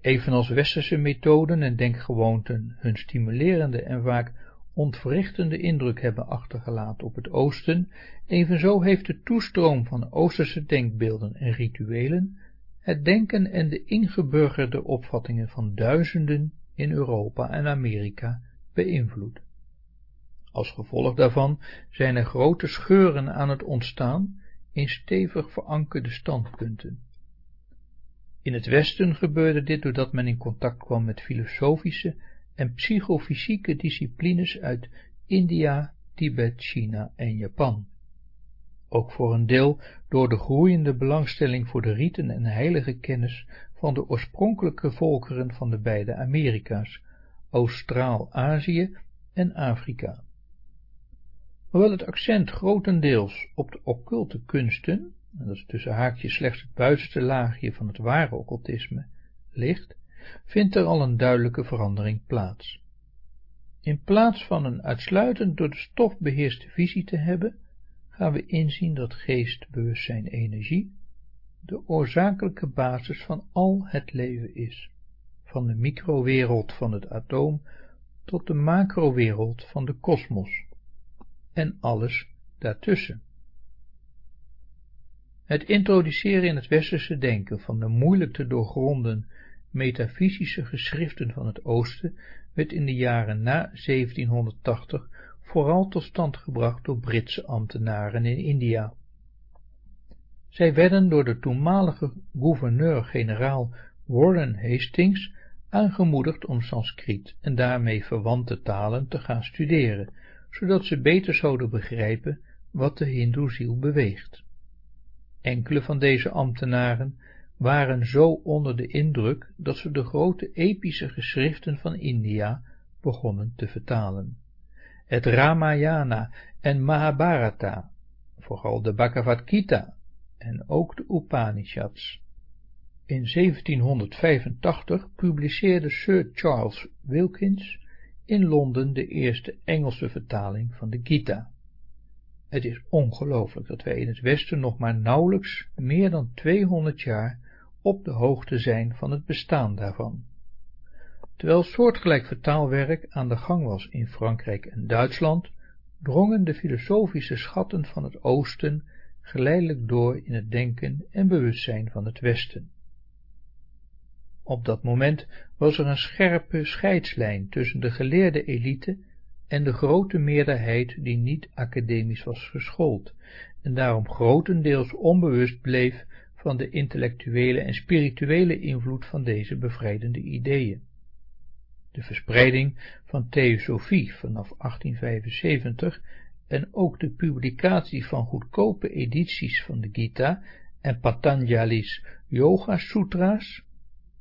A: Evenals westerse methoden en denkgewoonten hun stimulerende en vaak ontwrichtende indruk hebben achtergelaten op het oosten, evenzo heeft de toestroom van oosterse denkbeelden en rituelen het denken en de ingeburgerde opvattingen van duizenden in Europa en Amerika beïnvloed. Als gevolg daarvan zijn er grote scheuren aan het ontstaan in stevig verankerde standpunten. In het Westen gebeurde dit doordat men in contact kwam met filosofische en psychofysieke disciplines uit India, Tibet, China en Japan. Ook voor een deel door de groeiende belangstelling voor de riten en heilige kennis van de oorspronkelijke volkeren van de beide Amerika's, Austraal-Azië en Afrika. Hoewel het accent grotendeels op de occulte kunsten, en dat is tussen haakjes slechts het buitenste laagje van het ware occultisme, ligt, vindt er al een duidelijke verandering plaats. In plaats van een uitsluitend door de stof beheerste visie te hebben, gaan we inzien dat geest, bewustzijn, energie de oorzakelijke basis van al het leven is, van de microwereld van het atoom tot de macrowereld van de kosmos en alles daartussen. Het introduceren in het westerse denken van de moeilijk te doorgronden metafysische geschriften van het oosten werd in de jaren na 1780 vooral tot stand gebracht door Britse ambtenaren in India. Zij werden door de toenmalige gouverneur-generaal Warren Hastings aangemoedigd om Sanskriet en daarmee verwante talen te gaan studeren, zodat ze beter zouden begrijpen wat de hindoeziel beweegt. Enkele van deze ambtenaren waren zo onder de indruk dat ze de grote epische geschriften van India begonnen te vertalen. Het Ramayana en Mahabharata, vooral de Bhagavad Gita en ook de Upanishads. In 1785 publiceerde Sir Charles Wilkins in Londen de eerste Engelse vertaling van de Gita. Het is ongelooflijk dat wij in het Westen nog maar nauwelijks meer dan 200 jaar op de hoogte zijn van het bestaan daarvan. Terwijl soortgelijk vertaalwerk aan de gang was in Frankrijk en Duitsland, drongen de filosofische schatten van het Oosten geleidelijk door in het denken en bewustzijn van het Westen. Op dat moment was er een scherpe scheidslijn tussen de geleerde elite en de grote meerderheid die niet academisch was geschoold en daarom grotendeels onbewust bleef van de intellectuele en spirituele invloed van deze bevrijdende ideeën. De verspreiding van theosofie vanaf 1875 en ook de publicatie van goedkope edities van de Gita en Patanjali's Yoga Sutra's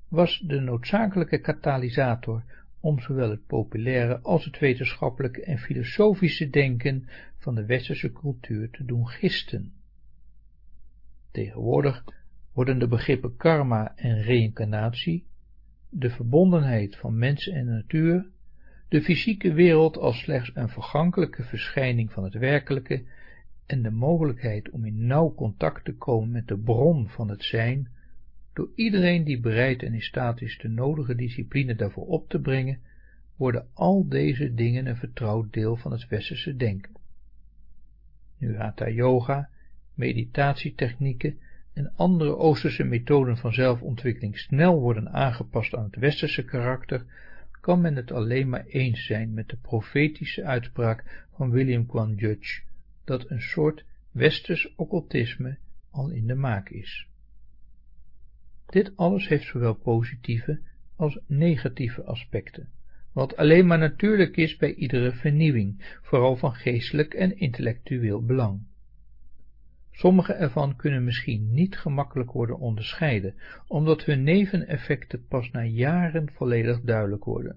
A: was de noodzakelijke katalysator om zowel het populaire als het wetenschappelijke en filosofische denken van de westerse cultuur te doen gisten. Tegenwoordig worden de begrippen karma en reïncarnatie, de verbondenheid van mens en natuur, de fysieke wereld als slechts een vergankelijke verschijning van het werkelijke en de mogelijkheid om in nauw contact te komen met de bron van het zijn, door iedereen die bereid en in staat is de nodige discipline daarvoor op te brengen, worden al deze dingen een vertrouwd deel van het westerse denken. Nu hatha yoga, meditatietechnieken en andere oosterse methoden van zelfontwikkeling snel worden aangepast aan het westerse karakter, kan men het alleen maar eens zijn met de profetische uitspraak van William Quan Judge, dat een soort westers occultisme al in de maak is. Dit alles heeft zowel positieve als negatieve aspecten, wat alleen maar natuurlijk is bij iedere vernieuwing, vooral van geestelijk en intellectueel belang. Sommige ervan kunnen misschien niet gemakkelijk worden onderscheiden, omdat hun neveneffecten pas na jaren volledig duidelijk worden.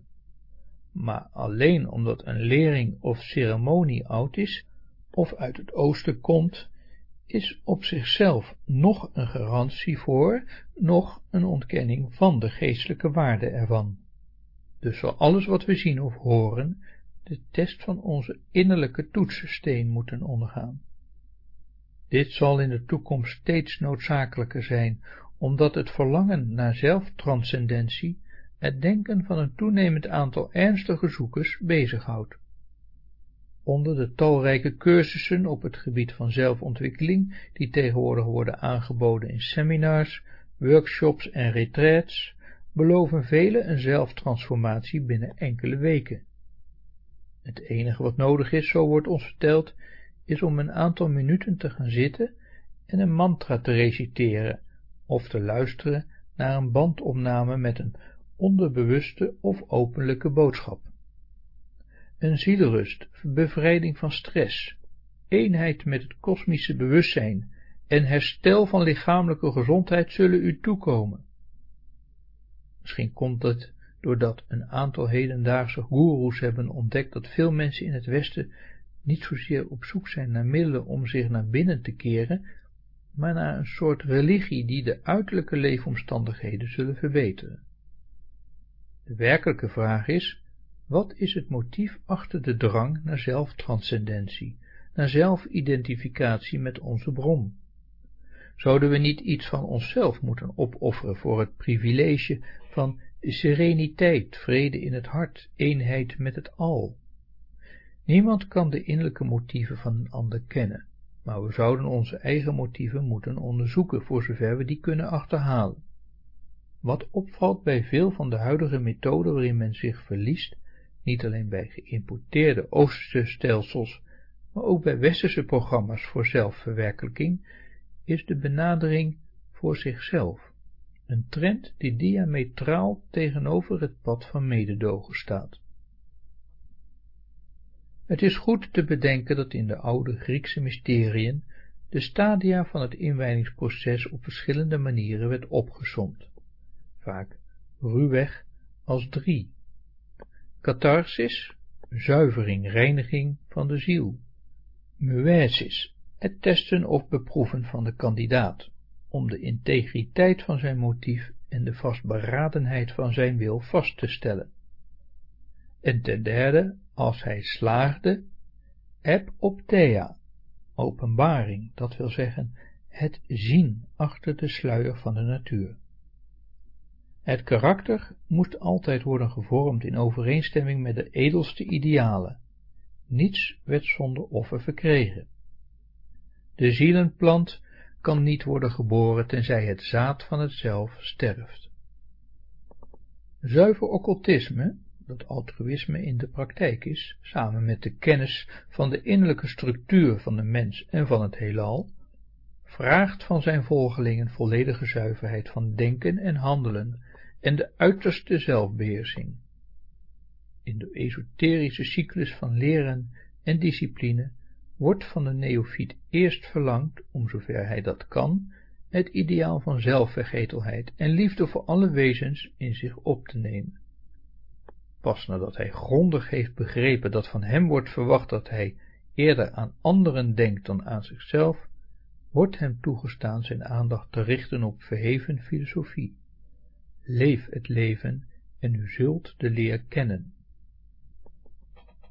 A: Maar alleen omdat een lering of ceremonie oud is, of uit het oosten komt, is op zichzelf nog een garantie voor, nog een ontkenning van de geestelijke waarde ervan. Dus zal alles wat we zien of horen, de test van onze innerlijke toetssteen moeten ondergaan. Dit zal in de toekomst steeds noodzakelijker zijn, omdat het verlangen naar zelftranscendentie het denken van een toenemend aantal ernstige zoekers bezighoudt. Onder de talrijke cursussen op het gebied van zelfontwikkeling, die tegenwoordig worden aangeboden in seminars, workshops en retraits, beloven velen een zelftransformatie binnen enkele weken. Het enige wat nodig is, zo wordt ons verteld, is om een aantal minuten te gaan zitten en een mantra te reciteren of te luisteren naar een bandopname met een onderbewuste of openlijke boodschap. Een zielerust, bevrijding van stress, eenheid met het kosmische bewustzijn en herstel van lichamelijke gezondheid zullen u toekomen. Misschien komt het doordat een aantal hedendaagse goeroes hebben ontdekt dat veel mensen in het Westen niet zozeer op zoek zijn naar middelen om zich naar binnen te keren, maar naar een soort religie die de uiterlijke leefomstandigheden zullen verbeteren. De werkelijke vraag is, wat is het motief achter de drang naar zelftranscendentie, naar zelfidentificatie met onze bron? Zouden we niet iets van onszelf moeten opofferen voor het privilege van sereniteit, vrede in het hart, eenheid met het al? Niemand kan de innerlijke motieven van een ander kennen, maar we zouden onze eigen motieven moeten onderzoeken, voor zover we die kunnen achterhalen. Wat opvalt bij veel van de huidige methoden waarin men zich verliest, niet alleen bij geïmporteerde Oosterse stelsels, maar ook bij westerse programma's voor zelfverwerkelijking, is de benadering voor zichzelf, een trend die diametraal tegenover het pad van mededogen staat. Het is goed te bedenken dat in de oude Griekse mysteriën de stadia van het inwijdingsproces op verschillende manieren werd opgesomd, vaak ruwweg als drie. Catharsis, zuivering, reiniging van de ziel. Muesis, het testen of beproeven van de kandidaat, om de integriteit van zijn motief en de vastberadenheid van zijn wil vast te stellen. En ten derde, als hij slaagde, epoptea, openbaring, dat wil zeggen, het zien achter de sluier van de natuur. Het karakter moest altijd worden gevormd in overeenstemming met de edelste idealen. Niets werd zonder offer verkregen. De zielenplant kan niet worden geboren tenzij het zaad van het zelf sterft. Zuiver occultisme, dat altruïsme in de praktijk is, samen met de kennis van de innerlijke structuur van de mens en van het heelal, vraagt van zijn volgelingen volledige zuiverheid van denken en handelen en de uiterste zelfbeheersing. In de esoterische cyclus van leren en discipline wordt van de neofiet eerst verlangd, om zover hij dat kan, het ideaal van zelfvergetelheid en liefde voor alle wezens in zich op te nemen. Pas nadat hij grondig heeft begrepen dat van hem wordt verwacht dat hij eerder aan anderen denkt dan aan zichzelf, wordt hem toegestaan zijn aandacht te richten op verheven filosofie. Leef het leven en u zult de leer kennen.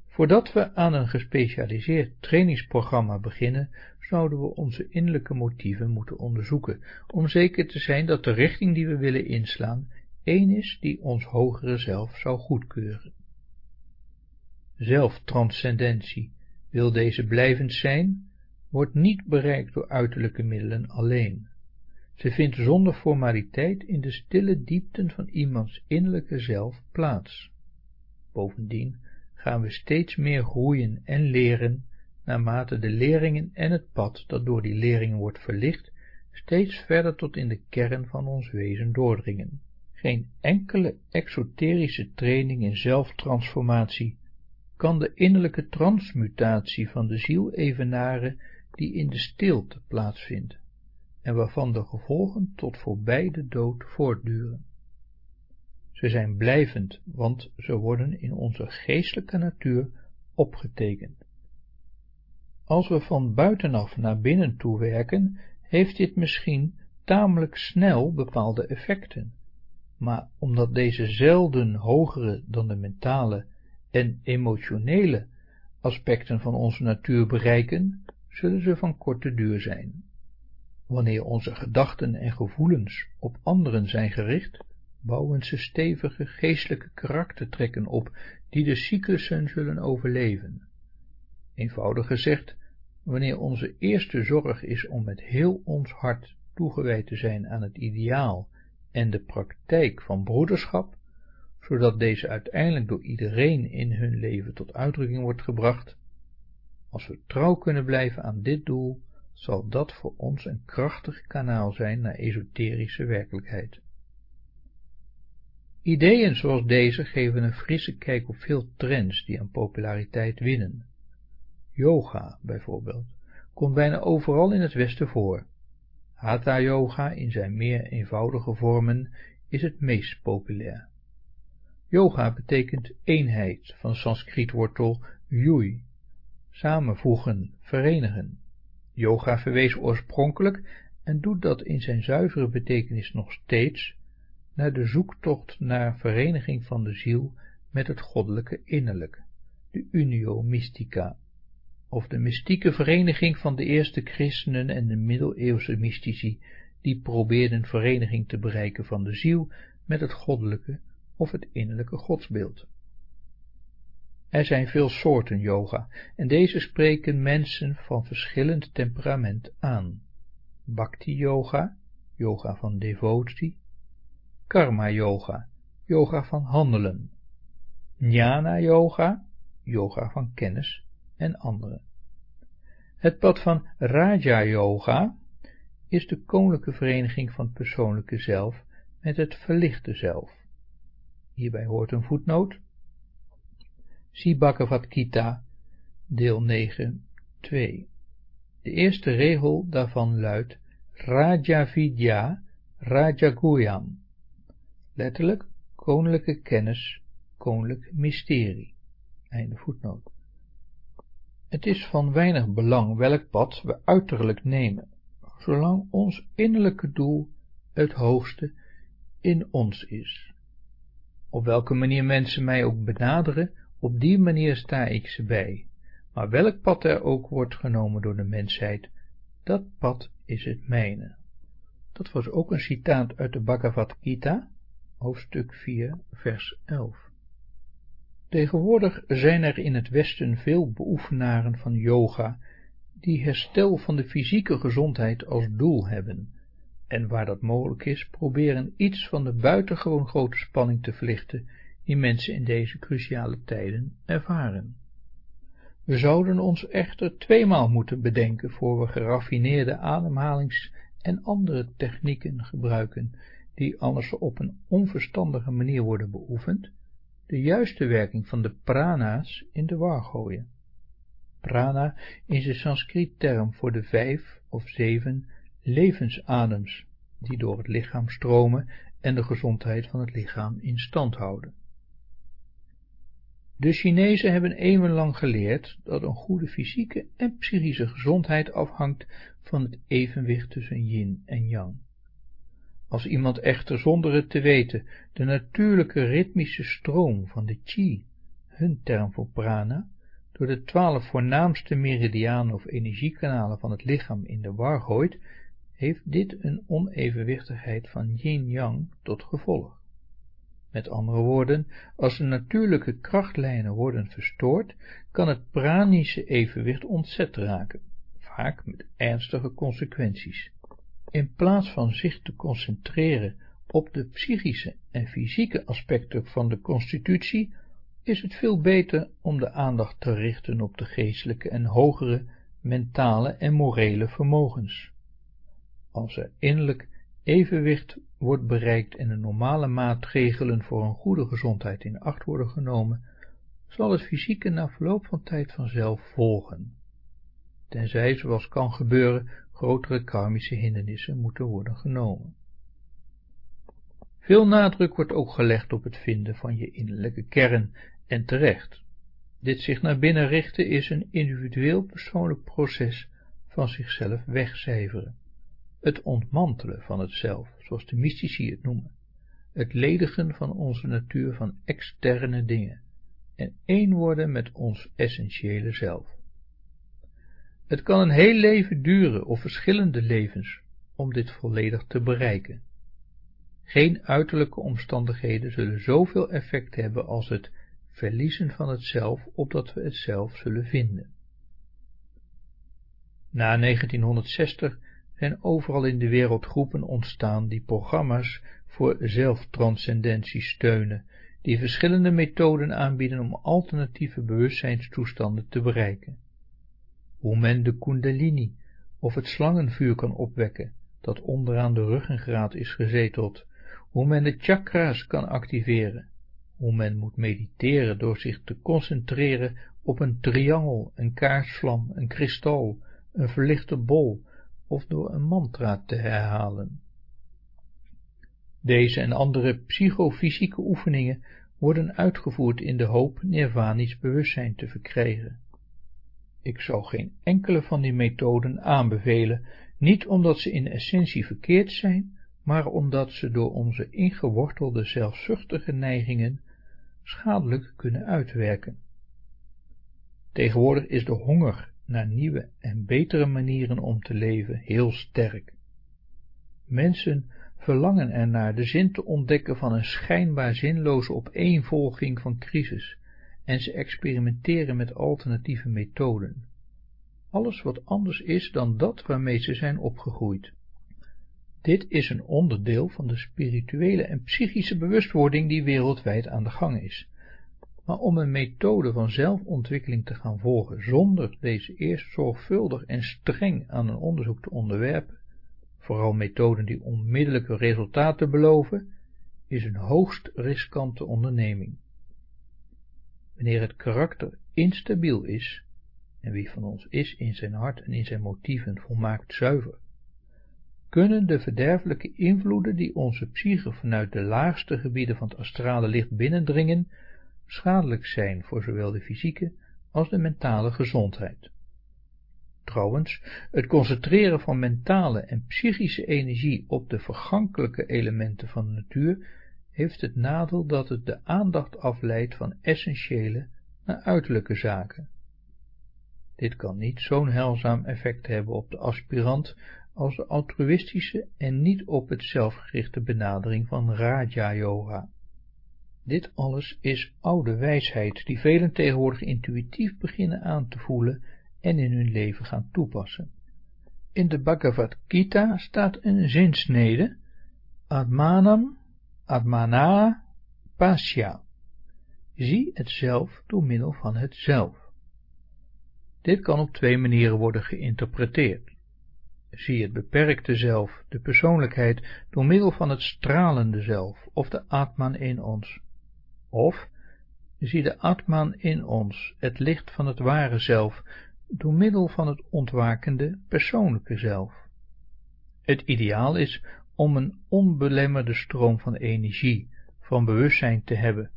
A: Voordat we aan een gespecialiseerd trainingsprogramma beginnen, zouden we onze innerlijke motieven moeten onderzoeken, om zeker te zijn dat de richting die we willen inslaan, één is die ons hogere zelf zou goedkeuren. Zelftranscendentie, wil deze blijvend zijn, wordt niet bereikt door uiterlijke middelen alleen. Ze vindt zonder formaliteit in de stille diepten van iemands innerlijke zelf plaats. Bovendien gaan we steeds meer groeien en leren, naarmate de leringen en het pad dat door die leringen wordt verlicht, steeds verder tot in de kern van ons wezen doordringen. Geen enkele exoterische training in zelftransformatie kan de innerlijke transmutatie van de ziel evenaren die in de stilte plaatsvindt en waarvan de gevolgen tot voorbij de dood voortduren. Ze zijn blijvend, want ze worden in onze geestelijke natuur opgetekend. Als we van buitenaf naar binnen toe werken, heeft dit misschien tamelijk snel bepaalde effecten, maar omdat deze zelden hogere dan de mentale en emotionele aspecten van onze natuur bereiken, zullen ze van korte duur zijn. Wanneer onze gedachten en gevoelens op anderen zijn gericht, bouwen ze stevige geestelijke karaktertrekken op, die de cyclussen zullen overleven. Eenvoudig gezegd, wanneer onze eerste zorg is om met heel ons hart toegewijd te zijn aan het ideaal en de praktijk van broederschap, zodat deze uiteindelijk door iedereen in hun leven tot uitdrukking wordt gebracht, als we trouw kunnen blijven aan dit doel, zal dat voor ons een krachtig kanaal zijn naar esoterische werkelijkheid. Ideeën zoals deze geven een frisse kijk op veel trends die aan populariteit winnen. Yoga, bijvoorbeeld, komt bijna overal in het Westen voor. Hatha yoga in zijn meer eenvoudige vormen is het meest populair. Yoga betekent eenheid, van Sanskrietwortel yui, samenvoegen, verenigen. Yoga verwees oorspronkelijk, en doet dat in zijn zuivere betekenis nog steeds, naar de zoektocht naar vereniging van de ziel met het goddelijke innerlijke, de unio mystica, of de mystieke vereniging van de eerste christenen en de middeleeuwse mystici, die probeerden vereniging te bereiken van de ziel met het goddelijke of het innerlijke godsbeeld. Er zijn veel soorten yoga, en deze spreken mensen van verschillend temperament aan. Bhakti yoga, yoga van devotie, karma yoga, yoga van handelen, jnana yoga, yoga van kennis en andere. Het pad van Raja yoga is de koninklijke vereniging van het persoonlijke zelf met het verlichte zelf. Hierbij hoort een voetnoot. Zie deel 9, 2. De eerste regel daarvan luidt Raja Vidya Rajaguyam, letterlijk koninklijke kennis, koninklijk mysterie. Einde voetnoot. Het is van weinig belang welk pad we uiterlijk nemen, zolang ons innerlijke doel het hoogste in ons is. Op welke manier mensen mij ook benaderen, op die manier sta ik ze bij. Maar welk pad er ook wordt genomen door de mensheid, dat pad is het mijne. Dat was ook een citaat uit de Bhagavad Gita, hoofdstuk 4, vers 11. Tegenwoordig zijn er in het Westen veel beoefenaren van yoga, die herstel van de fysieke gezondheid als doel hebben, en waar dat mogelijk is, proberen iets van de buitengewoon grote spanning te verlichten, die mensen in deze cruciale tijden ervaren. We zouden ons echter tweemaal moeten bedenken, voor we geraffineerde ademhalings- en andere technieken gebruiken, die anders op een onverstandige manier worden beoefend, de juiste werking van de prana's in de war gooien. Prana is een Sanskriet term voor de vijf of zeven levensadems, die door het lichaam stromen en de gezondheid van het lichaam in stand houden. De Chinezen hebben eeuwenlang geleerd dat een goede fysieke en psychische gezondheid afhangt van het evenwicht tussen yin en yang. Als iemand echter zonder het te weten de natuurlijke ritmische stroom van de chi, hun term voor prana, door de twaalf voornaamste meridianen of energiekanalen van het lichaam in de war gooit, heeft dit een onevenwichtigheid van yin-yang tot gevolg. Met andere woorden, als de natuurlijke krachtlijnen worden verstoord, kan het pranische evenwicht ontzet raken, vaak met ernstige consequenties. In plaats van zich te concentreren op de psychische en fysieke aspecten van de constitutie, is het veel beter om de aandacht te richten op de geestelijke en hogere mentale en morele vermogens. Als er innerlijk evenwicht wordt bereikt en de normale maatregelen voor een goede gezondheid in acht worden genomen, zal het fysieke na verloop van tijd vanzelf volgen, tenzij, zoals kan gebeuren, grotere karmische hindernissen moeten worden genomen. Veel nadruk wordt ook gelegd op het vinden van je innerlijke kern, en terecht. Dit zich naar binnen richten is een individueel persoonlijk proces van zichzelf wegcijferen het ontmantelen van het zelf, zoals de mystici het noemen, het ledigen van onze natuur van externe dingen en één worden met ons essentiële zelf. Het kan een heel leven duren of verschillende levens om dit volledig te bereiken. Geen uiterlijke omstandigheden zullen zoveel effect hebben als het verliezen van het zelf, opdat we het zelf zullen vinden. Na 1960 zijn overal in de wereld groepen ontstaan die programma's voor zelftranscendentie steunen, die verschillende methoden aanbieden om alternatieve bewustzijnstoestanden te bereiken. Hoe men de kundalini of het slangenvuur kan opwekken, dat onderaan de ruggengraat is gezeteld, hoe men de chakra's kan activeren, hoe men moet mediteren door zich te concentreren op een triangel, een kaarsvlam, een kristal, een verlichte bol, of door een mantra te herhalen. Deze en andere psychofysieke oefeningen worden uitgevoerd in de hoop nirvanisch bewustzijn te verkrijgen. Ik zou geen enkele van die methoden aanbevelen, niet omdat ze in essentie verkeerd zijn, maar omdat ze door onze ingewortelde zelfzuchtige neigingen schadelijk kunnen uitwerken. Tegenwoordig is de honger naar nieuwe en betere manieren om te leven heel sterk. Mensen verlangen ernaar de zin te ontdekken van een schijnbaar zinloze opeenvolging van crisis, en ze experimenteren met alternatieve methoden. Alles wat anders is dan dat waarmee ze zijn opgegroeid. Dit is een onderdeel van de spirituele en psychische bewustwording die wereldwijd aan de gang is. Maar om een methode van zelfontwikkeling te gaan volgen, zonder deze eerst zorgvuldig en streng aan een onderzoek te onderwerpen, vooral methoden die onmiddellijke resultaten beloven, is een hoogst riskante onderneming. Wanneer het karakter instabiel is, en wie van ons is in zijn hart en in zijn motieven volmaakt zuiver, kunnen de verderfelijke invloeden die onze psyche vanuit de laagste gebieden van het astrale licht binnendringen, schadelijk zijn voor zowel de fysieke als de mentale gezondheid. Trouwens, het concentreren van mentale en psychische energie op de vergankelijke elementen van de natuur heeft het nadeel dat het de aandacht afleidt van essentiële naar uiterlijke zaken. Dit kan niet zo'n heilzaam effect hebben op de aspirant als de altruïstische en niet op het zelfgerichte benadering van Raja Yoga. Dit alles is oude wijsheid, die velen tegenwoordig intuïtief beginnen aan te voelen en in hun leven gaan toepassen. In de Bhagavad Gita staat een zinsnede, Atmanam, Atmana, Pasya. Zie het zelf door middel van het zelf. Dit kan op twee manieren worden geïnterpreteerd. Zie het beperkte zelf, de persoonlijkheid, door middel van het stralende zelf, of de Atman in ons. Of, zie de Atman in ons, het licht van het ware zelf, door middel van het ontwakende persoonlijke zelf. Het ideaal is om een onbelemmerde stroom van energie, van bewustzijn te hebben,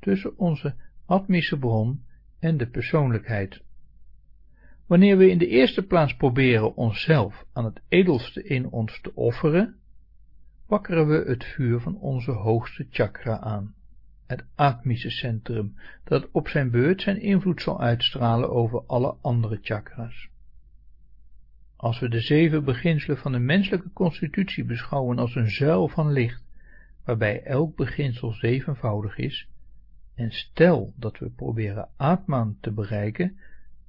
A: tussen onze atmische bron en de persoonlijkheid. Wanneer we in de eerste plaats proberen onszelf aan het edelste in ons te offeren, wakkeren we het vuur van onze hoogste chakra aan het atmische centrum, dat op zijn beurt zijn invloed zal uitstralen over alle andere chakras. Als we de zeven beginselen van de menselijke constitutie beschouwen als een zuil van licht, waarbij elk beginsel zevenvoudig is, en stel dat we proberen Atman te bereiken,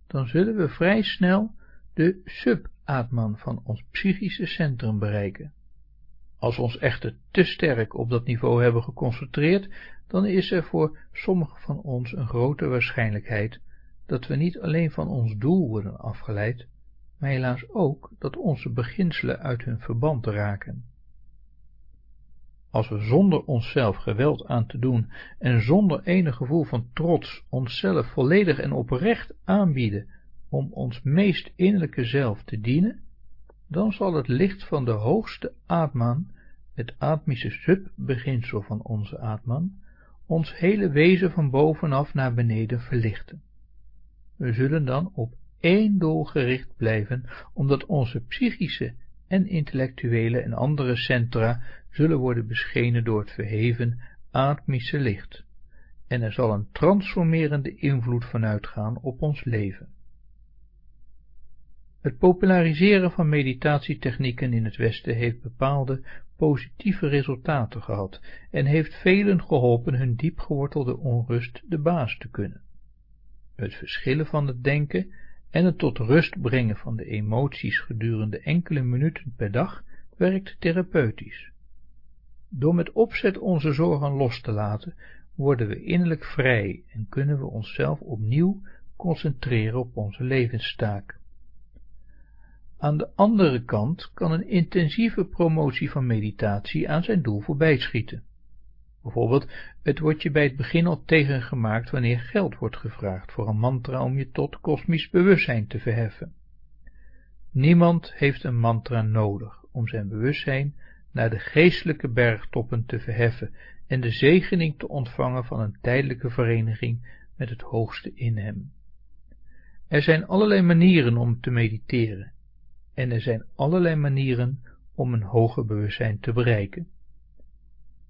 A: dan zullen we vrij snel de sub-Atman van ons psychische centrum bereiken. Als we ons echter te sterk op dat niveau hebben geconcentreerd, dan is er voor sommigen van ons een grote waarschijnlijkheid dat we niet alleen van ons doel worden afgeleid, maar helaas ook dat onze beginselen uit hun verband raken. Als we zonder onszelf geweld aan te doen en zonder enig gevoel van trots onszelf volledig en oprecht aanbieden om ons meest innerlijke zelf te dienen, dan zal het licht van de hoogste Atman, het atmische subbeginsel van onze Atman, ons hele wezen van bovenaf naar beneden verlichten. We zullen dan op één doel gericht blijven, omdat onze psychische en intellectuele en andere centra zullen worden beschenen door het verheven atmische licht, en er zal een transformerende invloed vanuitgaan op ons leven. Het populariseren van meditatietechnieken in het Westen heeft bepaalde positieve resultaten gehad en heeft velen geholpen hun diepgewortelde onrust de baas te kunnen. Het verschillen van het denken en het tot rust brengen van de emoties gedurende enkele minuten per dag werkt therapeutisch. Door met opzet onze zorgen los te laten, worden we innerlijk vrij en kunnen we onszelf opnieuw concentreren op onze levenstaak. Aan de andere kant kan een intensieve promotie van meditatie aan zijn doel voorbijschieten. Bijvoorbeeld, het wordt je bij het begin al tegengemaakt wanneer geld wordt gevraagd voor een mantra om je tot kosmisch bewustzijn te verheffen. Niemand heeft een mantra nodig om zijn bewustzijn naar de geestelijke bergtoppen te verheffen en de zegening te ontvangen van een tijdelijke vereniging met het hoogste in hem. Er zijn allerlei manieren om te mediteren, en er zijn allerlei manieren om een hoger bewustzijn te bereiken.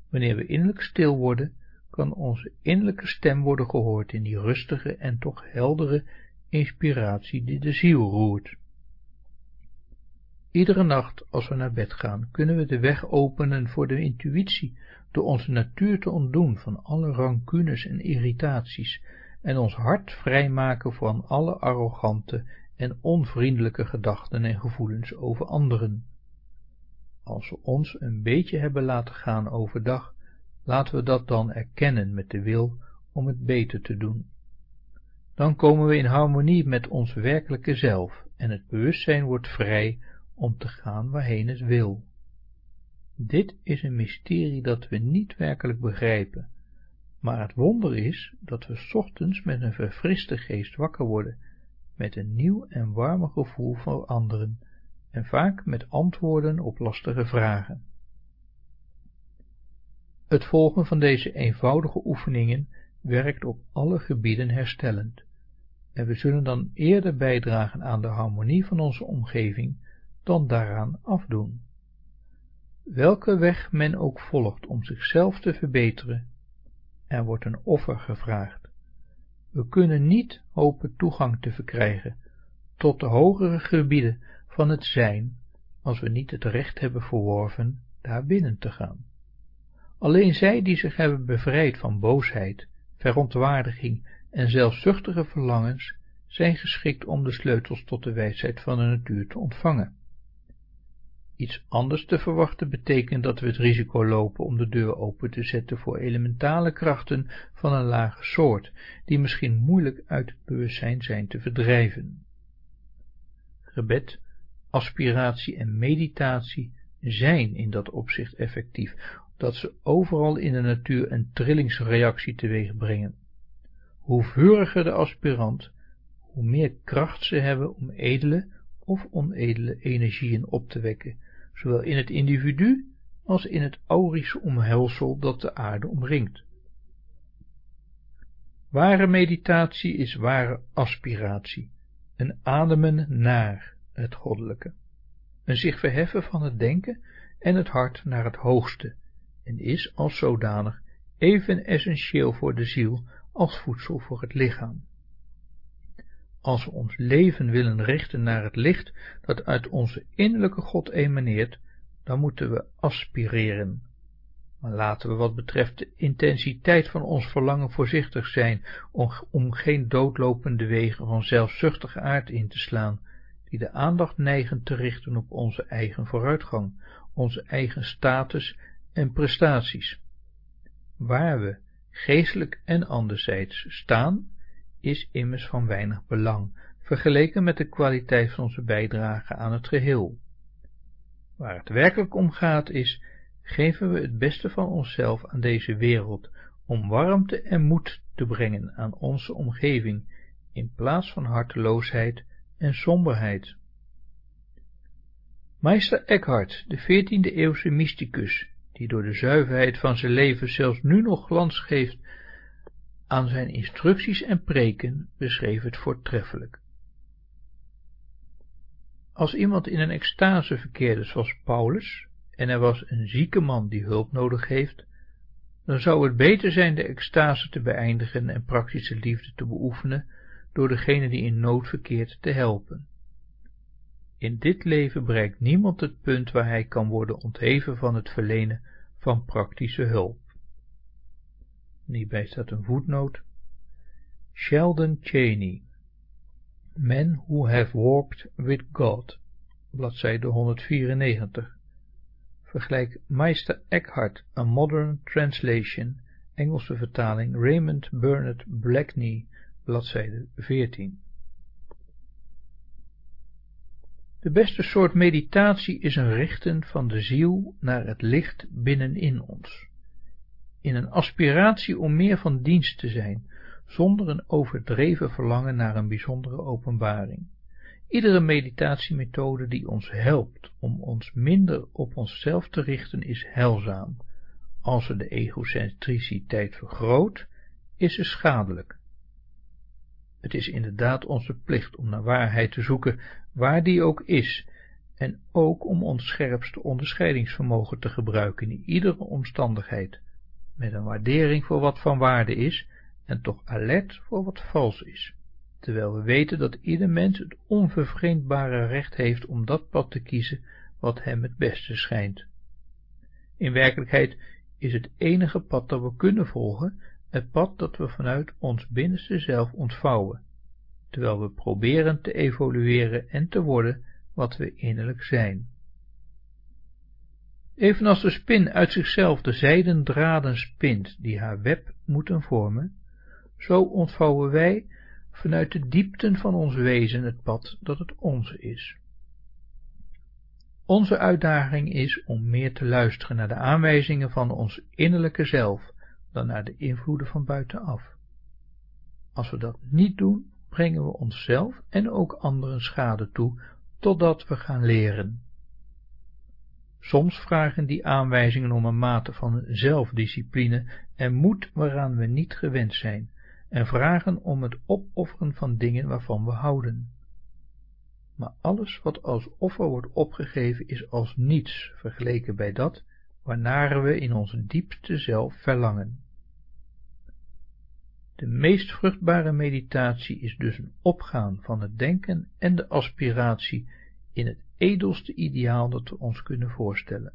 A: Wanneer we innerlijk stil worden, kan onze innerlijke stem worden gehoord in die rustige en toch heldere inspiratie die de ziel roert. Iedere nacht als we naar bed gaan, kunnen we de weg openen voor de intuïtie, door onze natuur te ontdoen van alle rancunes en irritaties, en ons hart vrijmaken van alle arrogante en onvriendelijke gedachten en gevoelens over anderen. Als we ons een beetje hebben laten gaan overdag, laten we dat dan erkennen met de wil om het beter te doen. Dan komen we in harmonie met ons werkelijke zelf en het bewustzijn wordt vrij om te gaan waarheen het wil. Dit is een mysterie dat we niet werkelijk begrijpen, maar het wonder is dat we ochtends met een verfriste geest wakker worden, met een nieuw en warmer gevoel voor anderen en vaak met antwoorden op lastige vragen. Het volgen van deze eenvoudige oefeningen werkt op alle gebieden herstellend, en we zullen dan eerder bijdragen aan de harmonie van onze omgeving dan daaraan afdoen. Welke weg men ook volgt om zichzelf te verbeteren, er wordt een offer gevraagd. We kunnen niet hopen toegang te verkrijgen tot de hogere gebieden van het zijn, als we niet het recht hebben verworven daar binnen te gaan. Alleen zij die zich hebben bevrijd van boosheid, verontwaardiging en zelfzuchtige verlangens, zijn geschikt om de sleutels tot de wijsheid van de natuur te ontvangen. Iets anders te verwachten betekent dat we het risico lopen om de deur open te zetten voor elementale krachten van een lage soort, die misschien moeilijk uit het bewustzijn zijn te verdrijven. Gebed, aspiratie en meditatie zijn in dat opzicht effectief, dat ze overal in de natuur een trillingsreactie teweeg brengen. Hoe vuriger de aspirant, hoe meer kracht ze hebben om edele of onedele energieën op te wekken, zowel in het individu als in het aurische omhelsel dat de aarde omringt. Ware meditatie is ware aspiratie, een ademen naar het goddelijke, een zich verheffen van het denken en het hart naar het hoogste, en is als zodanig even essentieel voor de ziel als voedsel voor het lichaam. Als we ons leven willen richten naar het licht dat uit onze innerlijke God emaneert, dan moeten we aspireren. Maar laten we wat betreft de intensiteit van ons verlangen voorzichtig zijn, om, om geen doodlopende wegen van zelfzuchtige aard in te slaan, die de aandacht neigen te richten op onze eigen vooruitgang, onze eigen status en prestaties. Waar we, geestelijk en anderzijds, staan, is immers van weinig belang, vergeleken met de kwaliteit van onze bijdrage aan het geheel. Waar het werkelijk om gaat is, geven we het beste van onszelf aan deze wereld, om warmte en moed te brengen aan onze omgeving, in plaats van harteloosheid en somberheid. Meester Eckhart, de veertiende eeuwse mysticus, die door de zuiverheid van zijn leven zelfs nu nog glans geeft aan zijn instructies en preken, beschreef het voortreffelijk. Als iemand in een extase verkeerde zoals Paulus, en er was een zieke man die hulp nodig heeft, dan zou het beter zijn de extase te beëindigen en praktische liefde te beoefenen door degene die in nood verkeert te helpen. In dit leven bereikt niemand het punt waar hij kan worden ontheven van het verlenen van praktische hulp. En hierbij staat een voetnoot. Sheldon Cheney Men Who Have Walked With God, bladzijde 194. Vergelijk Meister Eckhart, A Modern Translation, Engelse vertaling Raymond Bernard Blackney, bladzijde 14. De beste soort meditatie is een richten van de ziel naar het licht binnenin ons. In een aspiratie om meer van dienst te zijn, zonder een overdreven verlangen naar een bijzondere openbaring. Iedere meditatiemethode die ons helpt om ons minder op onszelf te richten is heilzaam, als ze de egocentriciteit vergroot, is ze schadelijk. Het is inderdaad onze plicht om naar waarheid te zoeken, waar die ook is, en ook om ons scherpste onderscheidingsvermogen te gebruiken in iedere omstandigheid, met een waardering voor wat van waarde is, en toch alert voor wat vals is, terwijl we weten dat ieder mens het onvervreemdbare recht heeft om dat pad te kiezen wat hem het beste schijnt. In werkelijkheid is het enige pad dat we kunnen volgen, het pad dat we vanuit ons binnenste zelf ontvouwen, terwijl we proberen te evolueren en te worden wat we innerlijk zijn. Evenals de spin uit zichzelf de zijden draden spint die haar web moeten vormen, zo ontvouwen wij vanuit de diepten van ons wezen het pad dat het onze is. Onze uitdaging is om meer te luisteren naar de aanwijzingen van ons innerlijke zelf dan naar de invloeden van buitenaf. Als we dat niet doen, brengen we onszelf en ook anderen schade toe, totdat we gaan leren. Soms vragen die aanwijzingen om een mate van zelfdiscipline en moed waaraan we niet gewend zijn, en vragen om het opofferen van dingen waarvan we houden. Maar alles wat als offer wordt opgegeven is als niets vergeleken bij dat waarnaar we in ons diepste zelf verlangen. De meest vruchtbare meditatie is dus een opgaan van het denken en de aspiratie in het edelste ideaal dat we ons kunnen voorstellen.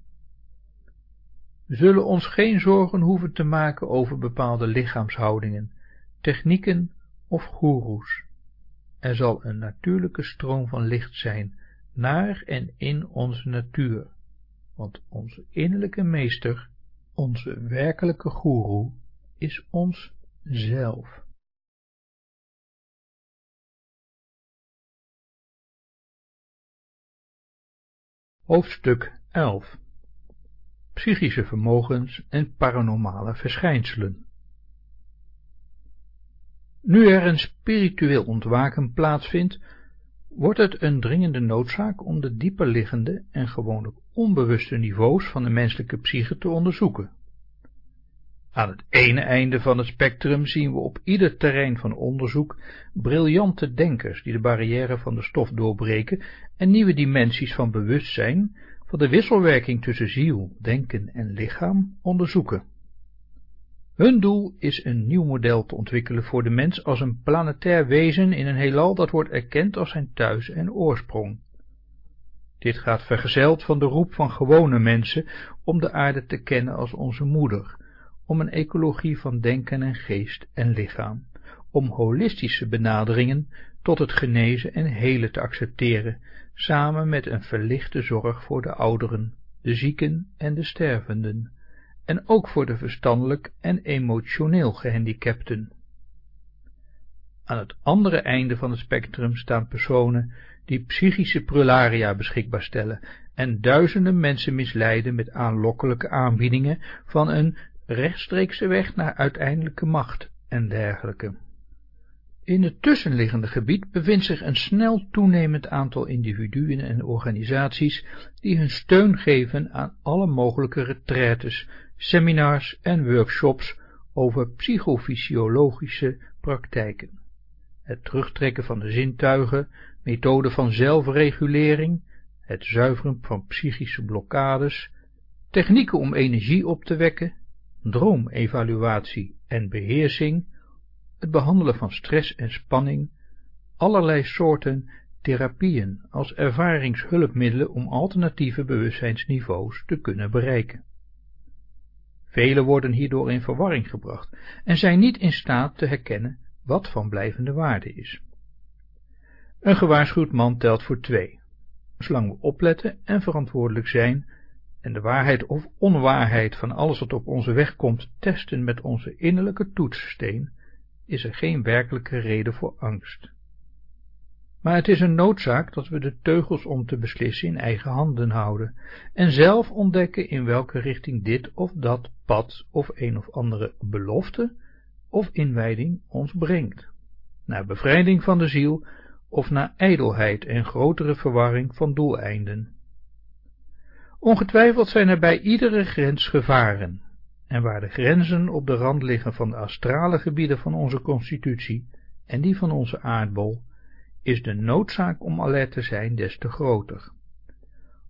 A: We zullen ons geen zorgen hoeven te maken over bepaalde lichaamshoudingen, technieken of goeroes. Er zal een natuurlijke stroom van licht zijn naar en in onze natuur, want onze innerlijke meester, onze werkelijke goeroe, is ons zelf. Hoofdstuk 11 Psychische vermogens en paranormale verschijnselen Nu er een spiritueel ontwaken plaatsvindt, wordt het een dringende noodzaak om de dieper liggende en gewoonlijk onbewuste niveaus van de menselijke psyche te onderzoeken. Aan het ene einde van het spectrum zien we op ieder terrein van onderzoek briljante denkers die de barrière van de stof doorbreken en nieuwe dimensies van bewustzijn, van de wisselwerking tussen ziel, denken en lichaam onderzoeken. Hun doel is een nieuw model te ontwikkelen voor de mens als een planetair wezen in een heelal dat wordt erkend als zijn thuis en oorsprong. Dit gaat vergezeld van de roep van gewone mensen om de aarde te kennen als onze moeder, om een ecologie van denken en geest en lichaam, om holistische benaderingen tot het genezen en helen te accepteren, samen met een verlichte zorg voor de ouderen, de zieken en de stervenden, en ook voor de verstandelijk en emotioneel gehandicapten. Aan het andere einde van het spectrum staan personen die psychische prularia beschikbaar stellen en duizenden mensen misleiden met aanlokkelijke aanbiedingen van een rechtstreekse weg naar uiteindelijke macht en dergelijke. In het tussenliggende gebied bevindt zich een snel toenemend aantal individuen en organisaties die hun steun geven aan alle mogelijke retraites, seminars en workshops over psychofysiologische praktijken. Het terugtrekken van de zintuigen, methode van zelfregulering, het zuiveren van psychische blokkades, technieken om energie op te wekken, droomevaluatie en beheersing, het behandelen van stress en spanning, allerlei soorten therapieën als ervaringshulpmiddelen om alternatieve bewustzijnsniveaus te kunnen bereiken. Velen worden hierdoor in verwarring gebracht en zijn niet in staat te herkennen wat van blijvende waarde is. Een gewaarschuwd man telt voor twee. Zolang we opletten en verantwoordelijk zijn, en de waarheid of onwaarheid van alles wat op onze weg komt testen met onze innerlijke toetssteen, is er geen werkelijke reden voor angst. Maar het is een noodzaak dat we de teugels om te beslissen in eigen handen houden en zelf ontdekken in welke richting dit of dat pad of een of andere belofte of inwijding ons brengt, naar bevrijding van de ziel of naar ijdelheid en grotere verwarring van doeleinden. Ongetwijfeld zijn er bij iedere grens gevaren, en waar de grenzen op de rand liggen van de astrale gebieden van onze constitutie en die van onze aardbol, is de noodzaak om alert te zijn des te groter.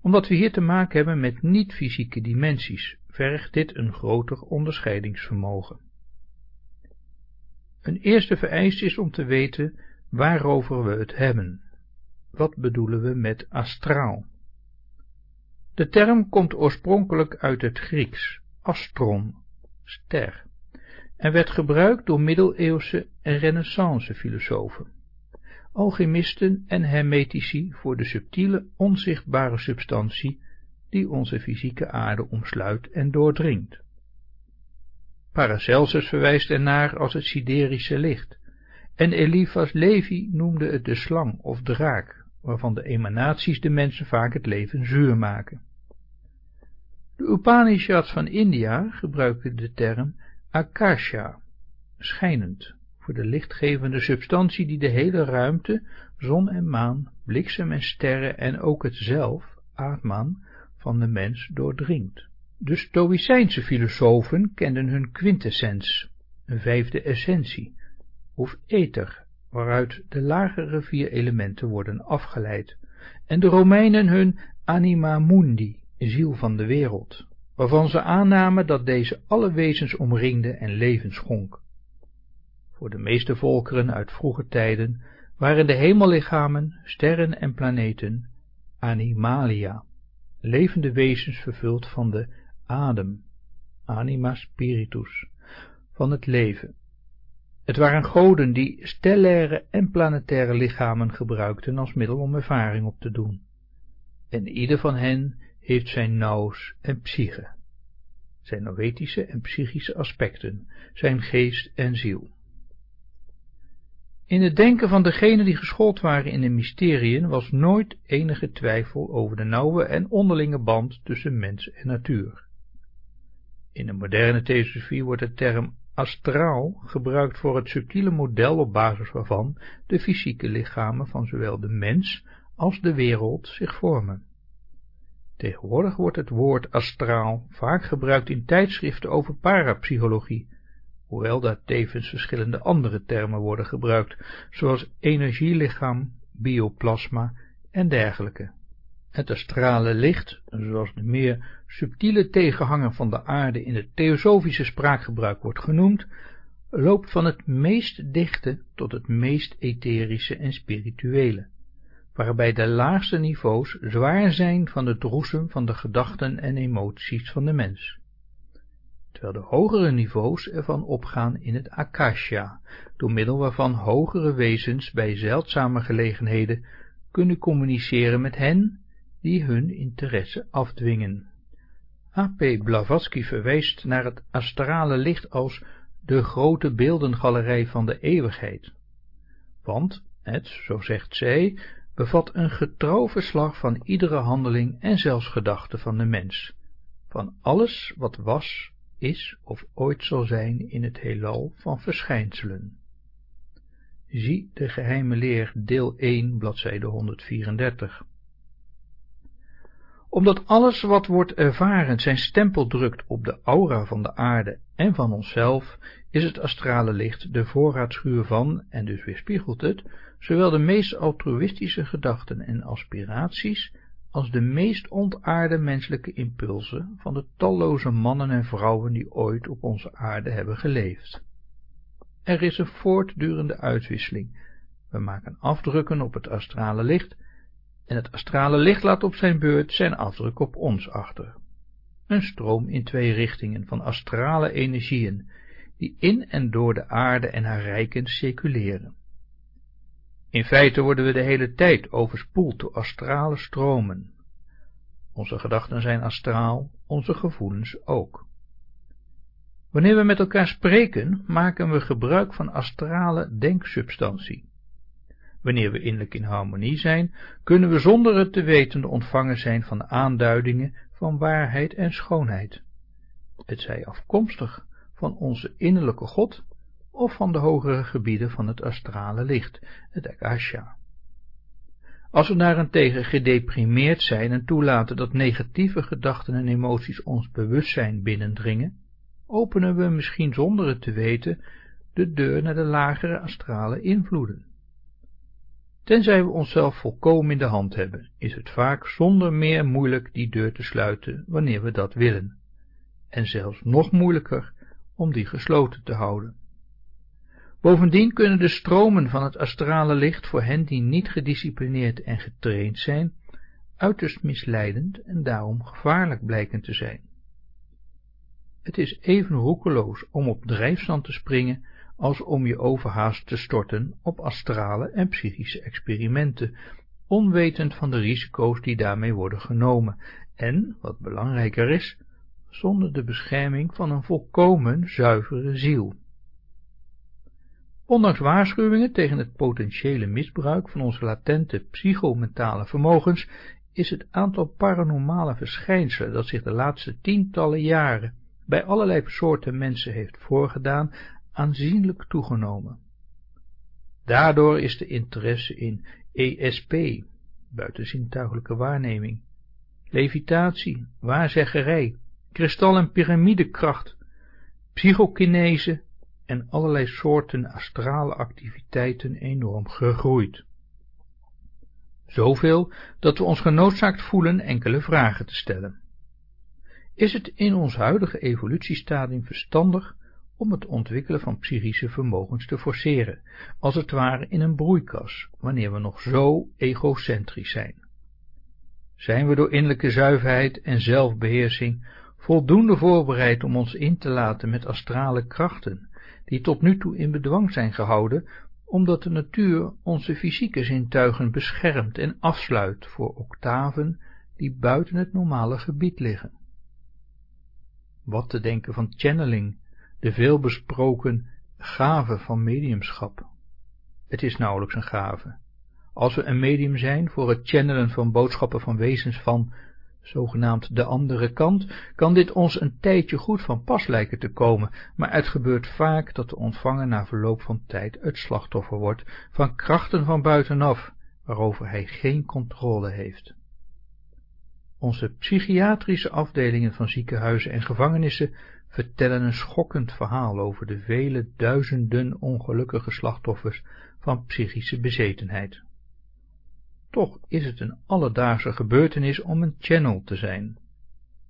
A: Omdat we hier te maken hebben met niet-fysieke dimensies, vergt dit een groter onderscheidingsvermogen. Een eerste vereiste is om te weten waarover we het hebben. Wat bedoelen we met astraal? De term komt oorspronkelijk uit het Grieks, astron, ster, en werd gebruikt door middeleeuwse en renaissance filosofen, alchemisten en hermetici voor de subtiele, onzichtbare substantie die onze fysieke aarde omsluit en doordringt. Paracelsus verwijst ernaar als het siderische licht, en Eliphas Levi noemde het de slang of draak, waarvan de emanaties de mensen vaak het leven zuur maken. De Upanishads van India gebruiken de term akasha, schijnend, voor de lichtgevende substantie die de hele ruimte, zon en maan, bliksem en sterren en ook het zelf, Atman, van de mens doordringt. De Stoïcijnse filosofen kenden hun quintessens, een vijfde essentie, of ether, waaruit de lagere vier elementen worden afgeleid, en de Romeinen hun anima mundi, ziel van de wereld, waarvan ze aannamen dat deze alle wezens omringde en leven schonk. Voor de meeste volkeren uit vroege tijden waren de hemellichamen, sterren en planeten animalia, levende wezens vervuld van de adem, anima spiritus, van het leven. Het waren goden die stellaire en planetaire lichamen gebruikten als middel om ervaring op te doen. En ieder van hen heeft zijn nous en psyche, zijn noetische en psychische aspecten, zijn geest en ziel. In het denken van degenen die geschoold waren in de mysteriën was nooit enige twijfel over de nauwe en onderlinge band tussen mens en natuur. In de moderne theosofie wordt de term astraal gebruikt voor het subtiele model op basis waarvan de fysieke lichamen van zowel de mens als de wereld zich vormen. Tegenwoordig wordt het woord astraal vaak gebruikt in tijdschriften over parapsychologie, hoewel daar tevens verschillende andere termen worden gebruikt, zoals energielichaam, bioplasma en dergelijke. Het astrale licht, zoals de meer subtiele tegenhanger van de aarde in het theosofische spraakgebruik wordt genoemd, loopt van het meest dichte tot het meest etherische en spirituele waarbij de laagste niveaus zwaar zijn van het roesem van de gedachten en emoties van de mens, terwijl de hogere niveaus ervan opgaan in het akasha, door middel waarvan hogere wezens bij zeldzame gelegenheden kunnen communiceren met hen die hun interesse afdwingen. A.P. Blavatsky verwijst naar het astrale licht als de grote beeldengalerij van de eeuwigheid, want het, zo zegt zij, bevat een getrouw verslag van iedere handeling en zelfs gedachte van de mens, van alles wat was, is of ooit zal zijn in het heelal van verschijnselen. Zie de geheime leer deel 1 bladzijde 134. Omdat alles wat wordt ervaren zijn stempel drukt op de aura van de aarde en van onszelf, is het astrale licht de voorraadschuur van, en dus weerspiegelt het, zowel de meest altruïstische gedachten en aspiraties als de meest ontaarde menselijke impulsen van de talloze mannen en vrouwen die ooit op onze aarde hebben geleefd. Er is een voortdurende uitwisseling. We maken afdrukken op het astrale licht en het astrale licht laat op zijn beurt zijn afdruk op ons achter. Een stroom in twee richtingen van astrale energieën, die in en door de aarde en haar rijken circuleren. In feite worden we de hele tijd overspoeld door astrale stromen. Onze gedachten zijn astraal, onze gevoelens ook. Wanneer we met elkaar spreken, maken we gebruik van astrale denksubstantie. Wanneer we innerlijk in harmonie zijn, kunnen we zonder het te weten de ontvanger zijn van aanduidingen van waarheid en schoonheid. Het zij afkomstig van onze innerlijke God of van de hogere gebieden van het astrale licht, het akasha. Als we daarentegen gedeprimeerd zijn en toelaten dat negatieve gedachten en emoties ons bewustzijn binnendringen, openen we misschien zonder het te weten de deur naar de lagere astrale invloeden. Tenzij we onszelf volkomen in de hand hebben, is het vaak zonder meer moeilijk die deur te sluiten wanneer we dat willen, en zelfs nog moeilijker om die gesloten te houden. Bovendien kunnen de stromen van het astrale licht voor hen die niet gedisciplineerd en getraind zijn, uiterst misleidend en daarom gevaarlijk blijken te zijn. Het is even roekeloos om op drijfstand te springen als om je overhaast te storten op astrale en psychische experimenten, onwetend van de risico's die daarmee worden genomen en, wat belangrijker is, zonder de bescherming van een volkomen zuivere ziel. Ondanks waarschuwingen tegen het potentiële misbruik van onze latente psychomentale vermogens is het aantal paranormale verschijnselen dat zich de laatste tientallen jaren bij allerlei soorten mensen heeft voorgedaan aanzienlijk toegenomen. Daardoor is de interesse in ESP, buitenzintuigelijke waarneming, levitatie, waarzeggerij, kristal- en piramidekracht, psychokinese en allerlei soorten astrale activiteiten enorm gegroeid. Zoveel dat we ons genoodzaakt voelen enkele vragen te stellen. Is het in ons huidige evolutiestadium verstandig om het ontwikkelen van psychische vermogens te forceren, als het ware in een broeikas, wanneer we nog zo egocentrisch zijn? Zijn we door innerlijke zuiverheid en zelfbeheersing voldoende voorbereid om ons in te laten met astrale krachten, die tot nu toe in bedwang zijn gehouden, omdat de natuur onze fysieke zintuigen beschermt en afsluit voor octaven die buiten het normale gebied liggen. Wat te denken van channeling, de veelbesproken gave van mediumschap. Het is nauwelijks een gave. Als we een medium zijn voor het channelen van boodschappen van wezens van, zogenaamd de andere kant, kan dit ons een tijdje goed van pas lijken te komen, maar het gebeurt vaak dat de ontvanger na verloop van tijd het slachtoffer wordt van krachten van buitenaf, waarover hij geen controle heeft. Onze psychiatrische afdelingen van ziekenhuizen en gevangenissen vertellen een schokkend verhaal over de vele duizenden ongelukkige slachtoffers van psychische bezetenheid. Toch is het een alledaagse gebeurtenis om een channel te zijn.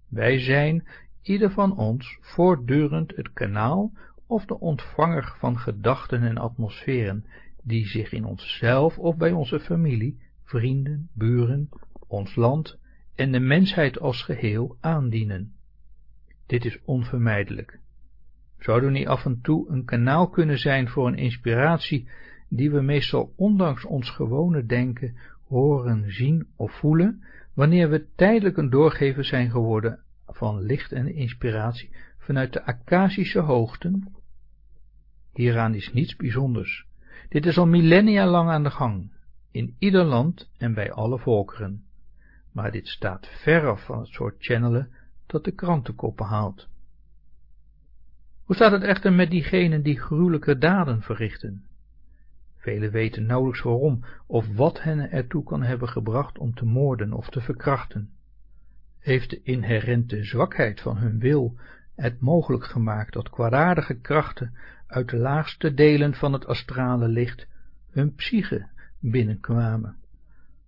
A: Wij zijn, ieder van ons, voortdurend het kanaal of de ontvanger van gedachten en atmosferen, die zich in onszelf of bij onze familie, vrienden, buren, ons land en de mensheid als geheel aandienen. Dit is onvermijdelijk. Zouden we niet af en toe een kanaal kunnen zijn voor een inspiratie die we meestal ondanks ons gewone denken, horen, zien of voelen, wanneer we tijdelijk een doorgever zijn geworden van licht en inspiratie vanuit de Akasische hoogten? Hieraan is niets bijzonders. Dit is al millennia lang aan de gang, in ieder land en bij alle volkeren. Maar dit staat verre van het soort channelen dat de krantenkoppen haalt. Hoe staat het echter met diegenen die gruwelijke daden verrichten? Velen weten nauwelijks waarom of wat hen ertoe kan hebben gebracht om te moorden of te verkrachten. Heeft de inherente zwakheid van hun wil het mogelijk gemaakt dat kwaadaardige krachten uit de laagste delen van het astrale licht hun psyche binnenkwamen.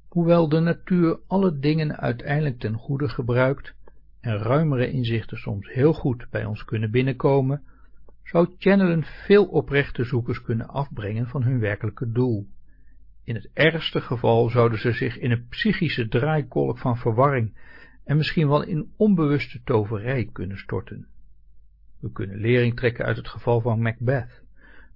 A: Hoewel de natuur alle dingen uiteindelijk ten goede gebruikt en ruimere inzichten soms heel goed bij ons kunnen binnenkomen, zou channelen veel oprechte zoekers kunnen afbrengen van hun werkelijke doel. In het ergste geval zouden ze zich in een psychische draaikolk van verwarring en misschien wel in onbewuste toverij kunnen storten. We kunnen lering trekken uit het geval van Macbeth.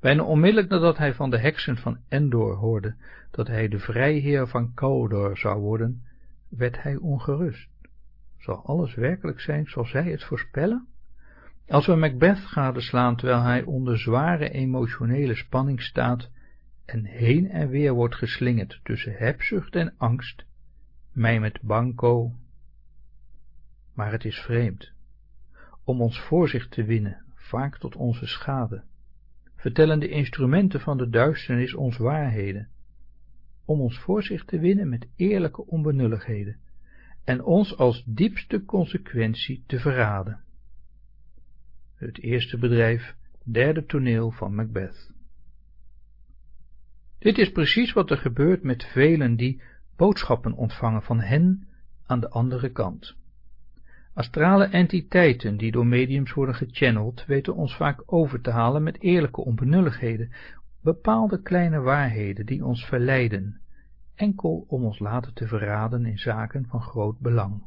A: Bijna onmiddellijk nadat hij van de heksen van Endor hoorde dat hij de vrijheer van Cawdor zou worden, werd hij ongerust. Zal alles werkelijk zijn zoals zij het voorspellen? Als we Macbeth gadeslaan terwijl hij onder zware emotionele spanning staat en heen en weer wordt geslingerd tussen hebzucht en angst, mij met banco. Maar het is vreemd. Om ons voorzicht te winnen, vaak tot onze schade, vertellen de instrumenten van de duisternis ons waarheden, om ons voorzicht te winnen met eerlijke onbenulligheden, en ons als diepste consequentie te verraden. het eerste bedrijf, derde toneel van Macbeth. Dit is precies wat er gebeurt met velen die boodschappen ontvangen van hen aan de andere kant. Astrale entiteiten die door mediums worden gechanneld, weten ons vaak over te halen met eerlijke onbenulligheden, bepaalde kleine waarheden die ons verleiden, enkel om ons later te verraden in zaken van groot belang.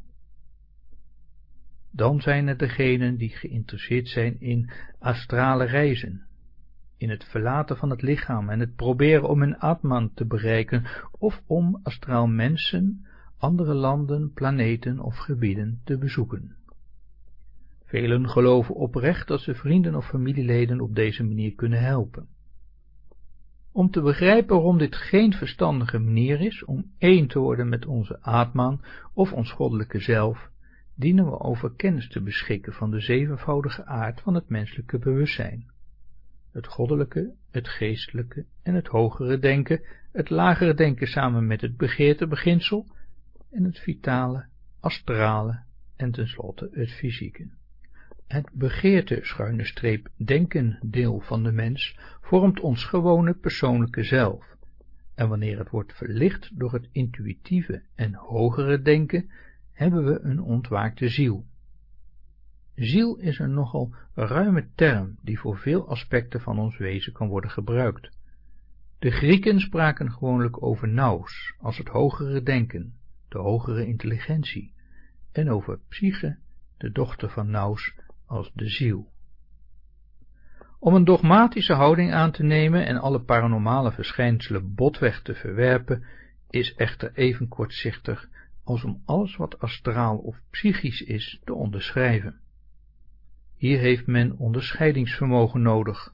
A: Dan zijn er degenen die geïnteresseerd zijn in astrale reizen, in het verlaten van het lichaam en het proberen om een atman te bereiken of om astraal mensen, andere landen, planeten of gebieden te bezoeken. Velen geloven oprecht dat ze vrienden of familieleden op deze manier kunnen helpen. Om te begrijpen waarom dit geen verstandige manier is om één te worden met onze Atman of ons goddelijke zelf, dienen we over kennis te beschikken van de zevenvoudige aard van het menselijke bewustzijn. Het goddelijke, het geestelijke en het hogere denken, het lagere denken samen met het begeertebeginsel en het vitale, astrale en tenslotte het fysieke. Het begeerte schuine streep denken deel van de mens vormt ons gewone persoonlijke zelf, en wanneer het wordt verlicht door het intuïtieve en hogere denken, hebben we een ontwaakte ziel. Ziel is een nogal ruime term die voor veel aspecten van ons wezen kan worden gebruikt. De Grieken spraken gewoonlijk over nous als het hogere denken, de hogere intelligentie, en over psyche, de dochter van nous, als de ziel. Om een dogmatische houding aan te nemen en alle paranormale verschijnselen botweg te verwerpen, is echter even kortzichtig als om alles wat astraal of psychisch is te onderschrijven. Hier heeft men onderscheidingsvermogen nodig.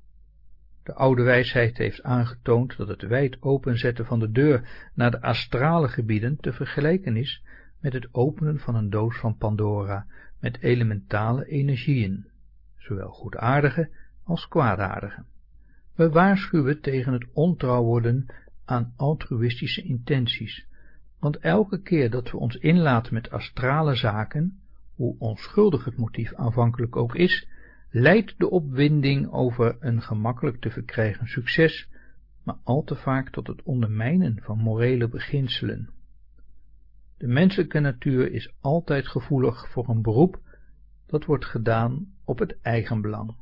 A: De oude wijsheid heeft aangetoond dat het wijd openzetten van de deur naar de astrale gebieden te vergelijken is met het openen van een doos van Pandora met elementale energieën, zowel goedaardige als kwaadaardige. We waarschuwen tegen het ontrouw worden aan altruïstische intenties, want elke keer dat we ons inlaten met astrale zaken, hoe onschuldig het motief aanvankelijk ook is, leidt de opwinding over een gemakkelijk te verkrijgen succes, maar al te vaak tot het ondermijnen van morele beginselen. De menselijke natuur is altijd gevoelig voor een beroep dat wordt gedaan op het eigenbelang.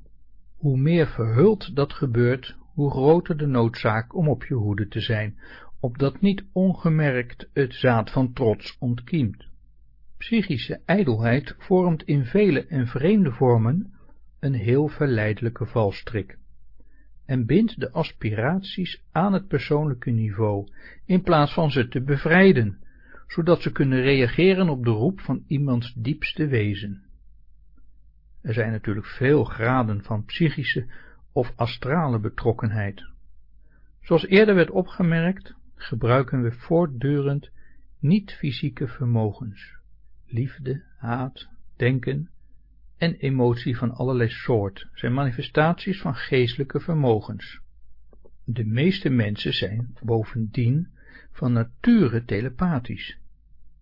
A: Hoe meer verhuld dat gebeurt, hoe groter de noodzaak om op je hoede te zijn, opdat niet ongemerkt het zaad van trots ontkiemt. Psychische ijdelheid vormt in vele en vreemde vormen een heel verleidelijke valstrik en bindt de aspiraties aan het persoonlijke niveau, in plaats van ze te bevrijden, zodat ze kunnen reageren op de roep van iemands diepste wezen. Er zijn natuurlijk veel graden van psychische of astrale betrokkenheid. Zoals eerder werd opgemerkt, gebruiken we voortdurend niet-fysieke vermogens, liefde, haat, denken en emotie van allerlei soort zijn manifestaties van geestelijke vermogens. De meeste mensen zijn bovendien van nature telepathisch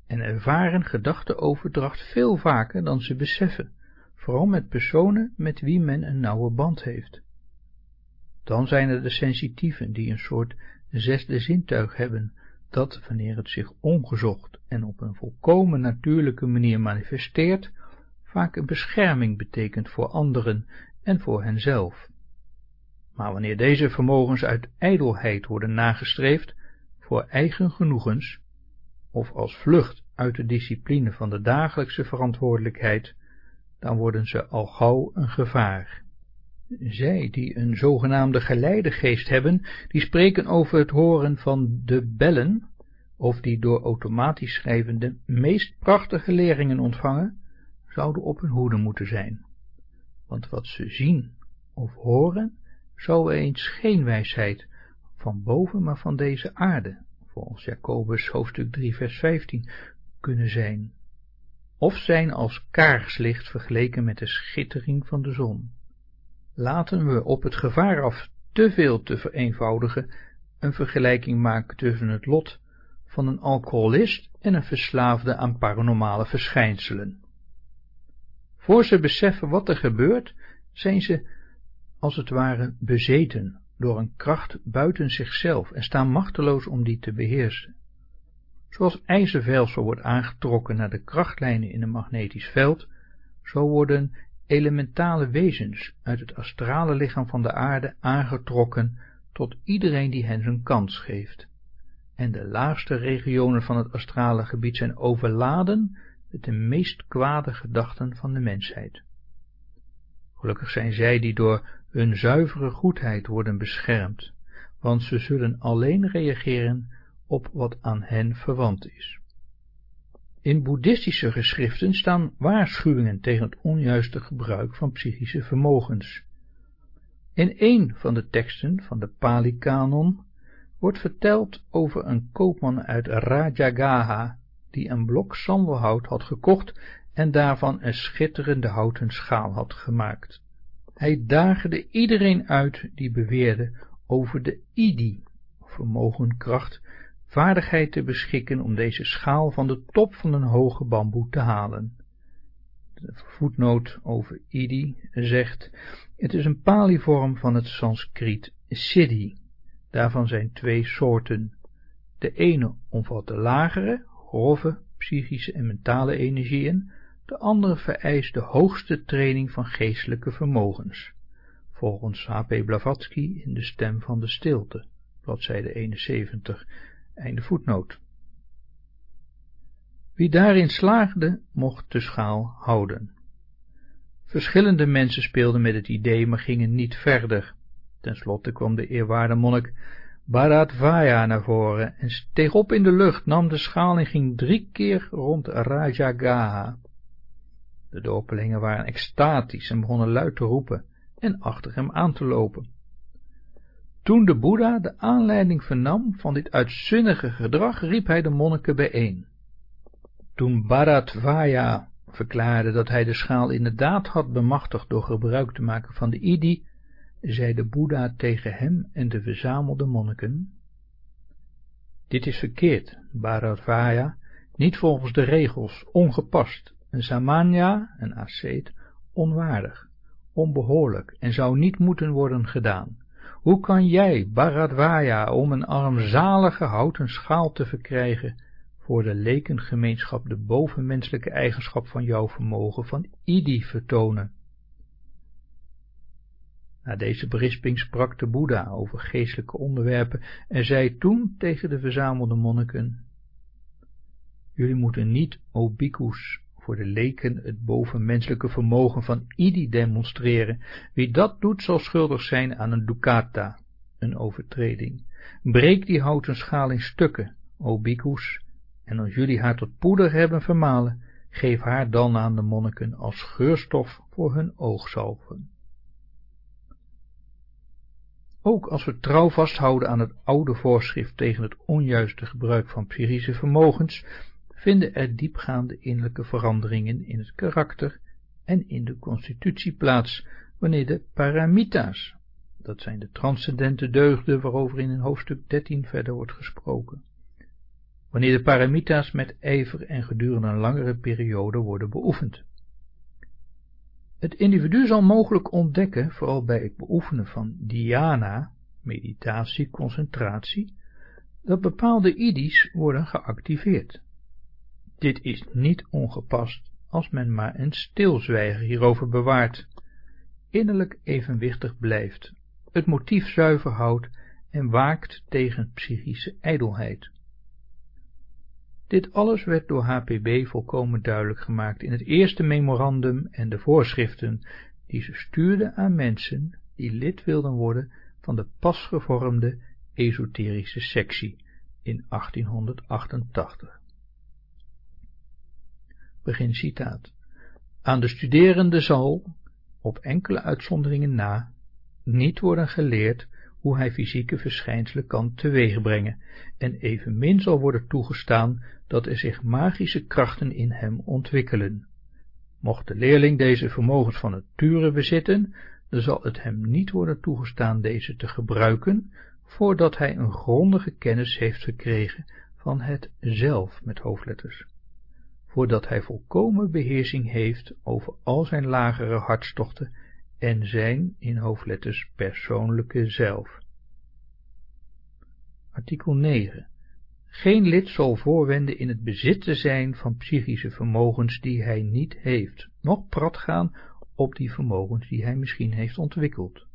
A: en ervaren gedachteoverdracht veel vaker dan ze beseffen, vooral met personen met wie men een nauwe band heeft. Dan zijn er de sensitieven die een soort zesde zintuig hebben, dat, wanneer het zich ongezocht en op een volkomen natuurlijke manier manifesteert, vaak een bescherming betekent voor anderen en voor henzelf. Maar wanneer deze vermogens uit ijdelheid worden nagestreefd, voor eigen genoegens, of als vlucht uit de discipline van de dagelijkse verantwoordelijkheid, dan worden ze al gauw een gevaar. Zij die een zogenaamde geleidegeest hebben, die spreken over het horen van de bellen, of die door automatisch schrijvende meest prachtige leringen ontvangen, zouden op hun hoede moeten zijn. Want wat ze zien of horen, zou eens geen wijsheid van boven, maar van deze aarde, volgens Jacobus hoofdstuk 3 vers 15, kunnen zijn of zijn als kaarslicht vergeleken met de schittering van de zon. Laten we op het gevaar af te veel te vereenvoudigen een vergelijking maken tussen het lot van een alcoholist en een verslaafde aan paranormale verschijnselen. Voor ze beseffen wat er gebeurt, zijn ze als het ware bezeten door een kracht buiten zichzelf en staan machteloos om die te beheersen. Zoals ijzervelsel wordt aangetrokken naar de krachtlijnen in een magnetisch veld, zo worden elementale wezens uit het astrale lichaam van de aarde aangetrokken tot iedereen die hen zijn kans geeft. En de laagste regionen van het astrale gebied zijn overladen met de meest kwade gedachten van de mensheid. Gelukkig zijn zij die door hun zuivere goedheid worden beschermd, want ze zullen alleen reageren op wat aan hen verwant is. In boeddhistische geschriften staan waarschuwingen tegen het onjuiste gebruik van psychische vermogens. In een van de teksten van de Pali-kanon wordt verteld over een koopman uit Rajagaha, die een blok sandelhout had gekocht en daarvan een schitterende houten schaal had gemaakt. Hij daagde iedereen uit die beweerde over de idi, vermogen, kracht, vaardigheid te beschikken om deze schaal van de top van een hoge bamboe te halen. De voetnoot over idi zegt, het is een palivorm van het Sanskriet siddhi. Daarvan zijn twee soorten. De ene omvat de lagere, grove, psychische en mentale energieën, de andere vereist de hoogste training van geestelijke vermogens, volgens H.P. Blavatsky in De Stem van de Stilte, bladzijde 71, einde voetnoot. Wie daarin slaagde, mocht de schaal houden. Verschillende mensen speelden met het idee, maar gingen niet verder. Ten slotte kwam de eerwaarde monnik Bharatvaya naar voren en steeg op in de lucht, nam de schaal en ging drie keer rond Rajagaha. De dorpelingen waren extatisch en begonnen luid te roepen en achter hem aan te lopen. Toen de Boeddha de aanleiding vernam van dit uitzinnige gedrag, riep hij de monniken bijeen. Toen Bharatvaya verklaarde dat hij de schaal inderdaad had bemachtigd door gebruik te maken van de idi, zei de Boeddha tegen hem en de verzamelde monniken, Dit is verkeerd, Bharatvaya, niet volgens de regels, ongepast, een samanya, een asceet, onwaardig, onbehoorlijk en zou niet moeten worden gedaan. Hoe kan jij, Bharadwaya, om een armzalige houten schaal te verkrijgen, voor de lekengemeenschap de bovenmenselijke eigenschap van jouw vermogen van idi vertonen? Na deze berisping sprak de Boeddha over geestelijke onderwerpen en zei toen tegen de verzamelde monniken, Jullie moeten niet, o voor de leken het bovenmenselijke vermogen van idi demonstreren. Wie dat doet, zal schuldig zijn aan een ducata, een overtreding. Breek die houten schaal in stukken, o bhikkhus, en als jullie haar tot poeder hebben vermalen, geef haar dan aan de monniken als geurstof voor hun oogzalven. Ook als we trouw vasthouden aan het oude voorschrift tegen het onjuiste gebruik van psychische vermogens, vinden er diepgaande innerlijke veranderingen in het karakter en in de constitutie plaats, wanneer de paramita's, dat zijn de transcendente deugden waarover in hoofdstuk 13 verder wordt gesproken, wanneer de paramita's met ijver en gedurende een langere periode worden beoefend. Het individu zal mogelijk ontdekken, vooral bij het beoefenen van dhyana, meditatie, concentratie, dat bepaalde idis worden geactiveerd. Dit is niet ongepast als men maar een stilzwijgen hierover bewaart, innerlijk evenwichtig blijft, het motief zuiver houdt en waakt tegen psychische ijdelheid. Dit alles werd door HPB volkomen duidelijk gemaakt in het eerste memorandum en de voorschriften die ze stuurde aan mensen die lid wilden worden van de pas gevormde esoterische sectie in 1888. Begin citaat. Aan de studerende zal, op enkele uitzonderingen na, niet worden geleerd hoe hij fysieke verschijnselen kan teweegbrengen, en evenmin zal worden toegestaan dat er zich magische krachten in hem ontwikkelen. Mocht de leerling deze vermogens van nature bezitten, dan zal het hem niet worden toegestaan deze te gebruiken, voordat hij een grondige kennis heeft gekregen van het zelf met hoofdletters voordat hij volkomen beheersing heeft over al zijn lagere hartstochten en zijn in hoofdletters persoonlijke zelf. Artikel 9. Geen lid zal voorwenden in het bezit te zijn van psychische vermogens die hij niet heeft, noch prat gaan op die vermogens die hij misschien heeft ontwikkeld.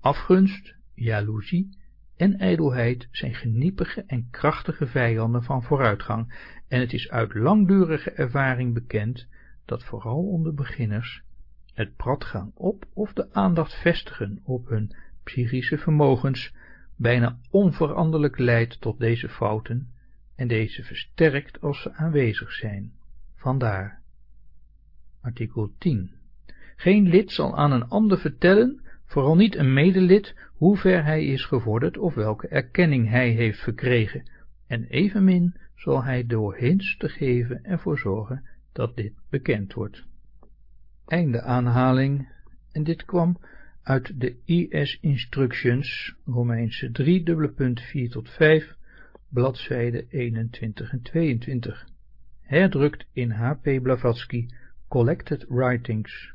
A: Afgunst, jaloezie en ijdelheid zijn geniepige en krachtige vijanden van vooruitgang, en het is uit langdurige ervaring bekend dat vooral onder beginners het pratgaan op of de aandacht vestigen op hun psychische vermogens bijna onveranderlijk leidt tot deze fouten en deze versterkt als ze aanwezig zijn. Vandaar. Artikel 10. Geen lid zal aan een ander vertellen, vooral niet een medelid, hoe ver hij is gevorderd of welke erkenning hij heeft verkregen, en evenmin zal hij door hints te geven ervoor zorgen dat dit bekend wordt. Einde aanhaling, en dit kwam uit de IS Instructions, Romeinse 3, dubbele punt 4 tot 5, bladzijde 21 en 22, herdrukt in H.P. Blavatsky, Collected Writings,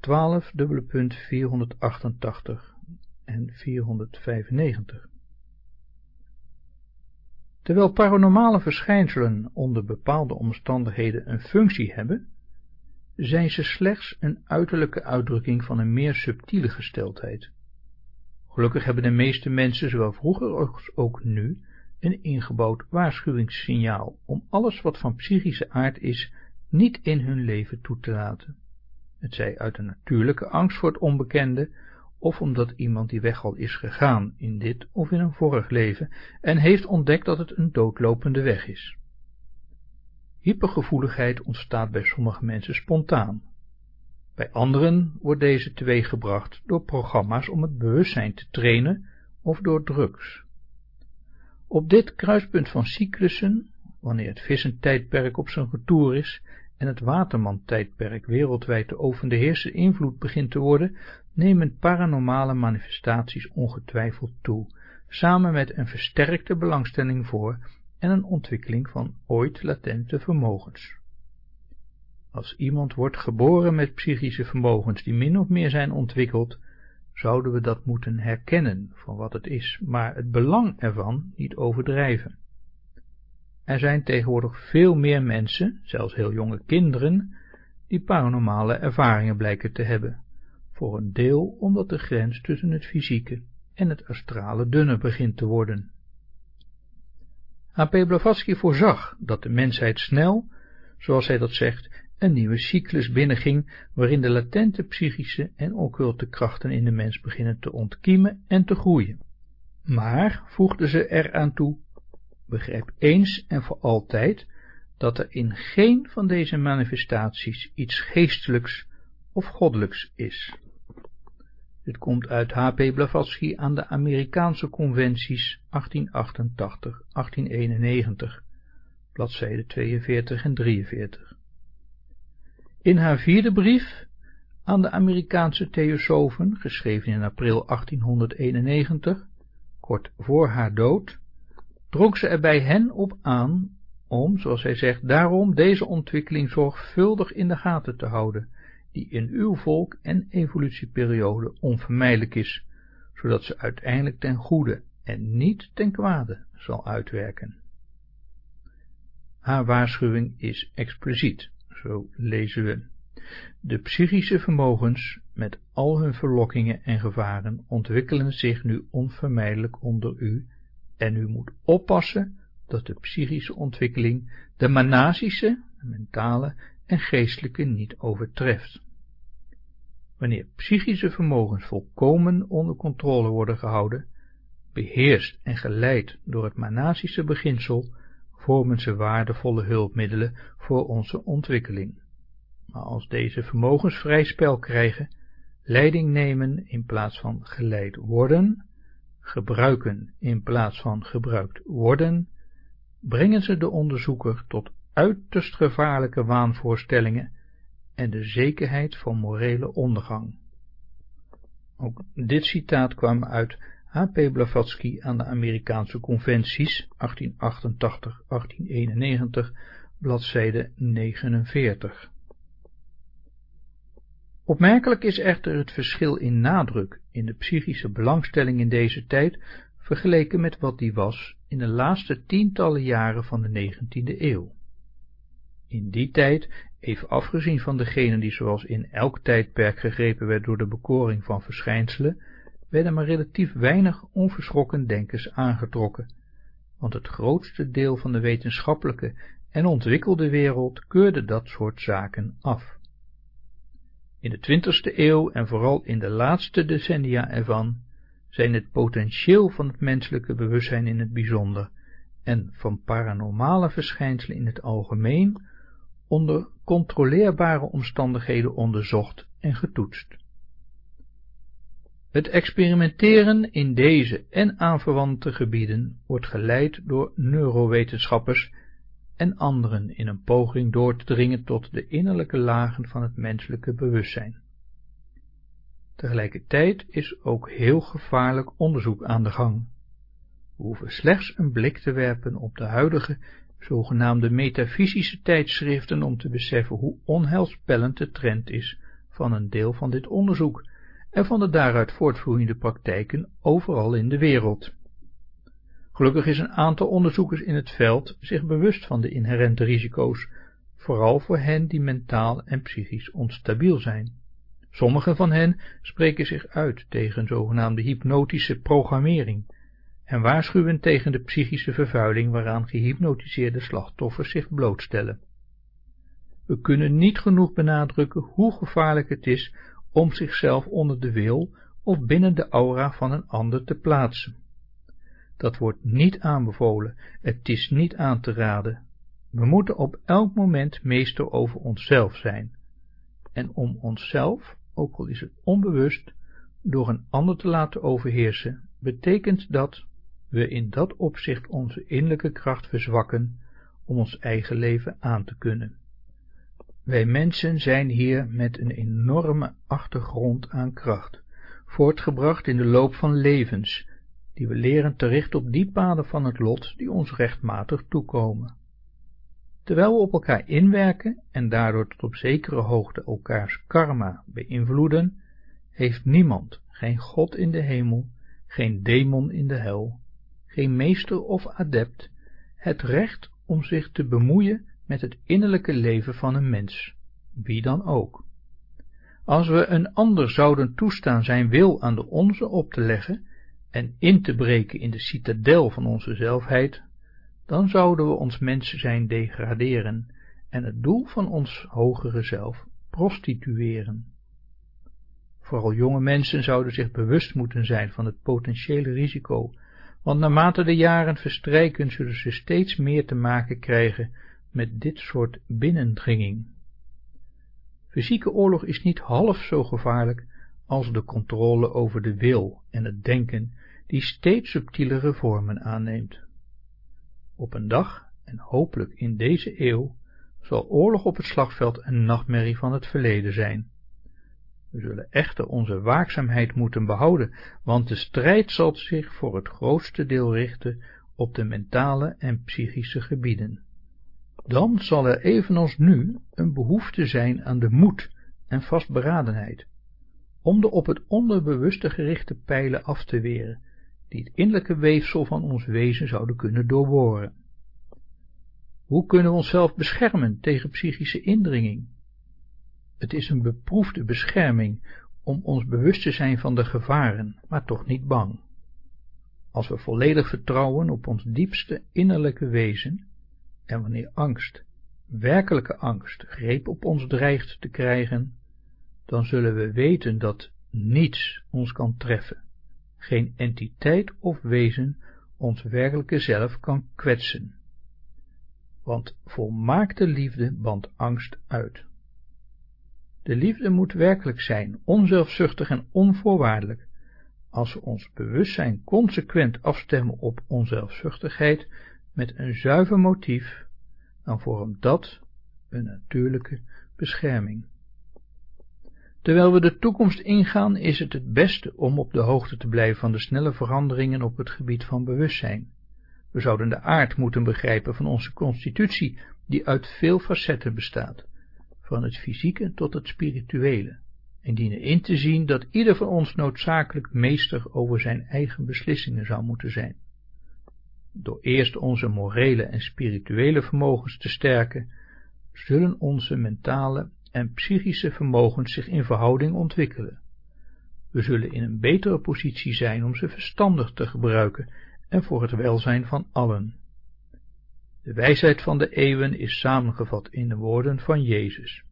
A: 12, dubbele punt 488 en 495. Terwijl paranormale verschijnselen onder bepaalde omstandigheden een functie hebben, zijn ze slechts een uiterlijke uitdrukking van een meer subtiele gesteldheid. Gelukkig hebben de meeste mensen, zowel vroeger als ook nu, een ingebouwd waarschuwingssignaal om alles wat van psychische aard is, niet in hun leven toe te laten. Het zij uit een natuurlijke angst voor het onbekende, of omdat iemand die weg al is gegaan in dit of in een vorig leven en heeft ontdekt dat het een doodlopende weg is. Hypergevoeligheid ontstaat bij sommige mensen spontaan. Bij anderen wordt deze teweeggebracht door programma's om het bewustzijn te trainen of door drugs. Op dit kruispunt van cyclussen, wanneer het vissentijdperk op zijn retour is en het watermantijdperk wereldwijd de overheerste invloed begint te worden, nemen paranormale manifestaties ongetwijfeld toe, samen met een versterkte belangstelling voor en een ontwikkeling van ooit latente vermogens. Als iemand wordt geboren met psychische vermogens die min of meer zijn ontwikkeld, zouden we dat moeten herkennen van wat het is, maar het belang ervan niet overdrijven. Er zijn tegenwoordig veel meer mensen, zelfs heel jonge kinderen, die paranormale ervaringen blijken te hebben, voor een deel omdat de grens tussen het fysieke en het astrale dunner begint te worden. H.P. Blavatsky voorzag dat de mensheid snel, zoals hij dat zegt, een nieuwe cyclus binnenging, waarin de latente psychische en occulte krachten in de mens beginnen te ontkiemen en te groeien. Maar, voegde ze eraan toe, begrijp eens en voor altijd, dat er in geen van deze manifestaties iets geestelijks of goddelijks is. Dit komt uit H.P. Blavatsky aan de Amerikaanse conventies 1888-1891, bladzijden 42 en 43. In haar vierde brief aan de Amerikaanse theosofen, geschreven in april 1891, kort voor haar dood, drong ze er bij hen op aan om, zoals hij zegt, daarom deze ontwikkeling zorgvuldig in de gaten te houden, die in uw volk en evolutieperiode onvermijdelijk is, zodat ze uiteindelijk ten goede en niet ten kwade zal uitwerken. Haar waarschuwing is expliciet, zo lezen we. De psychische vermogens, met al hun verlokkingen en gevaren, ontwikkelen zich nu onvermijdelijk onder u, en u moet oppassen dat de psychische ontwikkeling de manasische, mentale en geestelijke niet overtreft. Wanneer psychische vermogens volkomen onder controle worden gehouden, beheerst en geleid door het manasische beginsel, vormen ze waardevolle hulpmiddelen voor onze ontwikkeling. Maar als deze vermogens vrij spel krijgen, leiding nemen in plaats van geleid worden, gebruiken in plaats van gebruikt worden, brengen ze de onderzoeker tot uiterst gevaarlijke waanvoorstellingen en de zekerheid van morele ondergang. Ook dit citaat kwam uit H.P. Blavatsky aan de Amerikaanse conventies 1888-1891, bladzijde 49. Opmerkelijk is echter het verschil in nadruk in de psychische belangstelling in deze tijd vergeleken met wat die was in de laatste tientallen jaren van de 19e eeuw. In die tijd, even afgezien van degenen die zoals in elk tijdperk gegrepen werd door de bekoring van verschijnselen, werden maar relatief weinig onverschrokken denkers aangetrokken, want het grootste deel van de wetenschappelijke en ontwikkelde wereld keurde dat soort zaken af. In de twintigste eeuw en vooral in de laatste decennia ervan zijn het potentieel van het menselijke bewustzijn in het bijzonder en van paranormale verschijnselen in het algemeen onder controleerbare omstandigheden onderzocht en getoetst. Het experimenteren in deze en aanverwante gebieden wordt geleid door neurowetenschappers en anderen in een poging door te dringen tot de innerlijke lagen van het menselijke bewustzijn. Tegelijkertijd is ook heel gevaarlijk onderzoek aan de gang. We hoeven slechts een blik te werpen op de huidige zogenaamde metafysische tijdschriften om te beseffen hoe onheilspellend de trend is van een deel van dit onderzoek en van de daaruit voortvloeiende praktijken overal in de wereld. Gelukkig is een aantal onderzoekers in het veld zich bewust van de inherente risico's, vooral voor hen die mentaal en psychisch onstabiel zijn. Sommigen van hen spreken zich uit tegen zogenaamde hypnotische programmering en waarschuwen tegen de psychische vervuiling waaraan gehypnotiseerde slachtoffers zich blootstellen. We kunnen niet genoeg benadrukken hoe gevaarlijk het is om zichzelf onder de wil of binnen de aura van een ander te plaatsen. Dat wordt niet aanbevolen, het is niet aan te raden. We moeten op elk moment meester over onszelf zijn. En om onszelf, ook al is het onbewust, door een ander te laten overheersen, betekent dat we in dat opzicht onze innerlijke kracht verzwakken om ons eigen leven aan te kunnen. Wij mensen zijn hier met een enorme achtergrond aan kracht, voortgebracht in de loop van levens, die we leren te richten op die paden van het lot die ons rechtmatig toekomen. Terwijl we op elkaar inwerken en daardoor tot op zekere hoogte elkaars karma beïnvloeden, heeft niemand, geen god in de hemel, geen demon in de hel, geen meester of adept, het recht om zich te bemoeien met het innerlijke leven van een mens, wie dan ook. Als we een ander zouden toestaan zijn wil aan de onze op te leggen en in te breken in de citadel van onze zelfheid, dan zouden we ons mens zijn degraderen en het doel van ons hogere zelf prostitueren. Vooral jonge mensen zouden zich bewust moeten zijn van het potentiële risico, want naarmate de jaren verstrijken zullen ze steeds meer te maken krijgen met dit soort binnendringing. Fysieke oorlog is niet half zo gevaarlijk als de controle over de wil en het denken die steeds subtielere vormen aanneemt. Op een dag, en hopelijk in deze eeuw, zal oorlog op het slagveld een nachtmerrie van het verleden zijn. We zullen echter onze waakzaamheid moeten behouden, want de strijd zal zich voor het grootste deel richten op de mentale en psychische gebieden. Dan zal er evenals nu een behoefte zijn aan de moed en vastberadenheid, om de op het onderbewuste gerichte pijlen af te weren, die het innerlijke weefsel van ons wezen zouden kunnen doorboren. Hoe kunnen we onszelf beschermen tegen psychische indringing? Het is een beproefde bescherming om ons bewust te zijn van de gevaren, maar toch niet bang. Als we volledig vertrouwen op ons diepste innerlijke wezen, en wanneer angst, werkelijke angst, greep op ons dreigt te krijgen, dan zullen we weten dat niets ons kan treffen, geen entiteit of wezen ons werkelijke zelf kan kwetsen. Want volmaakte liefde bandt angst uit. De liefde moet werkelijk zijn, onzelfzuchtig en onvoorwaardelijk. Als we ons bewustzijn consequent afstemmen op onzelfzuchtigheid met een zuiver motief, dan vormt dat een natuurlijke bescherming. Terwijl we de toekomst ingaan, is het het beste om op de hoogte te blijven van de snelle veranderingen op het gebied van bewustzijn. We zouden de aard moeten begrijpen van onze constitutie, die uit veel facetten bestaat van het fysieke tot het spirituele, en dienen in te zien dat ieder van ons noodzakelijk meester over zijn eigen beslissingen zou moeten zijn. Door eerst onze morele en spirituele vermogens te sterken, zullen onze mentale en psychische vermogens zich in verhouding ontwikkelen. We zullen in een betere positie zijn om ze verstandig te gebruiken en voor het welzijn van allen. De wijsheid van de eeuwen is samengevat in de woorden van Jezus.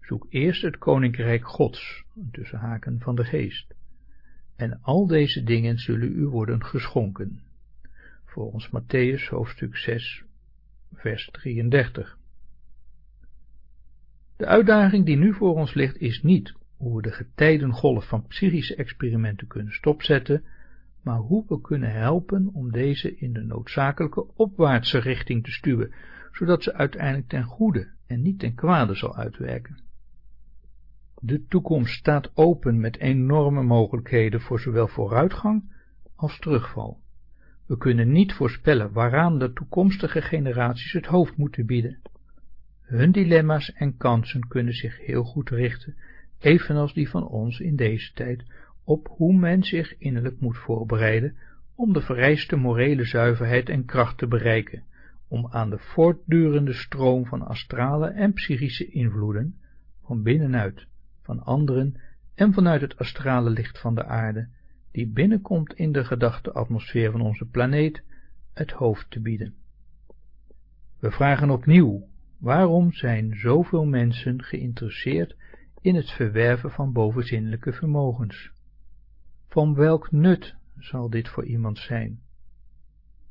A: Zoek eerst het koninkrijk Gods, tussen haken van de geest, en al deze dingen zullen u worden geschonken. Volgens Matthäus hoofdstuk 6, vers 33. De uitdaging die nu voor ons ligt is niet hoe we de getijdengolf van psychische experimenten kunnen stopzetten, maar hoe we kunnen helpen om deze in de noodzakelijke opwaartse richting te stuwen, zodat ze uiteindelijk ten goede en niet ten kwade zal uitwerken. De toekomst staat open met enorme mogelijkheden voor zowel vooruitgang als terugval. We kunnen niet voorspellen waaraan de toekomstige generaties het hoofd moeten bieden. Hun dilemma's en kansen kunnen zich heel goed richten, evenals die van ons in deze tijd, op hoe men zich innerlijk moet voorbereiden om de vereiste morele zuiverheid en kracht te bereiken, om aan de voortdurende stroom van astrale en psychische invloeden, van binnenuit, van anderen en vanuit het astrale licht van de aarde, die binnenkomt in de gedachteatmosfeer van onze planeet, het hoofd te bieden. We vragen opnieuw, waarom zijn zoveel mensen geïnteresseerd in het verwerven van bovenzinnelijke vermogens? Van welk nut zal dit voor iemand zijn?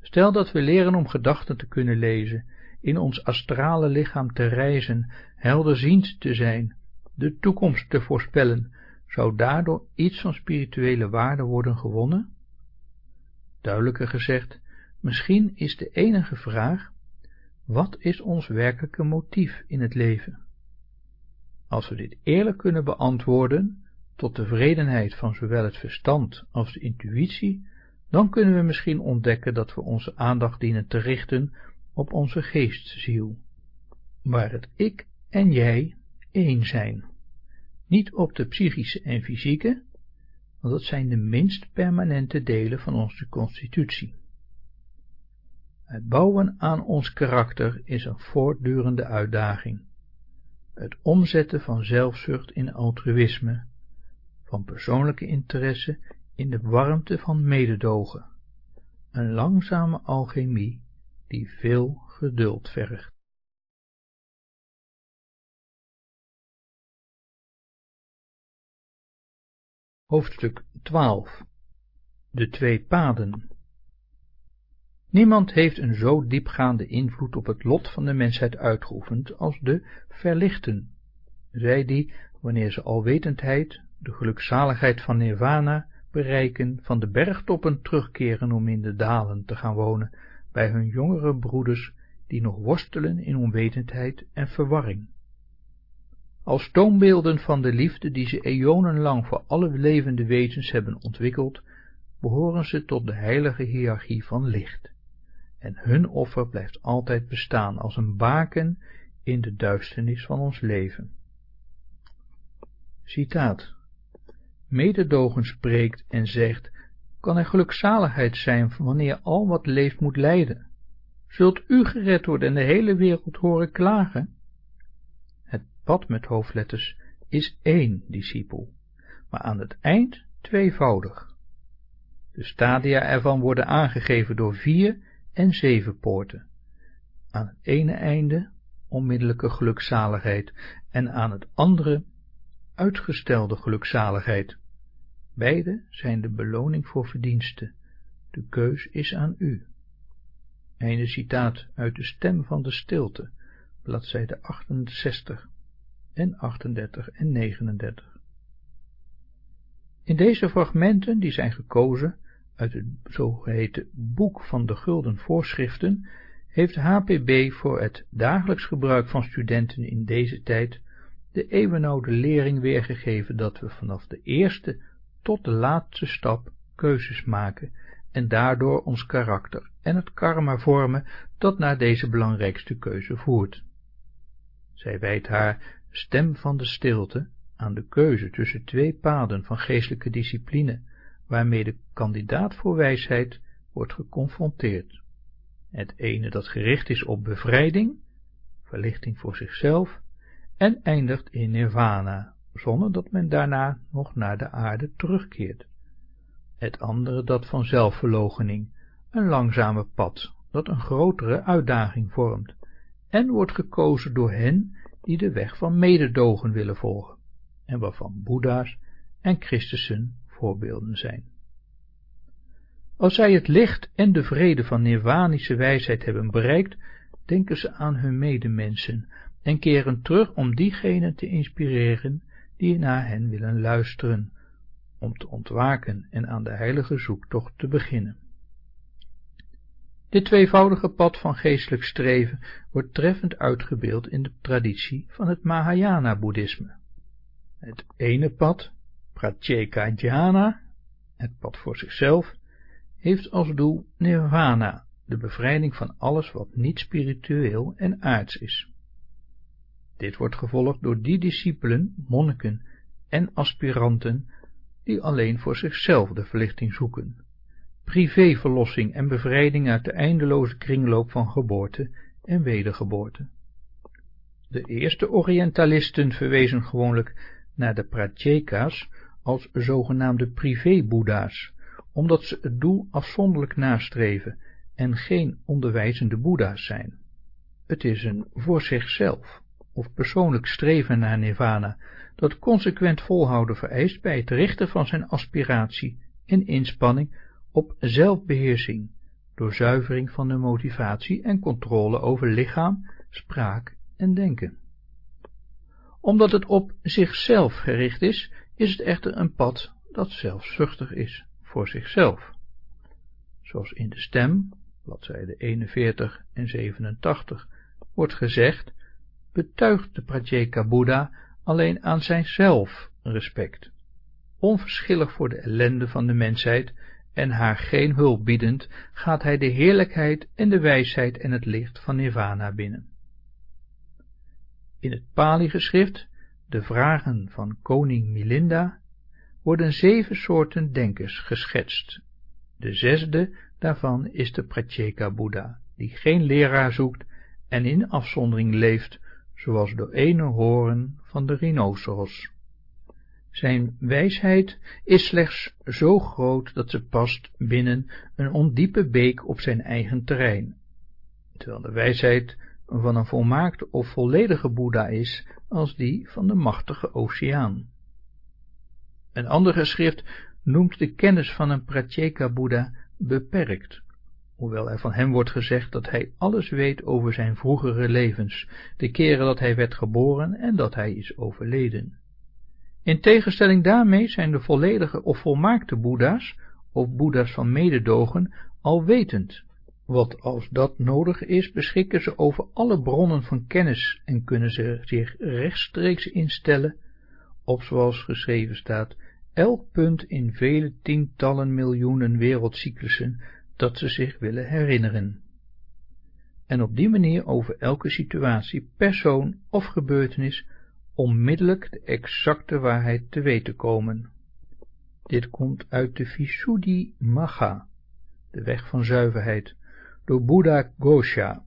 A: Stel dat we leren om gedachten te kunnen lezen, in ons astrale lichaam te reizen, helderziend te zijn, de toekomst te voorspellen, zou daardoor iets van spirituele waarde worden gewonnen? Duidelijker gezegd, misschien is de enige vraag, wat is ons werkelijke motief in het leven? Als we dit eerlijk kunnen beantwoorden, tot tevredenheid van zowel het verstand als de intuïtie, dan kunnen we misschien ontdekken dat we onze aandacht dienen te richten op onze geestziel, waar het ik en jij één zijn. Niet op de psychische en fysieke, want dat zijn de minst permanente delen van onze constitutie. Het bouwen aan ons karakter is een voortdurende uitdaging. Het omzetten van zelfzucht in altruïsme, van persoonlijke interesse in de warmte van mededogen, een langzame alchemie die veel geduld vergt. Hoofdstuk 12 De twee paden Niemand heeft een zo diepgaande invloed op het lot van de mensheid uitgeoefend als de verlichten, zij die, wanneer ze alwetendheid, de gelukzaligheid van nirvana bereiken, van de bergtoppen terugkeren om in de dalen te gaan wonen bij hun jongere broeders die nog worstelen in onwetendheid en verwarring. Als toonbeelden van de liefde die ze eonenlang voor alle levende wezens hebben ontwikkeld, behoren ze tot de heilige hiërarchie van licht, en hun offer blijft altijd bestaan als een baken in de duisternis van ons leven. Citaat Mededogen spreekt en zegt, kan er gelukzaligheid zijn wanneer al wat leeft moet lijden? Zult u gered worden en de hele wereld horen klagen? pad met hoofdletters is één discipel, maar aan het eind tweevoudig. De stadia ervan worden aangegeven door vier en zeven poorten. Aan het ene einde onmiddellijke gelukzaligheid en aan het andere uitgestelde gelukzaligheid. Beide zijn de beloning voor verdiensten. De keus is aan u. Einde citaat uit de stem van de stilte, bladzijde 68 en 38 en 39. In deze fragmenten, die zijn gekozen uit het zogeheten Boek van de Gulden Voorschriften, heeft HPB voor het dagelijks gebruik van studenten in deze tijd de eeuwenoude lering weergegeven dat we vanaf de eerste tot de laatste stap keuzes maken en daardoor ons karakter en het karma vormen dat naar deze belangrijkste keuze voert. Zij wijt haar Stem van de stilte aan de keuze tussen twee paden van geestelijke discipline, waarmee de kandidaat voor wijsheid wordt geconfronteerd. Het ene dat gericht is op bevrijding, verlichting voor zichzelf, en eindigt in nirvana, zonder dat men daarna nog naar de aarde terugkeert. Het andere dat van zelfverloochening, een langzame pad, dat een grotere uitdaging vormt, en wordt gekozen door hen die de weg van mededogen willen volgen, en waarvan Boeddha's en Christussen voorbeelden zijn. Als zij het licht en de vrede van nirwanische wijsheid hebben bereikt, denken ze aan hun medemensen en keren terug om diegenen te inspireren die naar hen willen luisteren, om te ontwaken en aan de heilige zoektocht te beginnen. Dit tweevoudige pad van geestelijk streven wordt treffend uitgebeeld in de traditie van het Mahayana-boeddhisme. Het ene pad, Pratyeka Dhyana, het pad voor zichzelf, heeft als doel nirvana, de bevrijding van alles wat niet spiritueel en aards is. Dit wordt gevolgd door die discipelen, monniken en aspiranten die alleen voor zichzelf de verlichting zoeken, privéverlossing en bevrijding uit de eindeloze kringloop van geboorte en wedergeboorte. De eerste Orientalisten verwezen gewoonlijk naar de Pratyeka's als zogenaamde privé-boeddha's, omdat ze het doel afzonderlijk nastreven en geen onderwijzende boeddha's zijn. Het is een voor zichzelf of persoonlijk streven naar nirvana, dat consequent volhouden vereist bij het richten van zijn aspiratie en inspanning op zelfbeheersing, door zuivering van de motivatie en controle over lichaam, spraak en denken. Omdat het op zichzelf gericht is, is het echter een pad dat zelfzuchtig is voor zichzelf. Zoals in de stem, bladzijde 41 en 87, wordt gezegd, betuigt de Pratyeka Boeddha alleen aan zijn zelfrespect, onverschillig voor de ellende van de mensheid en haar geen hulp biedend, gaat hij de heerlijkheid en de wijsheid en het licht van Nirvana binnen. In het Pali-geschrift, de vragen van koning Milinda, worden zeven soorten denkers geschetst. De zesde daarvan is de Pratyeka Boeddha, die geen leraar zoekt en in afzondering leeft, zoals de ene horen van de rhinoceros. Zijn wijsheid is slechts zo groot dat ze past binnen een ondiepe beek op zijn eigen terrein, terwijl de wijsheid van een volmaakte of volledige Boeddha is als die van de machtige oceaan. Een ander geschrift noemt de kennis van een Pratyeka Boeddha beperkt, hoewel er van hem wordt gezegd dat hij alles weet over zijn vroegere levens, de keren dat hij werd geboren en dat hij is overleden. In tegenstelling daarmee zijn de volledige of volmaakte boeddha's, of boeddha's van mededogen, alwetend, wat als dat nodig is, beschikken ze over alle bronnen van kennis en kunnen ze zich rechtstreeks instellen op, zoals geschreven staat, elk punt in vele tientallen miljoenen wereldcyclussen dat ze zich willen herinneren. En op die manier over elke situatie, persoon of gebeurtenis onmiddellijk de exacte waarheid te weten komen. Dit komt uit de Visuddhi Magga, de weg van zuiverheid, door Buddha Gosha,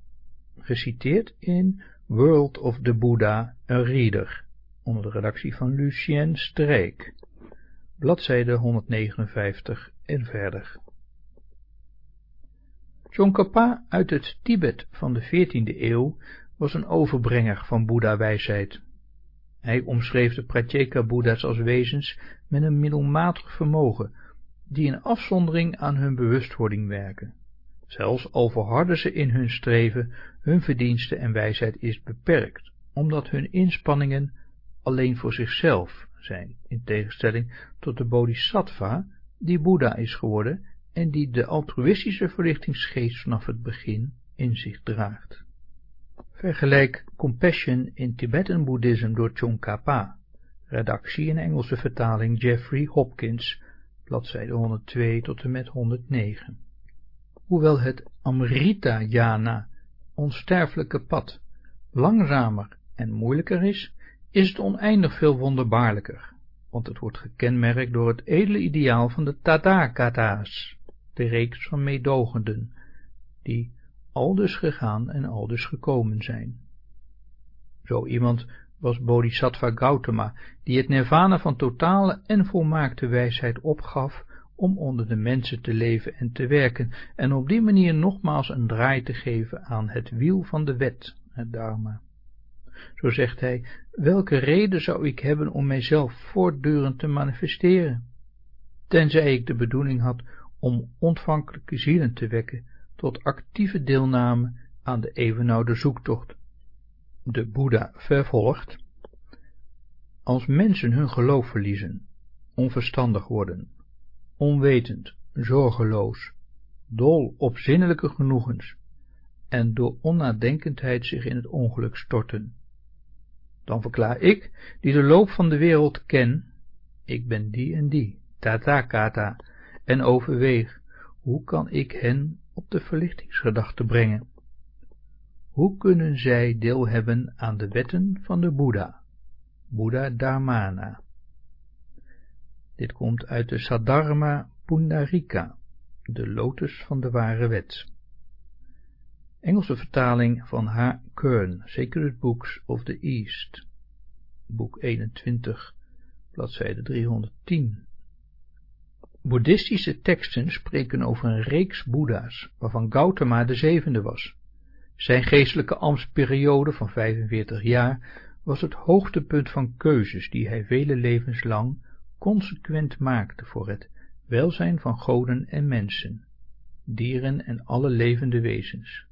A: geciteerd in World of the Buddha, a Reader, onder de redactie van Lucien Streek, bladzijde 159 en verder. Tsongkhapa uit het Tibet van de 14e eeuw was een overbrenger van Boeddha-wijsheid. Hij omschreef de Pratyeka-boeddha's als wezens met een middelmatig vermogen, die in afzondering aan hun bewustwording werken. Zelfs al ze in hun streven, hun verdienste en wijsheid is beperkt, omdat hun inspanningen alleen voor zichzelf zijn, in tegenstelling tot de bodhisattva, die Boeddha is geworden en die de altruïstische verlichtingsgeest vanaf het begin in zich draagt. Vergelijk Compassion in Tibetan Boeddhism door Tsongkhapa, redactie en Engelse vertaling Jeffrey Hopkins, bladzijde 102 tot en met 109. Hoewel het Amrita-jana, onsterfelijke pad, langzamer en moeilijker is, is het oneindig veel wonderbaarlijker, want het wordt gekenmerkt door het edele ideaal van de Tathagata's, de reeks van meedogenden, die aldus gegaan en aldus gekomen zijn. Zo iemand was Bodhisattva Gautama, die het nirvana van totale en volmaakte wijsheid opgaf om onder de mensen te leven en te werken, en op die manier nogmaals een draai te geven aan het wiel van de wet, het dharma. Zo zegt hij, welke reden zou ik hebben om mijzelf voortdurend te manifesteren, tenzij ik de bedoeling had om ontvankelijke zielen te wekken tot actieve deelname aan de evenoude zoektocht. De Boeddha vervolgt, als mensen hun geloof verliezen, onverstandig worden, onwetend, zorgeloos, dol op zinnelijke genoegens en door onnadenkendheid zich in het ongeluk storten. Dan verklaar ik, die de loop van de wereld ken, ik ben die en die, Tathagata, en overweeg, hoe kan ik hen op de verlichtingsgedachte brengen? Hoe kunnen zij deel hebben aan de wetten van de Boeddha, Boeddha Dharmana? Dit komt uit de Sadharma Pundarika, de lotus van de ware wet. Engelse vertaling van H. Kern, Sacred Books of the East, boek 21, bladzijde 310. Boeddhistische teksten spreken over een reeks boeddha's, waarvan Gautama de zevende was. Zijn geestelijke ambtsperiode van 45 jaar was het hoogtepunt van keuzes die hij vele levens lang consequent maakte voor het welzijn van goden en mensen, dieren en alle levende wezens.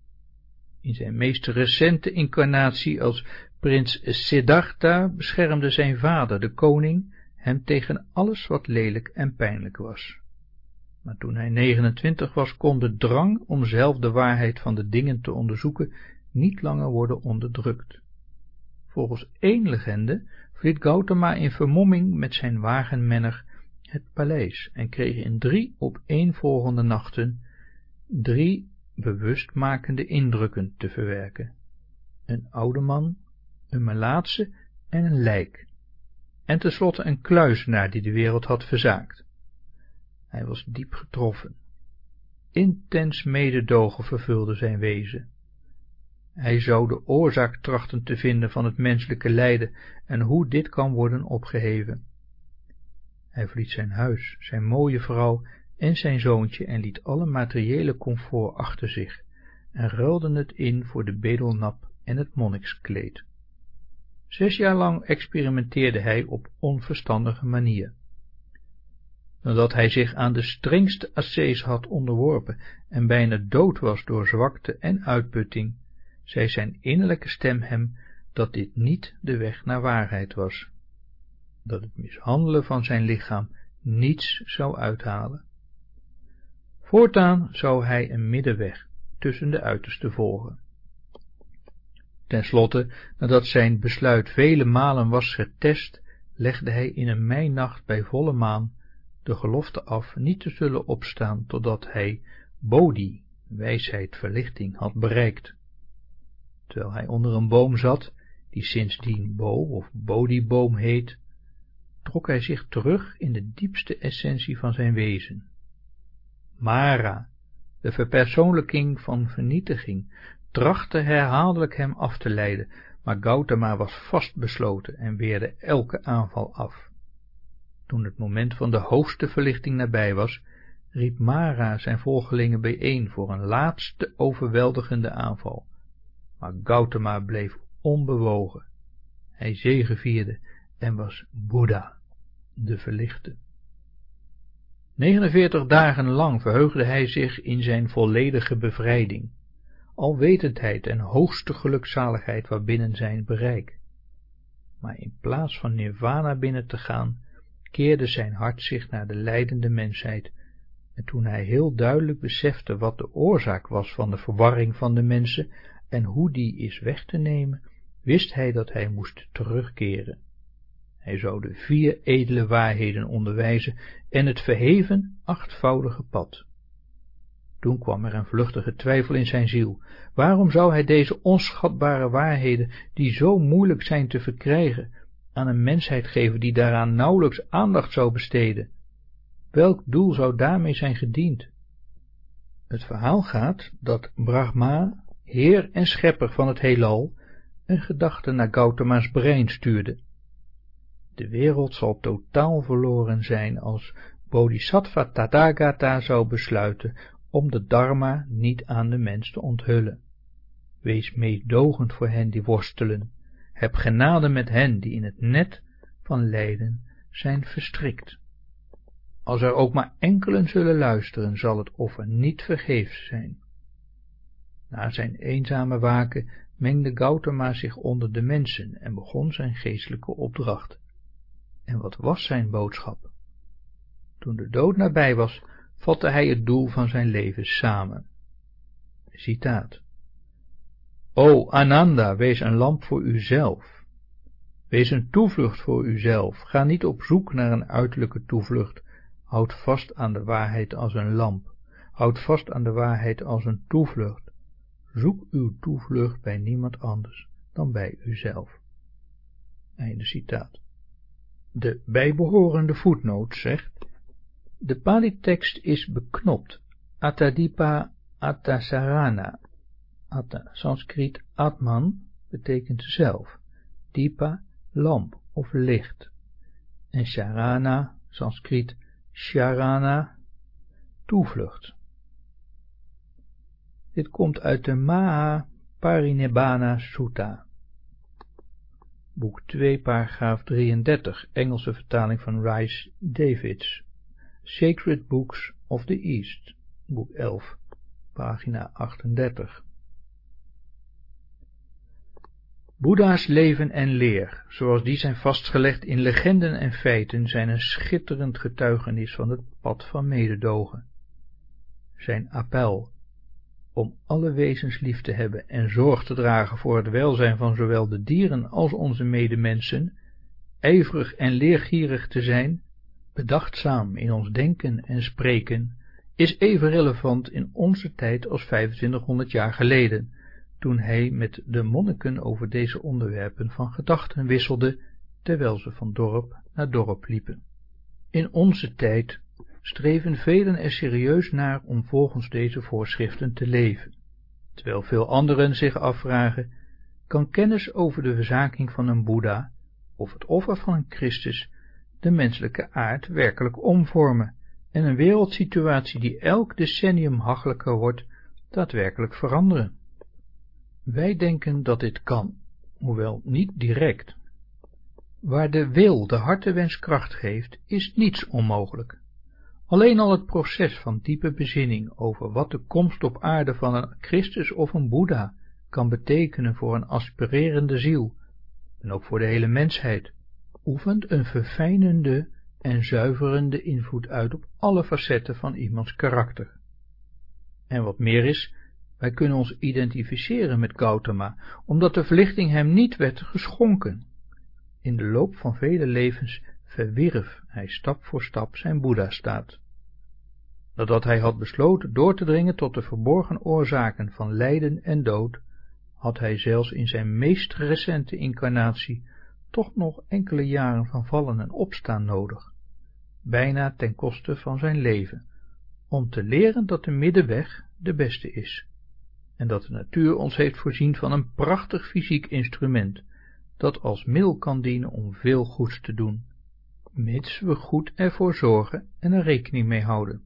A: In zijn meest recente incarnatie als prins Siddhartha beschermde zijn vader, de koning, hem tegen alles wat lelijk en pijnlijk was. Maar toen hij 29 was, kon de drang om zelf de waarheid van de dingen te onderzoeken niet langer worden onderdrukt. Volgens één legende vliet Gautama in vermomming met zijn wagenmenner het paleis en kreeg in drie opeenvolgende nachten drie bewustmakende indrukken te verwerken. Een oude man, een melaatse en een lijk, en tenslotte een kluizenaar die de wereld had verzaakt. Hij was diep getroffen. Intens mededogen vervulde zijn wezen. Hij zou de oorzaak trachten te vinden van het menselijke lijden en hoe dit kan worden opgeheven. Hij verliet zijn huis, zijn mooie vrouw en zijn zoontje en liet alle materiële comfort achter zich en ruilde het in voor de bedelnap en het monnikskleed. Zes jaar lang experimenteerde hij op onverstandige manier. Nadat hij zich aan de strengste ascees had onderworpen en bijna dood was door zwakte en uitputting, zei zijn innerlijke stem hem dat dit niet de weg naar waarheid was, dat het mishandelen van zijn lichaam niets zou uithalen. Voortaan zou hij een middenweg tussen de uitersten volgen. Ten slotte, nadat zijn besluit vele malen was getest, legde hij in een meinacht bij volle maan de gelofte af niet te zullen opstaan totdat hij Bodhi, wijsheid, verlichting, had bereikt. Terwijl hij onder een boom zat, die sindsdien Bo of Bodhiboom heet, trok hij zich terug in de diepste essentie van zijn wezen. Mara, de verpersoonlijking van vernietiging, trachtte herhaaldelijk hem af te leiden, maar Gautama was vastbesloten en weerde elke aanval af. Toen het moment van de hoogste verlichting nabij was, riep Mara zijn volgelingen bijeen voor een laatste overweldigende aanval. Maar Gautama bleef onbewogen. Hij zegevierde en was Boeddha, de verlichte. 49 dagen lang verheugde hij zich in zijn volledige bevrijding, alwetendheid en hoogste gelukzaligheid waarbinnen zijn bereik. Maar in plaats van nirvana binnen te gaan, keerde zijn hart zich naar de lijdende mensheid, en toen hij heel duidelijk besefte wat de oorzaak was van de verwarring van de mensen en hoe die is weg te nemen, wist hij dat hij moest terugkeren. Hij zou de vier edele waarheden onderwijzen en het verheven achtvoudige pad. Toen kwam er een vluchtige twijfel in zijn ziel. Waarom zou hij deze onschatbare waarheden, die zo moeilijk zijn te verkrijgen, aan een mensheid geven die daaraan nauwelijks aandacht zou besteden? Welk doel zou daarmee zijn gediend? Het verhaal gaat dat Brahma, heer en schepper van het heelal, een gedachte naar Gautama's brein stuurde. De wereld zal totaal verloren zijn als Bodhisattva Tathagata zou besluiten om de dharma niet aan de mens te onthullen. Wees meedogend voor hen die worstelen, heb genade met hen die in het net van lijden zijn verstrikt. Als er ook maar enkelen zullen luisteren, zal het offer niet vergeefs zijn. Na zijn eenzame waken mengde Gautama zich onder de mensen en begon zijn geestelijke opdracht. En wat was zijn boodschap? Toen de dood nabij was, vatte hij het doel van zijn leven samen. Citaat. O Ananda, wees een lamp voor uzelf. Wees een toevlucht voor uzelf. Ga niet op zoek naar een uiterlijke toevlucht. Houd vast aan de waarheid als een lamp. Houd vast aan de waarheid als een toevlucht. Zoek uw toevlucht bij niemand anders dan bij uzelf. Einde citaat. De bijbehorende voetnoot zegt, de Pali-tekst is beknopt, Atadipa Atasarana. Atta, Sanskriet Atman, betekent zelf, Dipa, lamp of licht, en Sharana, Sanskriet Sharana, toevlucht. Dit komt uit de Maha Parinibbana Sutta, boek 2, paragraaf 33, Engelse vertaling van Rice Davids, Sacred Books of the East, boek 11, pagina 38. Boeddha's leven en leer, zoals die zijn vastgelegd in legenden en feiten, zijn een schitterend getuigenis van het pad van mededogen. Zijn appel om alle wezens lief te hebben en zorg te dragen voor het welzijn van zowel de dieren als onze medemensen, ijverig en leergierig te zijn, bedachtzaam in ons denken en spreken, is even relevant in onze tijd als 2500 jaar geleden, toen hij met de monniken over deze onderwerpen van gedachten wisselde, terwijl ze van dorp naar dorp liepen. In onze tijd streven velen er serieus naar om volgens deze voorschriften te leven, terwijl veel anderen zich afvragen, kan kennis over de verzaking van een Boeddha of het offer van een Christus de menselijke aard werkelijk omvormen en een wereldsituatie die elk decennium hachelijker wordt, daadwerkelijk veranderen. Wij denken dat dit kan, hoewel niet direct. Waar de wil de hartewens kracht geeft, is niets onmogelijk. Alleen al het proces van diepe bezinning over wat de komst op aarde van een Christus of een Boeddha kan betekenen voor een aspirerende ziel, en ook voor de hele mensheid, oefent een verfijnende en zuiverende invloed uit op alle facetten van iemands karakter. En wat meer is, wij kunnen ons identificeren met Gautama, omdat de verlichting hem niet werd geschonken. In de loop van vele levens verwierf hij stap voor stap zijn Boeddha-staat. Nadat hij had besloten door te dringen tot de verborgen oorzaken van lijden en dood, had hij zelfs in zijn meest recente incarnatie toch nog enkele jaren van vallen en opstaan nodig, bijna ten koste van zijn leven, om te leren dat de middenweg de beste is, en dat de natuur ons heeft voorzien van een prachtig fysiek instrument, dat als middel kan dienen om veel goeds te doen, mits we goed ervoor zorgen en er rekening mee houden.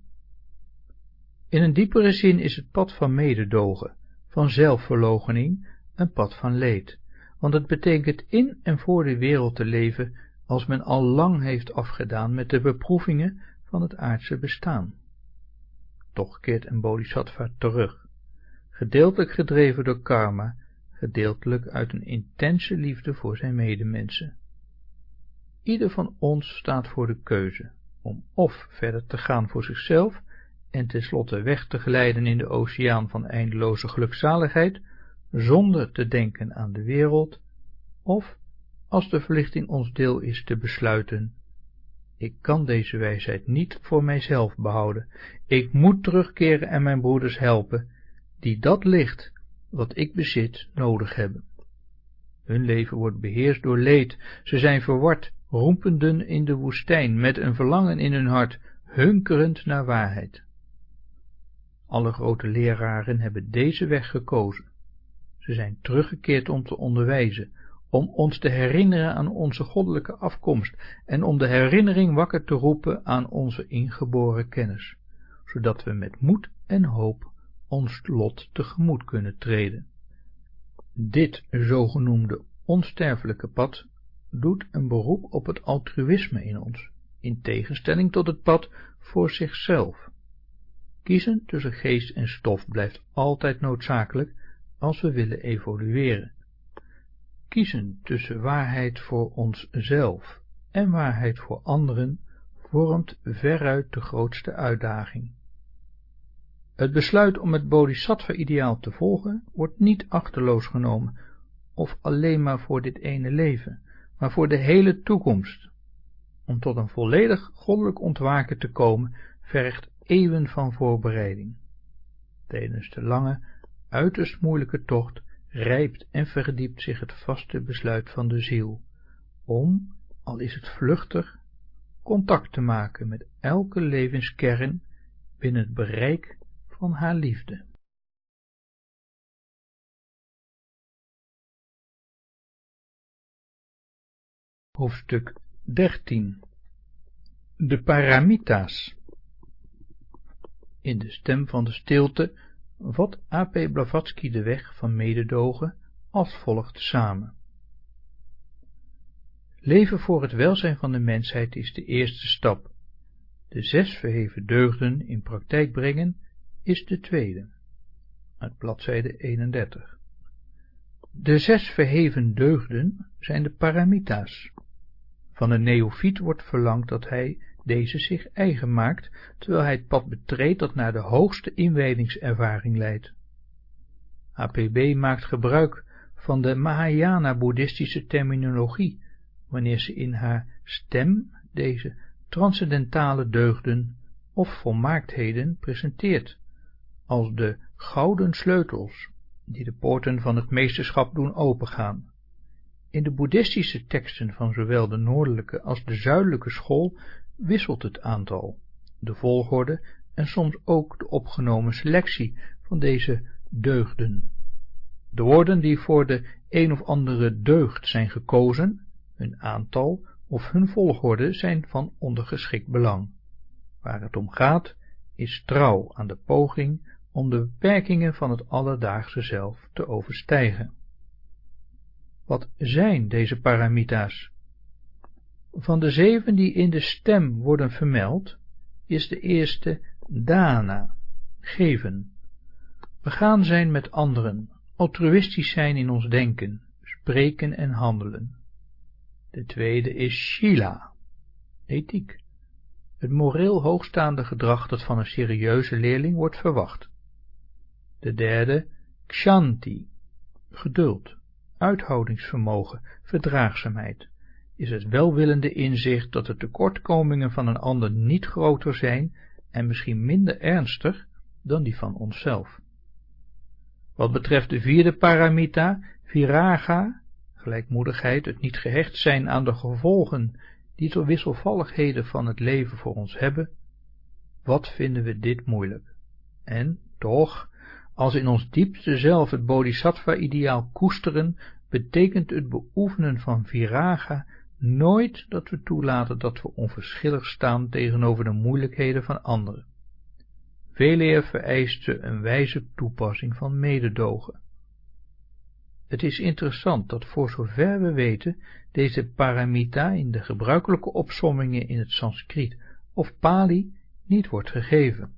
A: In een diepere zin is het pad van mededogen, van zelfverloochening, een pad van leed, want het betekent in en voor de wereld te leven als men al lang heeft afgedaan met de beproevingen van het aardse bestaan. Toch keert een bodhisattva terug, gedeeltelijk gedreven door karma, gedeeltelijk uit een intense liefde voor zijn medemensen. Ieder van ons staat voor de keuze om of verder te gaan voor zichzelf en tenslotte weg te glijden in de oceaan van eindeloze gelukzaligheid, zonder te denken aan de wereld, of, als de verlichting ons deel is, te besluiten, ik kan deze wijsheid niet voor mijzelf behouden, ik moet terugkeren en mijn broeders helpen, die dat licht, wat ik bezit, nodig hebben. Hun leven wordt beheerst door leed, ze zijn verward, roempenden in de woestijn, met een verlangen in hun hart, hunkerend naar waarheid. Alle grote leraren hebben deze weg gekozen. Ze zijn teruggekeerd om te onderwijzen, om ons te herinneren aan onze goddelijke afkomst en om de herinnering wakker te roepen aan onze ingeboren kennis, zodat we met moed en hoop ons lot tegemoet kunnen treden. Dit zogenoemde onsterfelijke pad doet een beroep op het altruïsme in ons, in tegenstelling tot het pad voor zichzelf. Kiezen tussen geest en stof blijft altijd noodzakelijk als we willen evolueren. Kiezen tussen waarheid voor onszelf en waarheid voor anderen vormt veruit de grootste uitdaging. Het besluit om het bodhisattva-ideaal te volgen wordt niet achterloos genomen, of alleen maar voor dit ene leven, maar voor de hele toekomst. Om tot een volledig goddelijk ontwaken te komen, vergt eeuwen van voorbereiding. Tijdens de lange, uiterst moeilijke tocht rijpt en verdiept zich het vaste besluit van de ziel, om, al is het vluchtig, contact te maken met elke levenskern binnen het bereik van haar liefde. Hoofdstuk 13 De Paramita's In de stem van de stilte vat A.P. Blavatsky de weg van mededogen als volgt samen. Leven voor het welzijn van de mensheid is de eerste stap. De zes verheven deugden in praktijk brengen is de tweede. Uit bladzijde 31. De zes verheven deugden zijn de paramita's. Van een neofiet wordt verlangd dat hij deze zich eigen maakt, terwijl hij het pad betreedt dat naar de hoogste inwijdingservaring leidt. APB maakt gebruik van de Mahayana-boeddhistische terminologie, wanneer ze in haar stem deze transcendentale deugden of volmaaktheden presenteert, als de gouden sleutels, die de poorten van het meesterschap doen opengaan. In de boeddhistische teksten van zowel de noordelijke als de zuidelijke school wisselt het aantal, de volgorde en soms ook de opgenomen selectie van deze deugden. De woorden die voor de een of andere deugd zijn gekozen, hun aantal of hun volgorde zijn van ondergeschikt belang. Waar het om gaat, is trouw aan de poging om de beperkingen van het alledaagse zelf te overstijgen. Wat zijn deze paramita's? Van de zeven die in de stem worden vermeld, is de eerste dana, geven. Begaan zijn met anderen, altruïstisch zijn in ons denken, spreken en handelen. De tweede is shila, ethiek, het moreel hoogstaande gedrag dat van een serieuze leerling wordt verwacht. De derde, kshanti, geduld, uithoudingsvermogen, verdraagzaamheid, is het welwillende inzicht dat de tekortkomingen van een ander niet groter zijn en misschien minder ernstig dan die van onszelf. Wat betreft de vierde paramita, viraga, gelijkmoedigheid, het niet gehecht zijn aan de gevolgen die door wisselvalligheden van het leven voor ons hebben, wat vinden we dit moeilijk? En, toch, als in ons diepste zelf het bodhisattva-ideaal koesteren, betekent het beoefenen van viraga nooit dat we toelaten dat we onverschillig staan tegenover de moeilijkheden van anderen. Veeleer vereist ze een wijze toepassing van mededogen. Het is interessant dat voor zover we weten deze paramita in de gebruikelijke opsommingen in het Sanskriet of Pali niet wordt gegeven.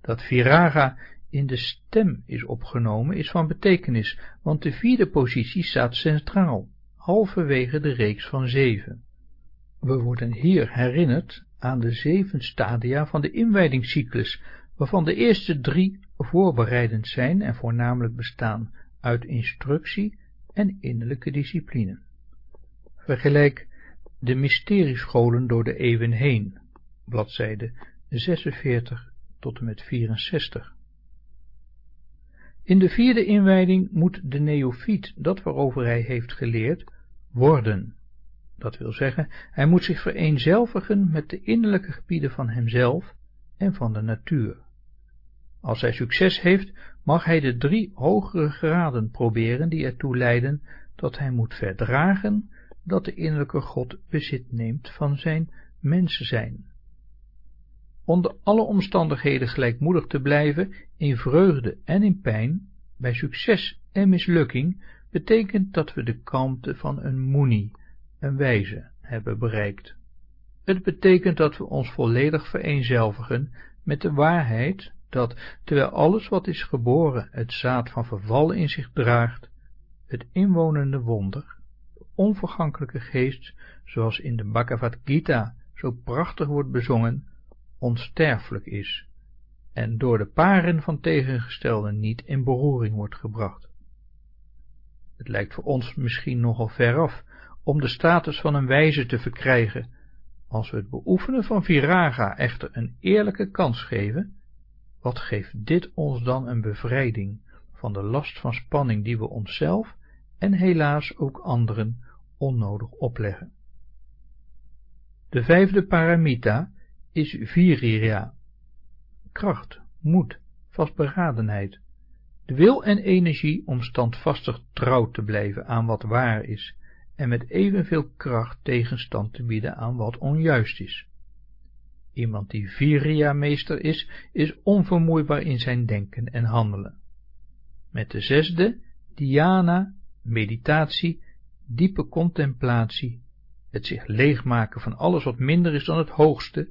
A: Dat viraga in de stem is opgenomen is van betekenis, want de vierde positie staat centraal halverwege de reeks van zeven. We worden hier herinnerd aan de zeven stadia van de inwijdingscyclus, waarvan de eerste drie voorbereidend zijn en voornamelijk bestaan uit instructie en innerlijke discipline. Vergelijk de mysteriescholen door de eeuwen heen, bladzijde 46 tot en met 64. In de vierde inwijding moet de neofiet dat waarover hij heeft geleerd, worden. Dat wil zeggen, hij moet zich vereenzelvigen met de innerlijke gebieden van hemzelf en van de natuur. Als hij succes heeft, mag hij de drie hogere graden proberen die ertoe leiden dat hij moet verdragen dat de innerlijke God bezit neemt van zijn zijn. Onder alle omstandigheden gelijkmoedig te blijven, in vreugde en in pijn, bij succes en mislukking, betekent dat we de kalmte van een Muni, een wijze, hebben bereikt. Het betekent dat we ons volledig vereenzelvigen met de waarheid dat, terwijl alles wat is geboren het zaad van verval in zich draagt, het inwonende wonder, de onvergankelijke geest, zoals in de Bhagavad Gita zo prachtig wordt bezongen, onsterfelijk is en door de paren van tegengestelden niet in beroering wordt gebracht. Het lijkt voor ons misschien nogal ver af om de status van een wijze te verkrijgen, als we het beoefenen van viraga echter een eerlijke kans geven, wat geeft dit ons dan een bevrijding van de last van spanning die we onszelf en helaas ook anderen onnodig opleggen. De vijfde paramita is virirya, kracht, moed, vastberadenheid, de wil en energie om standvastig trouw te blijven aan wat waar is en met evenveel kracht tegenstand te bieden aan wat onjuist is. Iemand die viria meester is, is onvermoeibaar in zijn denken en handelen. Met de zesde, dhyana, meditatie, diepe contemplatie, het zich leegmaken van alles wat minder is dan het hoogste,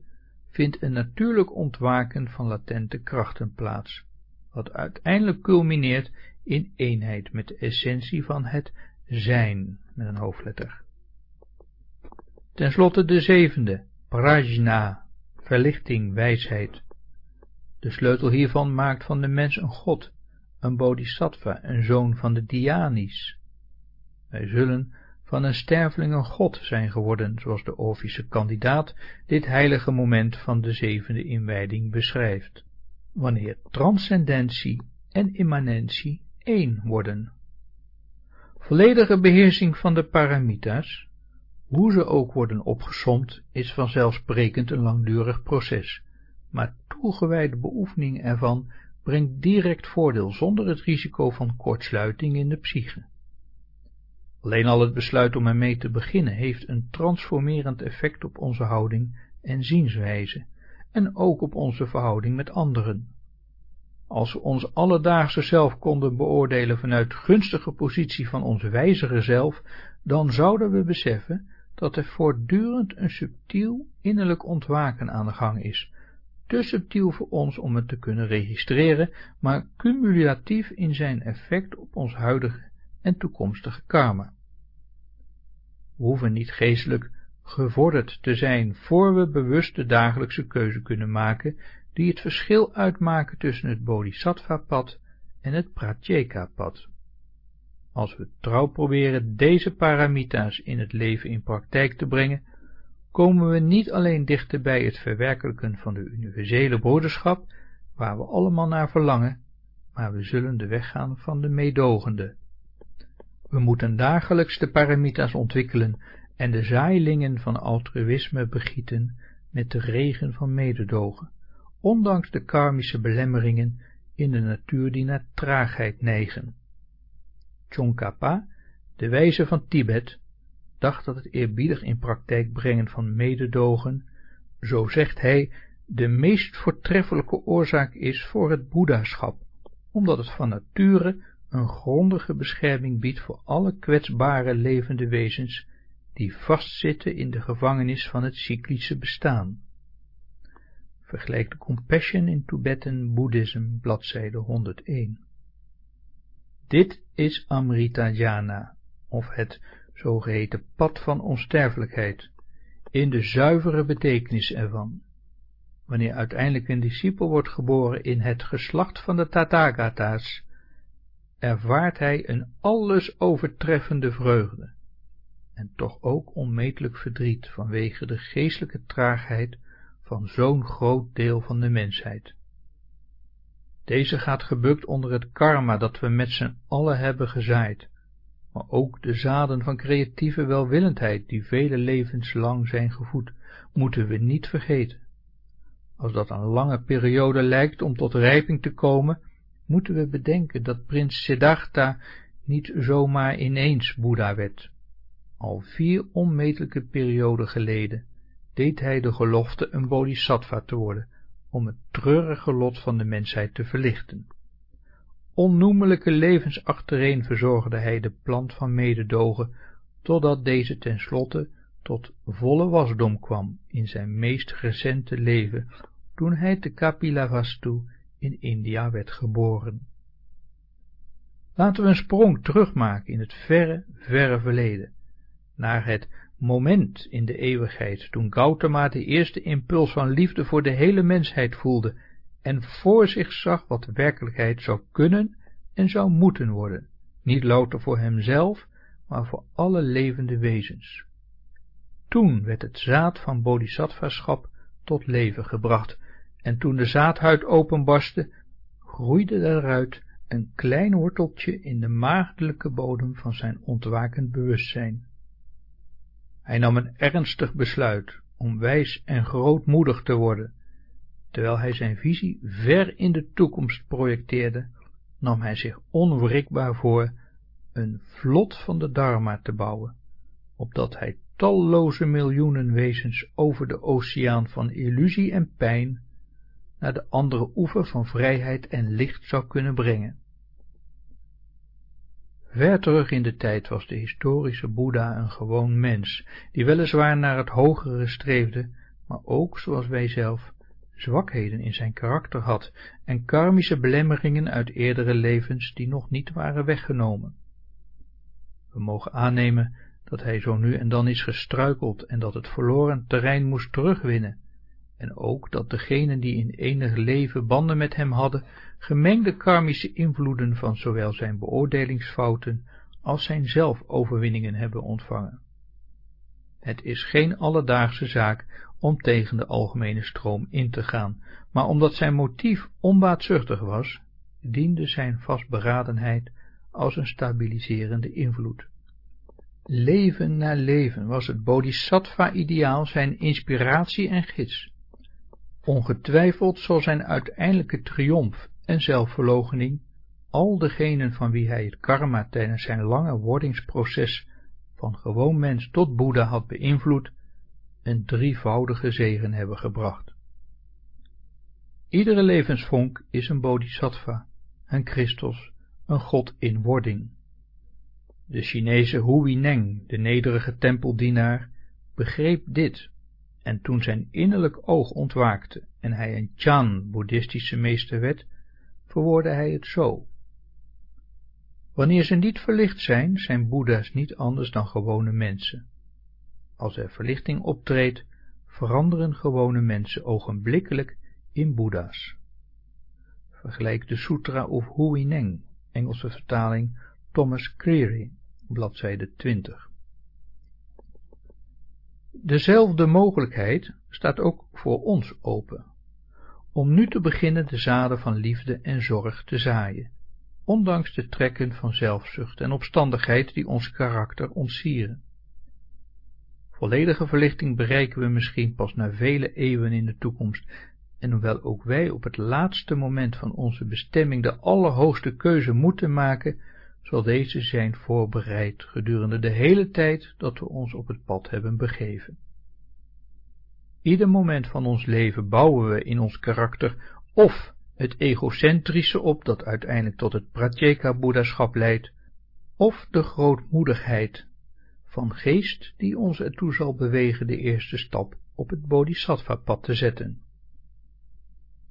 A: vindt een natuurlijk ontwaken van latente krachten plaats, wat uiteindelijk culmineert in eenheid met de essentie van het zijn, met een hoofdletter. Ten slotte de zevende, prajna, verlichting, wijsheid. De sleutel hiervan maakt van de mens een god, een bodhisattva, een zoon van de Dhyanis. Wij zullen van een sterveling een god zijn geworden, zoals de Ofische kandidaat dit heilige moment van de zevende inwijding beschrijft, wanneer transcendentie en immanentie één worden. Volledige beheersing van de paramita's, hoe ze ook worden opgesomd, is vanzelfsprekend een langdurig proces, maar toegewijde beoefening ervan brengt direct voordeel zonder het risico van kortsluiting in de psyche. Alleen al het besluit om ermee te beginnen heeft een transformerend effect op onze houding en zienswijze, en ook op onze verhouding met anderen. Als we ons alledaagse zelf konden beoordelen vanuit de gunstige positie van onze wijzere zelf, dan zouden we beseffen dat er voortdurend een subtiel innerlijk ontwaken aan de gang is, te subtiel voor ons om het te kunnen registreren, maar cumulatief in zijn effect op ons huidige en toekomstige karma. We hoeven niet geestelijk gevorderd te zijn, voor we bewust de dagelijkse keuze kunnen maken, die het verschil uitmaken tussen het bodhisattva-pad en het pratyeka-pad. Als we trouw proberen deze paramita's in het leven in praktijk te brengen, komen we niet alleen dichter bij het verwerkelijken van de universele broederschap, waar we allemaal naar verlangen, maar we zullen de weg gaan van de meedogende. We moeten dagelijks de paramita's ontwikkelen en de zaailingen van altruïsme begieten met de regen van mededogen, ondanks de karmische belemmeringen in de natuur die naar traagheid neigen. Tsongkhapa, de wijze van Tibet, dacht dat het eerbiedig in praktijk brengen van mededogen, zo zegt hij, de meest voortreffelijke oorzaak is voor het boeddhaschap, omdat het van nature een grondige bescherming biedt voor alle kwetsbare levende wezens die vastzitten in de gevangenis van het cyclische bestaan. Vergelijk de Compassion in Tibetan Buddhism, bladzijde 101. Dit is Amrita Jana, of het zogeheten pad van onsterfelijkheid, in de zuivere betekenis ervan. Wanneer uiteindelijk een discipel wordt geboren in het geslacht van de Tathagata's, ervaart hij een alles overtreffende vreugde, en toch ook onmetelijk verdriet vanwege de geestelijke traagheid van zo'n groot deel van de mensheid. Deze gaat gebukt onder het karma dat we met z'n allen hebben gezaaid, maar ook de zaden van creatieve welwillendheid die vele levens lang zijn gevoed, moeten we niet vergeten. Als dat een lange periode lijkt om tot rijping te komen, moeten we bedenken dat prins Siddhartha niet zomaar ineens Boeddha werd. Al vier onmetelijke perioden geleden deed hij de gelofte een bodhisattva te worden, om het treurige lot van de mensheid te verlichten. Onnoemelijke levens achtereen verzorgde hij de plant van mededogen, totdat deze tenslotte tot volle wasdom kwam in zijn meest recente leven, toen hij te Kapilavastu in India werd geboren. Laten we een sprong terugmaken in het verre, verre verleden, naar het moment in de eeuwigheid, toen Gautama de eerste impuls van liefde voor de hele mensheid voelde en voor zich zag wat werkelijkheid zou kunnen en zou moeten worden, niet louter voor hemzelf, maar voor alle levende wezens. Toen werd het zaad van bodhisattvaschap tot leven gebracht, en toen de zaadhuid openbarstte, groeide eruit een klein worteltje in de maagdelijke bodem van zijn ontwakend bewustzijn. Hij nam een ernstig besluit om wijs en grootmoedig te worden. Terwijl hij zijn visie ver in de toekomst projecteerde, nam hij zich onwrikbaar voor een vlot van de Dharma te bouwen, opdat hij talloze miljoenen wezens over de oceaan van illusie en pijn naar de andere oever van vrijheid en licht zou kunnen brengen. Ver terug in de tijd was de historische Boeddha een gewoon mens, die weliswaar naar het hogere streefde, maar ook, zoals wij zelf, zwakheden in zijn karakter had en karmische belemmeringen uit eerdere levens die nog niet waren weggenomen. We mogen aannemen dat hij zo nu en dan is gestruikeld en dat het verloren terrein moest terugwinnen, en ook dat degenen die in enig leven banden met hem hadden, gemengde karmische invloeden van zowel zijn beoordelingsfouten als zijn zelfoverwinningen hebben ontvangen. Het is geen alledaagse zaak om tegen de algemene stroom in te gaan, maar omdat zijn motief onbaatzuchtig was, diende zijn vastberadenheid als een stabiliserende invloed. Leven na leven was het bodhisattva-ideaal zijn inspiratie en gids. Ongetwijfeld zal zijn uiteindelijke triomf en zelfverloochening al degenen van wie hij het karma tijdens zijn lange wordingsproces van gewoon mens tot Boeddha had beïnvloed, een drievoudige zegen hebben gebracht. Iedere levensvonk is een bodhisattva, een Christus, een God in wording. De Chinese Hui Neng, de nederige tempeldienaar, begreep dit en toen zijn innerlijk oog ontwaakte en hij een Chan boeddhistische meester werd, verwoordde hij het zo. Wanneer ze niet verlicht zijn, zijn boeddha's niet anders dan gewone mensen. Als er verlichting optreedt, veranderen gewone mensen ogenblikkelijk in boeddha's. Vergelijk de Sutra of Huineng, Engelse vertaling Thomas Creary, bladzijde 20. Dezelfde mogelijkheid staat ook voor ons open, om nu te beginnen de zaden van liefde en zorg te zaaien, ondanks de trekken van zelfzucht en opstandigheid die ons karakter ontsieren. Volledige verlichting bereiken we misschien pas na vele eeuwen in de toekomst, en hoewel ook wij op het laatste moment van onze bestemming de allerhoogste keuze moeten maken, zal deze zijn voorbereid gedurende de hele tijd dat we ons op het pad hebben begeven. Ieder moment van ons leven bouwen we in ons karakter of het egocentrische op dat uiteindelijk tot het pratyeka-boeddhaschap leidt, of de grootmoedigheid van geest die ons ertoe zal bewegen de eerste stap op het bodhisattva-pad te zetten.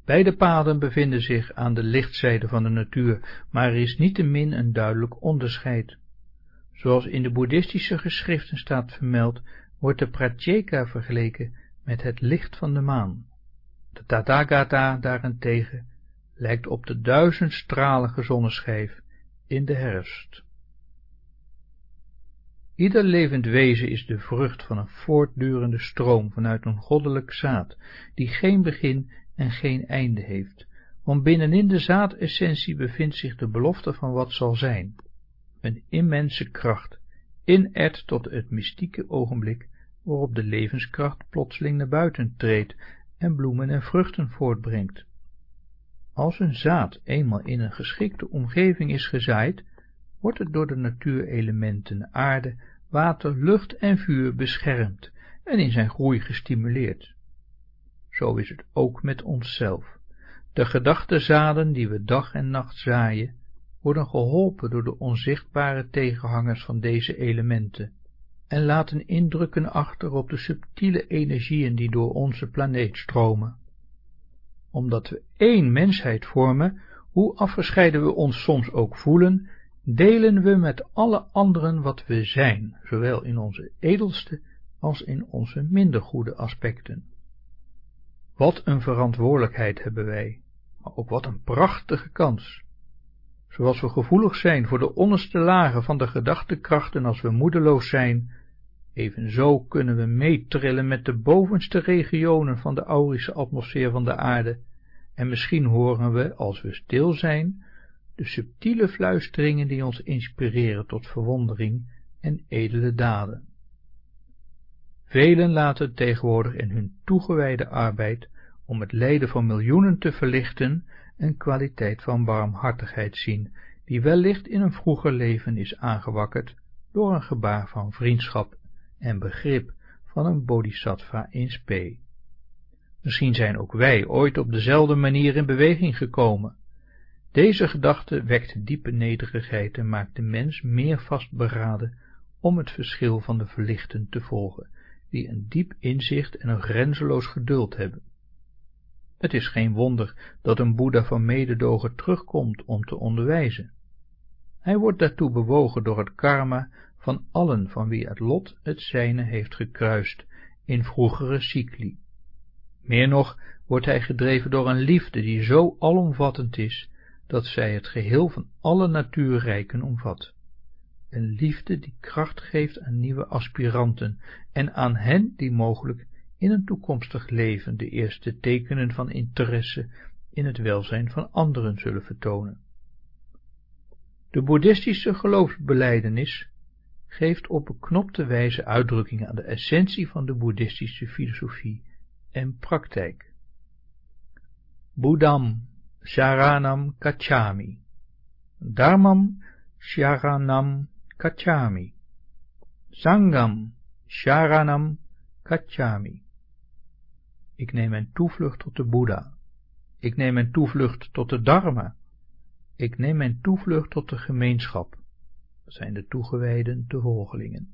A: Beide paden bevinden zich aan de lichtzijde van de natuur, maar er is niettemin een duidelijk onderscheid. Zoals in de boeddhistische geschriften staat vermeld, wordt de pratyeka vergeleken met het licht van de maan. De Tathagata daarentegen lijkt op de duizendstralige zonneschijf in de herfst. Ieder levend wezen is de vrucht van een voortdurende stroom vanuit een goddelijk zaad, die geen begin en geen einde heeft, want binnenin de zaadessentie bevindt zich de belofte van wat zal zijn, een immense kracht, inert tot het mystieke ogenblik waarop de levenskracht plotseling naar buiten treedt en bloemen en vruchten voortbrengt. Als een zaad eenmaal in een geschikte omgeving is gezaaid, wordt het door de natuurelementen aarde, water, lucht en vuur beschermd en in zijn groei gestimuleerd. Zo is het ook met onszelf. De gedachtezaden die we dag en nacht zaaien, worden geholpen door de onzichtbare tegenhangers van deze elementen en laten indrukken achter op de subtiele energieën die door onze planeet stromen. Omdat we één mensheid vormen, hoe afgescheiden we ons soms ook voelen, delen we met alle anderen wat we zijn, zowel in onze edelste als in onze minder goede aspecten. Wat een verantwoordelijkheid hebben wij, maar ook wat een prachtige kans. Zoals we gevoelig zijn voor de onderste lagen van de gedachtekrachten als we moedeloos zijn, evenzo kunnen we meetrillen met de bovenste regionen van de aurische atmosfeer van de aarde, en misschien horen we, als we stil zijn, de subtiele fluisteringen die ons inspireren tot verwondering en edele daden. Velen laten tegenwoordig in hun toegewijde arbeid om het lijden van miljoenen te verlichten een kwaliteit van barmhartigheid zien, die wellicht in een vroeger leven is aangewakkerd door een gebaar van vriendschap en begrip van een bodhisattva in spe. Misschien zijn ook wij ooit op dezelfde manier in beweging gekomen. Deze gedachte wekt diepe nederigheid en maakt de mens meer vastberaden om het verschil van de verlichten te volgen, die een diep inzicht en een grenzeloos geduld hebben. Het is geen wonder dat een boeddha van mededogen terugkomt om te onderwijzen. Hij wordt daartoe bewogen door het karma van allen van wie het lot het zijne heeft gekruist in vroegere cycli. Meer nog wordt hij gedreven door een liefde die zo alomvattend is, dat zij het geheel van alle natuurrijken omvat. Een liefde die kracht geeft aan nieuwe aspiranten en aan hen die mogelijk in een toekomstig leven de eerste tekenen van interesse in het welzijn van anderen zullen vertonen. De boeddhistische geloofsbeleidenis geeft op beknopte wijze uitdrukking aan de essentie van de boeddhistische filosofie en praktijk. Buddham Sharanam Kachami Dharmam Sharanam Kachami Sangam Sharanam Kachami Ik neem mijn toevlucht tot de Boeddha. Ik neem mijn toevlucht tot de Dharma. Ik neem mijn toevlucht tot de gemeenschap zijn de toegewijden de volgelingen.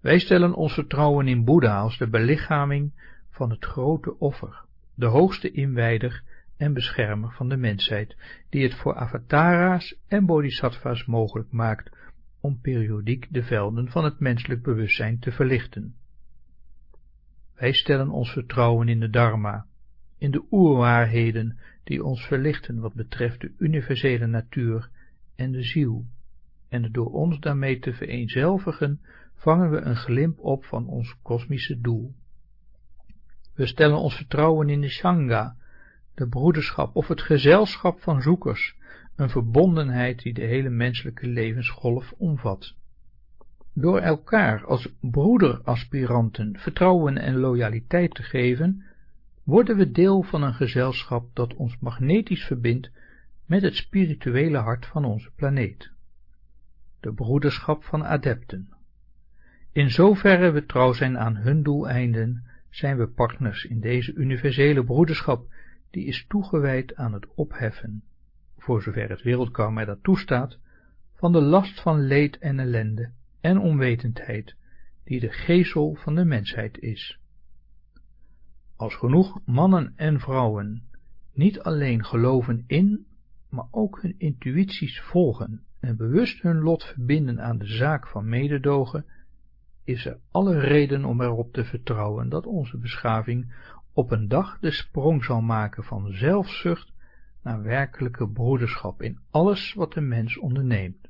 A: Wij stellen ons vertrouwen in Boeddha als de belichaming van het grote offer, de hoogste inwijder en beschermer van de mensheid, die het voor avatara's en bodhisattva's mogelijk maakt om periodiek de velden van het menselijk bewustzijn te verlichten. Wij stellen ons vertrouwen in de Dharma, in de oerwaarheden die ons verlichten wat betreft de universele natuur en de ziel, en door ons daarmee te vereenzelvigen, vangen we een glimp op van ons kosmische doel. We stellen ons vertrouwen in de Shanga, de broederschap of het gezelschap van zoekers, een verbondenheid die de hele menselijke levensgolf omvat. Door elkaar als broederaspiranten vertrouwen en loyaliteit te geven, worden we deel van een gezelschap dat ons magnetisch verbindt met het spirituele hart van onze planeet, de broederschap van adepten. In zoverre we trouw zijn aan hun doeleinden, zijn we partners in deze universele broederschap, die is toegewijd aan het opheffen, voor zover het wereldkarma dat toestaat, van de last van leed en ellende en onwetendheid, die de geesel van de mensheid is. Als genoeg mannen en vrouwen niet alleen geloven in, maar ook hun intuïties volgen en bewust hun lot verbinden aan de zaak van mededogen, is er alle reden om erop te vertrouwen dat onze beschaving op een dag de sprong zal maken van zelfzucht naar werkelijke broederschap in alles wat de mens onderneemt.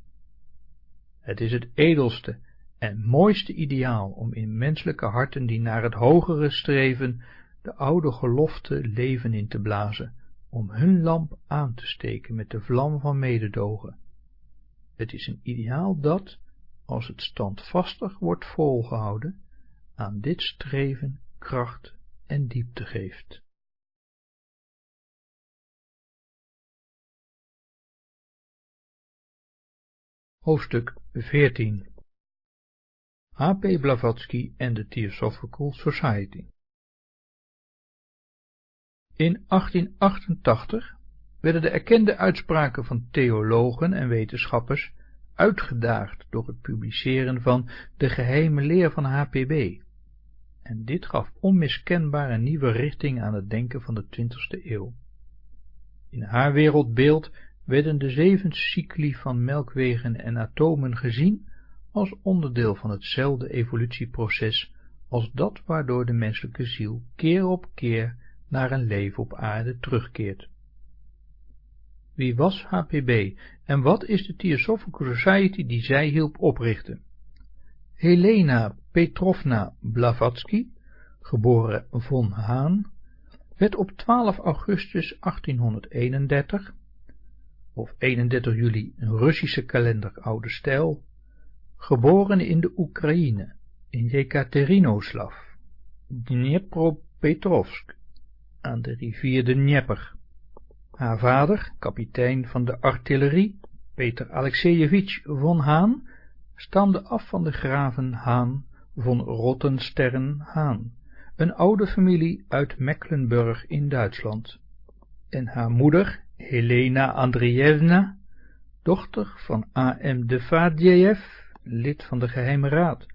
A: Het is het edelste en mooiste ideaal om in menselijke harten die naar het hogere streven de oude gelofte leven in te blazen, om hun lamp aan te steken met de vlam van mededogen. Het is een ideaal dat, als het standvastig wordt volgehouden, aan dit streven kracht en diepte geeft. Hoofdstuk 14 H.P. Blavatsky en de Theosophical Society In 1888 werden de erkende uitspraken van theologen en wetenschappers uitgedaagd door het publiceren van de geheime leer van HPB, en dit gaf onmiskenbaar een nieuwe richting aan het denken van de 20e eeuw. In haar wereldbeeld werden de zeven cycli van melkwegen en atomen gezien als onderdeel van hetzelfde evolutieproces als dat waardoor de menselijke ziel keer op keer naar een leven op aarde terugkeert. Wie was HPB en wat is de Theosophical Society die zij hielp oprichten? Helena Petrovna Blavatsky, geboren von Haan, werd op 12 augustus 1831 of 31 juli Russische kalender oude stijl, geboren in de Oekraïne, in Jekaterinoslav, Dnepropetrovsk, aan de rivier de Dnieper. Haar vader, kapitein van de artillerie, Peter Alexejevich von Haan, stamde af van de graven Haan von Rottenstern Haan, een oude familie uit Mecklenburg in Duitsland, en haar moeder, Helena Andrievna, dochter van A.M. de Fadjejev, lid van de Geheime Raad,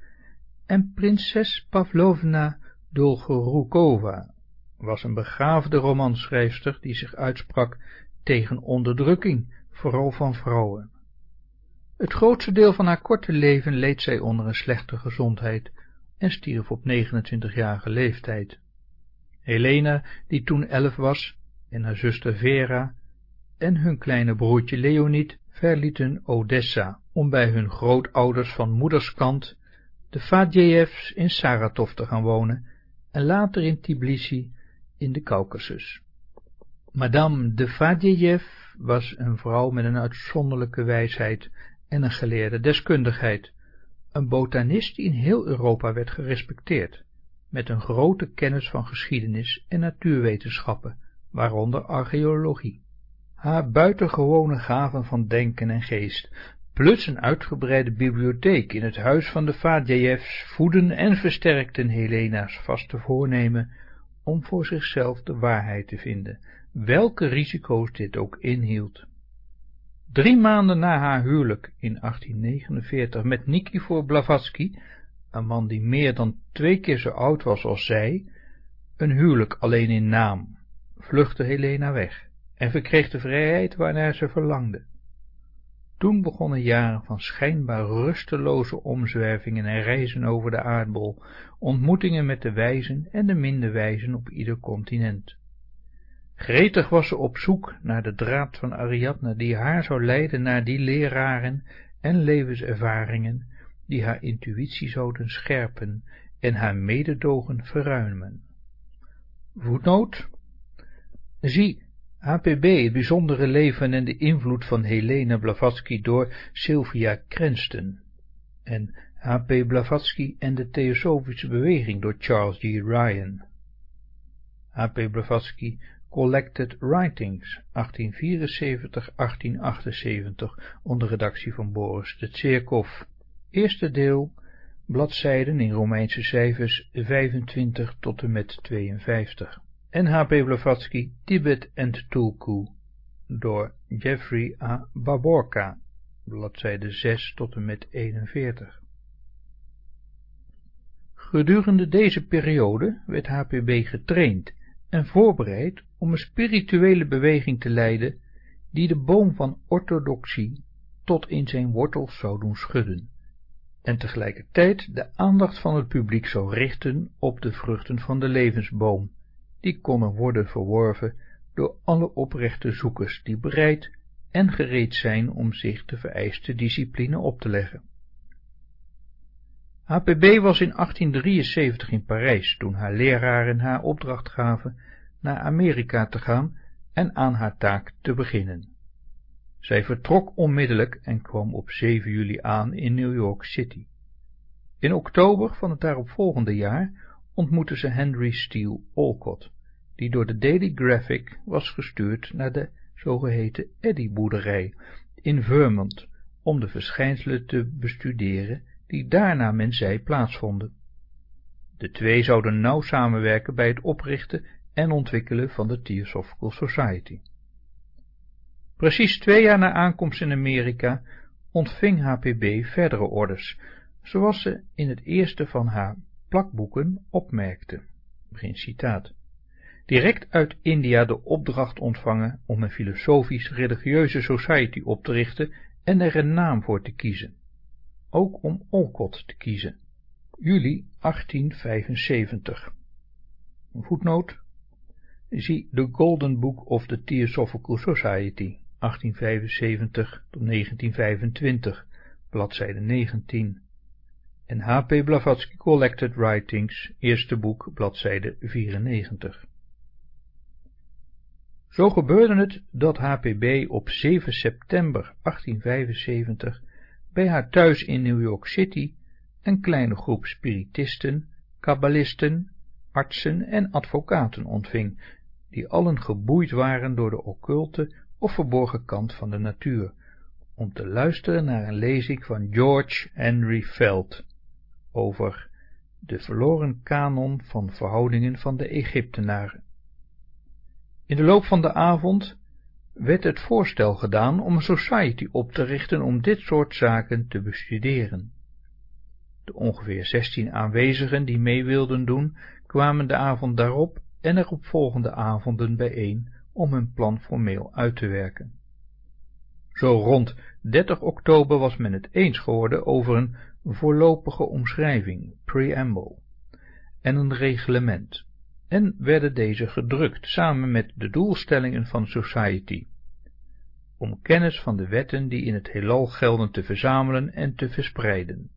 A: en prinses Pavlovna Dolgorukova, was een begaafde romanschrijfster die zich uitsprak tegen onderdrukking, vooral van vrouwen. Het grootste deel van haar korte leven leed zij onder een slechte gezondheid en stierf op 29-jarige leeftijd. Helena, die toen elf was, en haar zuster Vera en hun kleine broertje Leonid verlieten Odessa om bij hun grootouders van moederskant, de Fadjejevs, in Saratov te gaan wonen en later in Tbilisi in de Caucasus. Madame de Fadjejev was een vrouw met een uitzonderlijke wijsheid en een geleerde deskundigheid, een botanist die in heel Europa werd gerespecteerd, met een grote kennis van geschiedenis en natuurwetenschappen, waaronder archeologie. Haar buitengewone gaven van denken en geest, plus een uitgebreide bibliotheek in het huis van de Fadjejevs voeden en versterkten Helena's vaste voornemen om voor zichzelf de waarheid te vinden, welke risico's dit ook inhield. Drie maanden na haar huwelijk in 1849 met Nikifor Blavatsky, een man die meer dan twee keer zo oud was als zij, een huwelijk alleen in naam, vluchtte Helena weg en verkreeg de vrijheid waarnaar ze verlangde. Toen begonnen jaren van schijnbaar rusteloze omzwervingen en reizen over de aardbol, ontmoetingen met de wijzen en de minder wijzen op ieder continent. Gretig was ze op zoek naar de draad van Ariadne die haar zou leiden naar die leraren en levenservaringen die haar intuïtie zouden scherpen en haar mededogen verruimen. Voetnoot Zie HPB, het bijzondere leven en de invloed van Helena Blavatsky door Sylvia Cranston en H.P. Blavatsky en de Theosofische beweging door Charles G. Ryan. H.P. Blavatsky Collected Writings 1874-1878 onder redactie van Boris de Tserkov. Eerste deel, bladzijden in Romeinse cijfers 25 tot en met 52. En H.P. Blavatsky Tibet and Tulku door Jeffrey A. Baborka, bladzijde 6 tot en met 41. Gedurende deze periode werd HPB getraind en voorbereid om een spirituele beweging te leiden die de boom van orthodoxie tot in zijn wortels zou doen schudden en tegelijkertijd de aandacht van het publiek zou richten op de vruchten van de levensboom, die konden worden verworven door alle oprechte zoekers die bereid en gereed zijn om zich de vereiste discipline op te leggen. HPB was in 1873 in Parijs toen haar leraren haar opdracht gaven naar Amerika te gaan en aan haar taak te beginnen. Zij vertrok onmiddellijk en kwam op 7 juli aan in New York City. In oktober van het daaropvolgende jaar ontmoette ze Henry Steele Olcott, die door de Daily Graphic was gestuurd naar de zogeheten Eddy-boerderij in Vermont om de verschijnselen te bestuderen die daarna men zei plaatsvonden. De twee zouden nauw samenwerken bij het oprichten en ontwikkelen van de Theosophical Society. Precies twee jaar na aankomst in Amerika ontving HPB verdere orders, zoals ze in het eerste van haar plakboeken opmerkte. Begin citaat. Direct uit India de opdracht ontvangen om een filosofisch-religieuze society op te richten en er een naam voor te kiezen. Ook om Olcott te kiezen. Juli 1875. Voetnoot. Zie The Golden Book of the Theosophical Society, 1875 tot 1925, bladzijde 19 en H.P. Blavatsky Collected Writings, eerste boek, bladzijde 94. Zo gebeurde het dat HPB op 7 september 1875 bij haar thuis in New York City een kleine groep spiritisten, kabbalisten, artsen en advocaten ontving, die allen geboeid waren door de occulte of verborgen kant van de natuur, om te luisteren naar een lezing van George Henry Feld over de verloren kanon van verhoudingen van de Egyptenaren. In de loop van de avond werd het voorstel gedaan om een society op te richten om dit soort zaken te bestuderen. De ongeveer zestien aanwezigen die mee wilden doen, kwamen de avond daarop en erop volgende avonden bijeen om hun plan formeel uit te werken. Zo rond 30 oktober was men het eens geworden over een voorlopige omschrijving, preamble, en een reglement, en werden deze gedrukt samen met de doelstellingen van Society, om kennis van de wetten die in het heelal gelden te verzamelen en te verspreiden.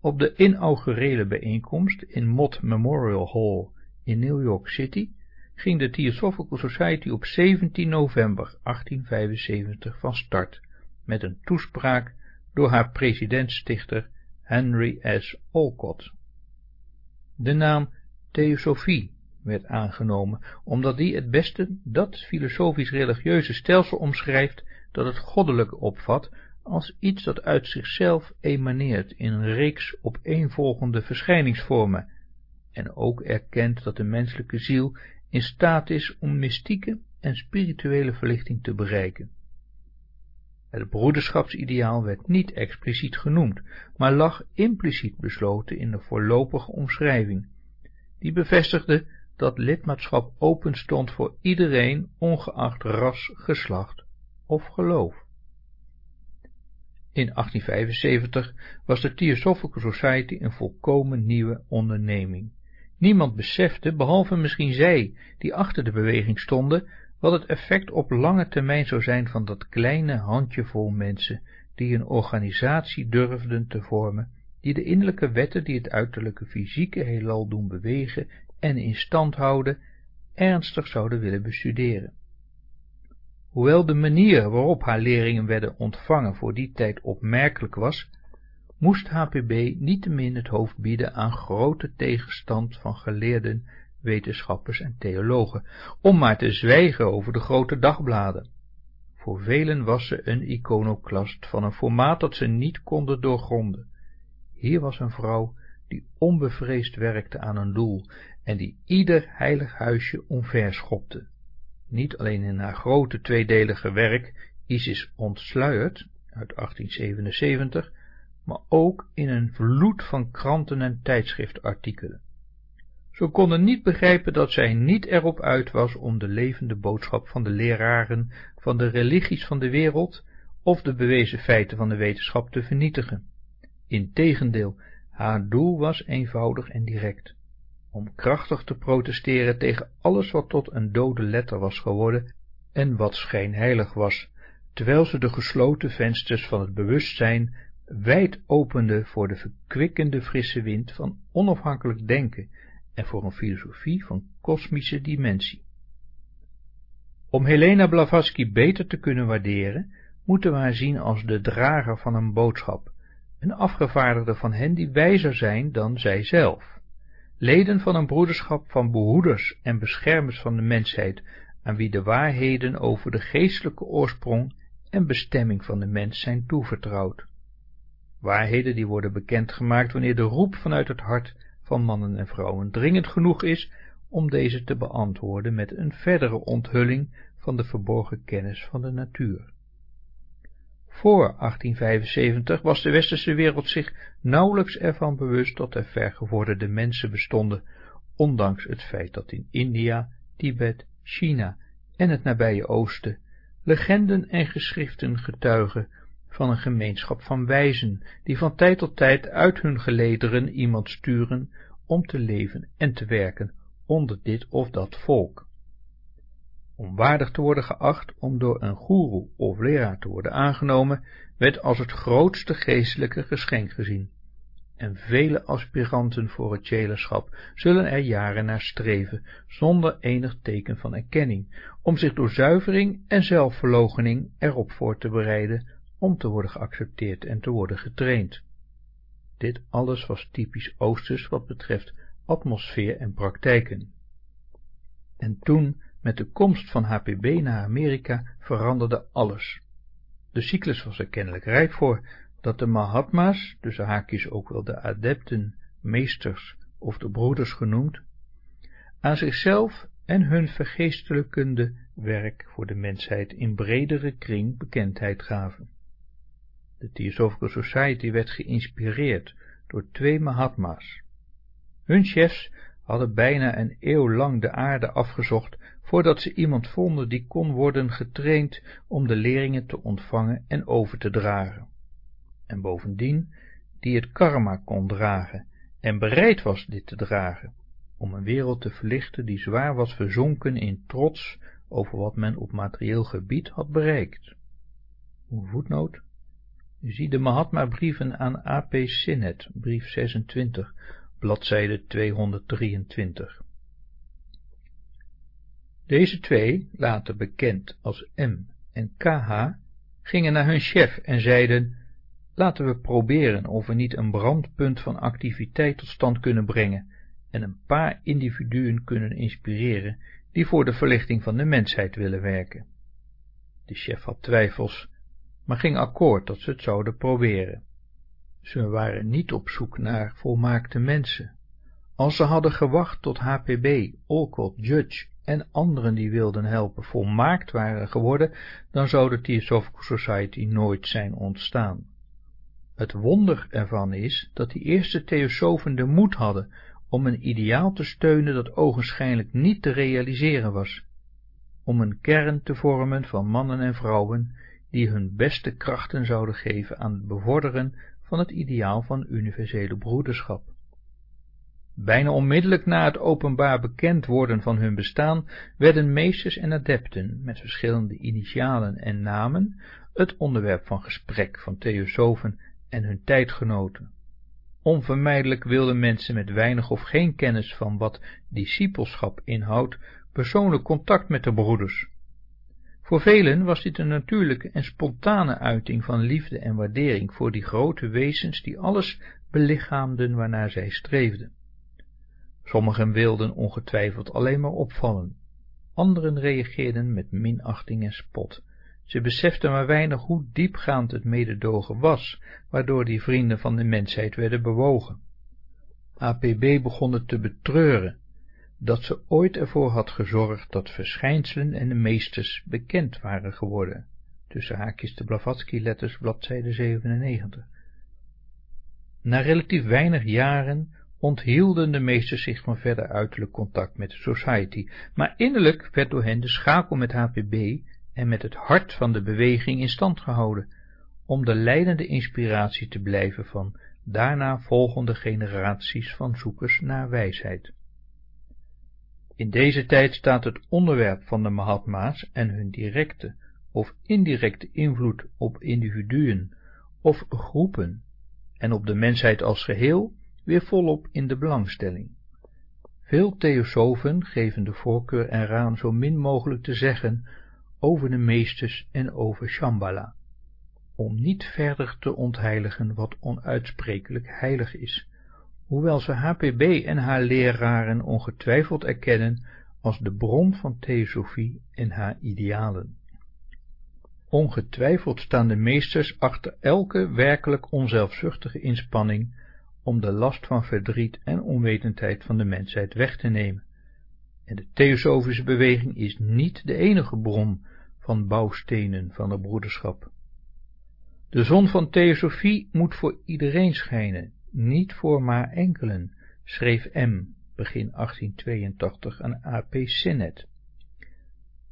A: Op de inaugurele bijeenkomst in Mott Memorial Hall in New York City ging de Theosophical Society op 17 november 1875 van start met een toespraak door haar presidentstichter Henry S. Olcott. De naam Theosofie werd aangenomen, omdat die het beste dat filosofisch-religieuze stelsel omschrijft dat het goddelijk opvat als iets dat uit zichzelf emaneert in een reeks opeenvolgende verschijningsvormen en ook erkent dat de menselijke ziel in staat is om mystieke en spirituele verlichting te bereiken. Het broederschapsideaal werd niet expliciet genoemd, maar lag impliciet besloten in de voorlopige omschrijving, die bevestigde dat lidmaatschap open stond voor iedereen, ongeacht ras, geslacht of geloof. In 1875 was de Theosophical Society een volkomen nieuwe onderneming. Niemand besefte, behalve misschien zij, die achter de beweging stonden, wat het effect op lange termijn zou zijn van dat kleine handjevol mensen, die een organisatie durfden te vormen, die de innerlijke wetten die het uiterlijke fysieke heelal doen bewegen en in stand houden, ernstig zouden willen bestuderen. Hoewel de manier waarop haar leringen werden ontvangen voor die tijd opmerkelijk was, moest HPB niettemin het hoofd bieden aan grote tegenstand van geleerden, wetenschappers en theologen, om maar te zwijgen over de grote dagbladen. Voor velen was ze een iconoclast van een formaat dat ze niet konden doorgronden. Hier was een vrouw die onbevreesd werkte aan een doel en die ieder heilig huisje omverschopte. Niet alleen in haar grote tweedelige werk Isis ontsluierd uit 1877, maar ook in een vloed van kranten en tijdschriftartikelen. Ze konden niet begrijpen dat zij niet erop uit was om de levende boodschap van de leraren van de religies van de wereld of de bewezen feiten van de wetenschap te vernietigen. Integendeel, haar doel was eenvoudig en direct, om krachtig te protesteren tegen alles wat tot een dode letter was geworden en wat schijnheilig was, terwijl ze de gesloten vensters van het bewustzijn wijd opende voor de verkwikkende frisse wind van onafhankelijk denken en voor een filosofie van kosmische dimensie. Om Helena Blavatsky beter te kunnen waarderen, moeten we haar zien als de drager van een boodschap, een afgevaardigde van hen die wijzer zijn dan zij zelf, leden van een broederschap van behoeders en beschermers van de mensheid, aan wie de waarheden over de geestelijke oorsprong en bestemming van de mens zijn toevertrouwd. Waarheden die worden bekendgemaakt wanneer de roep vanuit het hart van mannen en vrouwen dringend genoeg is om deze te beantwoorden met een verdere onthulling van de verborgen kennis van de natuur. Voor 1875 was de westerse wereld zich nauwelijks ervan bewust dat er vergevorderde mensen bestonden, ondanks het feit dat in India, Tibet, China en het nabije Oosten legenden en geschriften getuigen van een gemeenschap van wijzen, die van tijd tot tijd uit hun gelederen iemand sturen om te leven en te werken onder dit of dat volk. Om waardig te worden geacht om door een goeroe of leraar te worden aangenomen, werd als het grootste geestelijke geschenk gezien. En vele aspiranten voor het chelaschap zullen er jaren naar streven, zonder enig teken van erkenning, om zich door zuivering en zelfverloochening erop voor te bereiden om te worden geaccepteerd en te worden getraind. Dit alles was typisch Oosters wat betreft atmosfeer en praktijken. En toen, met de komst van HPB naar Amerika, veranderde alles. De cyclus was er kennelijk rijp voor, dat de Mahatma's, tussen haakjes ook wel de adepten, meesters of de broeders genoemd, aan zichzelf en hun vergeestelijkende werk voor de mensheid in bredere kring bekendheid gaven. De Theosophical Society werd geïnspireerd door twee Mahatma's. Hun chefs hadden bijna een eeuw lang de aarde afgezocht voordat ze iemand vonden die kon worden getraind om de leringen te ontvangen en over te dragen. En bovendien die het karma kon dragen en bereid was dit te dragen, om een wereld te verlichten die zwaar was verzonken in trots over wat men op materieel gebied had bereikt. Voetnoot Zie de Mahatma-brieven aan A.P. Sinnet, brief 26, bladzijde 223. Deze twee, later bekend als M en KH, gingen naar hun chef en zeiden, laten we proberen of we niet een brandpunt van activiteit tot stand kunnen brengen en een paar individuen kunnen inspireren die voor de verlichting van de mensheid willen werken. De chef had twijfels, maar ging akkoord dat ze het zouden proberen. Ze waren niet op zoek naar volmaakte mensen. Als ze hadden gewacht tot HPB, Olcott, Judge en anderen die wilden helpen volmaakt waren geworden, dan zou de Theosophical Society nooit zijn ontstaan. Het wonder ervan is dat die eerste theosofen de moed hadden om een ideaal te steunen dat ogenschijnlijk niet te realiseren was, om een kern te vormen van mannen en vrouwen die hun beste krachten zouden geven aan het bevorderen van het ideaal van universele broederschap. Bijna onmiddellijk na het openbaar bekend worden van hun bestaan, werden meesters en adepten, met verschillende initialen en namen, het onderwerp van gesprek van theosofen en hun tijdgenoten. Onvermijdelijk wilden mensen met weinig of geen kennis van wat discipelschap inhoudt, persoonlijk contact met de broeders, voor velen was dit een natuurlijke en spontane uiting van liefde en waardering voor die grote wezens die alles belichaamden waarnaar zij streefden. Sommigen wilden ongetwijfeld alleen maar opvallen, anderen reageerden met minachting en spot. Ze beseften maar weinig hoe diepgaand het mededogen was, waardoor die vrienden van de mensheid werden bewogen. APB begon het te betreuren dat ze ooit ervoor had gezorgd dat verschijnselen en de meesters bekend waren geworden, tussen haakjes de Blavatsky-letters, bladzijde 97. Na relatief weinig jaren onthielden de meesters zich van verder uiterlijk contact met de society, maar innerlijk werd door hen de schakel met HPB en met het hart van de beweging in stand gehouden, om de leidende inspiratie te blijven van daarna volgende generaties van zoekers naar wijsheid. In deze tijd staat het onderwerp van de Mahatma's en hun directe of indirecte invloed op individuen of groepen, en op de mensheid als geheel weer volop in de belangstelling. Veel theosofen geven de voorkeur eraan zo min mogelijk te zeggen over de meesters en over Shambhala, om niet verder te ontheiligen wat onuitsprekelijk heilig is, hoewel ze HPB en haar leraren ongetwijfeld erkennen als de bron van theosofie en haar idealen. Ongetwijfeld staan de meesters achter elke werkelijk onzelfzuchtige inspanning om de last van verdriet en onwetendheid van de mensheid weg te nemen. En de theosofische beweging is niet de enige bron van bouwstenen van de broederschap. De zon van theosofie moet voor iedereen schijnen, niet voor maar enkelen, schreef M. begin 1882 aan A.P. Sinnet.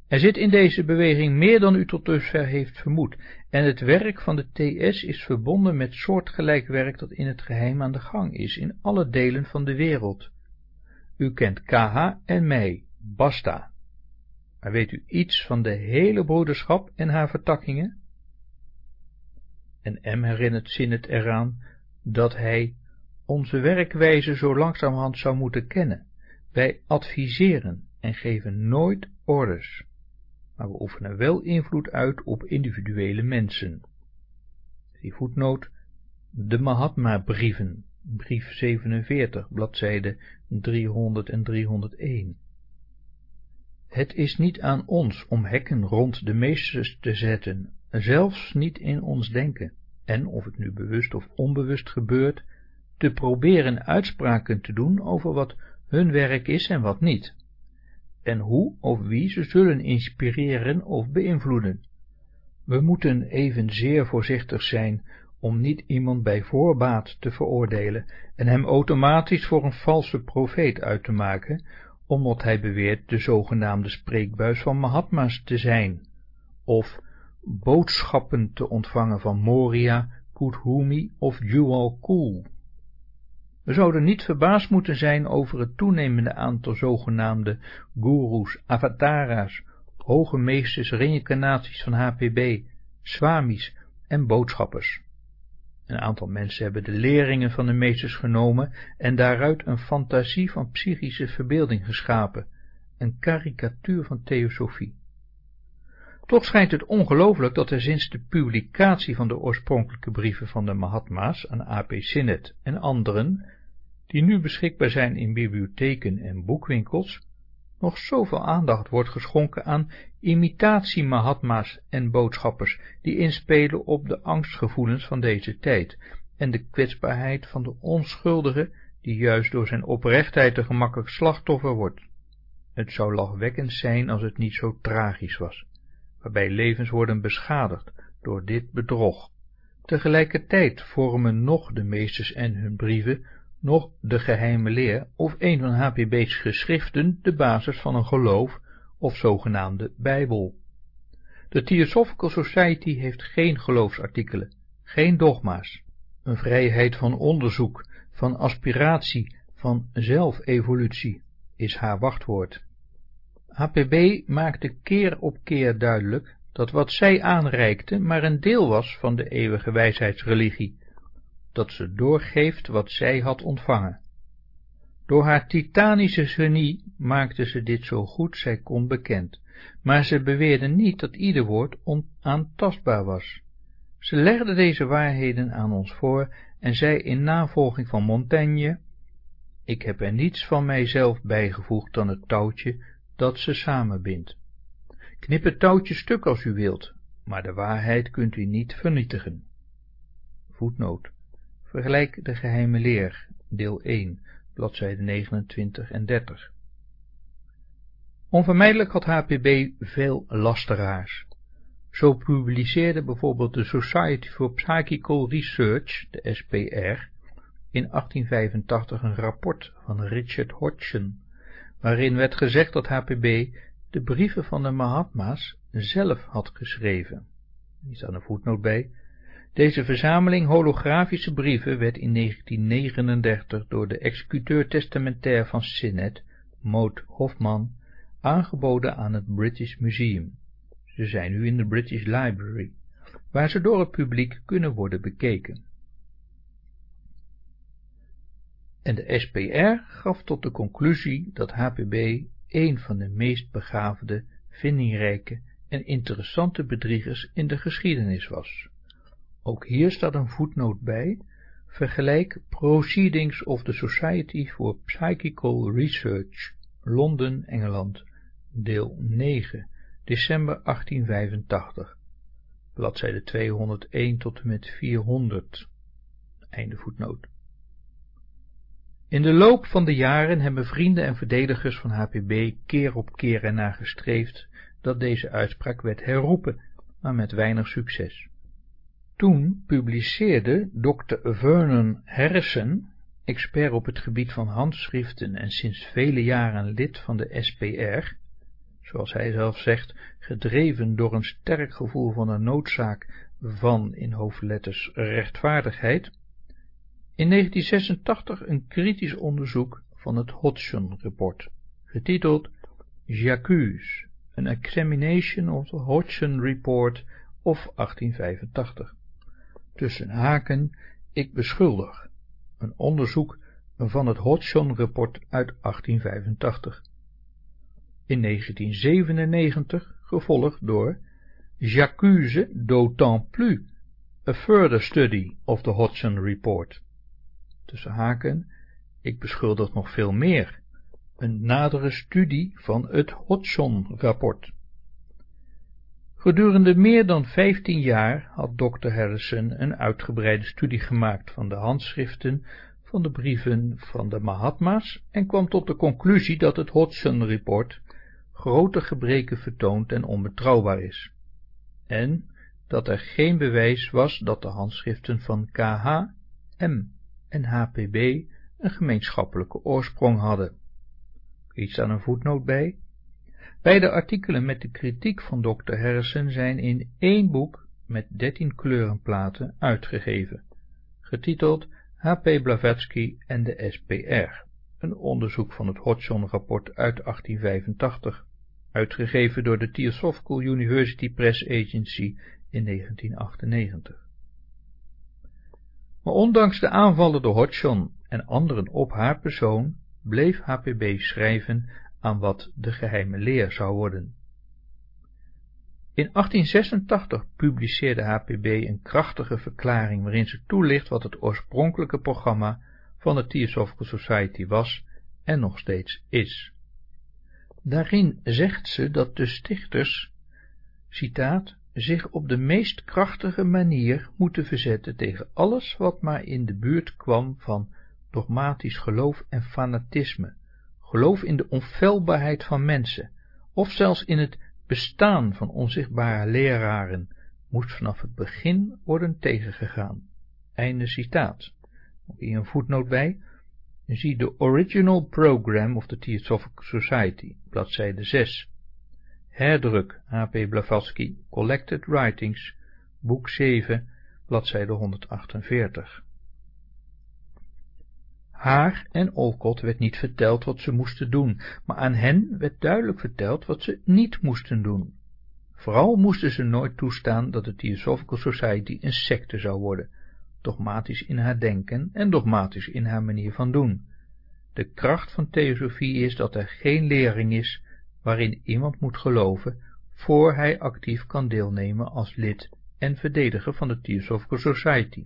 A: Er zit in deze beweging meer dan u tot dusver heeft vermoed, en het werk van de TS is verbonden met soortgelijk werk dat in het geheim aan de gang is, in alle delen van de wereld. U kent KH en mij, basta. Maar weet u iets van de hele broederschap en haar vertakkingen? En M herinnert Sinnet eraan dat hij onze werkwijze zo langzamerhand zou moeten kennen. Wij adviseren en geven nooit orders maar we oefenen wel invloed uit op individuele mensen. Zie voetnoot, de Mahatma-brieven, brief 47, bladzijde 300 en 301. Het is niet aan ons om hekken rond de meesters te zetten, zelfs niet in ons denken, en, of het nu bewust of onbewust gebeurt, te proberen uitspraken te doen over wat hun werk is en wat niet en hoe of wie ze zullen inspireren of beïnvloeden. We moeten evenzeer voorzichtig zijn om niet iemand bij voorbaat te veroordelen en hem automatisch voor een valse profeet uit te maken, omdat hij beweert de zogenaamde spreekbuis van Mahatma's te zijn, of boodschappen te ontvangen van Moria, Kuthumi of Kul. We zouden niet verbaasd moeten zijn over het toenemende aantal zogenaamde goeroes, avatara's, hoge meesters, reïncarnaties van HPB, swamis en boodschappers. Een aantal mensen hebben de leringen van de meesters genomen en daaruit een fantasie van psychische verbeelding geschapen, een karikatuur van theosofie. Toch schijnt het ongelooflijk dat er sinds de publicatie van de oorspronkelijke brieven van de Mahatma's aan A.P. Sinnet en anderen die nu beschikbaar zijn in bibliotheken en boekwinkels, nog zoveel aandacht wordt geschonken aan imitatie-mahatma's en boodschappers, die inspelen op de angstgevoelens van deze tijd en de kwetsbaarheid van de onschuldige, die juist door zijn oprechtheid een gemakkelijk slachtoffer wordt. Het zou lachwekkend zijn als het niet zo tragisch was, waarbij levens worden beschadigd door dit bedrog. Tegelijkertijd vormen nog de meesters en hun brieven nog de geheime leer of een van HPB's geschriften de basis van een geloof of zogenaamde Bijbel. De Theosophical Society heeft geen geloofsartikelen, geen dogma's, een vrijheid van onderzoek, van aspiratie, van zelfevolutie is haar wachtwoord. HPB maakte keer op keer duidelijk dat wat zij aanreikte maar een deel was van de eeuwige wijsheidsreligie, dat ze doorgeeft wat zij had ontvangen. Door haar titanische genie maakte ze dit zo goed zij kon bekend, maar ze beweerde niet dat ieder woord onaantastbaar was. Ze legde deze waarheden aan ons voor en zei in navolging van Montaigne, ik heb er niets van mijzelf bijgevoegd dan het touwtje dat ze samenbindt. Knip het touwtje stuk als u wilt, maar de waarheid kunt u niet vernietigen. Voetnoot. Vergelijk de geheime leer, deel 1, bladzijde 29 en 30. Onvermijdelijk had HPB veel lasteraars. Zo publiceerde bijvoorbeeld de Society for Psychical Research, de SPR, in 1885 een rapport van Richard Hodgson, waarin werd gezegd dat HPB de brieven van de Mahatma's zelf had geschreven. Hier staat een voetnoot bij, deze verzameling holografische brieven werd in 1939 door de executeur testamentair van Sinnet, Maud Hofman, aangeboden aan het British Museum. Ze zijn nu in de British Library waar ze door het publiek kunnen worden bekeken. En de SPR gaf tot de conclusie dat HPB een van de meest begaafde, vindingrijke en interessante bedriegers in de geschiedenis was. Ook hier staat een voetnoot bij, vergelijk Proceedings of the Society for Psychical Research, Londen, Engeland, deel 9, december 1885, bladzijde 201 tot en met 400, einde voetnoot. In de loop van de jaren hebben vrienden en verdedigers van HPB keer op keer ernaar gestreefd dat deze uitspraak werd herroepen, maar met weinig succes. Toen publiceerde Dr. Vernon Harrison, expert op het gebied van handschriften en sinds vele jaren lid van de SPR, zoals hij zelf zegt, gedreven door een sterk gevoel van de noodzaak van, in hoofdletters, rechtvaardigheid, in 1986 een kritisch onderzoek van het Hodgson-rapport, getiteld J'accuse, an examination of the Hodgson Report of 1885. Tussen haken, ik beschuldig, een onderzoek van het Hodgson-rapport uit 1885. In 1997 gevolgd door J'accuse d'autant plus, a further study of the Hodgson Report tussen haken, ik beschuldig nog veel meer, een nadere studie van het Hodgson-rapport. Gedurende meer dan vijftien jaar had Dr. Harrison een uitgebreide studie gemaakt van de handschriften van de brieven van de Mahatma's en kwam tot de conclusie dat het Hodgson-rapport grote gebreken vertoont en onbetrouwbaar is, en dat er geen bewijs was dat de handschriften van K.H. M en HPB een gemeenschappelijke oorsprong hadden. Iets aan een voetnoot bij. Beide artikelen met de kritiek van Dr. Harrison zijn in één boek met dertien kleurenplaten uitgegeven, getiteld H.P. Blavatsky en de SPR, een onderzoek van het Hodgson-rapport uit 1885, uitgegeven door de Theosophical University Press Agency in 1998. Maar ondanks de aanvallen door Hodgson en anderen op haar persoon, bleef HPB schrijven aan wat de geheime leer zou worden. In 1886 publiceerde HPB een krachtige verklaring waarin ze toelicht wat het oorspronkelijke programma van de Theosophical Society was en nog steeds is. Daarin zegt ze dat de stichters, citaat, zich op de meest krachtige manier moeten verzetten tegen alles wat maar in de buurt kwam van dogmatisch geloof en fanatisme, geloof in de onfeilbaarheid van mensen, of zelfs in het bestaan van onzichtbare leraren, moest vanaf het begin worden tegengegaan. Einde citaat. Hier een voetnoot bij. Zie de Original Program of the Theosophical Society, bladzijde 6. Herdruk H.P. Blavatsky, Collected Writings, boek 7, bladzijde 148. Haar en Olcott werd niet verteld wat ze moesten doen, maar aan hen werd duidelijk verteld wat ze niet moesten doen. Vooral moesten ze nooit toestaan dat de Theosophical Society een secte zou worden, dogmatisch in haar denken en dogmatisch in haar manier van doen. De kracht van theosofie is dat er geen lering is waarin iemand moet geloven, voor hij actief kan deelnemen als lid en verdediger van de Theosophical Society.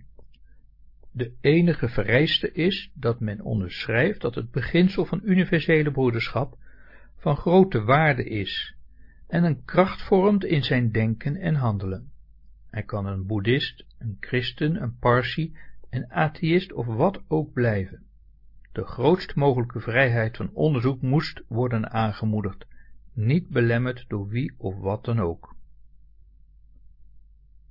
A: De enige vereiste is dat men onderschrijft dat het beginsel van universele broederschap van grote waarde is en een kracht vormt in zijn denken en handelen. Hij kan een boeddhist, een christen, een parsi, een atheïst of wat ook blijven. De grootst mogelijke vrijheid van onderzoek moest worden aangemoedigd niet belemmerd door wie of wat dan ook.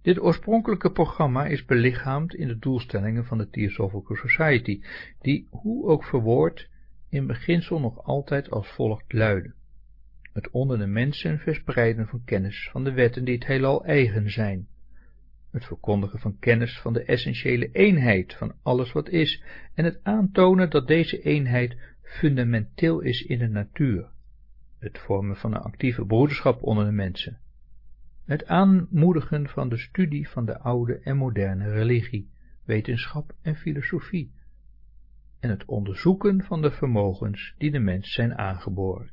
A: Dit oorspronkelijke programma is belichaamd in de doelstellingen van de Theosophical Society, die, hoe ook verwoord, in beginsel nog altijd als volgt luiden. Het onder de mensen verspreiden van kennis van de wetten die het heelal eigen zijn. Het verkondigen van kennis van de essentiële eenheid van alles wat is en het aantonen dat deze eenheid fundamenteel is in de natuur het vormen van een actieve broederschap onder de mensen, het aanmoedigen van de studie van de oude en moderne religie, wetenschap en filosofie, en het onderzoeken van de vermogens die de mens zijn aangeboren.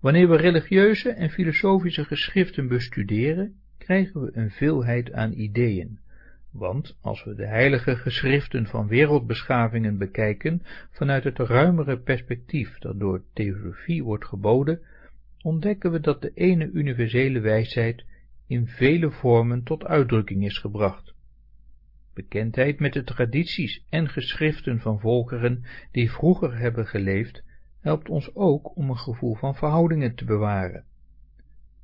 A: Wanneer we religieuze en filosofische geschriften bestuderen, krijgen we een veelheid aan ideeën, want als we de heilige geschriften van wereldbeschavingen bekijken vanuit het ruimere perspectief dat door theosofie wordt geboden, ontdekken we dat de ene universele wijsheid in vele vormen tot uitdrukking is gebracht. Bekendheid met de tradities en geschriften van volkeren die vroeger hebben geleefd, helpt ons ook om een gevoel van verhoudingen te bewaren.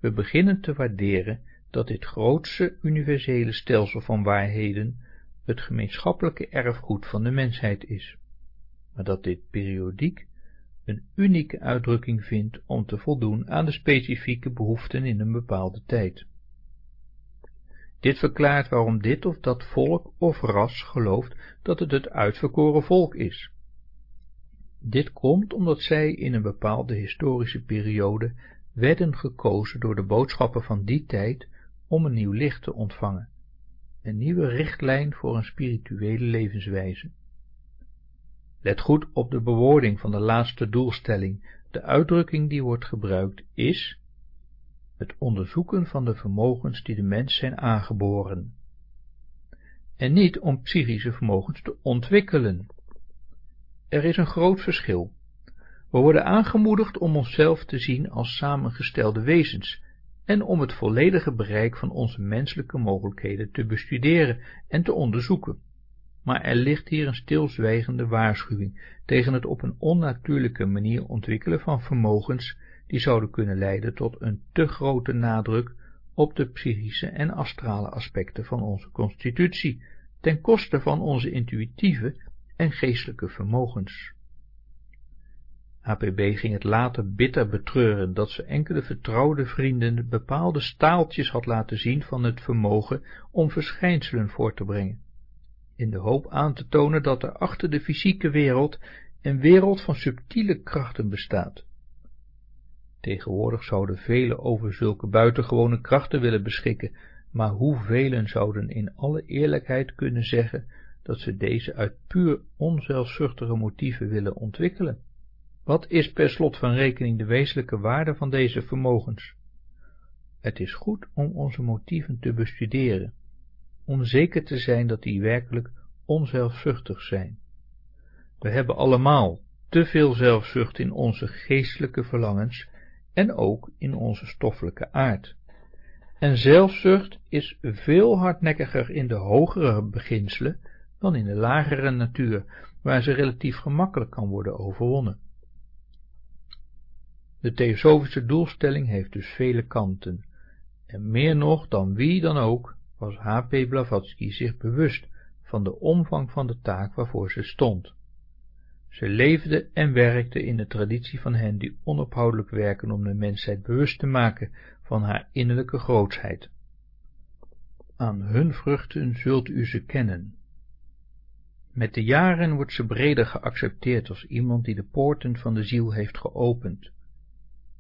A: We beginnen te waarderen dat dit grootste universele stelsel van waarheden het gemeenschappelijke erfgoed van de mensheid is, maar dat dit periodiek een unieke uitdrukking vindt om te voldoen aan de specifieke behoeften in een bepaalde tijd. Dit verklaart waarom dit of dat volk of ras gelooft dat het het uitverkoren volk is. Dit komt omdat zij in een bepaalde historische periode werden gekozen door de boodschappen van die tijd om een nieuw licht te ontvangen, een nieuwe richtlijn voor een spirituele levenswijze. Let goed op de bewoording van de laatste doelstelling. De uitdrukking die wordt gebruikt is het onderzoeken van de vermogens die de mens zijn aangeboren, en niet om psychische vermogens te ontwikkelen. Er is een groot verschil. We worden aangemoedigd om onszelf te zien als samengestelde wezens en om het volledige bereik van onze menselijke mogelijkheden te bestuderen en te onderzoeken. Maar er ligt hier een stilzwijgende waarschuwing tegen het op een onnatuurlijke manier ontwikkelen van vermogens die zouden kunnen leiden tot een te grote nadruk op de psychische en astrale aspecten van onze constitutie, ten koste van onze intuïtieve en geestelijke vermogens. HPB ging het later bitter betreuren dat ze enkele vertrouwde vrienden bepaalde staaltjes had laten zien van het vermogen om verschijnselen voor te brengen, in de hoop aan te tonen dat er achter de fysieke wereld een wereld van subtiele krachten bestaat. Tegenwoordig zouden velen over zulke buitengewone krachten willen beschikken, maar hoevelen zouden in alle eerlijkheid kunnen zeggen dat ze deze uit puur onzelfzuchtige motieven willen ontwikkelen? Wat is per slot van rekening de wezenlijke waarde van deze vermogens? Het is goed om onze motieven te bestuderen, om zeker te zijn dat die werkelijk onzelfzuchtig zijn. We hebben allemaal te veel zelfzucht in onze geestelijke verlangens en ook in onze stoffelijke aard. En zelfzucht is veel hardnekkiger in de hogere beginselen dan in de lagere natuur, waar ze relatief gemakkelijk kan worden overwonnen. De theosofische doelstelling heeft dus vele kanten, en meer nog dan wie dan ook was H.P. Blavatsky zich bewust van de omvang van de taak waarvoor ze stond. Ze leefde en werkte in de traditie van hen die onophoudelijk werken om de mensheid bewust te maken van haar innerlijke grootsheid. Aan hun vruchten zult u ze kennen. Met de jaren wordt ze breder geaccepteerd als iemand die de poorten van de ziel heeft geopend.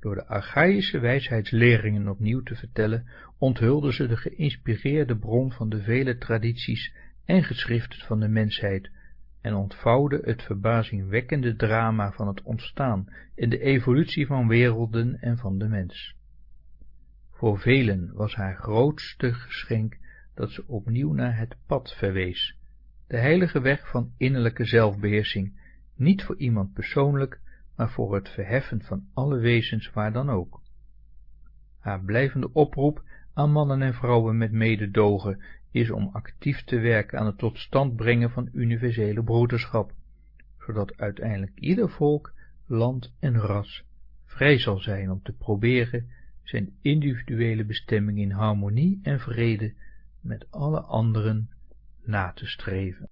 A: Door de archaïsche wijsheidsleringen opnieuw te vertellen, onthulde ze de geïnspireerde bron van de vele tradities en geschriften van de mensheid en ontvouwde het verbazingwekkende drama van het ontstaan en de evolutie van werelden en van de mens. Voor velen was haar grootste geschenk dat ze opnieuw naar het pad verwees, de heilige weg van innerlijke zelfbeheersing, niet voor iemand persoonlijk, maar voor het verheffen van alle wezens waar dan ook. Haar blijvende oproep aan mannen en vrouwen met mededogen is om actief te werken aan het tot stand brengen van universele broederschap, zodat uiteindelijk ieder volk, land en ras vrij zal zijn om te proberen zijn individuele bestemming in harmonie en vrede met alle anderen na te streven.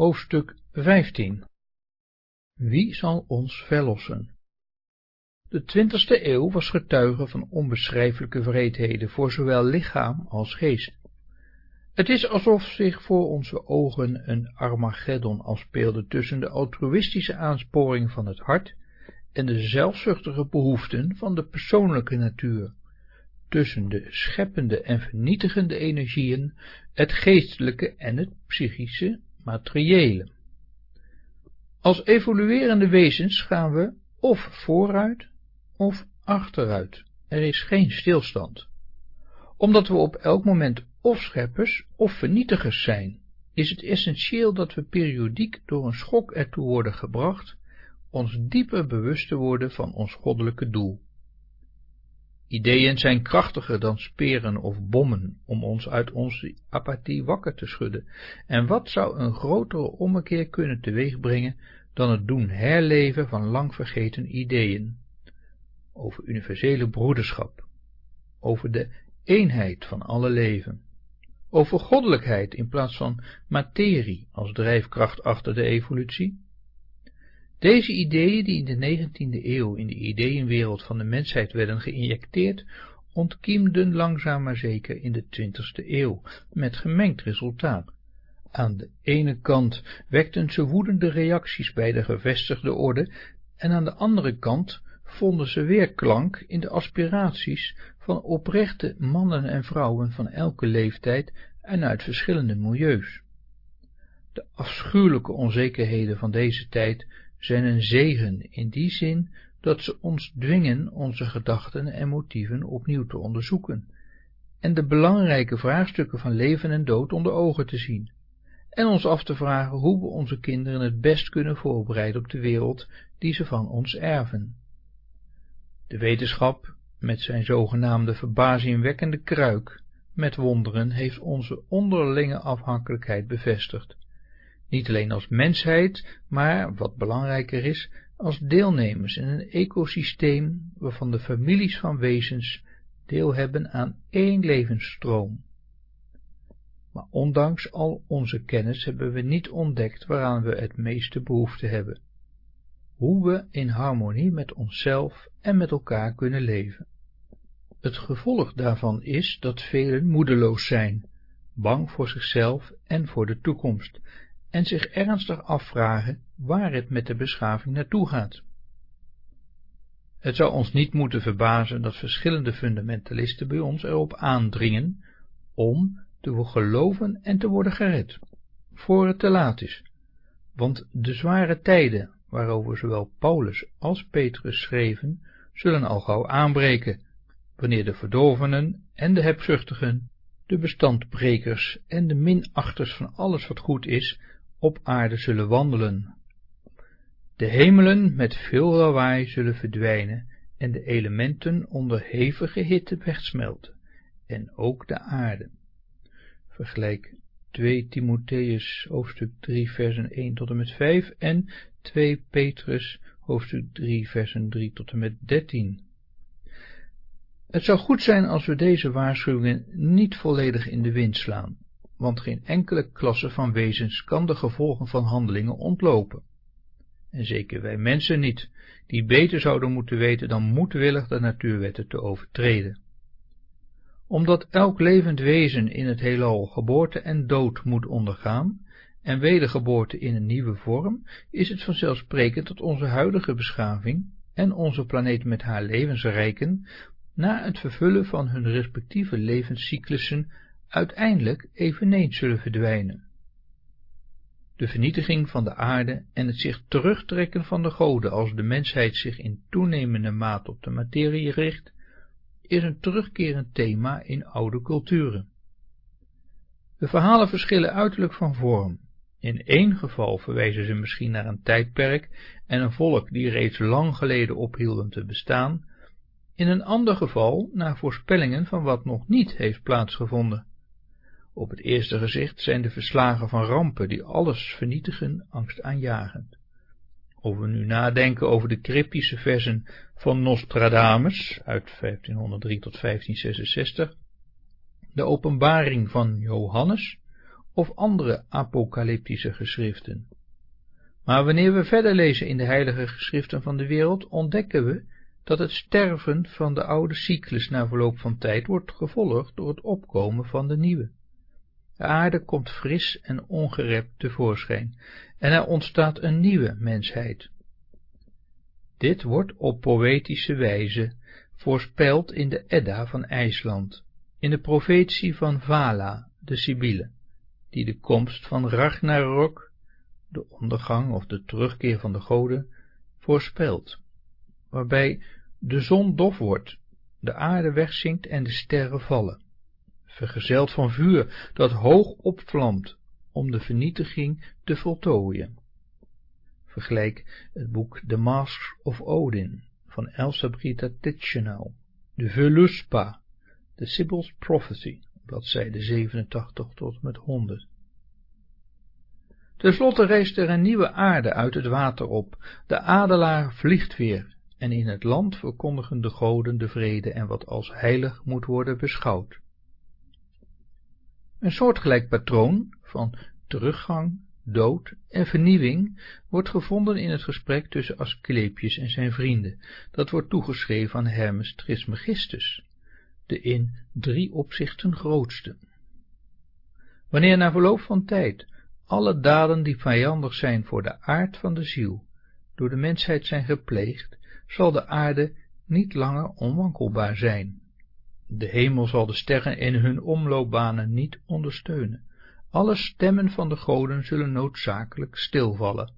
A: Hoofdstuk 15 Wie zal ons verlossen? De twintigste eeuw was getuige van onbeschrijfelijke wreedheden voor zowel lichaam als geest. Het is alsof zich voor onze ogen een Armageddon afspeelde tussen de altruïstische aansporing van het hart en de zelfzuchtige behoeften van de persoonlijke natuur, tussen de scheppende en vernietigende energieën, het geestelijke en het psychische materiële. Als evoluerende wezens gaan we of vooruit of achteruit. Er is geen stilstand. Omdat we op elk moment of scheppers of vernietigers zijn, is het essentieel dat we periodiek door een schok ertoe worden gebracht ons dieper bewust te worden van ons goddelijke doel. Ideeën zijn krachtiger dan speren of bommen om ons uit onze apathie wakker te schudden, en wat zou een grotere ommekeer kunnen teweegbrengen dan het doen herleven van lang vergeten ideeën, over universele broederschap, over de eenheid van alle leven, over goddelijkheid in plaats van materie als drijfkracht achter de evolutie, deze ideeën die in de 19e eeuw in de ideeënwereld van de mensheid werden geïnjecteerd, ontkiemden langzaam maar zeker in de 20e eeuw, met gemengd resultaat. Aan de ene kant wekten ze woedende reacties bij de gevestigde orde, en aan de andere kant vonden ze weerklank in de aspiraties van oprechte mannen en vrouwen van elke leeftijd en uit verschillende milieus. De afschuwelijke onzekerheden van deze tijd zijn een zegen in die zin dat ze ons dwingen onze gedachten en motieven opnieuw te onderzoeken en de belangrijke vraagstukken van leven en dood onder ogen te zien en ons af te vragen hoe we onze kinderen het best kunnen voorbereiden op de wereld die ze van ons erven. De wetenschap, met zijn zogenaamde verbazingwekkende kruik, met wonderen, heeft onze onderlinge afhankelijkheid bevestigd niet alleen als mensheid, maar, wat belangrijker is, als deelnemers in een ecosysteem waarvan de families van wezens deel hebben aan één levensstroom. Maar ondanks al onze kennis hebben we niet ontdekt waaraan we het meeste behoefte hebben. Hoe we in harmonie met onszelf en met elkaar kunnen leven. Het gevolg daarvan is dat velen moedeloos zijn, bang voor zichzelf en voor de toekomst, en zich ernstig afvragen waar het met de beschaving naartoe gaat. Het zou ons niet moeten verbazen dat verschillende fundamentalisten bij ons erop aandringen om te geloven en te worden gered, voor het te laat is, want de zware tijden, waarover zowel Paulus als Petrus schreven, zullen al gauw aanbreken, wanneer de verdorvenen en de hebzuchtigen, de bestandbrekers en de minachters van alles wat goed is, op aarde zullen wandelen. De hemelen met veel lawaai zullen verdwijnen en de elementen onder hevige hitte wegsmelten, en ook de aarde. Vergelijk 2 Timotheus hoofdstuk 3 versen 1 tot en met 5 en 2 Petrus hoofdstuk 3 versen 3 tot en met 13. Het zou goed zijn als we deze waarschuwingen niet volledig in de wind slaan, want geen enkele klasse van wezens kan de gevolgen van handelingen ontlopen. En zeker wij mensen niet, die beter zouden moeten weten dan moedwillig de natuurwetten te overtreden. Omdat elk levend wezen in het heelal geboorte en dood moet ondergaan, en wedergeboorte in een nieuwe vorm, is het vanzelfsprekend dat onze huidige beschaving en onze planeet met haar levensrijken, na het vervullen van hun respectieve levenscyclussen uiteindelijk eveneens zullen verdwijnen. De vernietiging van de aarde en het zich terugtrekken van de goden als de mensheid zich in toenemende mate op de materie richt, is een terugkerend thema in oude culturen. De verhalen verschillen uiterlijk van vorm. In één geval verwijzen ze misschien naar een tijdperk en een volk die reeds lang geleden ophielden te bestaan, in een ander geval naar voorspellingen van wat nog niet heeft plaatsgevonden. Op het eerste gezicht zijn de verslagen van rampen die alles vernietigen angstaanjagend. Of we nu nadenken over de cryptische versen van Nostradamus uit 1503 tot 1566, de openbaring van Johannes of andere apocalyptische geschriften. Maar wanneer we verder lezen in de heilige geschriften van de wereld, ontdekken we dat het sterven van de oude cyclus na verloop van tijd wordt gevolgd door het opkomen van de nieuwe. De aarde komt fris en ongerept tevoorschijn en er ontstaat een nieuwe mensheid. Dit wordt op poëtische wijze voorspeld in de Edda van IJsland, in de profetie van Vala, de Sibylle, die de komst van Ragnarok, de ondergang of de terugkeer van de goden, voorspelt, waarbij de zon dof wordt, de aarde wegzinkt en de sterren vallen, vergezeld van vuur dat hoog opvlamt om de vernietiging te voltooien. Vergelijk het boek The Masks of Odin van Elsa Brita de Veluspa, de Sibyl's Prophecy, bladzijde 87 tot met 100. Ten slotte reist er een nieuwe aarde uit het water op, de adelaar vliegt weer, en in het land verkondigen de goden de vrede en wat als heilig moet worden beschouwd. Een soortgelijk patroon van teruggang, dood en vernieuwing wordt gevonden in het gesprek tussen Asclepius en zijn vrienden, dat wordt toegeschreven aan Hermes Trismegistus, de in drie opzichten grootste. Wanneer na verloop van tijd alle daden die vijandig zijn voor de aard van de ziel, door de mensheid zijn gepleegd, zal de aarde niet langer onwankelbaar zijn. De hemel zal de sterren in hun omloopbanen niet ondersteunen. Alle stemmen van de goden zullen noodzakelijk stilvallen.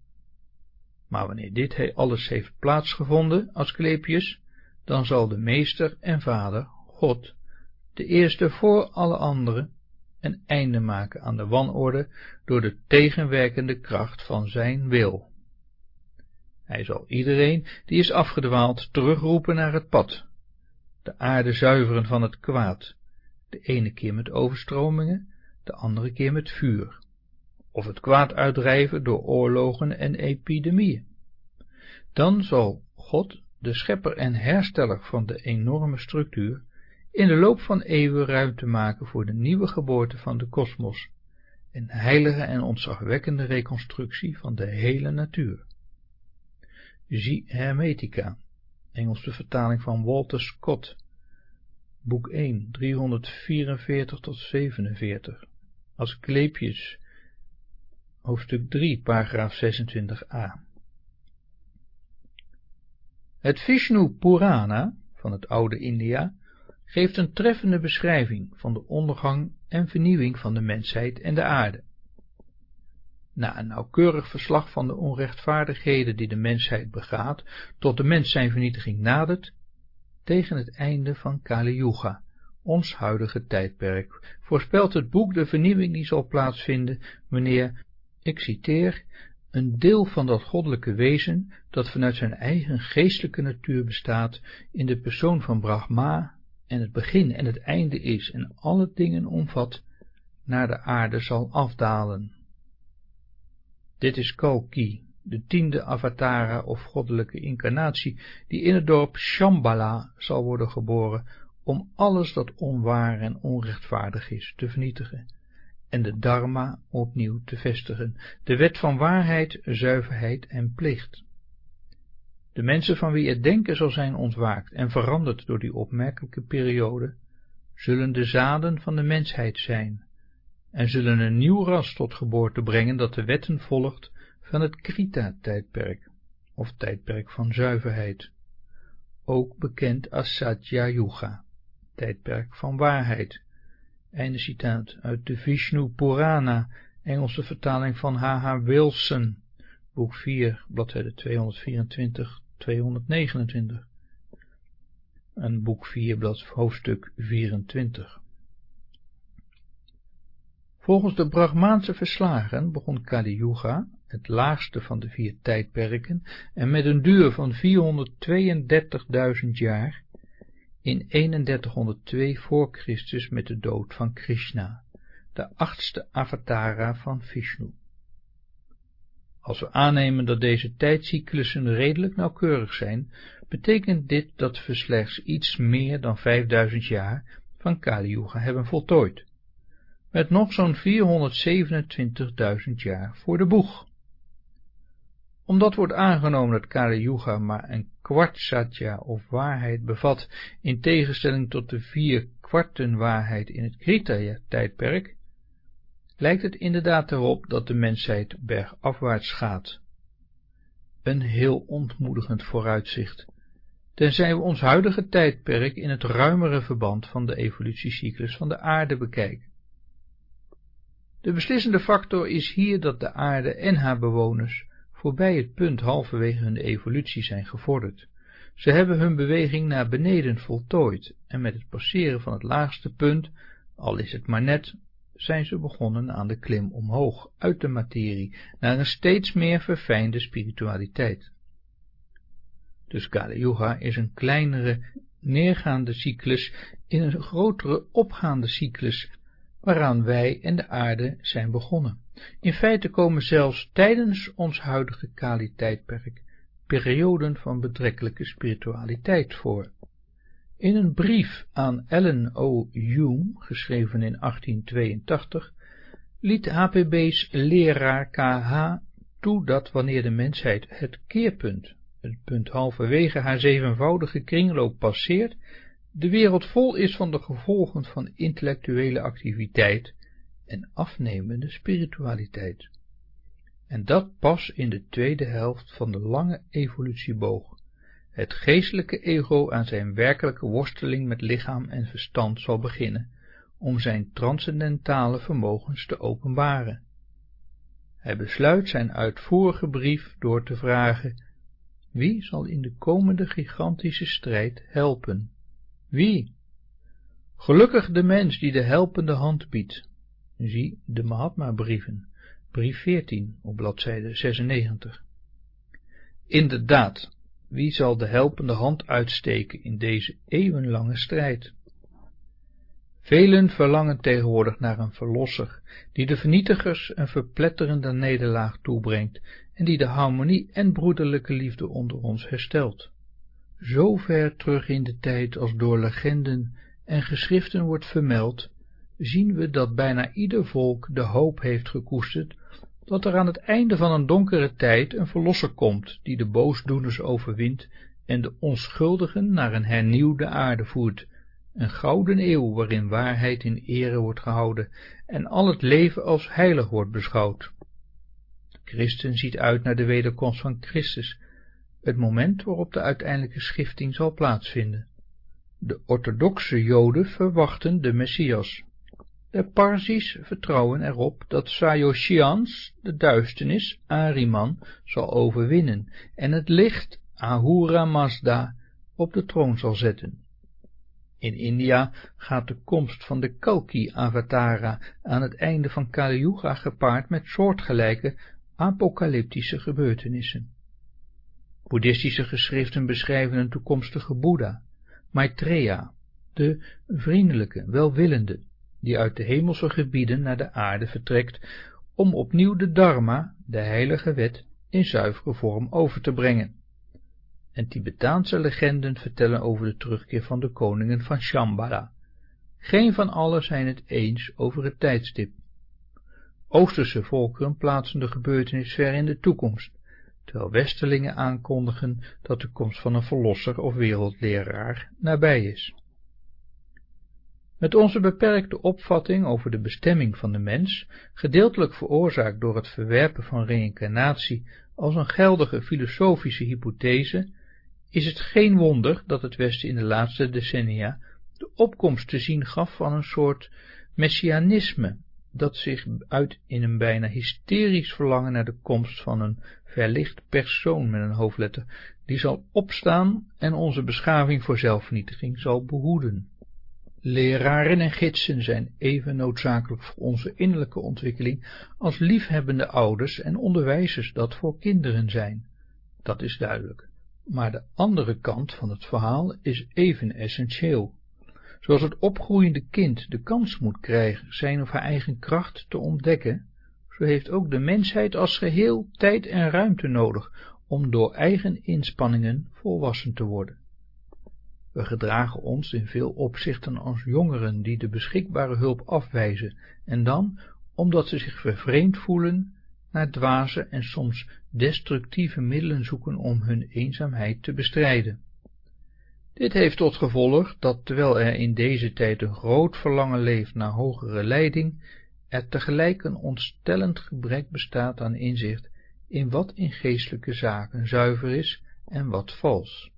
A: Maar wanneer dit alles heeft plaatsgevonden, Asclepius, dan zal de meester en vader, God, de eerste voor alle anderen, een einde maken aan de wanorde door de tegenwerkende kracht van zijn wil. Hij zal iedereen die is afgedwaald terugroepen naar het pad, de aarde zuiveren van het kwaad, de ene keer met overstromingen, de andere keer met vuur, of het kwaad uitdrijven door oorlogen en epidemieën. Dan zal God, de schepper en hersteller van de enorme structuur, in de loop van eeuwen ruimte maken voor de nieuwe geboorte van de kosmos, een heilige en ontzagwekkende reconstructie van de hele natuur. Zie Hermetica, Engelse vertaling van Walter Scott, boek 1, 344 tot 47, als Kleepjes, hoofdstuk 3, paragraaf 26a. Het Vishnu Purana van het oude India geeft een treffende beschrijving van de ondergang en vernieuwing van de mensheid en de aarde. Na een nauwkeurig verslag van de onrechtvaardigheden die de mensheid begaat, tot de mens zijn vernietiging nadert, tegen het einde van Kali Yuga, ons huidige tijdperk, voorspelt het boek de vernieuwing die zal plaatsvinden, wanneer, ik citeer, een deel van dat goddelijke wezen, dat vanuit zijn eigen geestelijke natuur bestaat, in de persoon van Brahma, en het begin en het einde is en alle dingen omvat, naar de aarde zal afdalen. Dit is Kalki, de tiende avatara of goddelijke incarnatie, die in het dorp Shambhala zal worden geboren, om alles dat onwaar en onrechtvaardig is te vernietigen, en de dharma opnieuw te vestigen, de wet van waarheid, zuiverheid en plicht. De mensen van wie het denken zal zijn ontwaakt en veranderd door die opmerkelijke periode, zullen de zaden van de mensheid zijn, en zullen een nieuw ras tot geboorte brengen dat de wetten volgt van het Krita-tijdperk, of tijdperk van zuiverheid, ook bekend als Satya Yuga, tijdperk van waarheid. Einde citaat uit de Vishnu Purana, Engelse vertaling van H.H. Wilson, boek 4, bladzijde 224 229. En boek 4, blad hoofdstuk 24. Volgens de Brahmaanse verslagen begon Kali Yuga, het laagste van de vier tijdperken, en met een duur van 432.000 jaar, in 3102 voor Christus met de dood van Krishna, de achtste avatara van Vishnu. Als we aannemen dat deze tijdcyclussen redelijk nauwkeurig zijn, betekent dit dat we slechts iets meer dan 5000 jaar van Kali Yuga hebben voltooid, met nog zo'n 427.000 jaar voor de boeg. Omdat wordt aangenomen dat Kali Yuga maar een kwart satya of waarheid bevat, in tegenstelling tot de vier kwarten waarheid in het Krita-tijdperk, lijkt het inderdaad erop dat de mensheid bergafwaarts gaat. Een heel ontmoedigend vooruitzicht, tenzij we ons huidige tijdperk in het ruimere verband van de evolutiecyclus van de aarde bekijken. De beslissende factor is hier dat de aarde en haar bewoners voorbij het punt halverwege hun evolutie zijn gevorderd. Ze hebben hun beweging naar beneden voltooid en met het passeren van het laagste punt, al is het maar net, zijn ze begonnen aan de klim omhoog uit de materie naar een steeds meer verfijnde spiritualiteit. Dus Kali Yuga is een kleinere neergaande cyclus in een grotere opgaande cyclus waaraan wij en de aarde zijn begonnen. In feite komen zelfs tijdens ons huidige Kali-tijdperk perioden van betrekkelijke spiritualiteit voor. In een brief aan Ellen O. Hume, geschreven in 1882, liet HPB's leraar K.H. toe dat wanneer de mensheid het keerpunt, het punt halverwege haar zevenvoudige kringloop passeert, de wereld vol is van de gevolgen van intellectuele activiteit en afnemende spiritualiteit. En dat pas in de tweede helft van de lange evolutieboog. Het geestelijke ego aan zijn werkelijke worsteling met lichaam en verstand zal beginnen, om zijn transcendentale vermogens te openbaren. Hij besluit zijn uitvoerige brief door te vragen, wie zal in de komende gigantische strijd helpen? Wie? Gelukkig de mens die de helpende hand biedt. Zie de Mahatma-brieven, brief 14 op bladzijde 96. Inderdaad, wie zal de helpende hand uitsteken in deze eeuwenlange strijd? Velen verlangen tegenwoordig naar een verlosser, die de vernietigers een verpletterende nederlaag toebrengt en die de harmonie en broederlijke liefde onder ons herstelt. Zo ver terug in de tijd als door legenden en geschriften wordt vermeld, zien we dat bijna ieder volk de hoop heeft gekoesterd dat er aan het einde van een donkere tijd een verlosser komt, die de boosdoeners overwint en de onschuldigen naar een hernieuwde aarde voert, een gouden eeuw waarin waarheid in ere wordt gehouden en al het leven als heilig wordt beschouwd. Christen ziet uit naar de wederkomst van Christus, het moment waarop de uiteindelijke schifting zal plaatsvinden. De orthodoxe joden verwachten de Messias. De Parsi's vertrouwen erop dat Sayoshians de duisternis, Ariman, zal overwinnen en het licht, Ahura Mazda, op de troon zal zetten. In India gaat de komst van de Kalki-avatara aan het einde van Kali Yuga gepaard met soortgelijke apocalyptische gebeurtenissen. Boeddhistische geschriften beschrijven een toekomstige Boeddha, Maitreya, de vriendelijke, welwillende, die uit de hemelse gebieden naar de aarde vertrekt om opnieuw de dharma, de heilige wet, in zuivere vorm over te brengen. En Tibetaanse legenden vertellen over de terugkeer van de koningen van Shambhala. Geen van allen zijn het eens over het tijdstip. Oosterse volkeren plaatsen de gebeurtenis ver in de toekomst, terwijl westerlingen aankondigen dat de komst van een verlosser of wereldleraar nabij is. Met onze beperkte opvatting over de bestemming van de mens, gedeeltelijk veroorzaakt door het verwerpen van reïncarnatie als een geldige filosofische hypothese, is het geen wonder dat het Westen in de laatste decennia de opkomst te zien gaf van een soort messianisme, dat zich uit in een bijna hysterisch verlangen naar de komst van een verlicht persoon met een hoofdletter, die zal opstaan en onze beschaving voor zelfvernietiging zal behoeden. Leraren en gidsen zijn even noodzakelijk voor onze innerlijke ontwikkeling als liefhebbende ouders en onderwijzers dat voor kinderen zijn. Dat is duidelijk. Maar de andere kant van het verhaal is even essentieel. Zoals het opgroeiende kind de kans moet krijgen zijn of haar eigen kracht te ontdekken, zo heeft ook de mensheid als geheel tijd en ruimte nodig om door eigen inspanningen volwassen te worden. We gedragen ons in veel opzichten als jongeren die de beschikbare hulp afwijzen en dan, omdat ze zich vervreemd voelen, naar dwaze en soms destructieve middelen zoeken om hun eenzaamheid te bestrijden. Dit heeft tot gevolg dat, terwijl er in deze tijd een groot verlangen leeft naar hogere leiding, er tegelijk een ontstellend gebrek bestaat aan inzicht in wat in geestelijke zaken zuiver is en wat vals.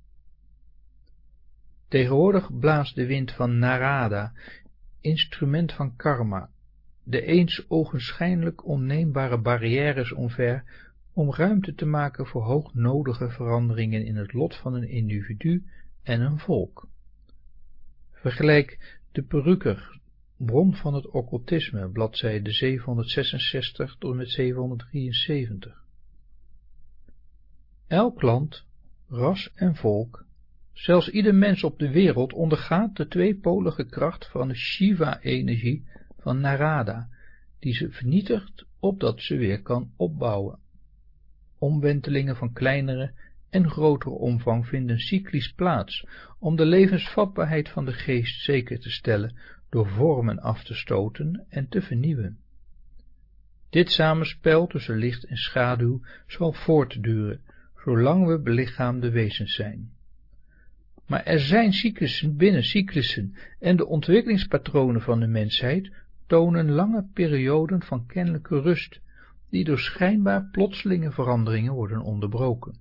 A: Tegenwoordig blaast de wind van Narada, instrument van karma, de eens ogenschijnlijk onneembare barrières omver om ruimte te maken voor hoognodige veranderingen in het lot van een individu en een volk. Vergelijk de peruker, bron van het occultisme, bladzijde 766 tot en met 773. Elk land, ras en volk, zelfs ieder mens op de wereld ondergaat de tweepolige kracht van de Shiva-energie van Narada, die ze vernietigt opdat ze weer kan opbouwen. Omwentelingen van kleinere en grotere omvang vinden cyclisch plaats, om de levensvatbaarheid van de geest zeker te stellen door vormen af te stoten en te vernieuwen. Dit samenspel tussen licht en schaduw zal voortduren, zolang we belichaamde wezens zijn. Maar er zijn cyclussen binnen cyclussen en de ontwikkelingspatronen van de mensheid tonen lange perioden van kennelijke rust, die door schijnbaar plotselinge veranderingen worden onderbroken.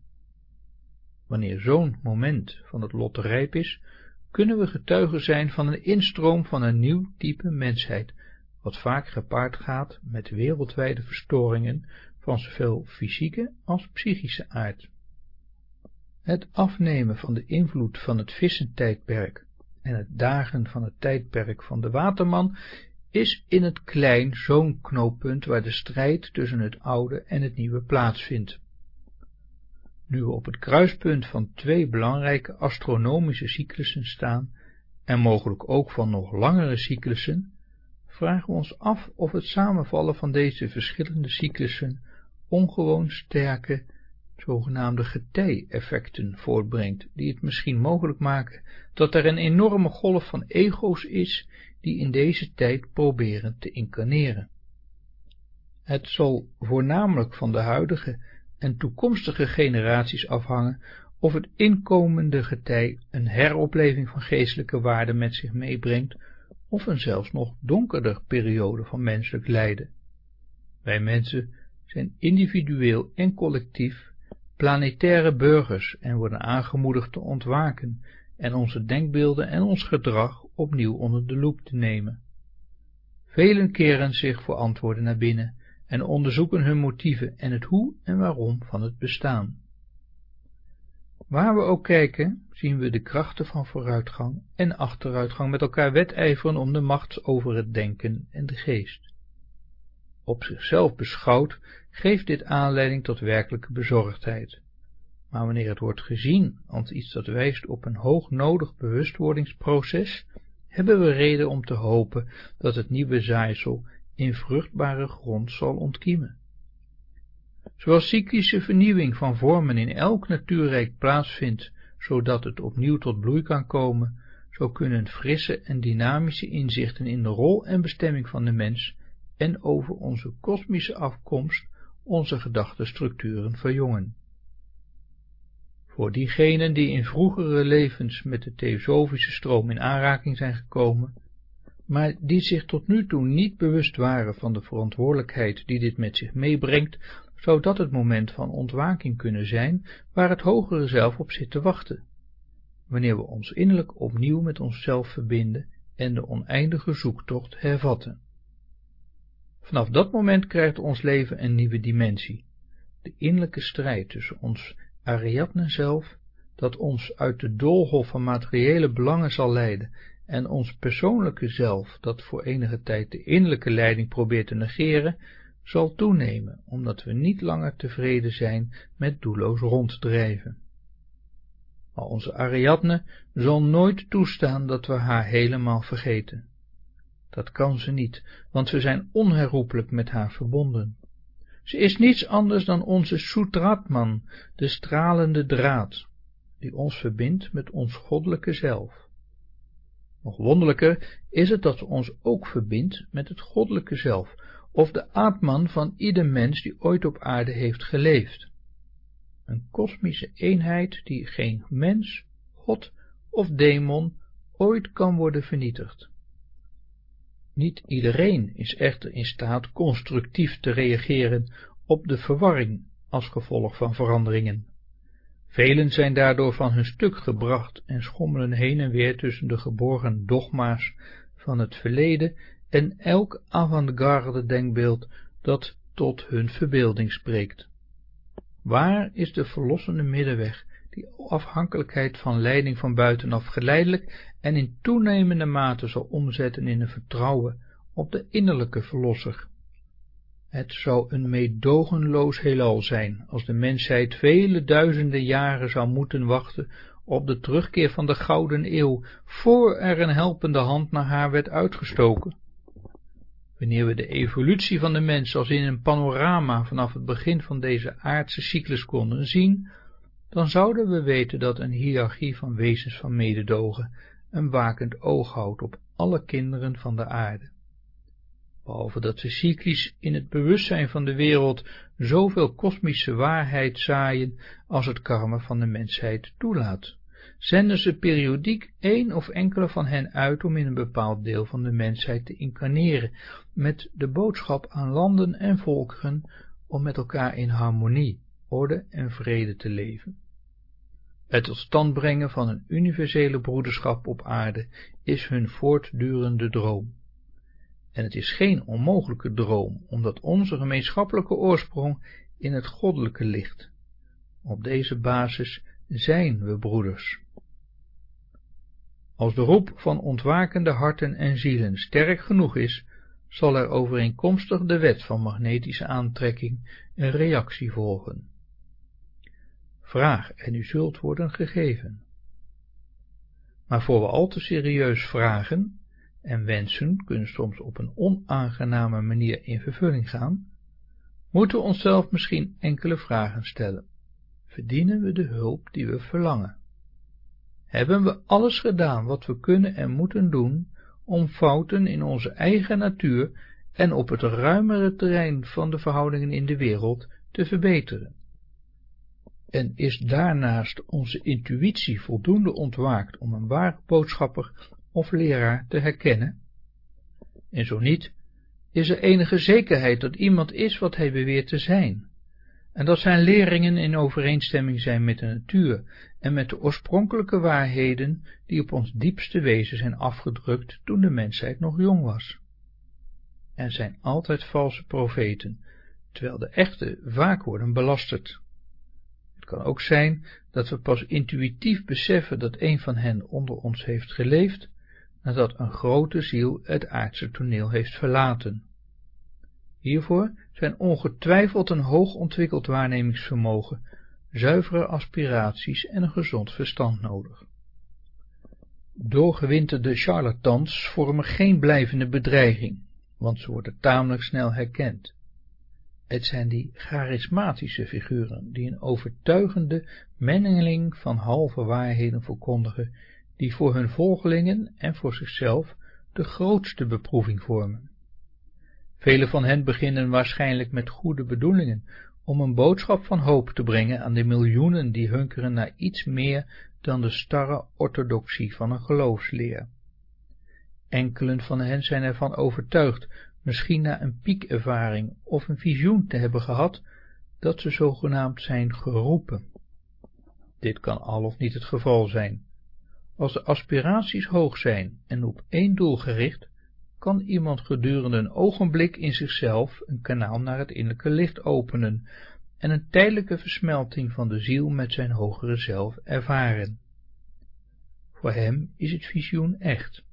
A: Wanneer zo'n moment van het lot rijp is, kunnen we getuigen zijn van een instroom van een nieuw type mensheid, wat vaak gepaard gaat met wereldwijde verstoringen van zowel fysieke als psychische aard. Het afnemen van de invloed van het vissentijdperk en het dagen van het tijdperk van de waterman is in het klein zo'n knooppunt waar de strijd tussen het oude en het nieuwe plaatsvindt. Nu we op het kruispunt van twee belangrijke astronomische cyclussen staan, en mogelijk ook van nog langere cyclussen, vragen we ons af of het samenvallen van deze verschillende cyclussen ongewoon sterke zogenaamde getij-effecten voortbrengt, die het misschien mogelijk maken dat er een enorme golf van ego's is, die in deze tijd proberen te incarneren. Het zal voornamelijk van de huidige en toekomstige generaties afhangen of het inkomende getij een heropleving van geestelijke waarden met zich meebrengt, of een zelfs nog donkerder periode van menselijk lijden. Wij mensen zijn individueel en collectief planetaire burgers en worden aangemoedigd te ontwaken en onze denkbeelden en ons gedrag opnieuw onder de loep te nemen. Velen keren zich voor antwoorden naar binnen en onderzoeken hun motieven en het hoe en waarom van het bestaan. Waar we ook kijken, zien we de krachten van vooruitgang en achteruitgang met elkaar wedijveren om de macht over het denken en de geest. Op zichzelf beschouwd geeft dit aanleiding tot werkelijke bezorgdheid. Maar wanneer het wordt gezien als iets dat wijst op een hoognodig bewustwordingsproces, hebben we reden om te hopen dat het nieuwe zaaisel in vruchtbare grond zal ontkiemen. Zoals cyclische vernieuwing van vormen in elk natuurrijk plaatsvindt, zodat het opnieuw tot bloei kan komen, zo kunnen frisse en dynamische inzichten in de rol en bestemming van de mens en over onze kosmische afkomst onze gedachtenstructuren verjongen. Voor diegenen die in vroegere levens met de theosofische stroom in aanraking zijn gekomen, maar die zich tot nu toe niet bewust waren van de verantwoordelijkheid die dit met zich meebrengt, zou dat het moment van ontwaking kunnen zijn waar het hogere zelf op zit te wachten, wanneer we ons innerlijk opnieuw met onszelf verbinden en de oneindige zoektocht hervatten. Vanaf dat moment krijgt ons leven een nieuwe dimensie, de innerlijke strijd tussen ons Ariadne zelf, dat ons uit de doolhof van materiële belangen zal leiden, en ons persoonlijke zelf, dat voor enige tijd de innerlijke leiding probeert te negeren, zal toenemen, omdat we niet langer tevreden zijn met doelloos ronddrijven. Maar onze Ariadne zal nooit toestaan dat we haar helemaal vergeten. Dat kan ze niet, want we zijn onherroepelijk met haar verbonden. Ze is niets anders dan onze Soetratman, de stralende draad, die ons verbindt met ons goddelijke zelf. Nog wonderlijker is het dat ze ons ook verbindt met het goddelijke zelf, of de Atman van ieder mens die ooit op aarde heeft geleefd. Een kosmische eenheid die geen mens, god of demon ooit kan worden vernietigd. Niet iedereen is echter in staat constructief te reageren op de verwarring als gevolg van veranderingen. Velen zijn daardoor van hun stuk gebracht en schommelen heen en weer tussen de geborgen dogma's van het verleden en elk avant-garde denkbeeld dat tot hun verbeelding spreekt. Waar is de verlossende middenweg, die afhankelijkheid van leiding van buitenaf geleidelijk en in toenemende mate zal omzetten in een vertrouwen op de innerlijke verlosser? Het zou een meedogenloos heelal zijn, als de mensheid vele duizenden jaren zou moeten wachten op de terugkeer van de Gouden Eeuw, voor er een helpende hand naar haar werd uitgestoken. Wanneer we de evolutie van de mens als in een panorama vanaf het begin van deze aardse cyclus konden zien, dan zouden we weten dat een hiërarchie van wezens van mededogen een wakend oog houdt op alle kinderen van de aarde. Behalve dat ze cyclisch in het bewustzijn van de wereld zoveel kosmische waarheid zaaien als het karma van de mensheid toelaat zenden ze periodiek één of enkele van hen uit om in een bepaald deel van de mensheid te incarneren, met de boodschap aan landen en volkeren om met elkaar in harmonie, orde en vrede te leven. Het tot stand brengen van een universele broederschap op aarde is hun voortdurende droom. En het is geen onmogelijke droom, omdat onze gemeenschappelijke oorsprong in het goddelijke ligt. Op deze basis zijn we broeders. Als de roep van ontwakende harten en zielen sterk genoeg is, zal er overeenkomstig de wet van magnetische aantrekking een reactie volgen. Vraag en u zult worden gegeven. Maar voor we al te serieus vragen, en wensen kunnen soms op een onaangename manier in vervulling gaan, moeten we onszelf misschien enkele vragen stellen. Verdienen we de hulp die we verlangen? hebben we alles gedaan wat we kunnen en moeten doen om fouten in onze eigen natuur en op het ruimere terrein van de verhoudingen in de wereld te verbeteren. En is daarnaast onze intuïtie voldoende ontwaakt om een ware boodschapper of leraar te herkennen? En zo niet, is er enige zekerheid dat iemand is wat hij beweert te zijn, en dat zijn leringen in overeenstemming zijn met de natuur en met de oorspronkelijke waarheden die op ons diepste wezen zijn afgedrukt toen de mensheid nog jong was. Er zijn altijd valse profeten, terwijl de echte vaak worden belasterd. Het kan ook zijn dat we pas intuïtief beseffen dat een van hen onder ons heeft geleefd, nadat een grote ziel het aardse toneel heeft verlaten. Hiervoor zijn ongetwijfeld een hoog ontwikkeld waarnemingsvermogen, zuivere aspiraties en een gezond verstand nodig. Doorgewinterde charlatans vormen geen blijvende bedreiging, want ze worden tamelijk snel herkend. Het zijn die charismatische figuren, die een overtuigende mengeling van halve waarheden verkondigen, die voor hun volgelingen en voor zichzelf de grootste beproeving vormen. Vele van hen beginnen waarschijnlijk met goede bedoelingen, om een boodschap van hoop te brengen aan de miljoenen die hunkeren naar iets meer dan de starre orthodoxie van een geloofsleer. Enkelen van hen zijn ervan overtuigd, misschien na een piekervaring of een visioen te hebben gehad, dat ze zogenaamd zijn geroepen. Dit kan al of niet het geval zijn. Als de aspiraties hoog zijn en op één doel gericht, kan iemand gedurende een ogenblik in zichzelf een kanaal naar het innerlijke licht openen en een tijdelijke versmelting van de ziel met zijn hogere zelf ervaren. Voor hem is het visioen echt.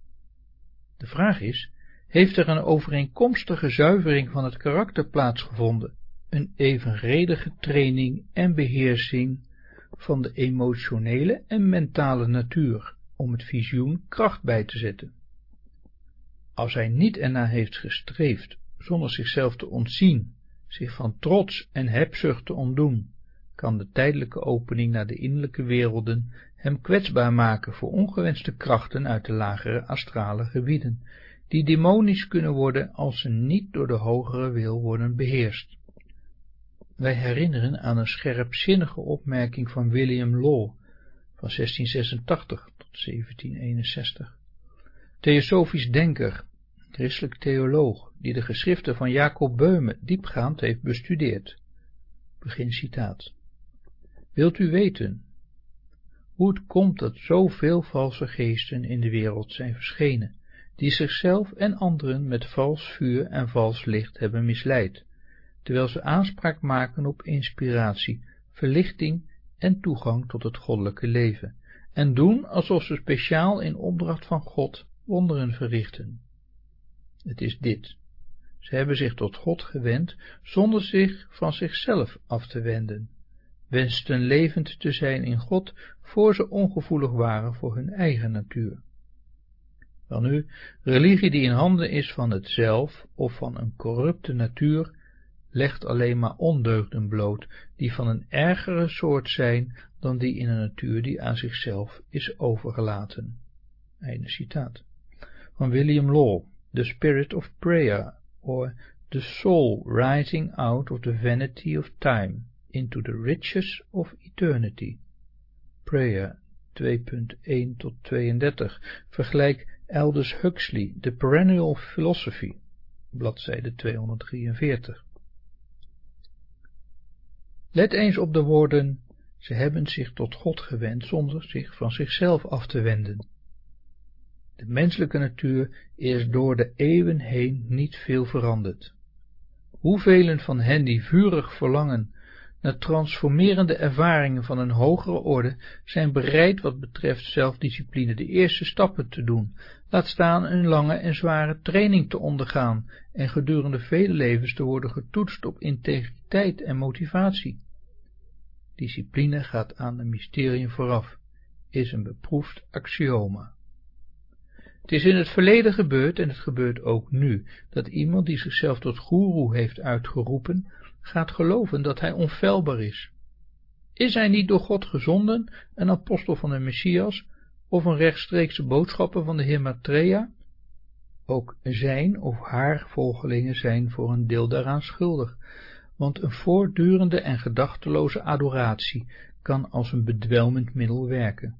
A: De vraag is, heeft er een overeenkomstige zuivering van het karakter plaatsgevonden, een evenredige training en beheersing van de emotionele en mentale natuur, om het visioen kracht bij te zetten? Als hij niet ernaar heeft gestreefd, zonder zichzelf te ontzien, zich van trots en hebzucht te ontdoen, kan de tijdelijke opening naar de innerlijke werelden hem kwetsbaar maken voor ongewenste krachten uit de lagere astrale gebieden, die demonisch kunnen worden als ze niet door de hogere wil worden beheerst. Wij herinneren aan een scherpzinnige opmerking van William Law van 1686 tot 1761. Theosofisch denker, christelijk theoloog, die de geschriften van Jacob Beume diepgaand heeft bestudeerd. Begin citaat. Wilt u weten hoe het komt dat zoveel valse geesten in de wereld zijn verschenen, die zichzelf en anderen met vals vuur en vals licht hebben misleid, terwijl ze aanspraak maken op inspiratie, verlichting en toegang tot het goddelijke leven, en doen alsof ze speciaal in opdracht van God wonderen verrichten. Het is dit. Ze hebben zich tot God gewend, zonder zich van zichzelf af te wenden, wensten levend te zijn in God, voor ze ongevoelig waren voor hun eigen natuur. Welnu, religie die in handen is van het zelf of van een corrupte natuur, legt alleen maar ondeugden bloot, die van een ergere soort zijn dan die in een natuur die aan zichzelf is overgelaten. Einde citaat. Van William Law, The Spirit of Prayer, or The Soul Rising Out of the Vanity of Time into the Riches of Eternity. Prayer 2.1 tot 32. Vergelijk Aldous Huxley, The Perennial Philosophy, bladzijde 243. Let eens op de woorden, ze hebben zich tot God gewend zonder zich van zichzelf af te wenden. De menselijke natuur is door de eeuwen heen niet veel veranderd. Hoevelen van hen die vurig verlangen naar transformerende ervaringen van een hogere orde zijn bereid wat betreft zelfdiscipline de eerste stappen te doen, laat staan een lange en zware training te ondergaan en gedurende vele levens te worden getoetst op integriteit en motivatie. Discipline gaat aan de mysterium vooraf, is een beproefd axioma. Het is in het verleden gebeurd, en het gebeurt ook nu, dat iemand die zichzelf tot goeroe heeft uitgeroepen, gaat geloven dat hij onfeilbaar is. Is hij niet door God gezonden, een apostel van de Messias, of een rechtstreekse boodschapper van de Heer Matrea? Ook zijn of haar volgelingen zijn voor een deel daaraan schuldig, want een voortdurende en gedachteloze adoratie kan als een bedwelmend middel werken.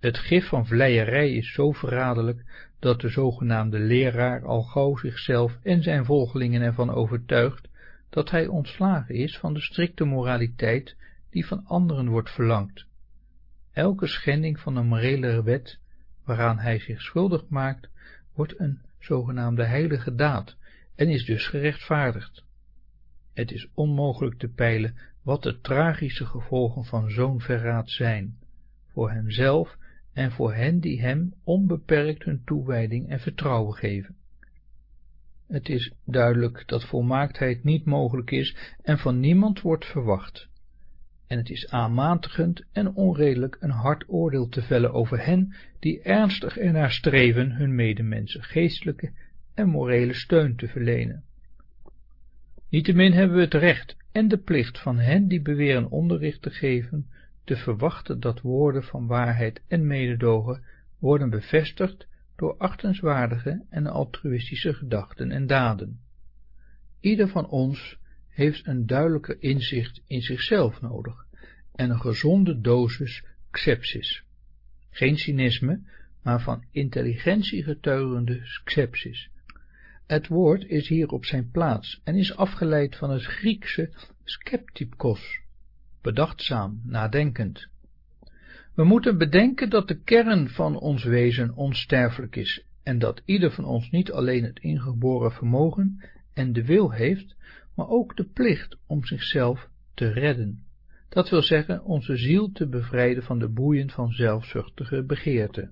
A: Het gif van vleierij is zo verraderlijk, dat de zogenaamde leraar al gauw zichzelf en zijn volgelingen ervan overtuigt, dat hij ontslagen is van de strikte moraliteit die van anderen wordt verlangd. Elke schending van een morele wet, waaraan hij zich schuldig maakt, wordt een zogenaamde heilige daad en is dus gerechtvaardigd. Het is onmogelijk te peilen wat de tragische gevolgen van zo'n verraad zijn, voor hemzelf en voor hen die hem onbeperkt hun toewijding en vertrouwen geven. Het is duidelijk dat volmaaktheid niet mogelijk is en van niemand wordt verwacht. En het is aanmatigend en onredelijk een hard oordeel te vellen over hen die ernstig ernaar streven hun medemensen geestelijke en morele steun te verlenen. Niettemin hebben we het recht en de plicht van hen die beweren onderricht te geven, te verwachten dat woorden van waarheid en mededogen worden bevestigd door achtenswaardige en altruïstische gedachten en daden. Ieder van ons heeft een duidelijker inzicht in zichzelf nodig en een gezonde dosis xepsis. Geen cynisme, maar van intelligentie getuigende skepsis. Het woord is hier op zijn plaats en is afgeleid van het Griekse skeptikos, bedachtzaam, nadenkend. We moeten bedenken dat de kern van ons wezen onsterfelijk is en dat ieder van ons niet alleen het ingeboren vermogen en de wil heeft, maar ook de plicht om zichzelf te redden. Dat wil zeggen onze ziel te bevrijden van de boeien van zelfzuchtige begeerte.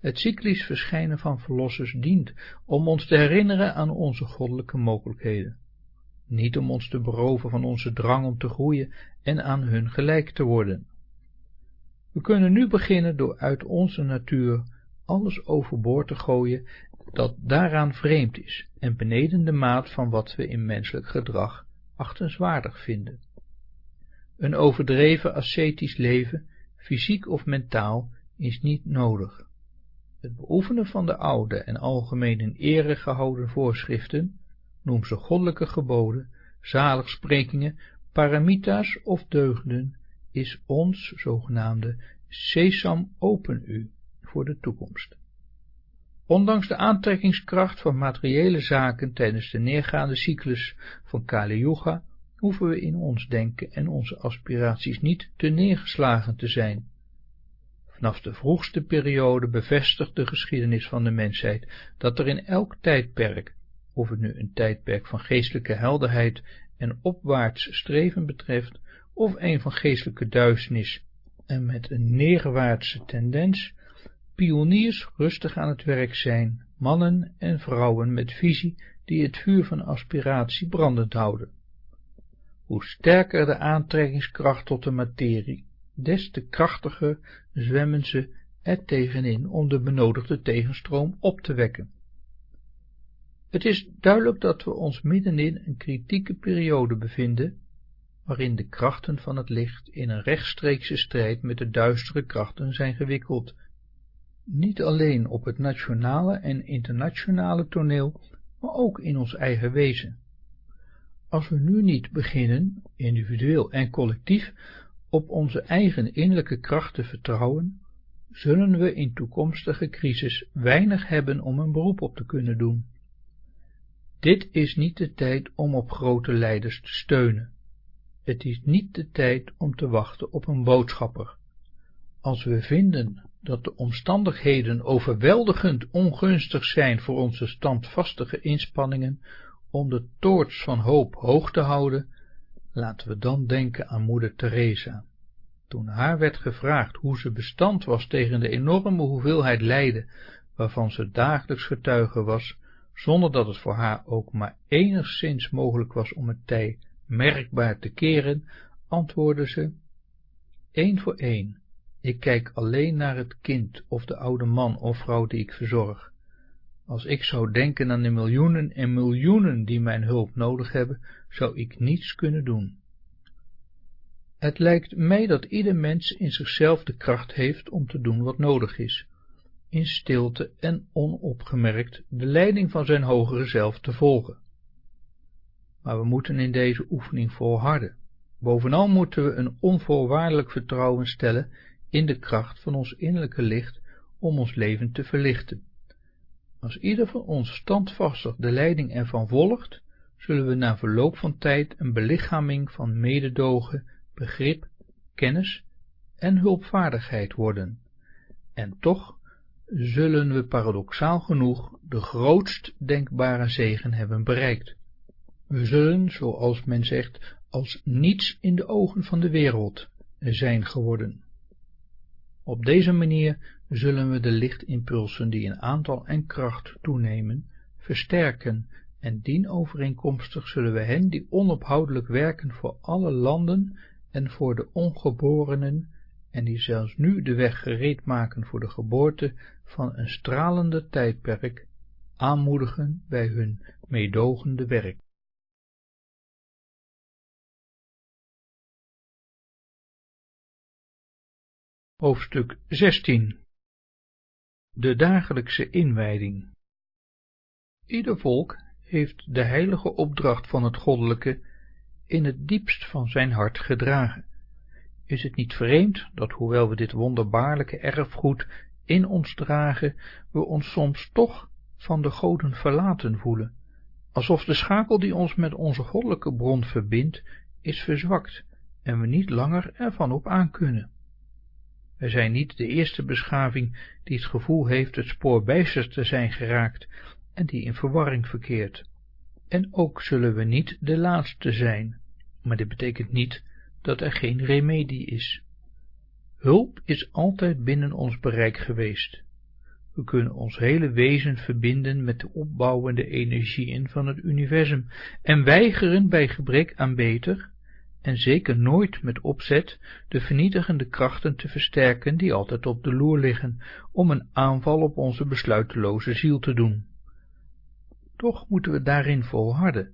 A: Het cyclisch verschijnen van verlossers dient om ons te herinneren aan onze goddelijke mogelijkheden, niet om ons te beroven van onze drang om te groeien en aan hun gelijk te worden. We kunnen nu beginnen door uit onze natuur alles overboord te gooien dat daaraan vreemd is en beneden de maat van wat we in menselijk gedrag achtenswaardig vinden. Een overdreven ascetisch leven, fysiek of mentaal, is niet nodig. Het beoefenen van de oude en algemeen in ere gehouden voorschriften, noem ze goddelijke geboden, zaligsprekingen, paramita's of deugden, is ons zogenaamde sesam open u voor de toekomst. Ondanks de aantrekkingskracht van materiële zaken tijdens de neergaande cyclus van Kali Yuga, hoeven we in ons denken en onze aspiraties niet te neergeslagen te zijn. Vanaf de vroegste periode bevestigt de geschiedenis van de mensheid dat er in elk tijdperk, of het nu een tijdperk van geestelijke helderheid en opwaarts streven betreft, of een van geestelijke duisternis en met een neerwaartse tendens, pioniers rustig aan het werk zijn, mannen en vrouwen met visie die het vuur van aspiratie brandend houden. Hoe sterker de aantrekkingskracht tot de materie, des te krachtiger zwemmen ze er tegenin om de benodigde tegenstroom op te wekken. Het is duidelijk dat we ons middenin een kritieke periode bevinden, waarin de krachten van het licht in een rechtstreekse strijd met de duistere krachten zijn gewikkeld, niet alleen op het nationale en internationale toneel, maar ook in ons eigen wezen. Als we nu niet beginnen, individueel en collectief, op onze eigen innerlijke kracht te vertrouwen, zullen we in toekomstige crisis weinig hebben om een beroep op te kunnen doen. Dit is niet de tijd om op grote leiders te steunen. Het is niet de tijd om te wachten op een boodschapper. Als we vinden dat de omstandigheden overweldigend ongunstig zijn voor onze standvastige inspanningen om de toorts van hoop hoog te houden, laten we dan denken aan moeder Teresa. Toen haar werd gevraagd hoe ze bestand was tegen de enorme hoeveelheid lijden waarvan ze dagelijks getuige was, zonder dat het voor haar ook maar enigszins mogelijk was om het tij merkbaar te keren, antwoordde ze, één voor één, ik kijk alleen naar het kind of de oude man of vrouw die ik verzorg. Als ik zou denken aan de miljoenen en miljoenen die mijn hulp nodig hebben, zou ik niets kunnen doen. Het lijkt mij dat ieder mens in zichzelf de kracht heeft om te doen wat nodig is, in stilte en onopgemerkt de leiding van zijn hogere zelf te volgen. Maar we moeten in deze oefening volharden. Bovenal moeten we een onvoorwaardelijk vertrouwen stellen in de kracht van ons innerlijke licht om ons leven te verlichten. Als ieder van ons standvastig de leiding ervan volgt, zullen we na verloop van tijd een belichaming van mededogen, begrip, kennis en hulpvaardigheid worden. En toch zullen we paradoxaal genoeg de grootst denkbare zegen hebben bereikt. We zullen, zoals men zegt, als niets in de ogen van de wereld zijn geworden. Op deze manier zullen we de lichtimpulsen die in aantal en kracht toenemen, versterken en dienovereenkomstig zullen we hen die onophoudelijk werken voor alle landen en voor de ongeborenen en die zelfs nu de weg gereed maken voor de geboorte van een stralende tijdperk, aanmoedigen bij hun meedogende werk. Hoofdstuk 16 De dagelijkse inwijding Ieder volk heeft de heilige opdracht van het goddelijke in het diepst van zijn hart gedragen. Is het niet vreemd dat, hoewel we dit wonderbaarlijke erfgoed in ons dragen, we ons soms toch van de goden verlaten voelen, alsof de schakel die ons met onze goddelijke bron verbindt, is verzwakt en we niet langer ervan op aankunnen. Wij zijn niet de eerste beschaving die het gevoel heeft het spoor bijster te zijn geraakt en die in verwarring verkeert. En ook zullen we niet de laatste zijn, maar dit betekent niet dat er geen remedie is. Hulp is altijd binnen ons bereik geweest. We kunnen ons hele wezen verbinden met de opbouwende energieën van het universum en weigeren bij gebrek aan beter, en zeker nooit met opzet, de vernietigende krachten te versterken die altijd op de loer liggen, om een aanval op onze besluiteloze ziel te doen. Toch moeten we daarin volharden,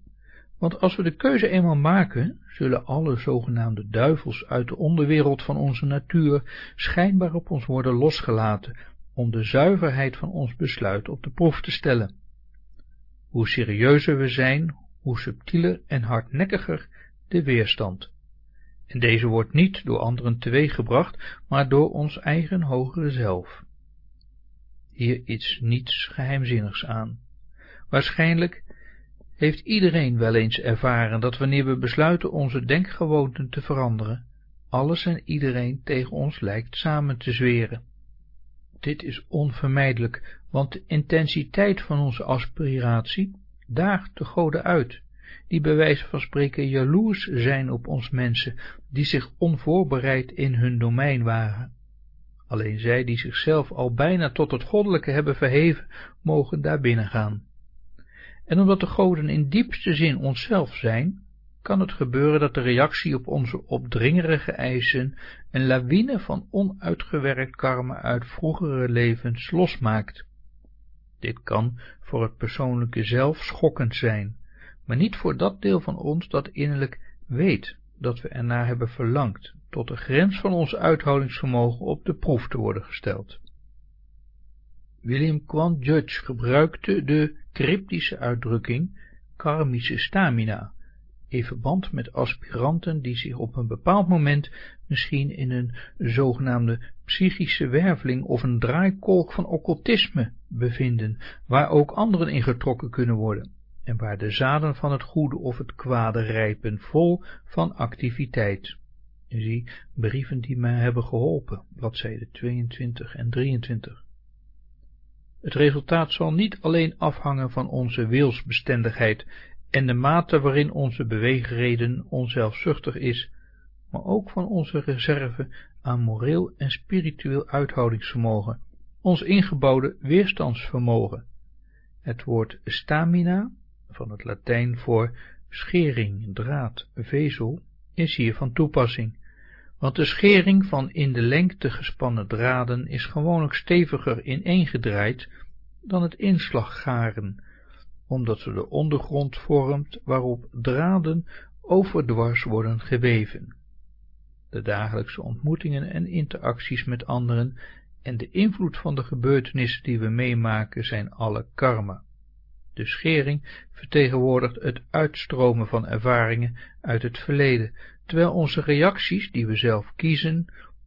A: want als we de keuze eenmaal maken, zullen alle zogenaamde duivels uit de onderwereld van onze natuur schijnbaar op ons worden losgelaten, om de zuiverheid van ons besluit op de proef te stellen. Hoe serieuzer we zijn, hoe subtieler en hardnekkiger de weerstand. En deze wordt niet door anderen teweeggebracht, maar door ons eigen hogere zelf. hier iets niets geheimzinnigs aan. Waarschijnlijk heeft iedereen wel eens ervaren dat wanneer we besluiten onze denkgewoonten te veranderen, alles en iedereen tegen ons lijkt samen te zweren. Dit is onvermijdelijk, want de intensiteit van onze aspiratie daagt de goden uit, die bij wijze van spreken jaloers zijn op ons mensen, die zich onvoorbereid in hun domein wagen. Alleen zij die zichzelf al bijna tot het goddelijke hebben verheven, mogen daar binnengaan. En omdat de goden in diepste zin onszelf zijn, kan het gebeuren dat de reactie op onze opdringerige eisen een lawine van onuitgewerkt karma uit vroegere levens losmaakt. Dit kan voor het persoonlijke zelf schokkend zijn, maar niet voor dat deel van ons dat innerlijk weet dat we ernaar hebben verlangd, tot de grens van ons uithoudingsvermogen op de proef te worden gesteld. William Quan Judge gebruikte de cryptische uitdrukking karmische stamina, in verband met aspiranten die zich op een bepaald moment misschien in een zogenaamde psychische werveling of een draaikolk van occultisme bevinden, waar ook anderen in getrokken kunnen worden, en waar de zaden van het goede of het kwade rijpen vol van activiteit. Zie brieven die mij hebben geholpen, bladzijde 22 en 23. Het resultaat zal niet alleen afhangen van onze wilsbestendigheid en de mate waarin onze beweegreden onzelfzuchtig is, maar ook van onze reserve aan moreel en spiritueel uithoudingsvermogen, ons ingebouwde weerstandsvermogen. Het woord stamina, van het Latijn voor schering, draad, vezel, is hier van toepassing, want de schering van in de lengte gespannen draden is gewoonlijk steviger ineengedraaid dan het inslaggaren, omdat ze de ondergrond vormt waarop draden overdwars worden geweven. De dagelijkse ontmoetingen en interacties met anderen en de invloed van de gebeurtenissen die we meemaken zijn alle karma. De schering vertegenwoordigt het uitstromen van ervaringen uit het verleden, terwijl onze reacties, die we zelf kiezen,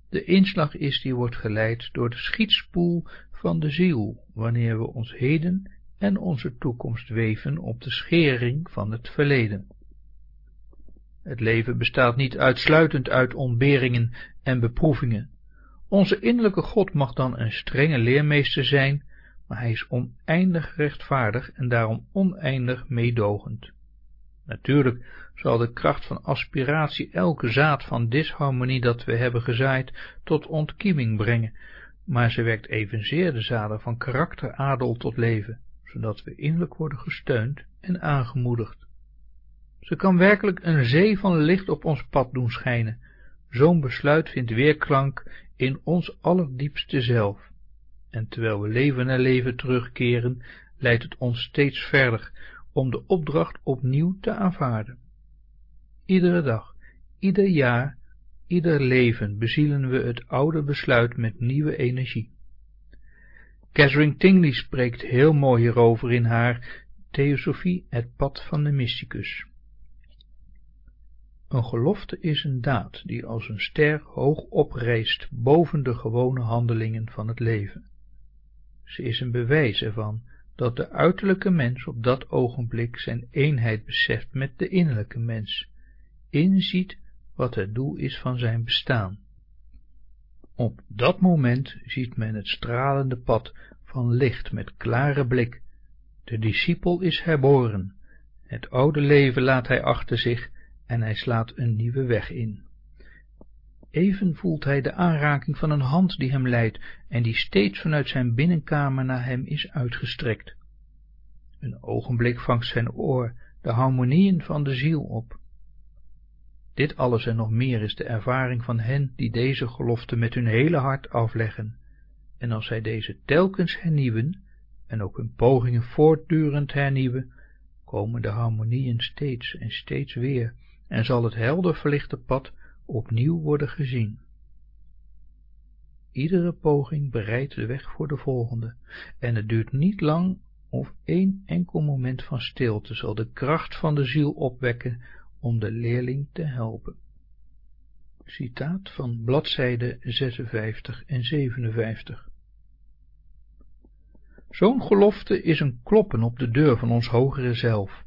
A: de inslag is die wordt geleid door de schietspoel van de ziel, wanneer we ons heden en onze toekomst weven op de schering van het verleden. Het leven bestaat niet uitsluitend uit ontberingen en beproevingen. Onze innerlijke God mag dan een strenge leermeester zijn, maar hij is oneindig rechtvaardig en daarom oneindig meedogend. Natuurlijk zal de kracht van aspiratie elke zaad van disharmonie dat we hebben gezaaid tot ontkieming brengen, maar ze wekt evenzeer de zaden van karakteradel tot leven, zodat we innerlijk worden gesteund en aangemoedigd. Ze kan werkelijk een zee van licht op ons pad doen schijnen. Zo'n besluit vindt weerklank in ons allerdiepste zelf. En terwijl we leven naar leven terugkeren, leidt het ons steeds verder om de opdracht opnieuw te aanvaarden. Iedere dag, ieder jaar, ieder leven bezielen we het oude besluit met nieuwe energie. Catherine Tingley spreekt heel mooi hierover in haar Theosofie, het pad van de mysticus. Een gelofte is een daad die als een ster hoog oprijst boven de gewone handelingen van het leven. Ze is een bewijs ervan dat de uiterlijke mens op dat ogenblik zijn eenheid beseft met de innerlijke mens, inziet wat het doel is van zijn bestaan. Op dat moment ziet men het stralende pad van licht met klare blik. De discipel is herboren. Het oude leven laat hij achter zich en hij slaat een nieuwe weg in. Even voelt hij de aanraking van een hand die hem leidt en die steeds vanuit zijn binnenkamer naar hem is uitgestrekt. Een ogenblik vangt zijn oor de harmonieën van de ziel op. Dit alles en nog meer is de ervaring van hen die deze gelofte met hun hele hart afleggen, en als zij deze telkens hernieuwen, en ook hun pogingen voortdurend hernieuwen, komen de harmonieën steeds en steeds weer, en zal het helder verlichte pad opnieuw worden gezien. Iedere poging bereidt de weg voor de volgende, en het duurt niet lang of één enkel moment van stilte zal de kracht van de ziel opwekken om de leerling te helpen. Citaat van bladzijde 56 en 57 Zo'n gelofte is een kloppen op de deur van ons hogere zelf.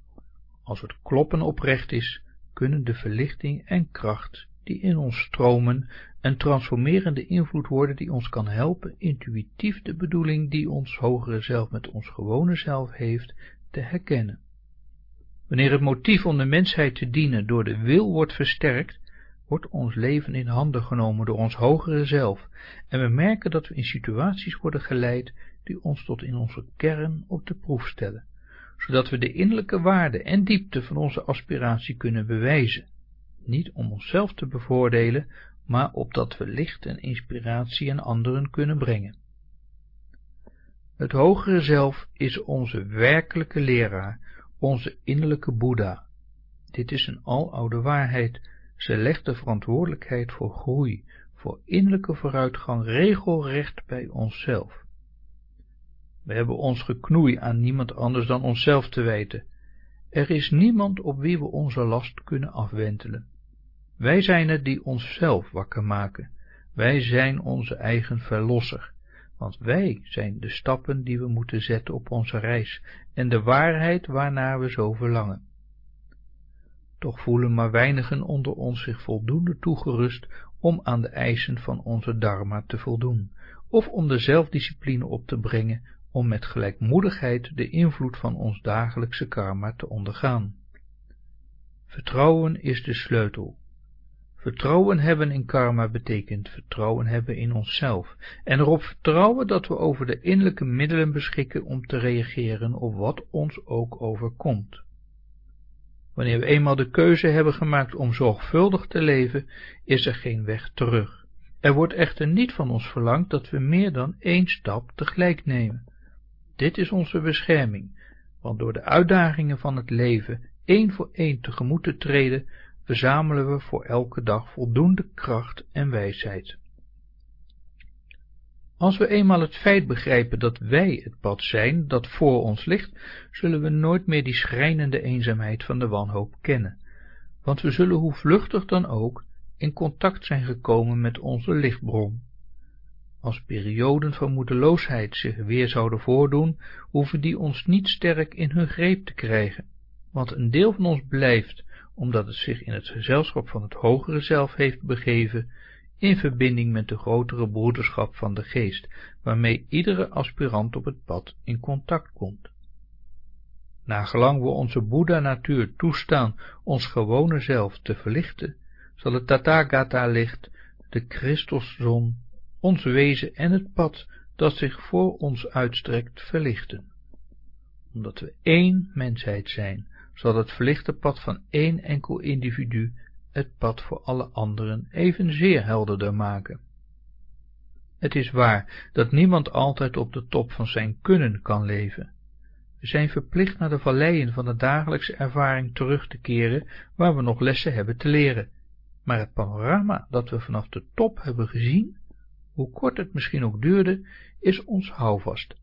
A: Als het kloppen oprecht is, kunnen de verlichting en kracht die in ons stromen een transformerende invloed worden die ons kan helpen intuïtief de bedoeling die ons hogere zelf met ons gewone zelf heeft, te herkennen. Wanneer het motief om de mensheid te dienen door de wil wordt versterkt, wordt ons leven in handen genomen door ons hogere zelf en we merken dat we in situaties worden geleid die ons tot in onze kern op de proef stellen, zodat we de innerlijke waarde en diepte van onze aspiratie kunnen bewijzen, niet om onszelf te bevoordelen, maar opdat we licht en inspiratie aan anderen kunnen brengen. Het hogere zelf is onze werkelijke leraar, onze innerlijke Boeddha. Dit is een aloude waarheid, ze legt de verantwoordelijkheid voor groei, voor innerlijke vooruitgang regelrecht bij onszelf. We hebben ons geknoei aan niemand anders dan onszelf te wijten. Er is niemand op wie we onze last kunnen afwentelen. Wij zijn het die onszelf wakker maken. Wij zijn onze eigen verlosser, want wij zijn de stappen die we moeten zetten op onze reis en de waarheid waarnaar we zo verlangen. Toch voelen maar weinigen onder ons zich voldoende toegerust om aan de eisen van onze dharma te voldoen, of om de zelfdiscipline op te brengen om met gelijkmoedigheid de invloed van ons dagelijkse karma te ondergaan. Vertrouwen is de sleutel. Vertrouwen hebben in karma betekent vertrouwen hebben in onszelf en erop vertrouwen dat we over de innerlijke middelen beschikken om te reageren op wat ons ook overkomt. Wanneer we eenmaal de keuze hebben gemaakt om zorgvuldig te leven, is er geen weg terug. Er wordt echter niet van ons verlangd dat we meer dan één stap tegelijk nemen. Dit is onze bescherming, want door de uitdagingen van het leven één voor één tegemoet te treden, verzamelen we voor elke dag voldoende kracht en wijsheid. Als we eenmaal het feit begrijpen dat wij het pad zijn dat voor ons ligt, zullen we nooit meer die schrijnende eenzaamheid van de wanhoop kennen, want we zullen hoe vluchtig dan ook in contact zijn gekomen met onze lichtbron. Als perioden van moedeloosheid zich weer zouden voordoen, hoeven die ons niet sterk in hun greep te krijgen, want een deel van ons blijft, omdat het zich in het gezelschap van het hogere zelf heeft begeven, in verbinding met de grotere broederschap van de geest, waarmee iedere aspirant op het pad in contact komt. Nagelang we onze Boeddha-natuur toestaan ons gewone zelf te verlichten, zal het Tathagata-licht, de Christuszon, ons wezen en het pad dat zich voor ons uitstrekt verlichten. Omdat we één mensheid zijn, zal het verlichte pad van één enkel individu het pad voor alle anderen evenzeer helderder maken. Het is waar dat niemand altijd op de top van zijn kunnen kan leven. We zijn verplicht naar de valleien van de dagelijkse ervaring terug te keren, waar we nog lessen hebben te leren. Maar het panorama dat we vanaf de top hebben gezien, hoe kort het misschien ook duurde, is ons houvast.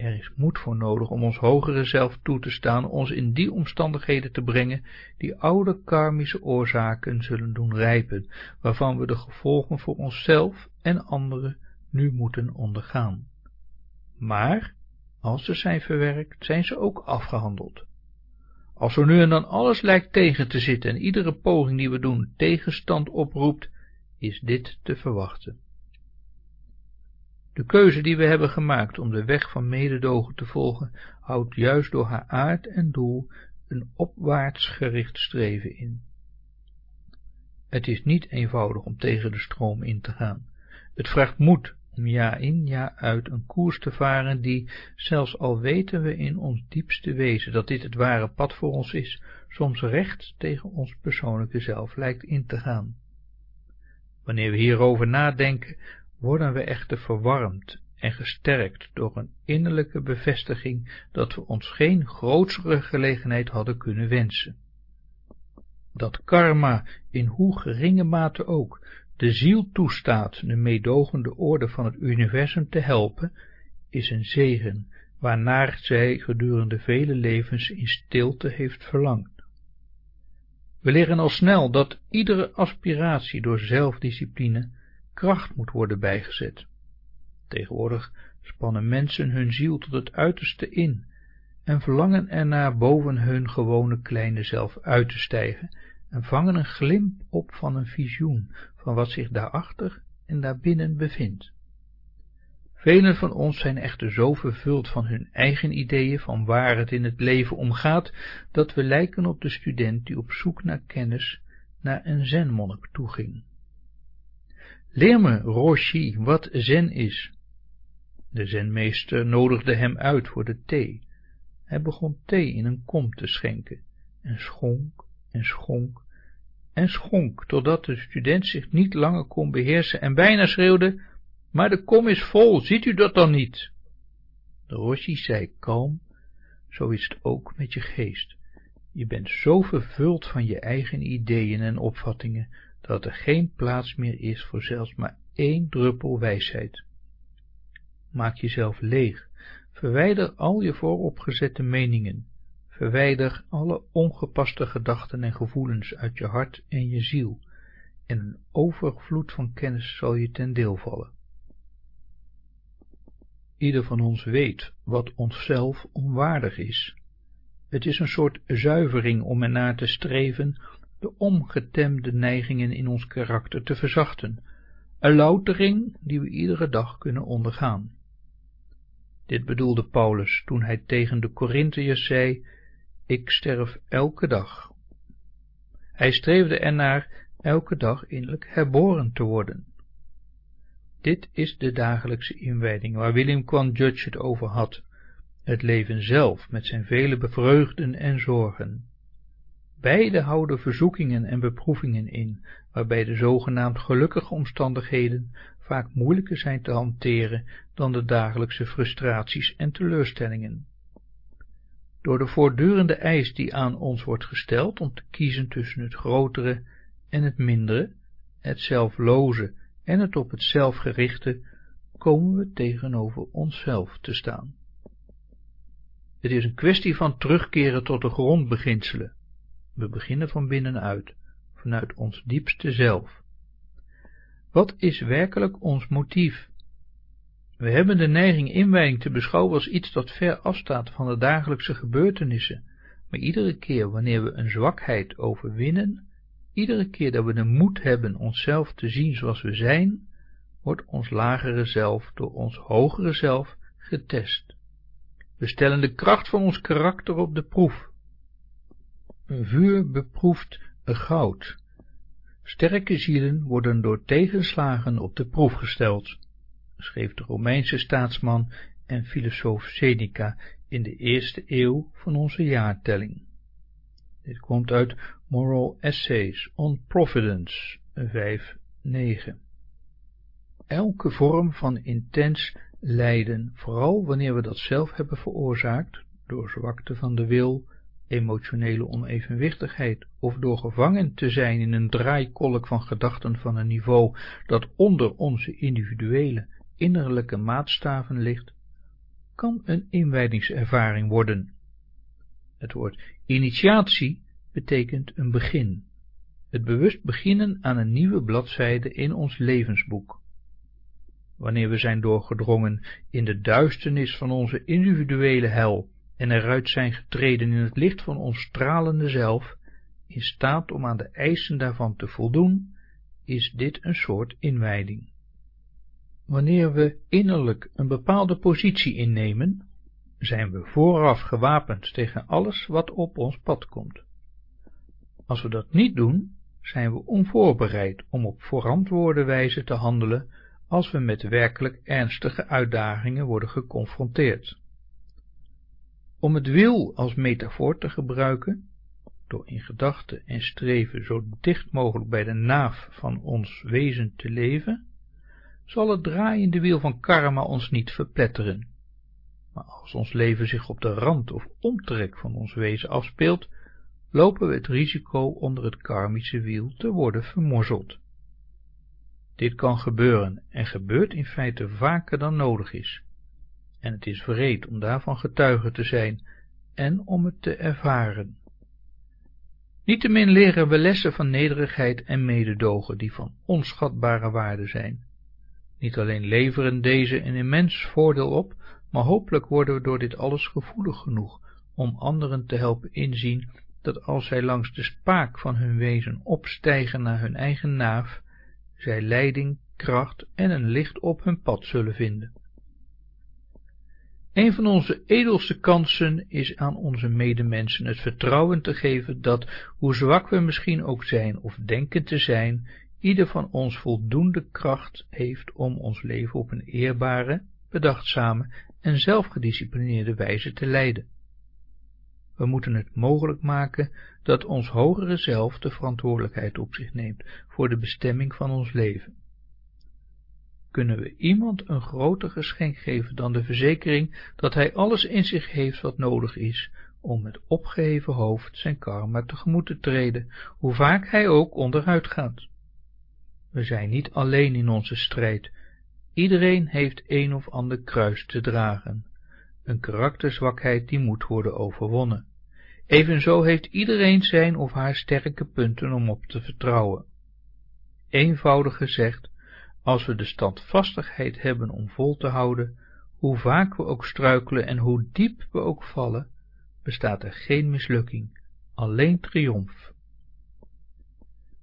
A: Er is moed voor nodig om ons hogere zelf toe te staan, ons in die omstandigheden te brengen, die oude karmische oorzaken zullen doen rijpen, waarvan we de gevolgen voor onszelf en anderen nu moeten ondergaan. Maar, als ze zijn verwerkt, zijn ze ook afgehandeld. Als er nu en dan alles lijkt tegen te zitten en iedere poging die we doen tegenstand oproept, is dit te verwachten. De keuze die we hebben gemaakt om de weg van mededogen te volgen, houdt juist door haar aard en doel een opwaarts gericht streven in. Het is niet eenvoudig om tegen de stroom in te gaan. Het vraagt moed om jaar in jaar uit een koers te varen die, zelfs al weten we in ons diepste wezen dat dit het ware pad voor ons is, soms recht tegen ons persoonlijke zelf lijkt in te gaan. Wanneer we hierover nadenken, worden we echter verwarmd en gesterkt door een innerlijke bevestiging dat we ons geen grootsere gelegenheid hadden kunnen wensen. Dat karma, in hoe geringe mate ook, de ziel toestaat de meedogende orde van het universum te helpen, is een zegen, waarnaar zij gedurende vele levens in stilte heeft verlangd. We leren al snel dat iedere aspiratie door zelfdiscipline kracht moet worden bijgezet. Tegenwoordig spannen mensen hun ziel tot het uiterste in en verlangen ernaar boven hun gewone kleine zelf uit te stijgen en vangen een glimp op van een visioen van wat zich daarachter en daarbinnen bevindt. Velen van ons zijn echter zo vervuld van hun eigen ideeën van waar het in het leven om gaat, dat we lijken op de student die op zoek naar kennis naar een zenmonnik toeging. Leer me, Roshi, wat zen is. De zenmeester nodigde hem uit voor de thee. Hij begon thee in een kom te schenken, en schonk en schonk en schonk, totdat de student zich niet langer kon beheersen en bijna schreeuwde, maar de kom is vol, ziet u dat dan niet? De Roshi zei kalm, zo is het ook met je geest. Je bent zo vervuld van je eigen ideeën en opvattingen, dat er geen plaats meer is voor zelfs maar één druppel wijsheid. Maak jezelf leeg, verwijder al je vooropgezette meningen, verwijder alle ongepaste gedachten en gevoelens uit je hart en je ziel, en een overvloed van kennis zal je ten deel vallen. Ieder van ons weet wat onszelf onwaardig is. Het is een soort zuivering om ernaar te streven de omgetemde neigingen in ons karakter te verzachten, een loutering die we iedere dag kunnen ondergaan. Dit bedoelde Paulus toen hij tegen de Corinthiërs zei, ik sterf elke dag. Hij streefde ernaar elke dag innerlijk herboren te worden. Dit is de dagelijkse inwijding waar William Quan Judge het over had, het leven zelf met zijn vele bevreugden en zorgen. Beide houden verzoekingen en beproevingen in, waarbij de zogenaamd gelukkige omstandigheden vaak moeilijker zijn te hanteren dan de dagelijkse frustraties en teleurstellingen. Door de voortdurende eis die aan ons wordt gesteld om te kiezen tussen het grotere en het mindere, het zelfloze en het op het zelf gerichte, komen we tegenover onszelf te staan. Het is een kwestie van terugkeren tot de grondbeginselen. We beginnen van binnenuit, vanuit ons diepste zelf. Wat is werkelijk ons motief? We hebben de neiging inwijding te beschouwen als iets dat ver afstaat van de dagelijkse gebeurtenissen, maar iedere keer wanneer we een zwakheid overwinnen, Iedere keer dat we de moed hebben onszelf te zien zoals we zijn, wordt ons lagere zelf door ons hogere zelf getest. We stellen de kracht van ons karakter op de proef. Vuur beproeft goud. Sterke zielen worden door tegenslagen op de proef gesteld, schreef de Romeinse staatsman en filosoof Seneca in de eerste eeuw van onze jaartelling. Dit komt uit Moral Essays on Providence 5.9. Elke vorm van intens lijden, vooral wanneer we dat zelf hebben veroorzaakt, door zwakte van de wil, emotionele onevenwichtigheid of door gevangen te zijn in een draaikolk van gedachten van een niveau dat onder onze individuele innerlijke maatstaven ligt, kan een inwijdingservaring worden. Het woord initiatie betekent een begin, het bewust beginnen aan een nieuwe bladzijde in ons levensboek. Wanneer we zijn doorgedrongen in de duisternis van onze individuele hel en eruit zijn getreden in het licht van ons stralende zelf, in staat om aan de eisen daarvan te voldoen, is dit een soort inwijding. Wanneer we innerlijk een bepaalde positie innemen, zijn we vooraf gewapend tegen alles wat op ons pad komt. Als we dat niet doen, zijn we onvoorbereid om op verantwoorde wijze te handelen als we met werkelijk ernstige uitdagingen worden geconfronteerd. Om het wil als metafoor te gebruiken, door in gedachten en streven zo dicht mogelijk bij de naaf van ons wezen te leven, zal het draaiende wiel van karma ons niet verpletteren. Maar als ons leven zich op de rand of omtrek van ons wezen afspeelt, lopen we het risico onder het karmische wiel te worden vermorzeld. Dit kan gebeuren en gebeurt in feite vaker dan nodig is, en het is wreed om daarvan getuige te zijn en om het te ervaren. Niettemin leren we lessen van nederigheid en mededogen die van onschatbare waarde zijn. Niet alleen leveren deze een immens voordeel op, maar hopelijk worden we door dit alles gevoelig genoeg om anderen te helpen inzien dat als zij langs de spaak van hun wezen opstijgen naar hun eigen naaf, zij leiding, kracht en een licht op hun pad zullen vinden. Een van onze edelste kansen is aan onze medemensen het vertrouwen te geven dat, hoe zwak we misschien ook zijn of denken te zijn, ieder van ons voldoende kracht heeft om ons leven op een eerbare, bedachtzame en zelfgedisciplineerde wijze te leiden. We moeten het mogelijk maken dat ons hogere zelf de verantwoordelijkheid op zich neemt voor de bestemming van ons leven. Kunnen we iemand een groter geschenk geven dan de verzekering dat hij alles in zich heeft wat nodig is om met opgeheven hoofd zijn karma tegemoet te treden, hoe vaak hij ook onderuit gaat. We zijn niet alleen in onze strijd, iedereen heeft een of ander kruis te dragen, een karakterzwakheid die moet worden overwonnen. Evenzo heeft iedereen zijn of haar sterke punten om op te vertrouwen. Eenvoudig gezegd, als we de standvastigheid hebben om vol te houden, hoe vaak we ook struikelen en hoe diep we ook vallen, bestaat er geen mislukking, alleen triomf.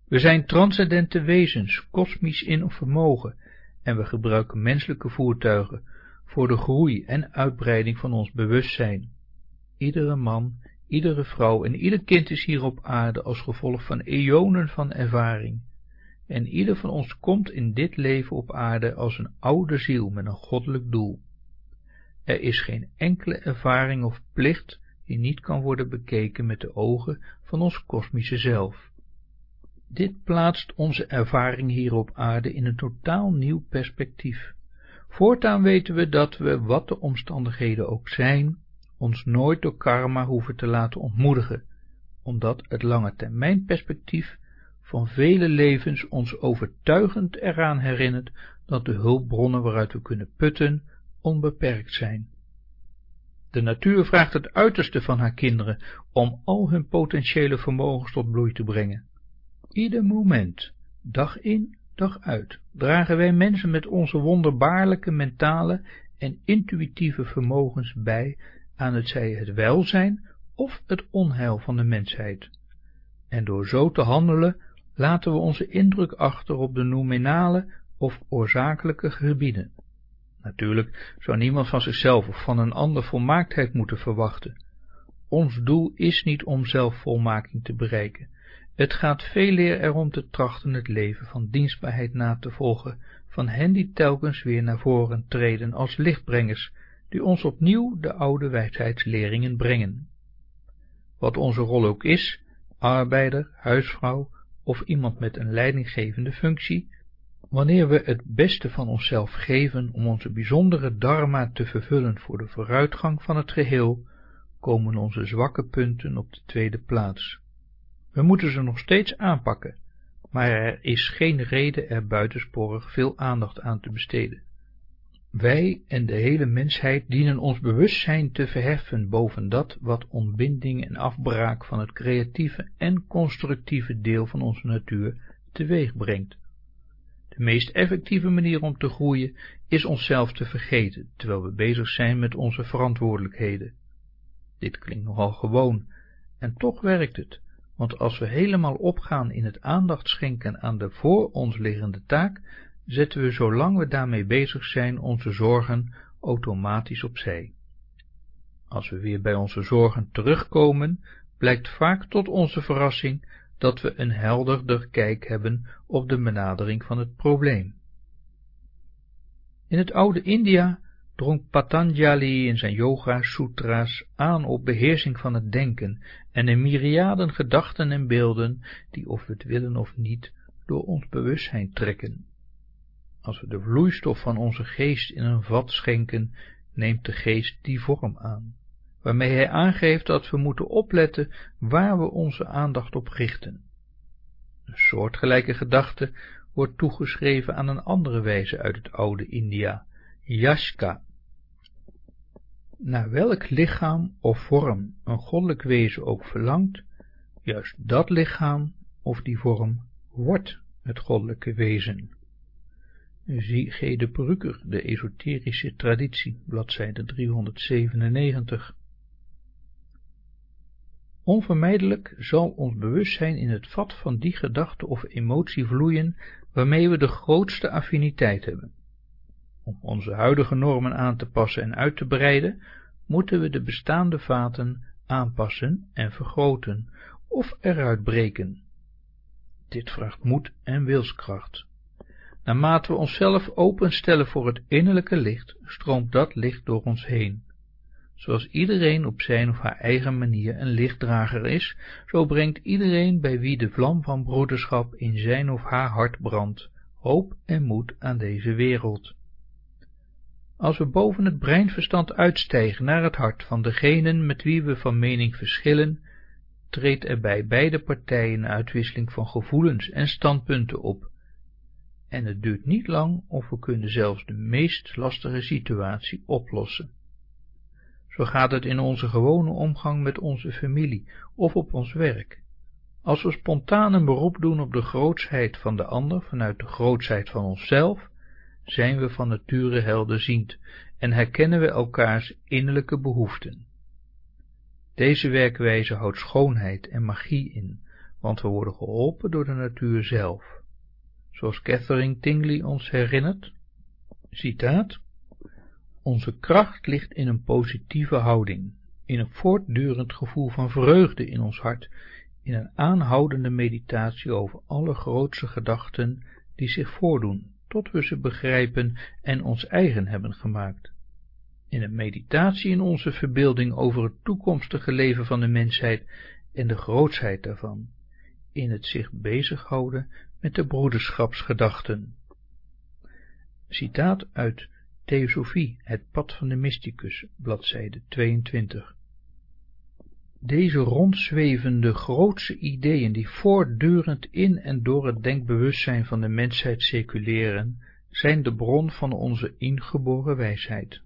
A: We zijn transcendente wezens, kosmisch in vermogen, en we gebruiken menselijke voertuigen voor de groei en uitbreiding van ons bewustzijn. Iedere man, iedere vrouw en ieder kind is hier op aarde als gevolg van eonen van ervaring, en ieder van ons komt in dit leven op aarde als een oude ziel met een goddelijk doel. Er is geen enkele ervaring of plicht die niet kan worden bekeken met de ogen van ons kosmische zelf. Dit plaatst onze ervaring hier op aarde in een totaal nieuw perspectief. Voortaan weten we dat we, wat de omstandigheden ook zijn, ons nooit door karma hoeven te laten ontmoedigen, omdat het lange termijn perspectief van vele levens ons overtuigend eraan herinnert dat de hulpbronnen waaruit we kunnen putten onbeperkt zijn. De natuur vraagt het uiterste van haar kinderen om al hun potentiële vermogens tot bloei te brengen. Ieder moment, dag in, dag uit, dragen wij mensen met onze wonderbaarlijke mentale en intuïtieve vermogens bij aan het zij het welzijn of het onheil van de mensheid. En door zo te handelen laten we onze indruk achter op de nominale of oorzakelijke gebieden. Natuurlijk zou niemand van zichzelf of van een ander volmaaktheid moeten verwachten. Ons doel is niet om zelfvolmaking te bereiken. Het gaat veel eer erom te trachten het leven van dienstbaarheid na te volgen, van hen die telkens weer naar voren treden als lichtbrengers, die ons opnieuw de oude wijsheidsleringen brengen. Wat onze rol ook is, arbeider, huisvrouw, of iemand met een leidinggevende functie, wanneer we het beste van onszelf geven om onze bijzondere dharma te vervullen voor de vooruitgang van het geheel, komen onze zwakke punten op de tweede plaats. We moeten ze nog steeds aanpakken, maar er is geen reden er buitensporig veel aandacht aan te besteden. Wij en de hele mensheid dienen ons bewustzijn te verheffen boven dat wat ontbinding en afbraak van het creatieve en constructieve deel van onze natuur teweeg brengt. De meest effectieve manier om te groeien is onszelf te vergeten, terwijl we bezig zijn met onze verantwoordelijkheden. Dit klinkt nogal gewoon, en toch werkt het, want als we helemaal opgaan in het aandacht schenken aan de voor ons liggende taak, zetten we zolang we daarmee bezig zijn onze zorgen automatisch opzij. Als we weer bij onze zorgen terugkomen, blijkt vaak tot onze verrassing dat we een helderder kijk hebben op de benadering van het probleem. In het oude India drong Patanjali in zijn yoga-sutra's aan op beheersing van het denken en de myriaden gedachten en beelden die, of we het willen of niet, door ons bewustzijn trekken. Als we de vloeistof van onze geest in een vat schenken, neemt de geest die vorm aan, waarmee hij aangeeft dat we moeten opletten waar we onze aandacht op richten. Een soortgelijke gedachte wordt toegeschreven aan een andere wijze uit het oude India, Yashka. Naar welk lichaam of vorm een goddelijk wezen ook verlangt, juist dat lichaam of die vorm wordt het goddelijke wezen. Zie G. de de esoterische traditie, bladzijde 397. Onvermijdelijk zal ons bewustzijn in het vat van die gedachte of emotie vloeien waarmee we de grootste affiniteit hebben. Om onze huidige normen aan te passen en uit te breiden, moeten we de bestaande vaten aanpassen en vergroten of eruit breken. Dit vraagt moed en wilskracht. Naarmate we onszelf openstellen voor het innerlijke licht, stroomt dat licht door ons heen. Zoals iedereen op zijn of haar eigen manier een lichtdrager is, zo brengt iedereen bij wie de vlam van broederschap in zijn of haar hart brandt, hoop en moed aan deze wereld. Als we boven het breinverstand uitstijgen naar het hart van degenen met wie we van mening verschillen, treedt er bij beide partijen uitwisseling van gevoelens en standpunten op, en het duurt niet lang of we kunnen zelfs de meest lastige situatie oplossen. Zo gaat het in onze gewone omgang met onze familie of op ons werk. Als we spontaan een beroep doen op de grootsheid van de ander vanuit de grootsheid van onszelf, zijn we van nature helderziend en herkennen we elkaars innerlijke behoeften. Deze werkwijze houdt schoonheid en magie in, want we worden geholpen door de natuur zelf. Zoals Catherine Tingley ons herinnert, citaat, Onze kracht ligt in een positieve houding, in een voortdurend gevoel van vreugde in ons hart, in een aanhoudende meditatie over alle grootse gedachten die zich voordoen, tot we ze begrijpen en ons eigen hebben gemaakt. In een meditatie in onze verbeelding over het toekomstige leven van de mensheid en de grootsheid daarvan, in het zich bezighouden met de broederschapsgedachten. Citaat uit Theosofie, het pad van de mysticus, bladzijde 22. Deze rondzwevende grootse ideeën die voortdurend in en door het denkbewustzijn van de mensheid circuleren, zijn de bron van onze ingeboren wijsheid.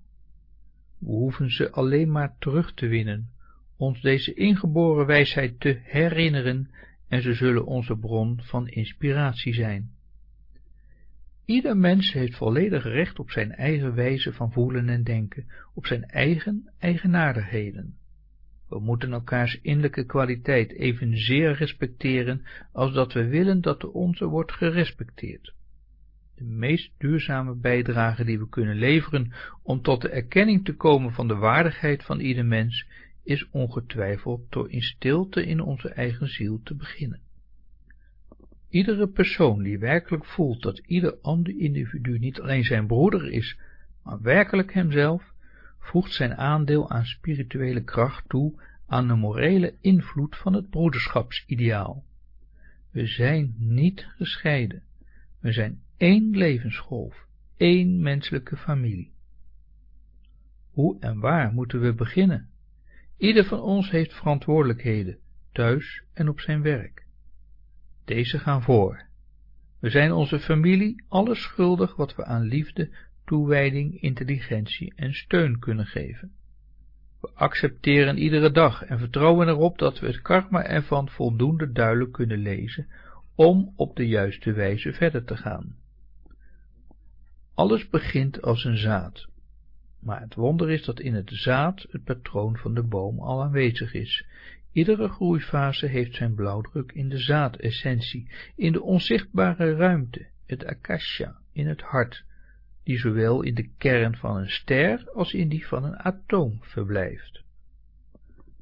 A: We hoeven ze alleen maar terug te winnen, ons deze ingeboren wijsheid te herinneren en ze zullen onze bron van inspiratie zijn. Ieder mens heeft volledig recht op zijn eigen wijze van voelen en denken, op zijn eigen eigenaardigheden. We moeten elkaars innerlijke kwaliteit evenzeer respecteren als dat we willen dat de onze wordt gerespecteerd. De meest duurzame bijdrage die we kunnen leveren om tot de erkenning te komen van de waardigheid van ieder mens, is ongetwijfeld door in stilte in onze eigen ziel te beginnen. Iedere persoon die werkelijk voelt dat ieder ander individu niet alleen zijn broeder is, maar werkelijk hemzelf, voegt zijn aandeel aan spirituele kracht toe aan de morele invloed van het broederschapsideaal. We zijn niet gescheiden, we zijn één levensgolf, één menselijke familie. Hoe en waar moeten we beginnen? Ieder van ons heeft verantwoordelijkheden, thuis en op zijn werk. Deze gaan voor. We zijn onze familie alles schuldig wat we aan liefde, toewijding, intelligentie en steun kunnen geven. We accepteren iedere dag en vertrouwen erop dat we het karma ervan voldoende duidelijk kunnen lezen om op de juiste wijze verder te gaan. Alles begint als een zaad, maar het wonder is dat in het zaad het patroon van de boom al aanwezig is. Iedere groeifase heeft zijn blauwdruk in de zaadessentie, in de onzichtbare ruimte, het akasha, in het hart, die zowel in de kern van een ster als in die van een atoom verblijft.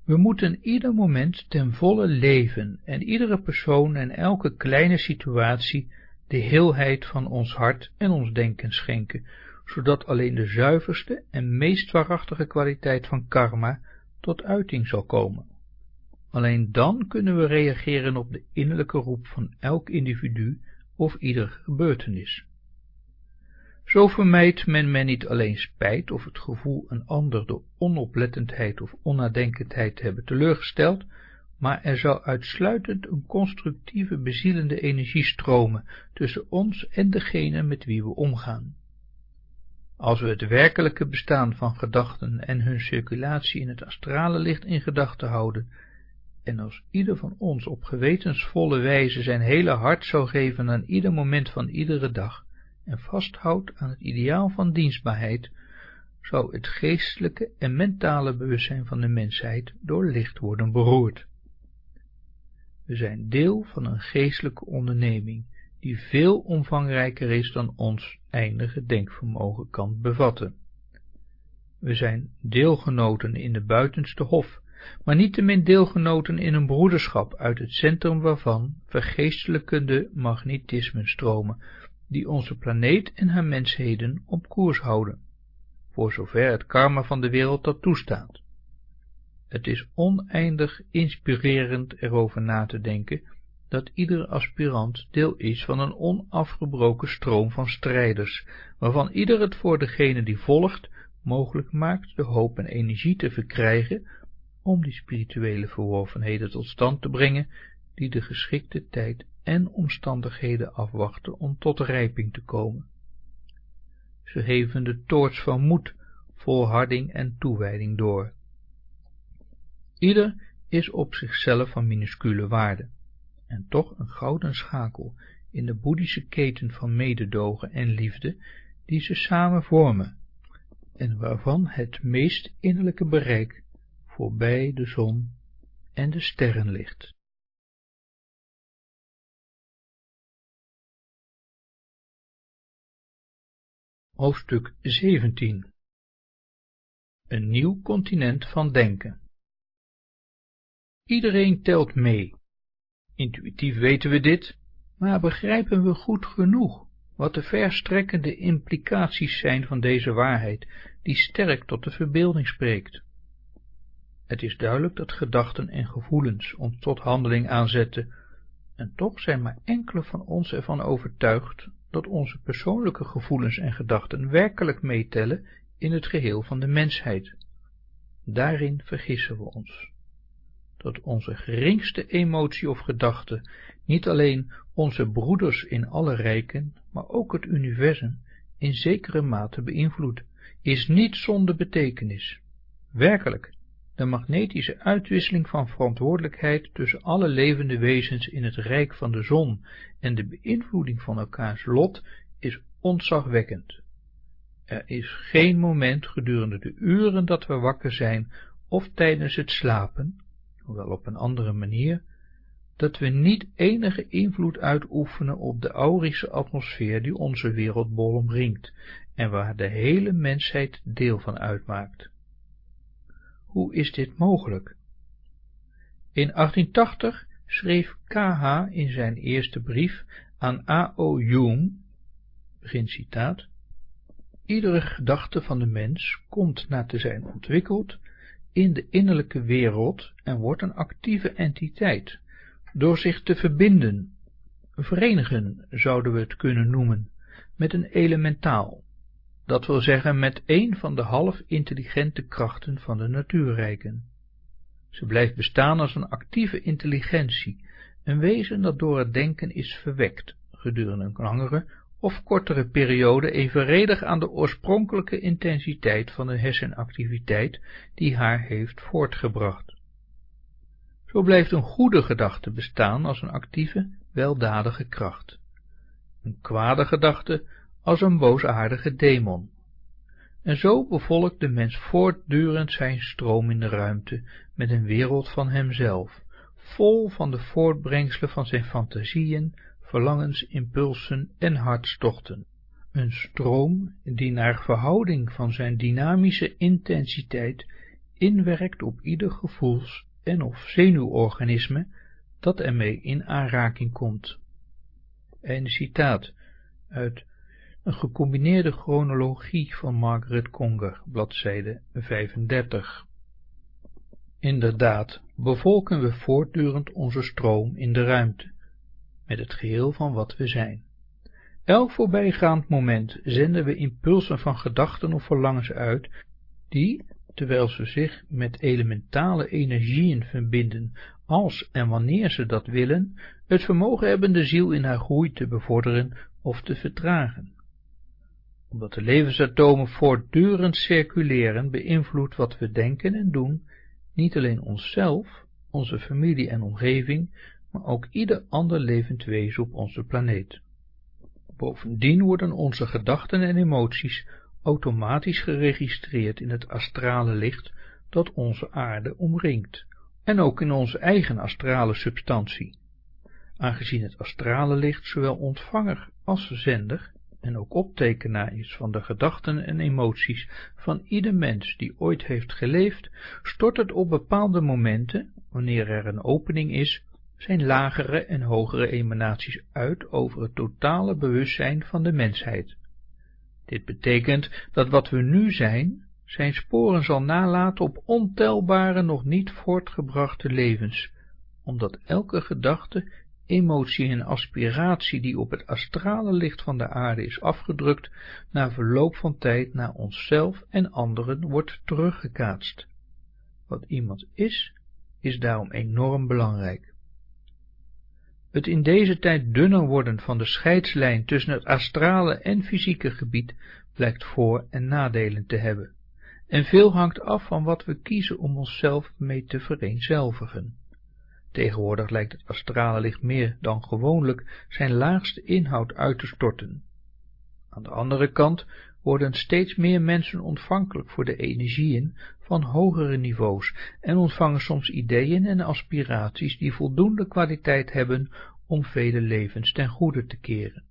A: We moeten ieder moment ten volle leven en iedere persoon en elke kleine situatie de heelheid van ons hart en ons denken schenken, zodat alleen de zuiverste en meest waarachtige kwaliteit van karma tot uiting zal komen. Alleen dan kunnen we reageren op de innerlijke roep van elk individu of iedere gebeurtenis. Zo vermijdt men men niet alleen spijt of het gevoel een ander door onoplettendheid of onnadenkendheid te hebben teleurgesteld, maar er zou uitsluitend een constructieve bezielende energie stromen tussen ons en degene met wie we omgaan. Als we het werkelijke bestaan van gedachten en hun circulatie in het astrale licht in gedachten houden, en als ieder van ons op gewetensvolle wijze zijn hele hart zou geven aan ieder moment van iedere dag, en vasthoudt aan het ideaal van dienstbaarheid, zou het geestelijke en mentale bewustzijn van de mensheid door licht worden beroerd. We zijn deel van een geestelijke onderneming, die veel omvangrijker is dan ons eindige denkvermogen kan bevatten. We zijn deelgenoten in de buitenste hof, maar niettemin deelgenoten in een broederschap uit het centrum waarvan vergeestelijkende magnetismen stromen, die onze planeet en haar mensheden op koers houden, voor zover het karma van de wereld dat toestaat. Het is oneindig inspirerend erover na te denken dat iedere aspirant deel is van een onafgebroken stroom van strijders, waarvan ieder het voor degene die volgt mogelijk maakt de hoop en energie te verkrijgen om die spirituele verworvenheden tot stand te brengen, die de geschikte tijd en omstandigheden afwachten om tot rijping te komen. Ze geven de toorts van moed, volharding en toewijding door. Ieder is op zichzelf van minuscule waarde, en toch een gouden schakel in de boeddhische keten van mededogen en liefde, die ze samen vormen, en waarvan het meest innerlijke bereik voorbij de zon en de sterren ligt. Hoofdstuk 17 Een nieuw continent van denken Iedereen telt mee. Intuïtief weten we dit, maar begrijpen we goed genoeg wat de verstrekkende implicaties zijn van deze waarheid, die sterk tot de verbeelding spreekt. Het is duidelijk dat gedachten en gevoelens ons tot handeling aanzetten, en toch zijn maar enkele van ons ervan overtuigd dat onze persoonlijke gevoelens en gedachten werkelijk meetellen in het geheel van de mensheid. Daarin vergissen we ons. Dat onze geringste emotie of gedachte niet alleen onze broeders in alle rijken, maar ook het universum in zekere mate beïnvloedt, is niet zonder betekenis. Werkelijk, de magnetische uitwisseling van verantwoordelijkheid tussen alle levende wezens in het rijk van de zon en de beïnvloeding van elkaars lot is ontzagwekkend. Er is geen moment gedurende de uren dat we wakker zijn of tijdens het slapen, hoewel op een andere manier, dat we niet enige invloed uitoefenen op de aurische atmosfeer die onze wereldbol omringt en waar de hele mensheid deel van uitmaakt. Hoe is dit mogelijk? In 1880 schreef K.H. in zijn eerste brief aan A.O. Jung, begin citaat, Iedere gedachte van de mens komt na te zijn ontwikkeld in de innerlijke wereld en wordt een actieve entiteit, door zich te verbinden, verenigen zouden we het kunnen noemen, met een elementaal, dat wil zeggen met een van de half intelligente krachten van de natuurrijken. Ze blijft bestaan als een actieve intelligentie, een wezen dat door het denken is verwekt, gedurende een langere of kortere periode evenredig aan de oorspronkelijke intensiteit van de hersenactiviteit die haar heeft voortgebracht. Zo blijft een goede gedachte bestaan als een actieve, weldadige kracht, een kwade gedachte als een boosaardige demon. En zo bevolkt de mens voortdurend zijn stroom in de ruimte met een wereld van hemzelf, vol van de voortbrengselen van zijn fantasieën, verlangens, impulsen en hartstochten. Een stroom die naar verhouding van zijn dynamische intensiteit inwerkt op ieder gevoels- en of zenuworganisme dat ermee in aanraking komt. Een citaat uit een gecombineerde chronologie van Margaret Conger, bladzijde 35. Inderdaad, bevolken we voortdurend onze stroom in de ruimte, met het geheel van wat we zijn. Elk voorbijgaand moment zenden we impulsen van gedachten of verlangens uit, die, terwijl ze zich met elementale energieën verbinden, als en wanneer ze dat willen, het vermogen hebben de ziel in haar groei te bevorderen of te vertragen. Omdat de levensatomen voortdurend circuleren, beïnvloedt wat we denken en doen, niet alleen onszelf, onze familie en omgeving, maar ook ieder ander levend wezen op onze planeet. Bovendien worden onze gedachten en emoties automatisch geregistreerd in het astrale licht dat onze aarde omringt, en ook in onze eigen astrale substantie. Aangezien het astrale licht zowel ontvanger als zender en ook optekenaar is van de gedachten en emoties van ieder mens die ooit heeft geleefd, stort het op bepaalde momenten, wanneer er een opening is, zijn lagere en hogere emanaties uit over het totale bewustzijn van de mensheid. Dit betekent dat wat we nu zijn, zijn sporen zal nalaten op ontelbare nog niet voortgebrachte levens, omdat elke gedachte, emotie en aspiratie die op het astrale licht van de aarde is afgedrukt, na verloop van tijd naar onszelf en anderen wordt teruggekaatst. Wat iemand is, is daarom enorm belangrijk. Het in deze tijd dunner worden van de scheidslijn tussen het astrale en fysieke gebied blijkt voor- en nadelen te hebben, en veel hangt af van wat we kiezen om onszelf mee te vereenzelvigen. Tegenwoordig lijkt het astrale licht meer dan gewoonlijk zijn laagste inhoud uit te storten. Aan de andere kant worden steeds meer mensen ontvankelijk voor de energieën van hogere niveaus en ontvangen soms ideeën en aspiraties die voldoende kwaliteit hebben om vele levens ten goede te keren.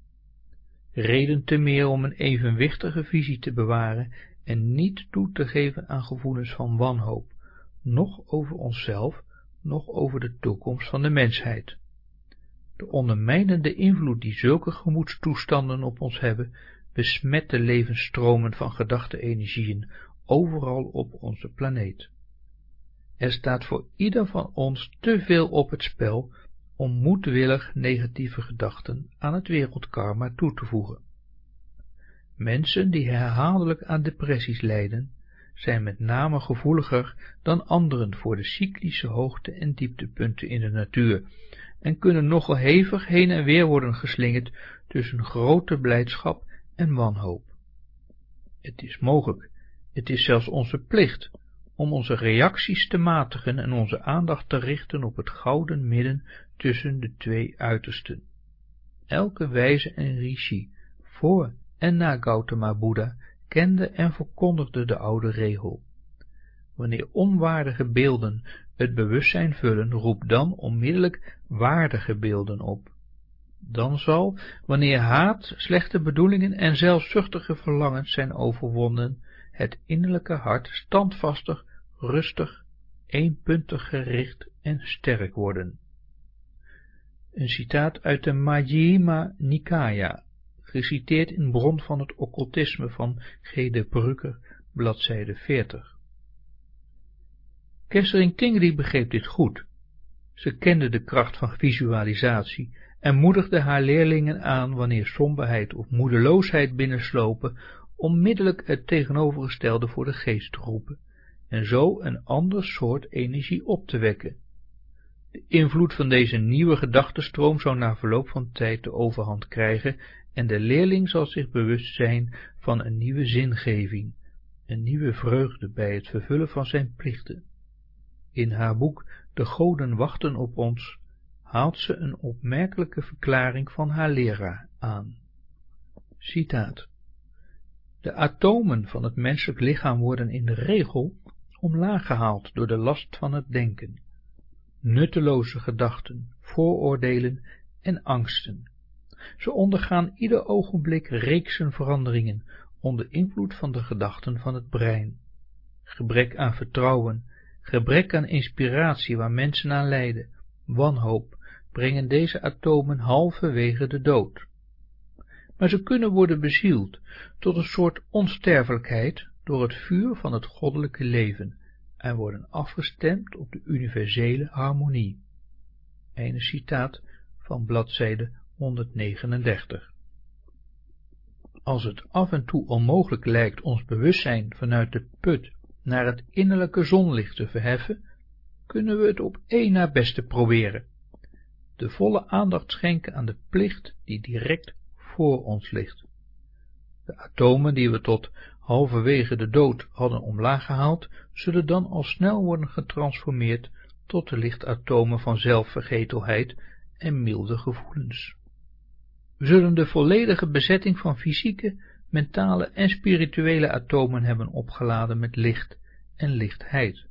A: Reden te meer om een evenwichtige visie te bewaren en niet toe te geven aan gevoelens van wanhoop, noch over onszelf, noch over de toekomst van de mensheid. De ondermijnende invloed die zulke gemoedstoestanden op ons hebben, besmet de levensstromen van gedachte-energieën overal op onze planeet. Er staat voor ieder van ons te veel op het spel om moedwillig negatieve gedachten aan het wereldkarma toe te voegen. Mensen die herhaaldelijk aan depressies lijden, zijn met name gevoeliger dan anderen voor de cyclische hoogte- en dieptepunten in de natuur en kunnen nogal hevig heen en weer worden geslingerd tussen grote blijdschap en wanhoop. Het is mogelijk, het is zelfs onze plicht, om onze reacties te matigen en onze aandacht te richten op het gouden midden tussen de twee uitersten. Elke wijze en rishi, voor en na Gautama Boeddha, kende en verkondigde de oude regel. Wanneer onwaardige beelden het bewustzijn vullen, roep dan onmiddellijk waardige beelden op. Dan zal, wanneer haat, slechte bedoelingen en zelfzuchtige verlangens zijn overwonnen, het innerlijke hart standvastig, rustig, eenpuntig gericht en sterk worden. Een citaat uit de Majjhima Nikaya, geciteerd in bron van het occultisme van G. de Brucker, bladzijde 40. Kessering Tingri begreep dit goed. Ze kende de kracht van visualisatie en moedigde haar leerlingen aan wanneer somberheid of moedeloosheid binnenslopen, onmiddellijk het tegenovergestelde voor de geest te roepen en zo een ander soort energie op te wekken. De invloed van deze nieuwe gedachtenstroom zou na verloop van tijd de overhand krijgen en de leerling zal zich bewust zijn van een nieuwe zingeving, een nieuwe vreugde bij het vervullen van zijn plichten. In haar boek De goden wachten op ons haalt ze een opmerkelijke verklaring van haar leraar aan. Citaat. De atomen van het menselijk lichaam worden in de regel omlaag gehaald door de last van het denken, nutteloze gedachten, vooroordelen en angsten. Ze ondergaan ieder ogenblik reeksen veranderingen onder invloed van de gedachten van het brein. Gebrek aan vertrouwen, gebrek aan inspiratie waar mensen aan lijden, wanhoop, brengen deze atomen halverwege de dood. Maar ze kunnen worden bezield tot een soort onsterfelijkheid door het vuur van het goddelijke leven en worden afgestemd op de universele harmonie. Einde citaat van bladzijde 139. Als het af en toe onmogelijk lijkt ons bewustzijn vanuit de put naar het innerlijke zonlicht te verheffen, kunnen we het op één na beste proberen. De volle aandacht schenken aan de plicht die direct voor ons ligt. De atomen die we tot halverwege de dood hadden omlaag gehaald, zullen dan al snel worden getransformeerd tot de lichtatomen van zelfvergetelheid en milde gevoelens. We zullen de volledige bezetting van fysieke, mentale en spirituele atomen hebben opgeladen met licht en lichtheid.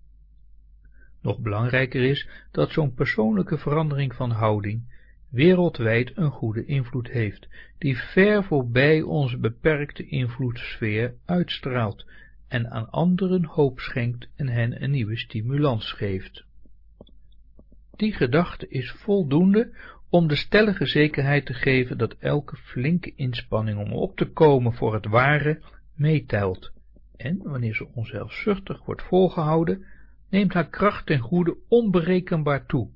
A: Nog belangrijker is dat zo'n persoonlijke verandering van houding wereldwijd een goede invloed heeft, die ver voorbij onze beperkte invloedssfeer uitstraalt en aan anderen hoop schenkt en hen een nieuwe stimulans geeft. Die gedachte is voldoende om de stellige zekerheid te geven dat elke flinke inspanning om op te komen voor het ware meetelt, en wanneer ze onzelfzuchtig wordt volgehouden, neemt haar kracht ten goede onberekenbaar toe.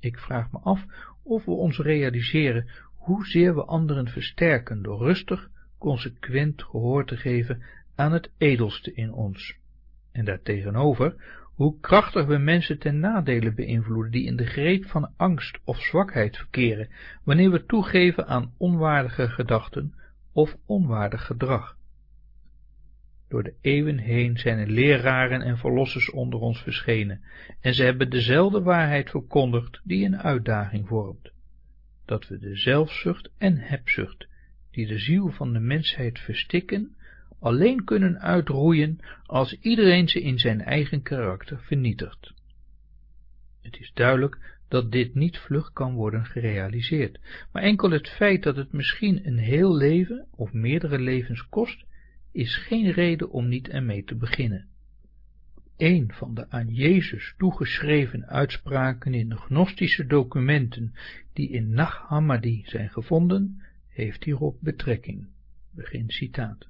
A: Ik vraag me af of we ons realiseren hoezeer we anderen versterken door rustig, consequent gehoor te geven aan het edelste in ons, en daartegenover hoe krachtig we mensen ten nadele beïnvloeden die in de greep van angst of zwakheid verkeren, wanneer we toegeven aan onwaardige gedachten of onwaardig gedrag. Door de eeuwen heen zijn er leraren en verlossers onder ons verschenen, en ze hebben dezelfde waarheid verkondigd die een uitdaging vormt, dat we de zelfzucht en hebzucht, die de ziel van de mensheid verstikken, alleen kunnen uitroeien als iedereen ze in zijn eigen karakter vernietigt. Het is duidelijk dat dit niet vlug kan worden gerealiseerd, maar enkel het feit dat het misschien een heel leven of meerdere levens kost, is geen reden om niet ermee te beginnen. Een van de aan Jezus toegeschreven uitspraken in de gnostische documenten die in Nag Hammadi zijn gevonden, heeft hierop betrekking. Begin citaat.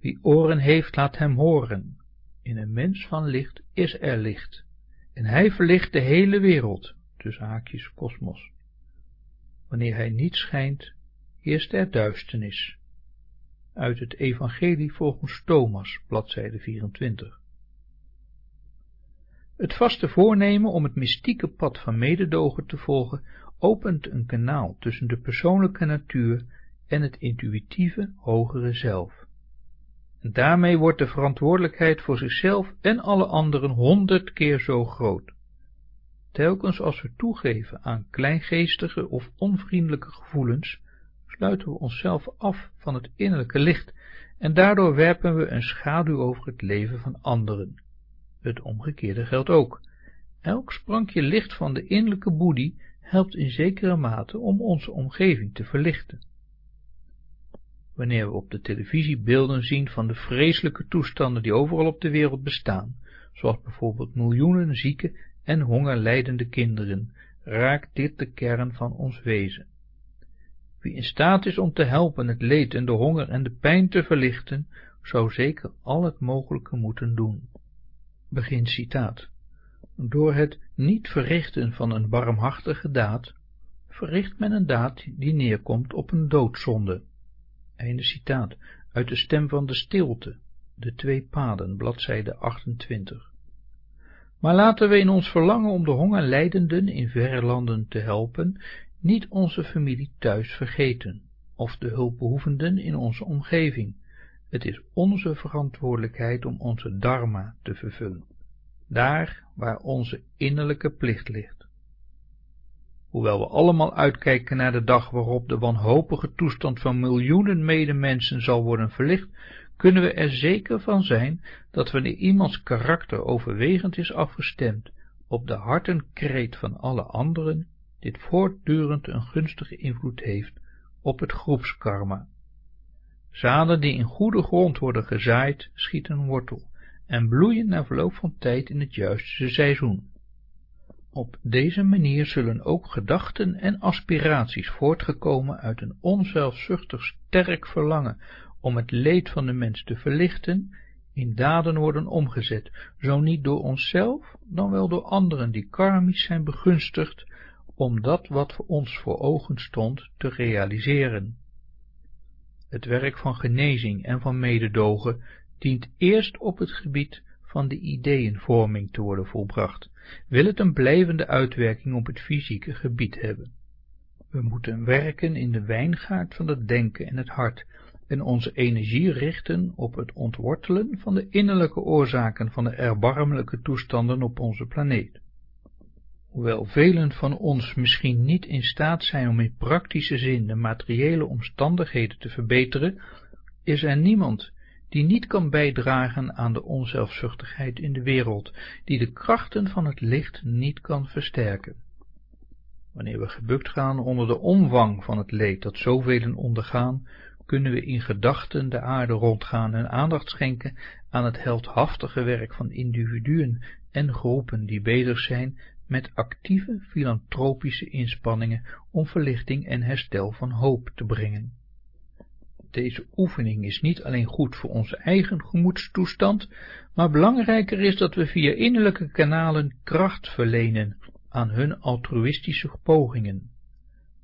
A: Wie oren heeft, laat hem horen. In een mens van licht is er licht, en hij verlicht de hele wereld, tussen haakjes kosmos. Wanneer hij niet schijnt, eerst er duisternis. Uit het Evangelie volgens Thomas, bladzijde 24. Het vaste voornemen om het mystieke pad van mededogen te volgen, opent een kanaal tussen de persoonlijke natuur en het intuïtieve hogere zelf. En daarmee wordt de verantwoordelijkheid voor zichzelf en alle anderen honderd keer zo groot. Telkens als we toegeven aan kleingeestige of onvriendelijke gevoelens, sluiten we onszelf af van het innerlijke licht en daardoor werpen we een schaduw over het leven van anderen. Het omgekeerde geldt ook. Elk sprankje licht van de innerlijke boedie helpt in zekere mate om onze omgeving te verlichten wanneer we op de televisie beelden zien van de vreselijke toestanden die overal op de wereld bestaan, zoals bijvoorbeeld miljoenen zieke en hongerlijdende kinderen, raakt dit de kern van ons wezen. Wie in staat is om te helpen het leed en de honger en de pijn te verlichten, zou zeker al het mogelijke moeten doen. Begin citaat. Door het niet verrichten van een barmhartige daad, verricht men een daad die neerkomt op een doodzonde. Einde citaat. Uit de stem van de stilte, de twee paden, bladzijde 28. Maar laten we in ons verlangen om de hongerlijdenden in verre landen te helpen, niet onze familie thuis vergeten, of de hulpbehoevenden in onze omgeving. Het is onze verantwoordelijkheid om onze dharma te vervullen, daar waar onze innerlijke plicht ligt. Hoewel we allemaal uitkijken naar de dag waarop de wanhopige toestand van miljoenen medemensen zal worden verlicht, kunnen we er zeker van zijn dat wanneer iemands karakter overwegend is afgestemd op de hartenkreet van alle anderen, dit voortdurend een gunstige invloed heeft op het groepskarma. Zaden die in goede grond worden gezaaid, schieten wortel en bloeien na verloop van tijd in het juiste seizoen. Op deze manier zullen ook gedachten en aspiraties voortgekomen uit een onzelfzuchtig sterk verlangen om het leed van de mens te verlichten, in daden worden omgezet, zo niet door onszelf, dan wel door anderen die karmisch zijn begunstigd, om dat wat ons voor ogen stond te realiseren. Het werk van genezing en van mededogen dient eerst op het gebied van de ideeënvorming te worden volbracht, wil het een blijvende uitwerking op het fysieke gebied hebben. We moeten werken in de wijngaard van het denken en het hart en onze energie richten op het ontwortelen van de innerlijke oorzaken van de erbarmelijke toestanden op onze planeet. Hoewel velen van ons misschien niet in staat zijn om in praktische zin de materiële omstandigheden te verbeteren, is er niemand die niet kan bijdragen aan de onzelfzuchtigheid in de wereld, die de krachten van het licht niet kan versterken. Wanneer we gebukt gaan onder de omvang van het leed dat zoveel ondergaan, kunnen we in gedachten de aarde rondgaan en aandacht schenken aan het heldhaftige werk van individuen en groepen die bezig zijn met actieve filantropische inspanningen om verlichting en herstel van hoop te brengen. Deze oefening is niet alleen goed voor onze eigen gemoedstoestand, maar belangrijker is dat we via innerlijke kanalen kracht verlenen aan hun altruïstische pogingen.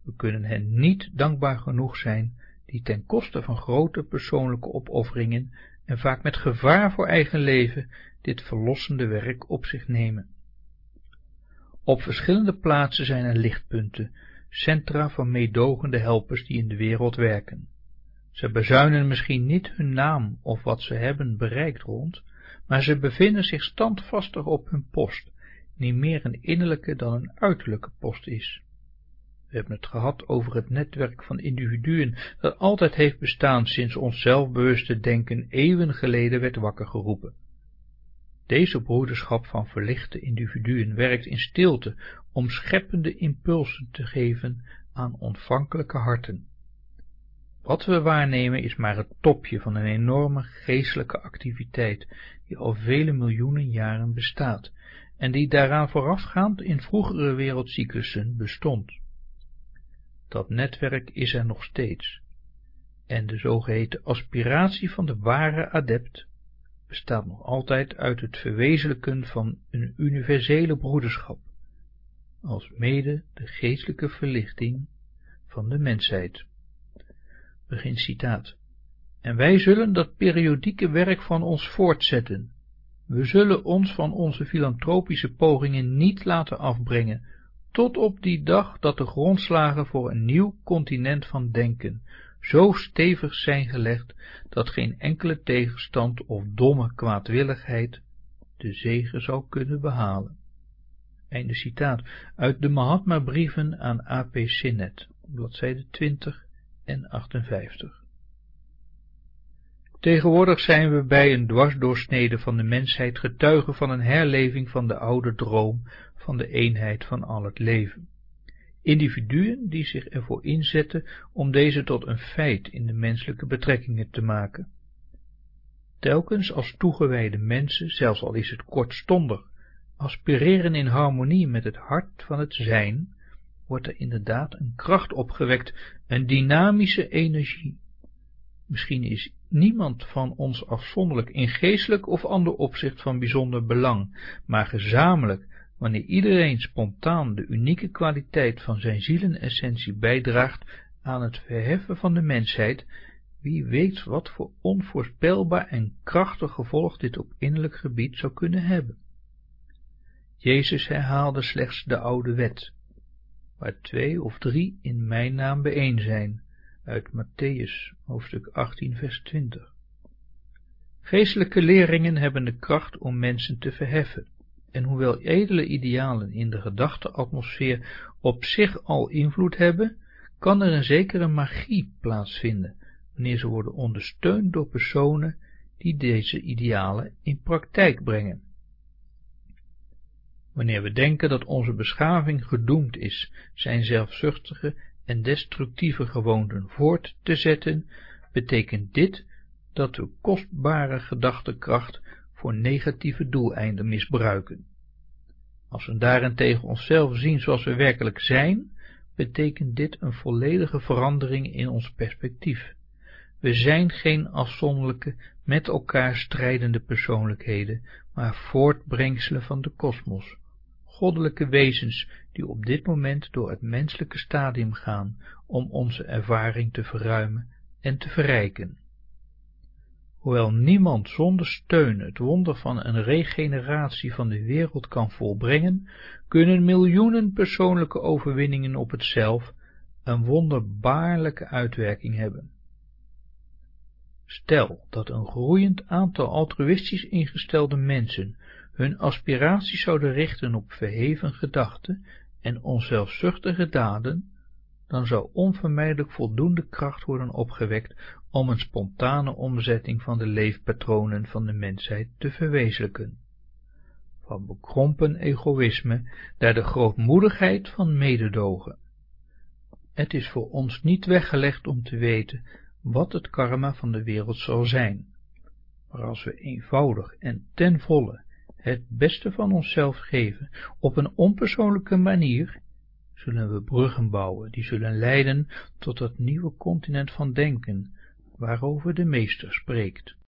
A: We kunnen hen niet dankbaar genoeg zijn, die ten koste van grote persoonlijke opofferingen en vaak met gevaar voor eigen leven dit verlossende werk op zich nemen. Op verschillende plaatsen zijn er lichtpunten, centra van meedogende helpers die in de wereld werken. Ze bezuinen misschien niet hun naam of wat ze hebben bereikt rond, maar ze bevinden zich standvastig op hun post, die meer een innerlijke dan een uiterlijke post is. We hebben het gehad over het netwerk van individuen dat altijd heeft bestaan sinds ons zelfbewuste denken eeuwen geleden werd wakker geroepen. Deze broederschap van verlichte individuen werkt in stilte om scheppende impulsen te geven aan ontvankelijke harten. Wat we waarnemen is maar het topje van een enorme geestelijke activiteit die al vele miljoenen jaren bestaat en die daaraan voorafgaand in vroegere wereldcyclussen bestond. Dat netwerk is er nog steeds en de zogeheten aspiratie van de ware adept bestaat nog altijd uit het verwezenlijken van een universele broederschap, als mede de geestelijke verlichting van de mensheid. Begin citaat. En wij zullen dat periodieke werk van ons voortzetten. We zullen ons van onze filantropische pogingen niet laten afbrengen, tot op die dag dat de grondslagen voor een nieuw continent van denken zo stevig zijn gelegd, dat geen enkele tegenstand of domme kwaadwilligheid de zege zou kunnen behalen. Einde citaat uit de Mahatma-brieven aan A.P. Sinnet, bladzijde 20 en 58. Tegenwoordig zijn we bij een dwarsdoorsnede van de mensheid getuigen van een herleving van de oude droom van de eenheid van al het leven. Individuen die zich ervoor inzetten om deze tot een feit in de menselijke betrekkingen te maken. Telkens als toegewijde mensen, zelfs al is het kortstondig, aspireren in harmonie met het hart van het zijn, wordt er inderdaad een kracht opgewekt, een dynamische energie. Misschien is niemand van ons afzonderlijk in geestelijk of ander opzicht van bijzonder belang, maar gezamenlijk, wanneer iedereen spontaan de unieke kwaliteit van zijn zielenessentie bijdraagt aan het verheffen van de mensheid, wie weet wat voor onvoorspelbaar en krachtig gevolg dit op innerlijk gebied zou kunnen hebben. Jezus herhaalde slechts de oude wet, waar twee of drie in mijn naam bijeen zijn, uit Matthäus, hoofdstuk 18, vers 20. Geestelijke leringen hebben de kracht om mensen te verheffen, en hoewel edele idealen in de gedachteatmosfeer op zich al invloed hebben, kan er een zekere magie plaatsvinden, wanneer ze worden ondersteund door personen die deze idealen in praktijk brengen. Wanneer we denken dat onze beschaving gedoemd is zijn zelfzuchtige en destructieve gewoonten voort te zetten, betekent dit dat we kostbare gedachtekracht voor negatieve doeleinden misbruiken. Als we daarentegen onszelf zien zoals we werkelijk zijn, betekent dit een volledige verandering in ons perspectief. We zijn geen afzonderlijke, met elkaar strijdende persoonlijkheden, maar voortbrengselen van de kosmos, goddelijke wezens die op dit moment door het menselijke stadium gaan om onze ervaring te verruimen en te verrijken. Hoewel niemand zonder steun het wonder van een regeneratie van de wereld kan volbrengen, kunnen miljoenen persoonlijke overwinningen op het zelf een wonderbaarlijke uitwerking hebben. Stel dat een groeiend aantal altruïstisch ingestelde mensen hun aspiraties zouden richten op verheven gedachten en onzelfzuchtige daden, dan zou onvermijdelijk voldoende kracht worden opgewekt om een spontane omzetting van de leefpatronen van de mensheid te verwezenlijken. Van bekrompen egoïsme naar de grootmoedigheid van mededogen. Het is voor ons niet weggelegd om te weten wat het karma van de wereld zal zijn, maar als we eenvoudig en ten volle het beste van onszelf geven op een onpersoonlijke manier, zullen we bruggen bouwen die zullen leiden tot dat nieuwe continent van denken waarover de meester spreekt.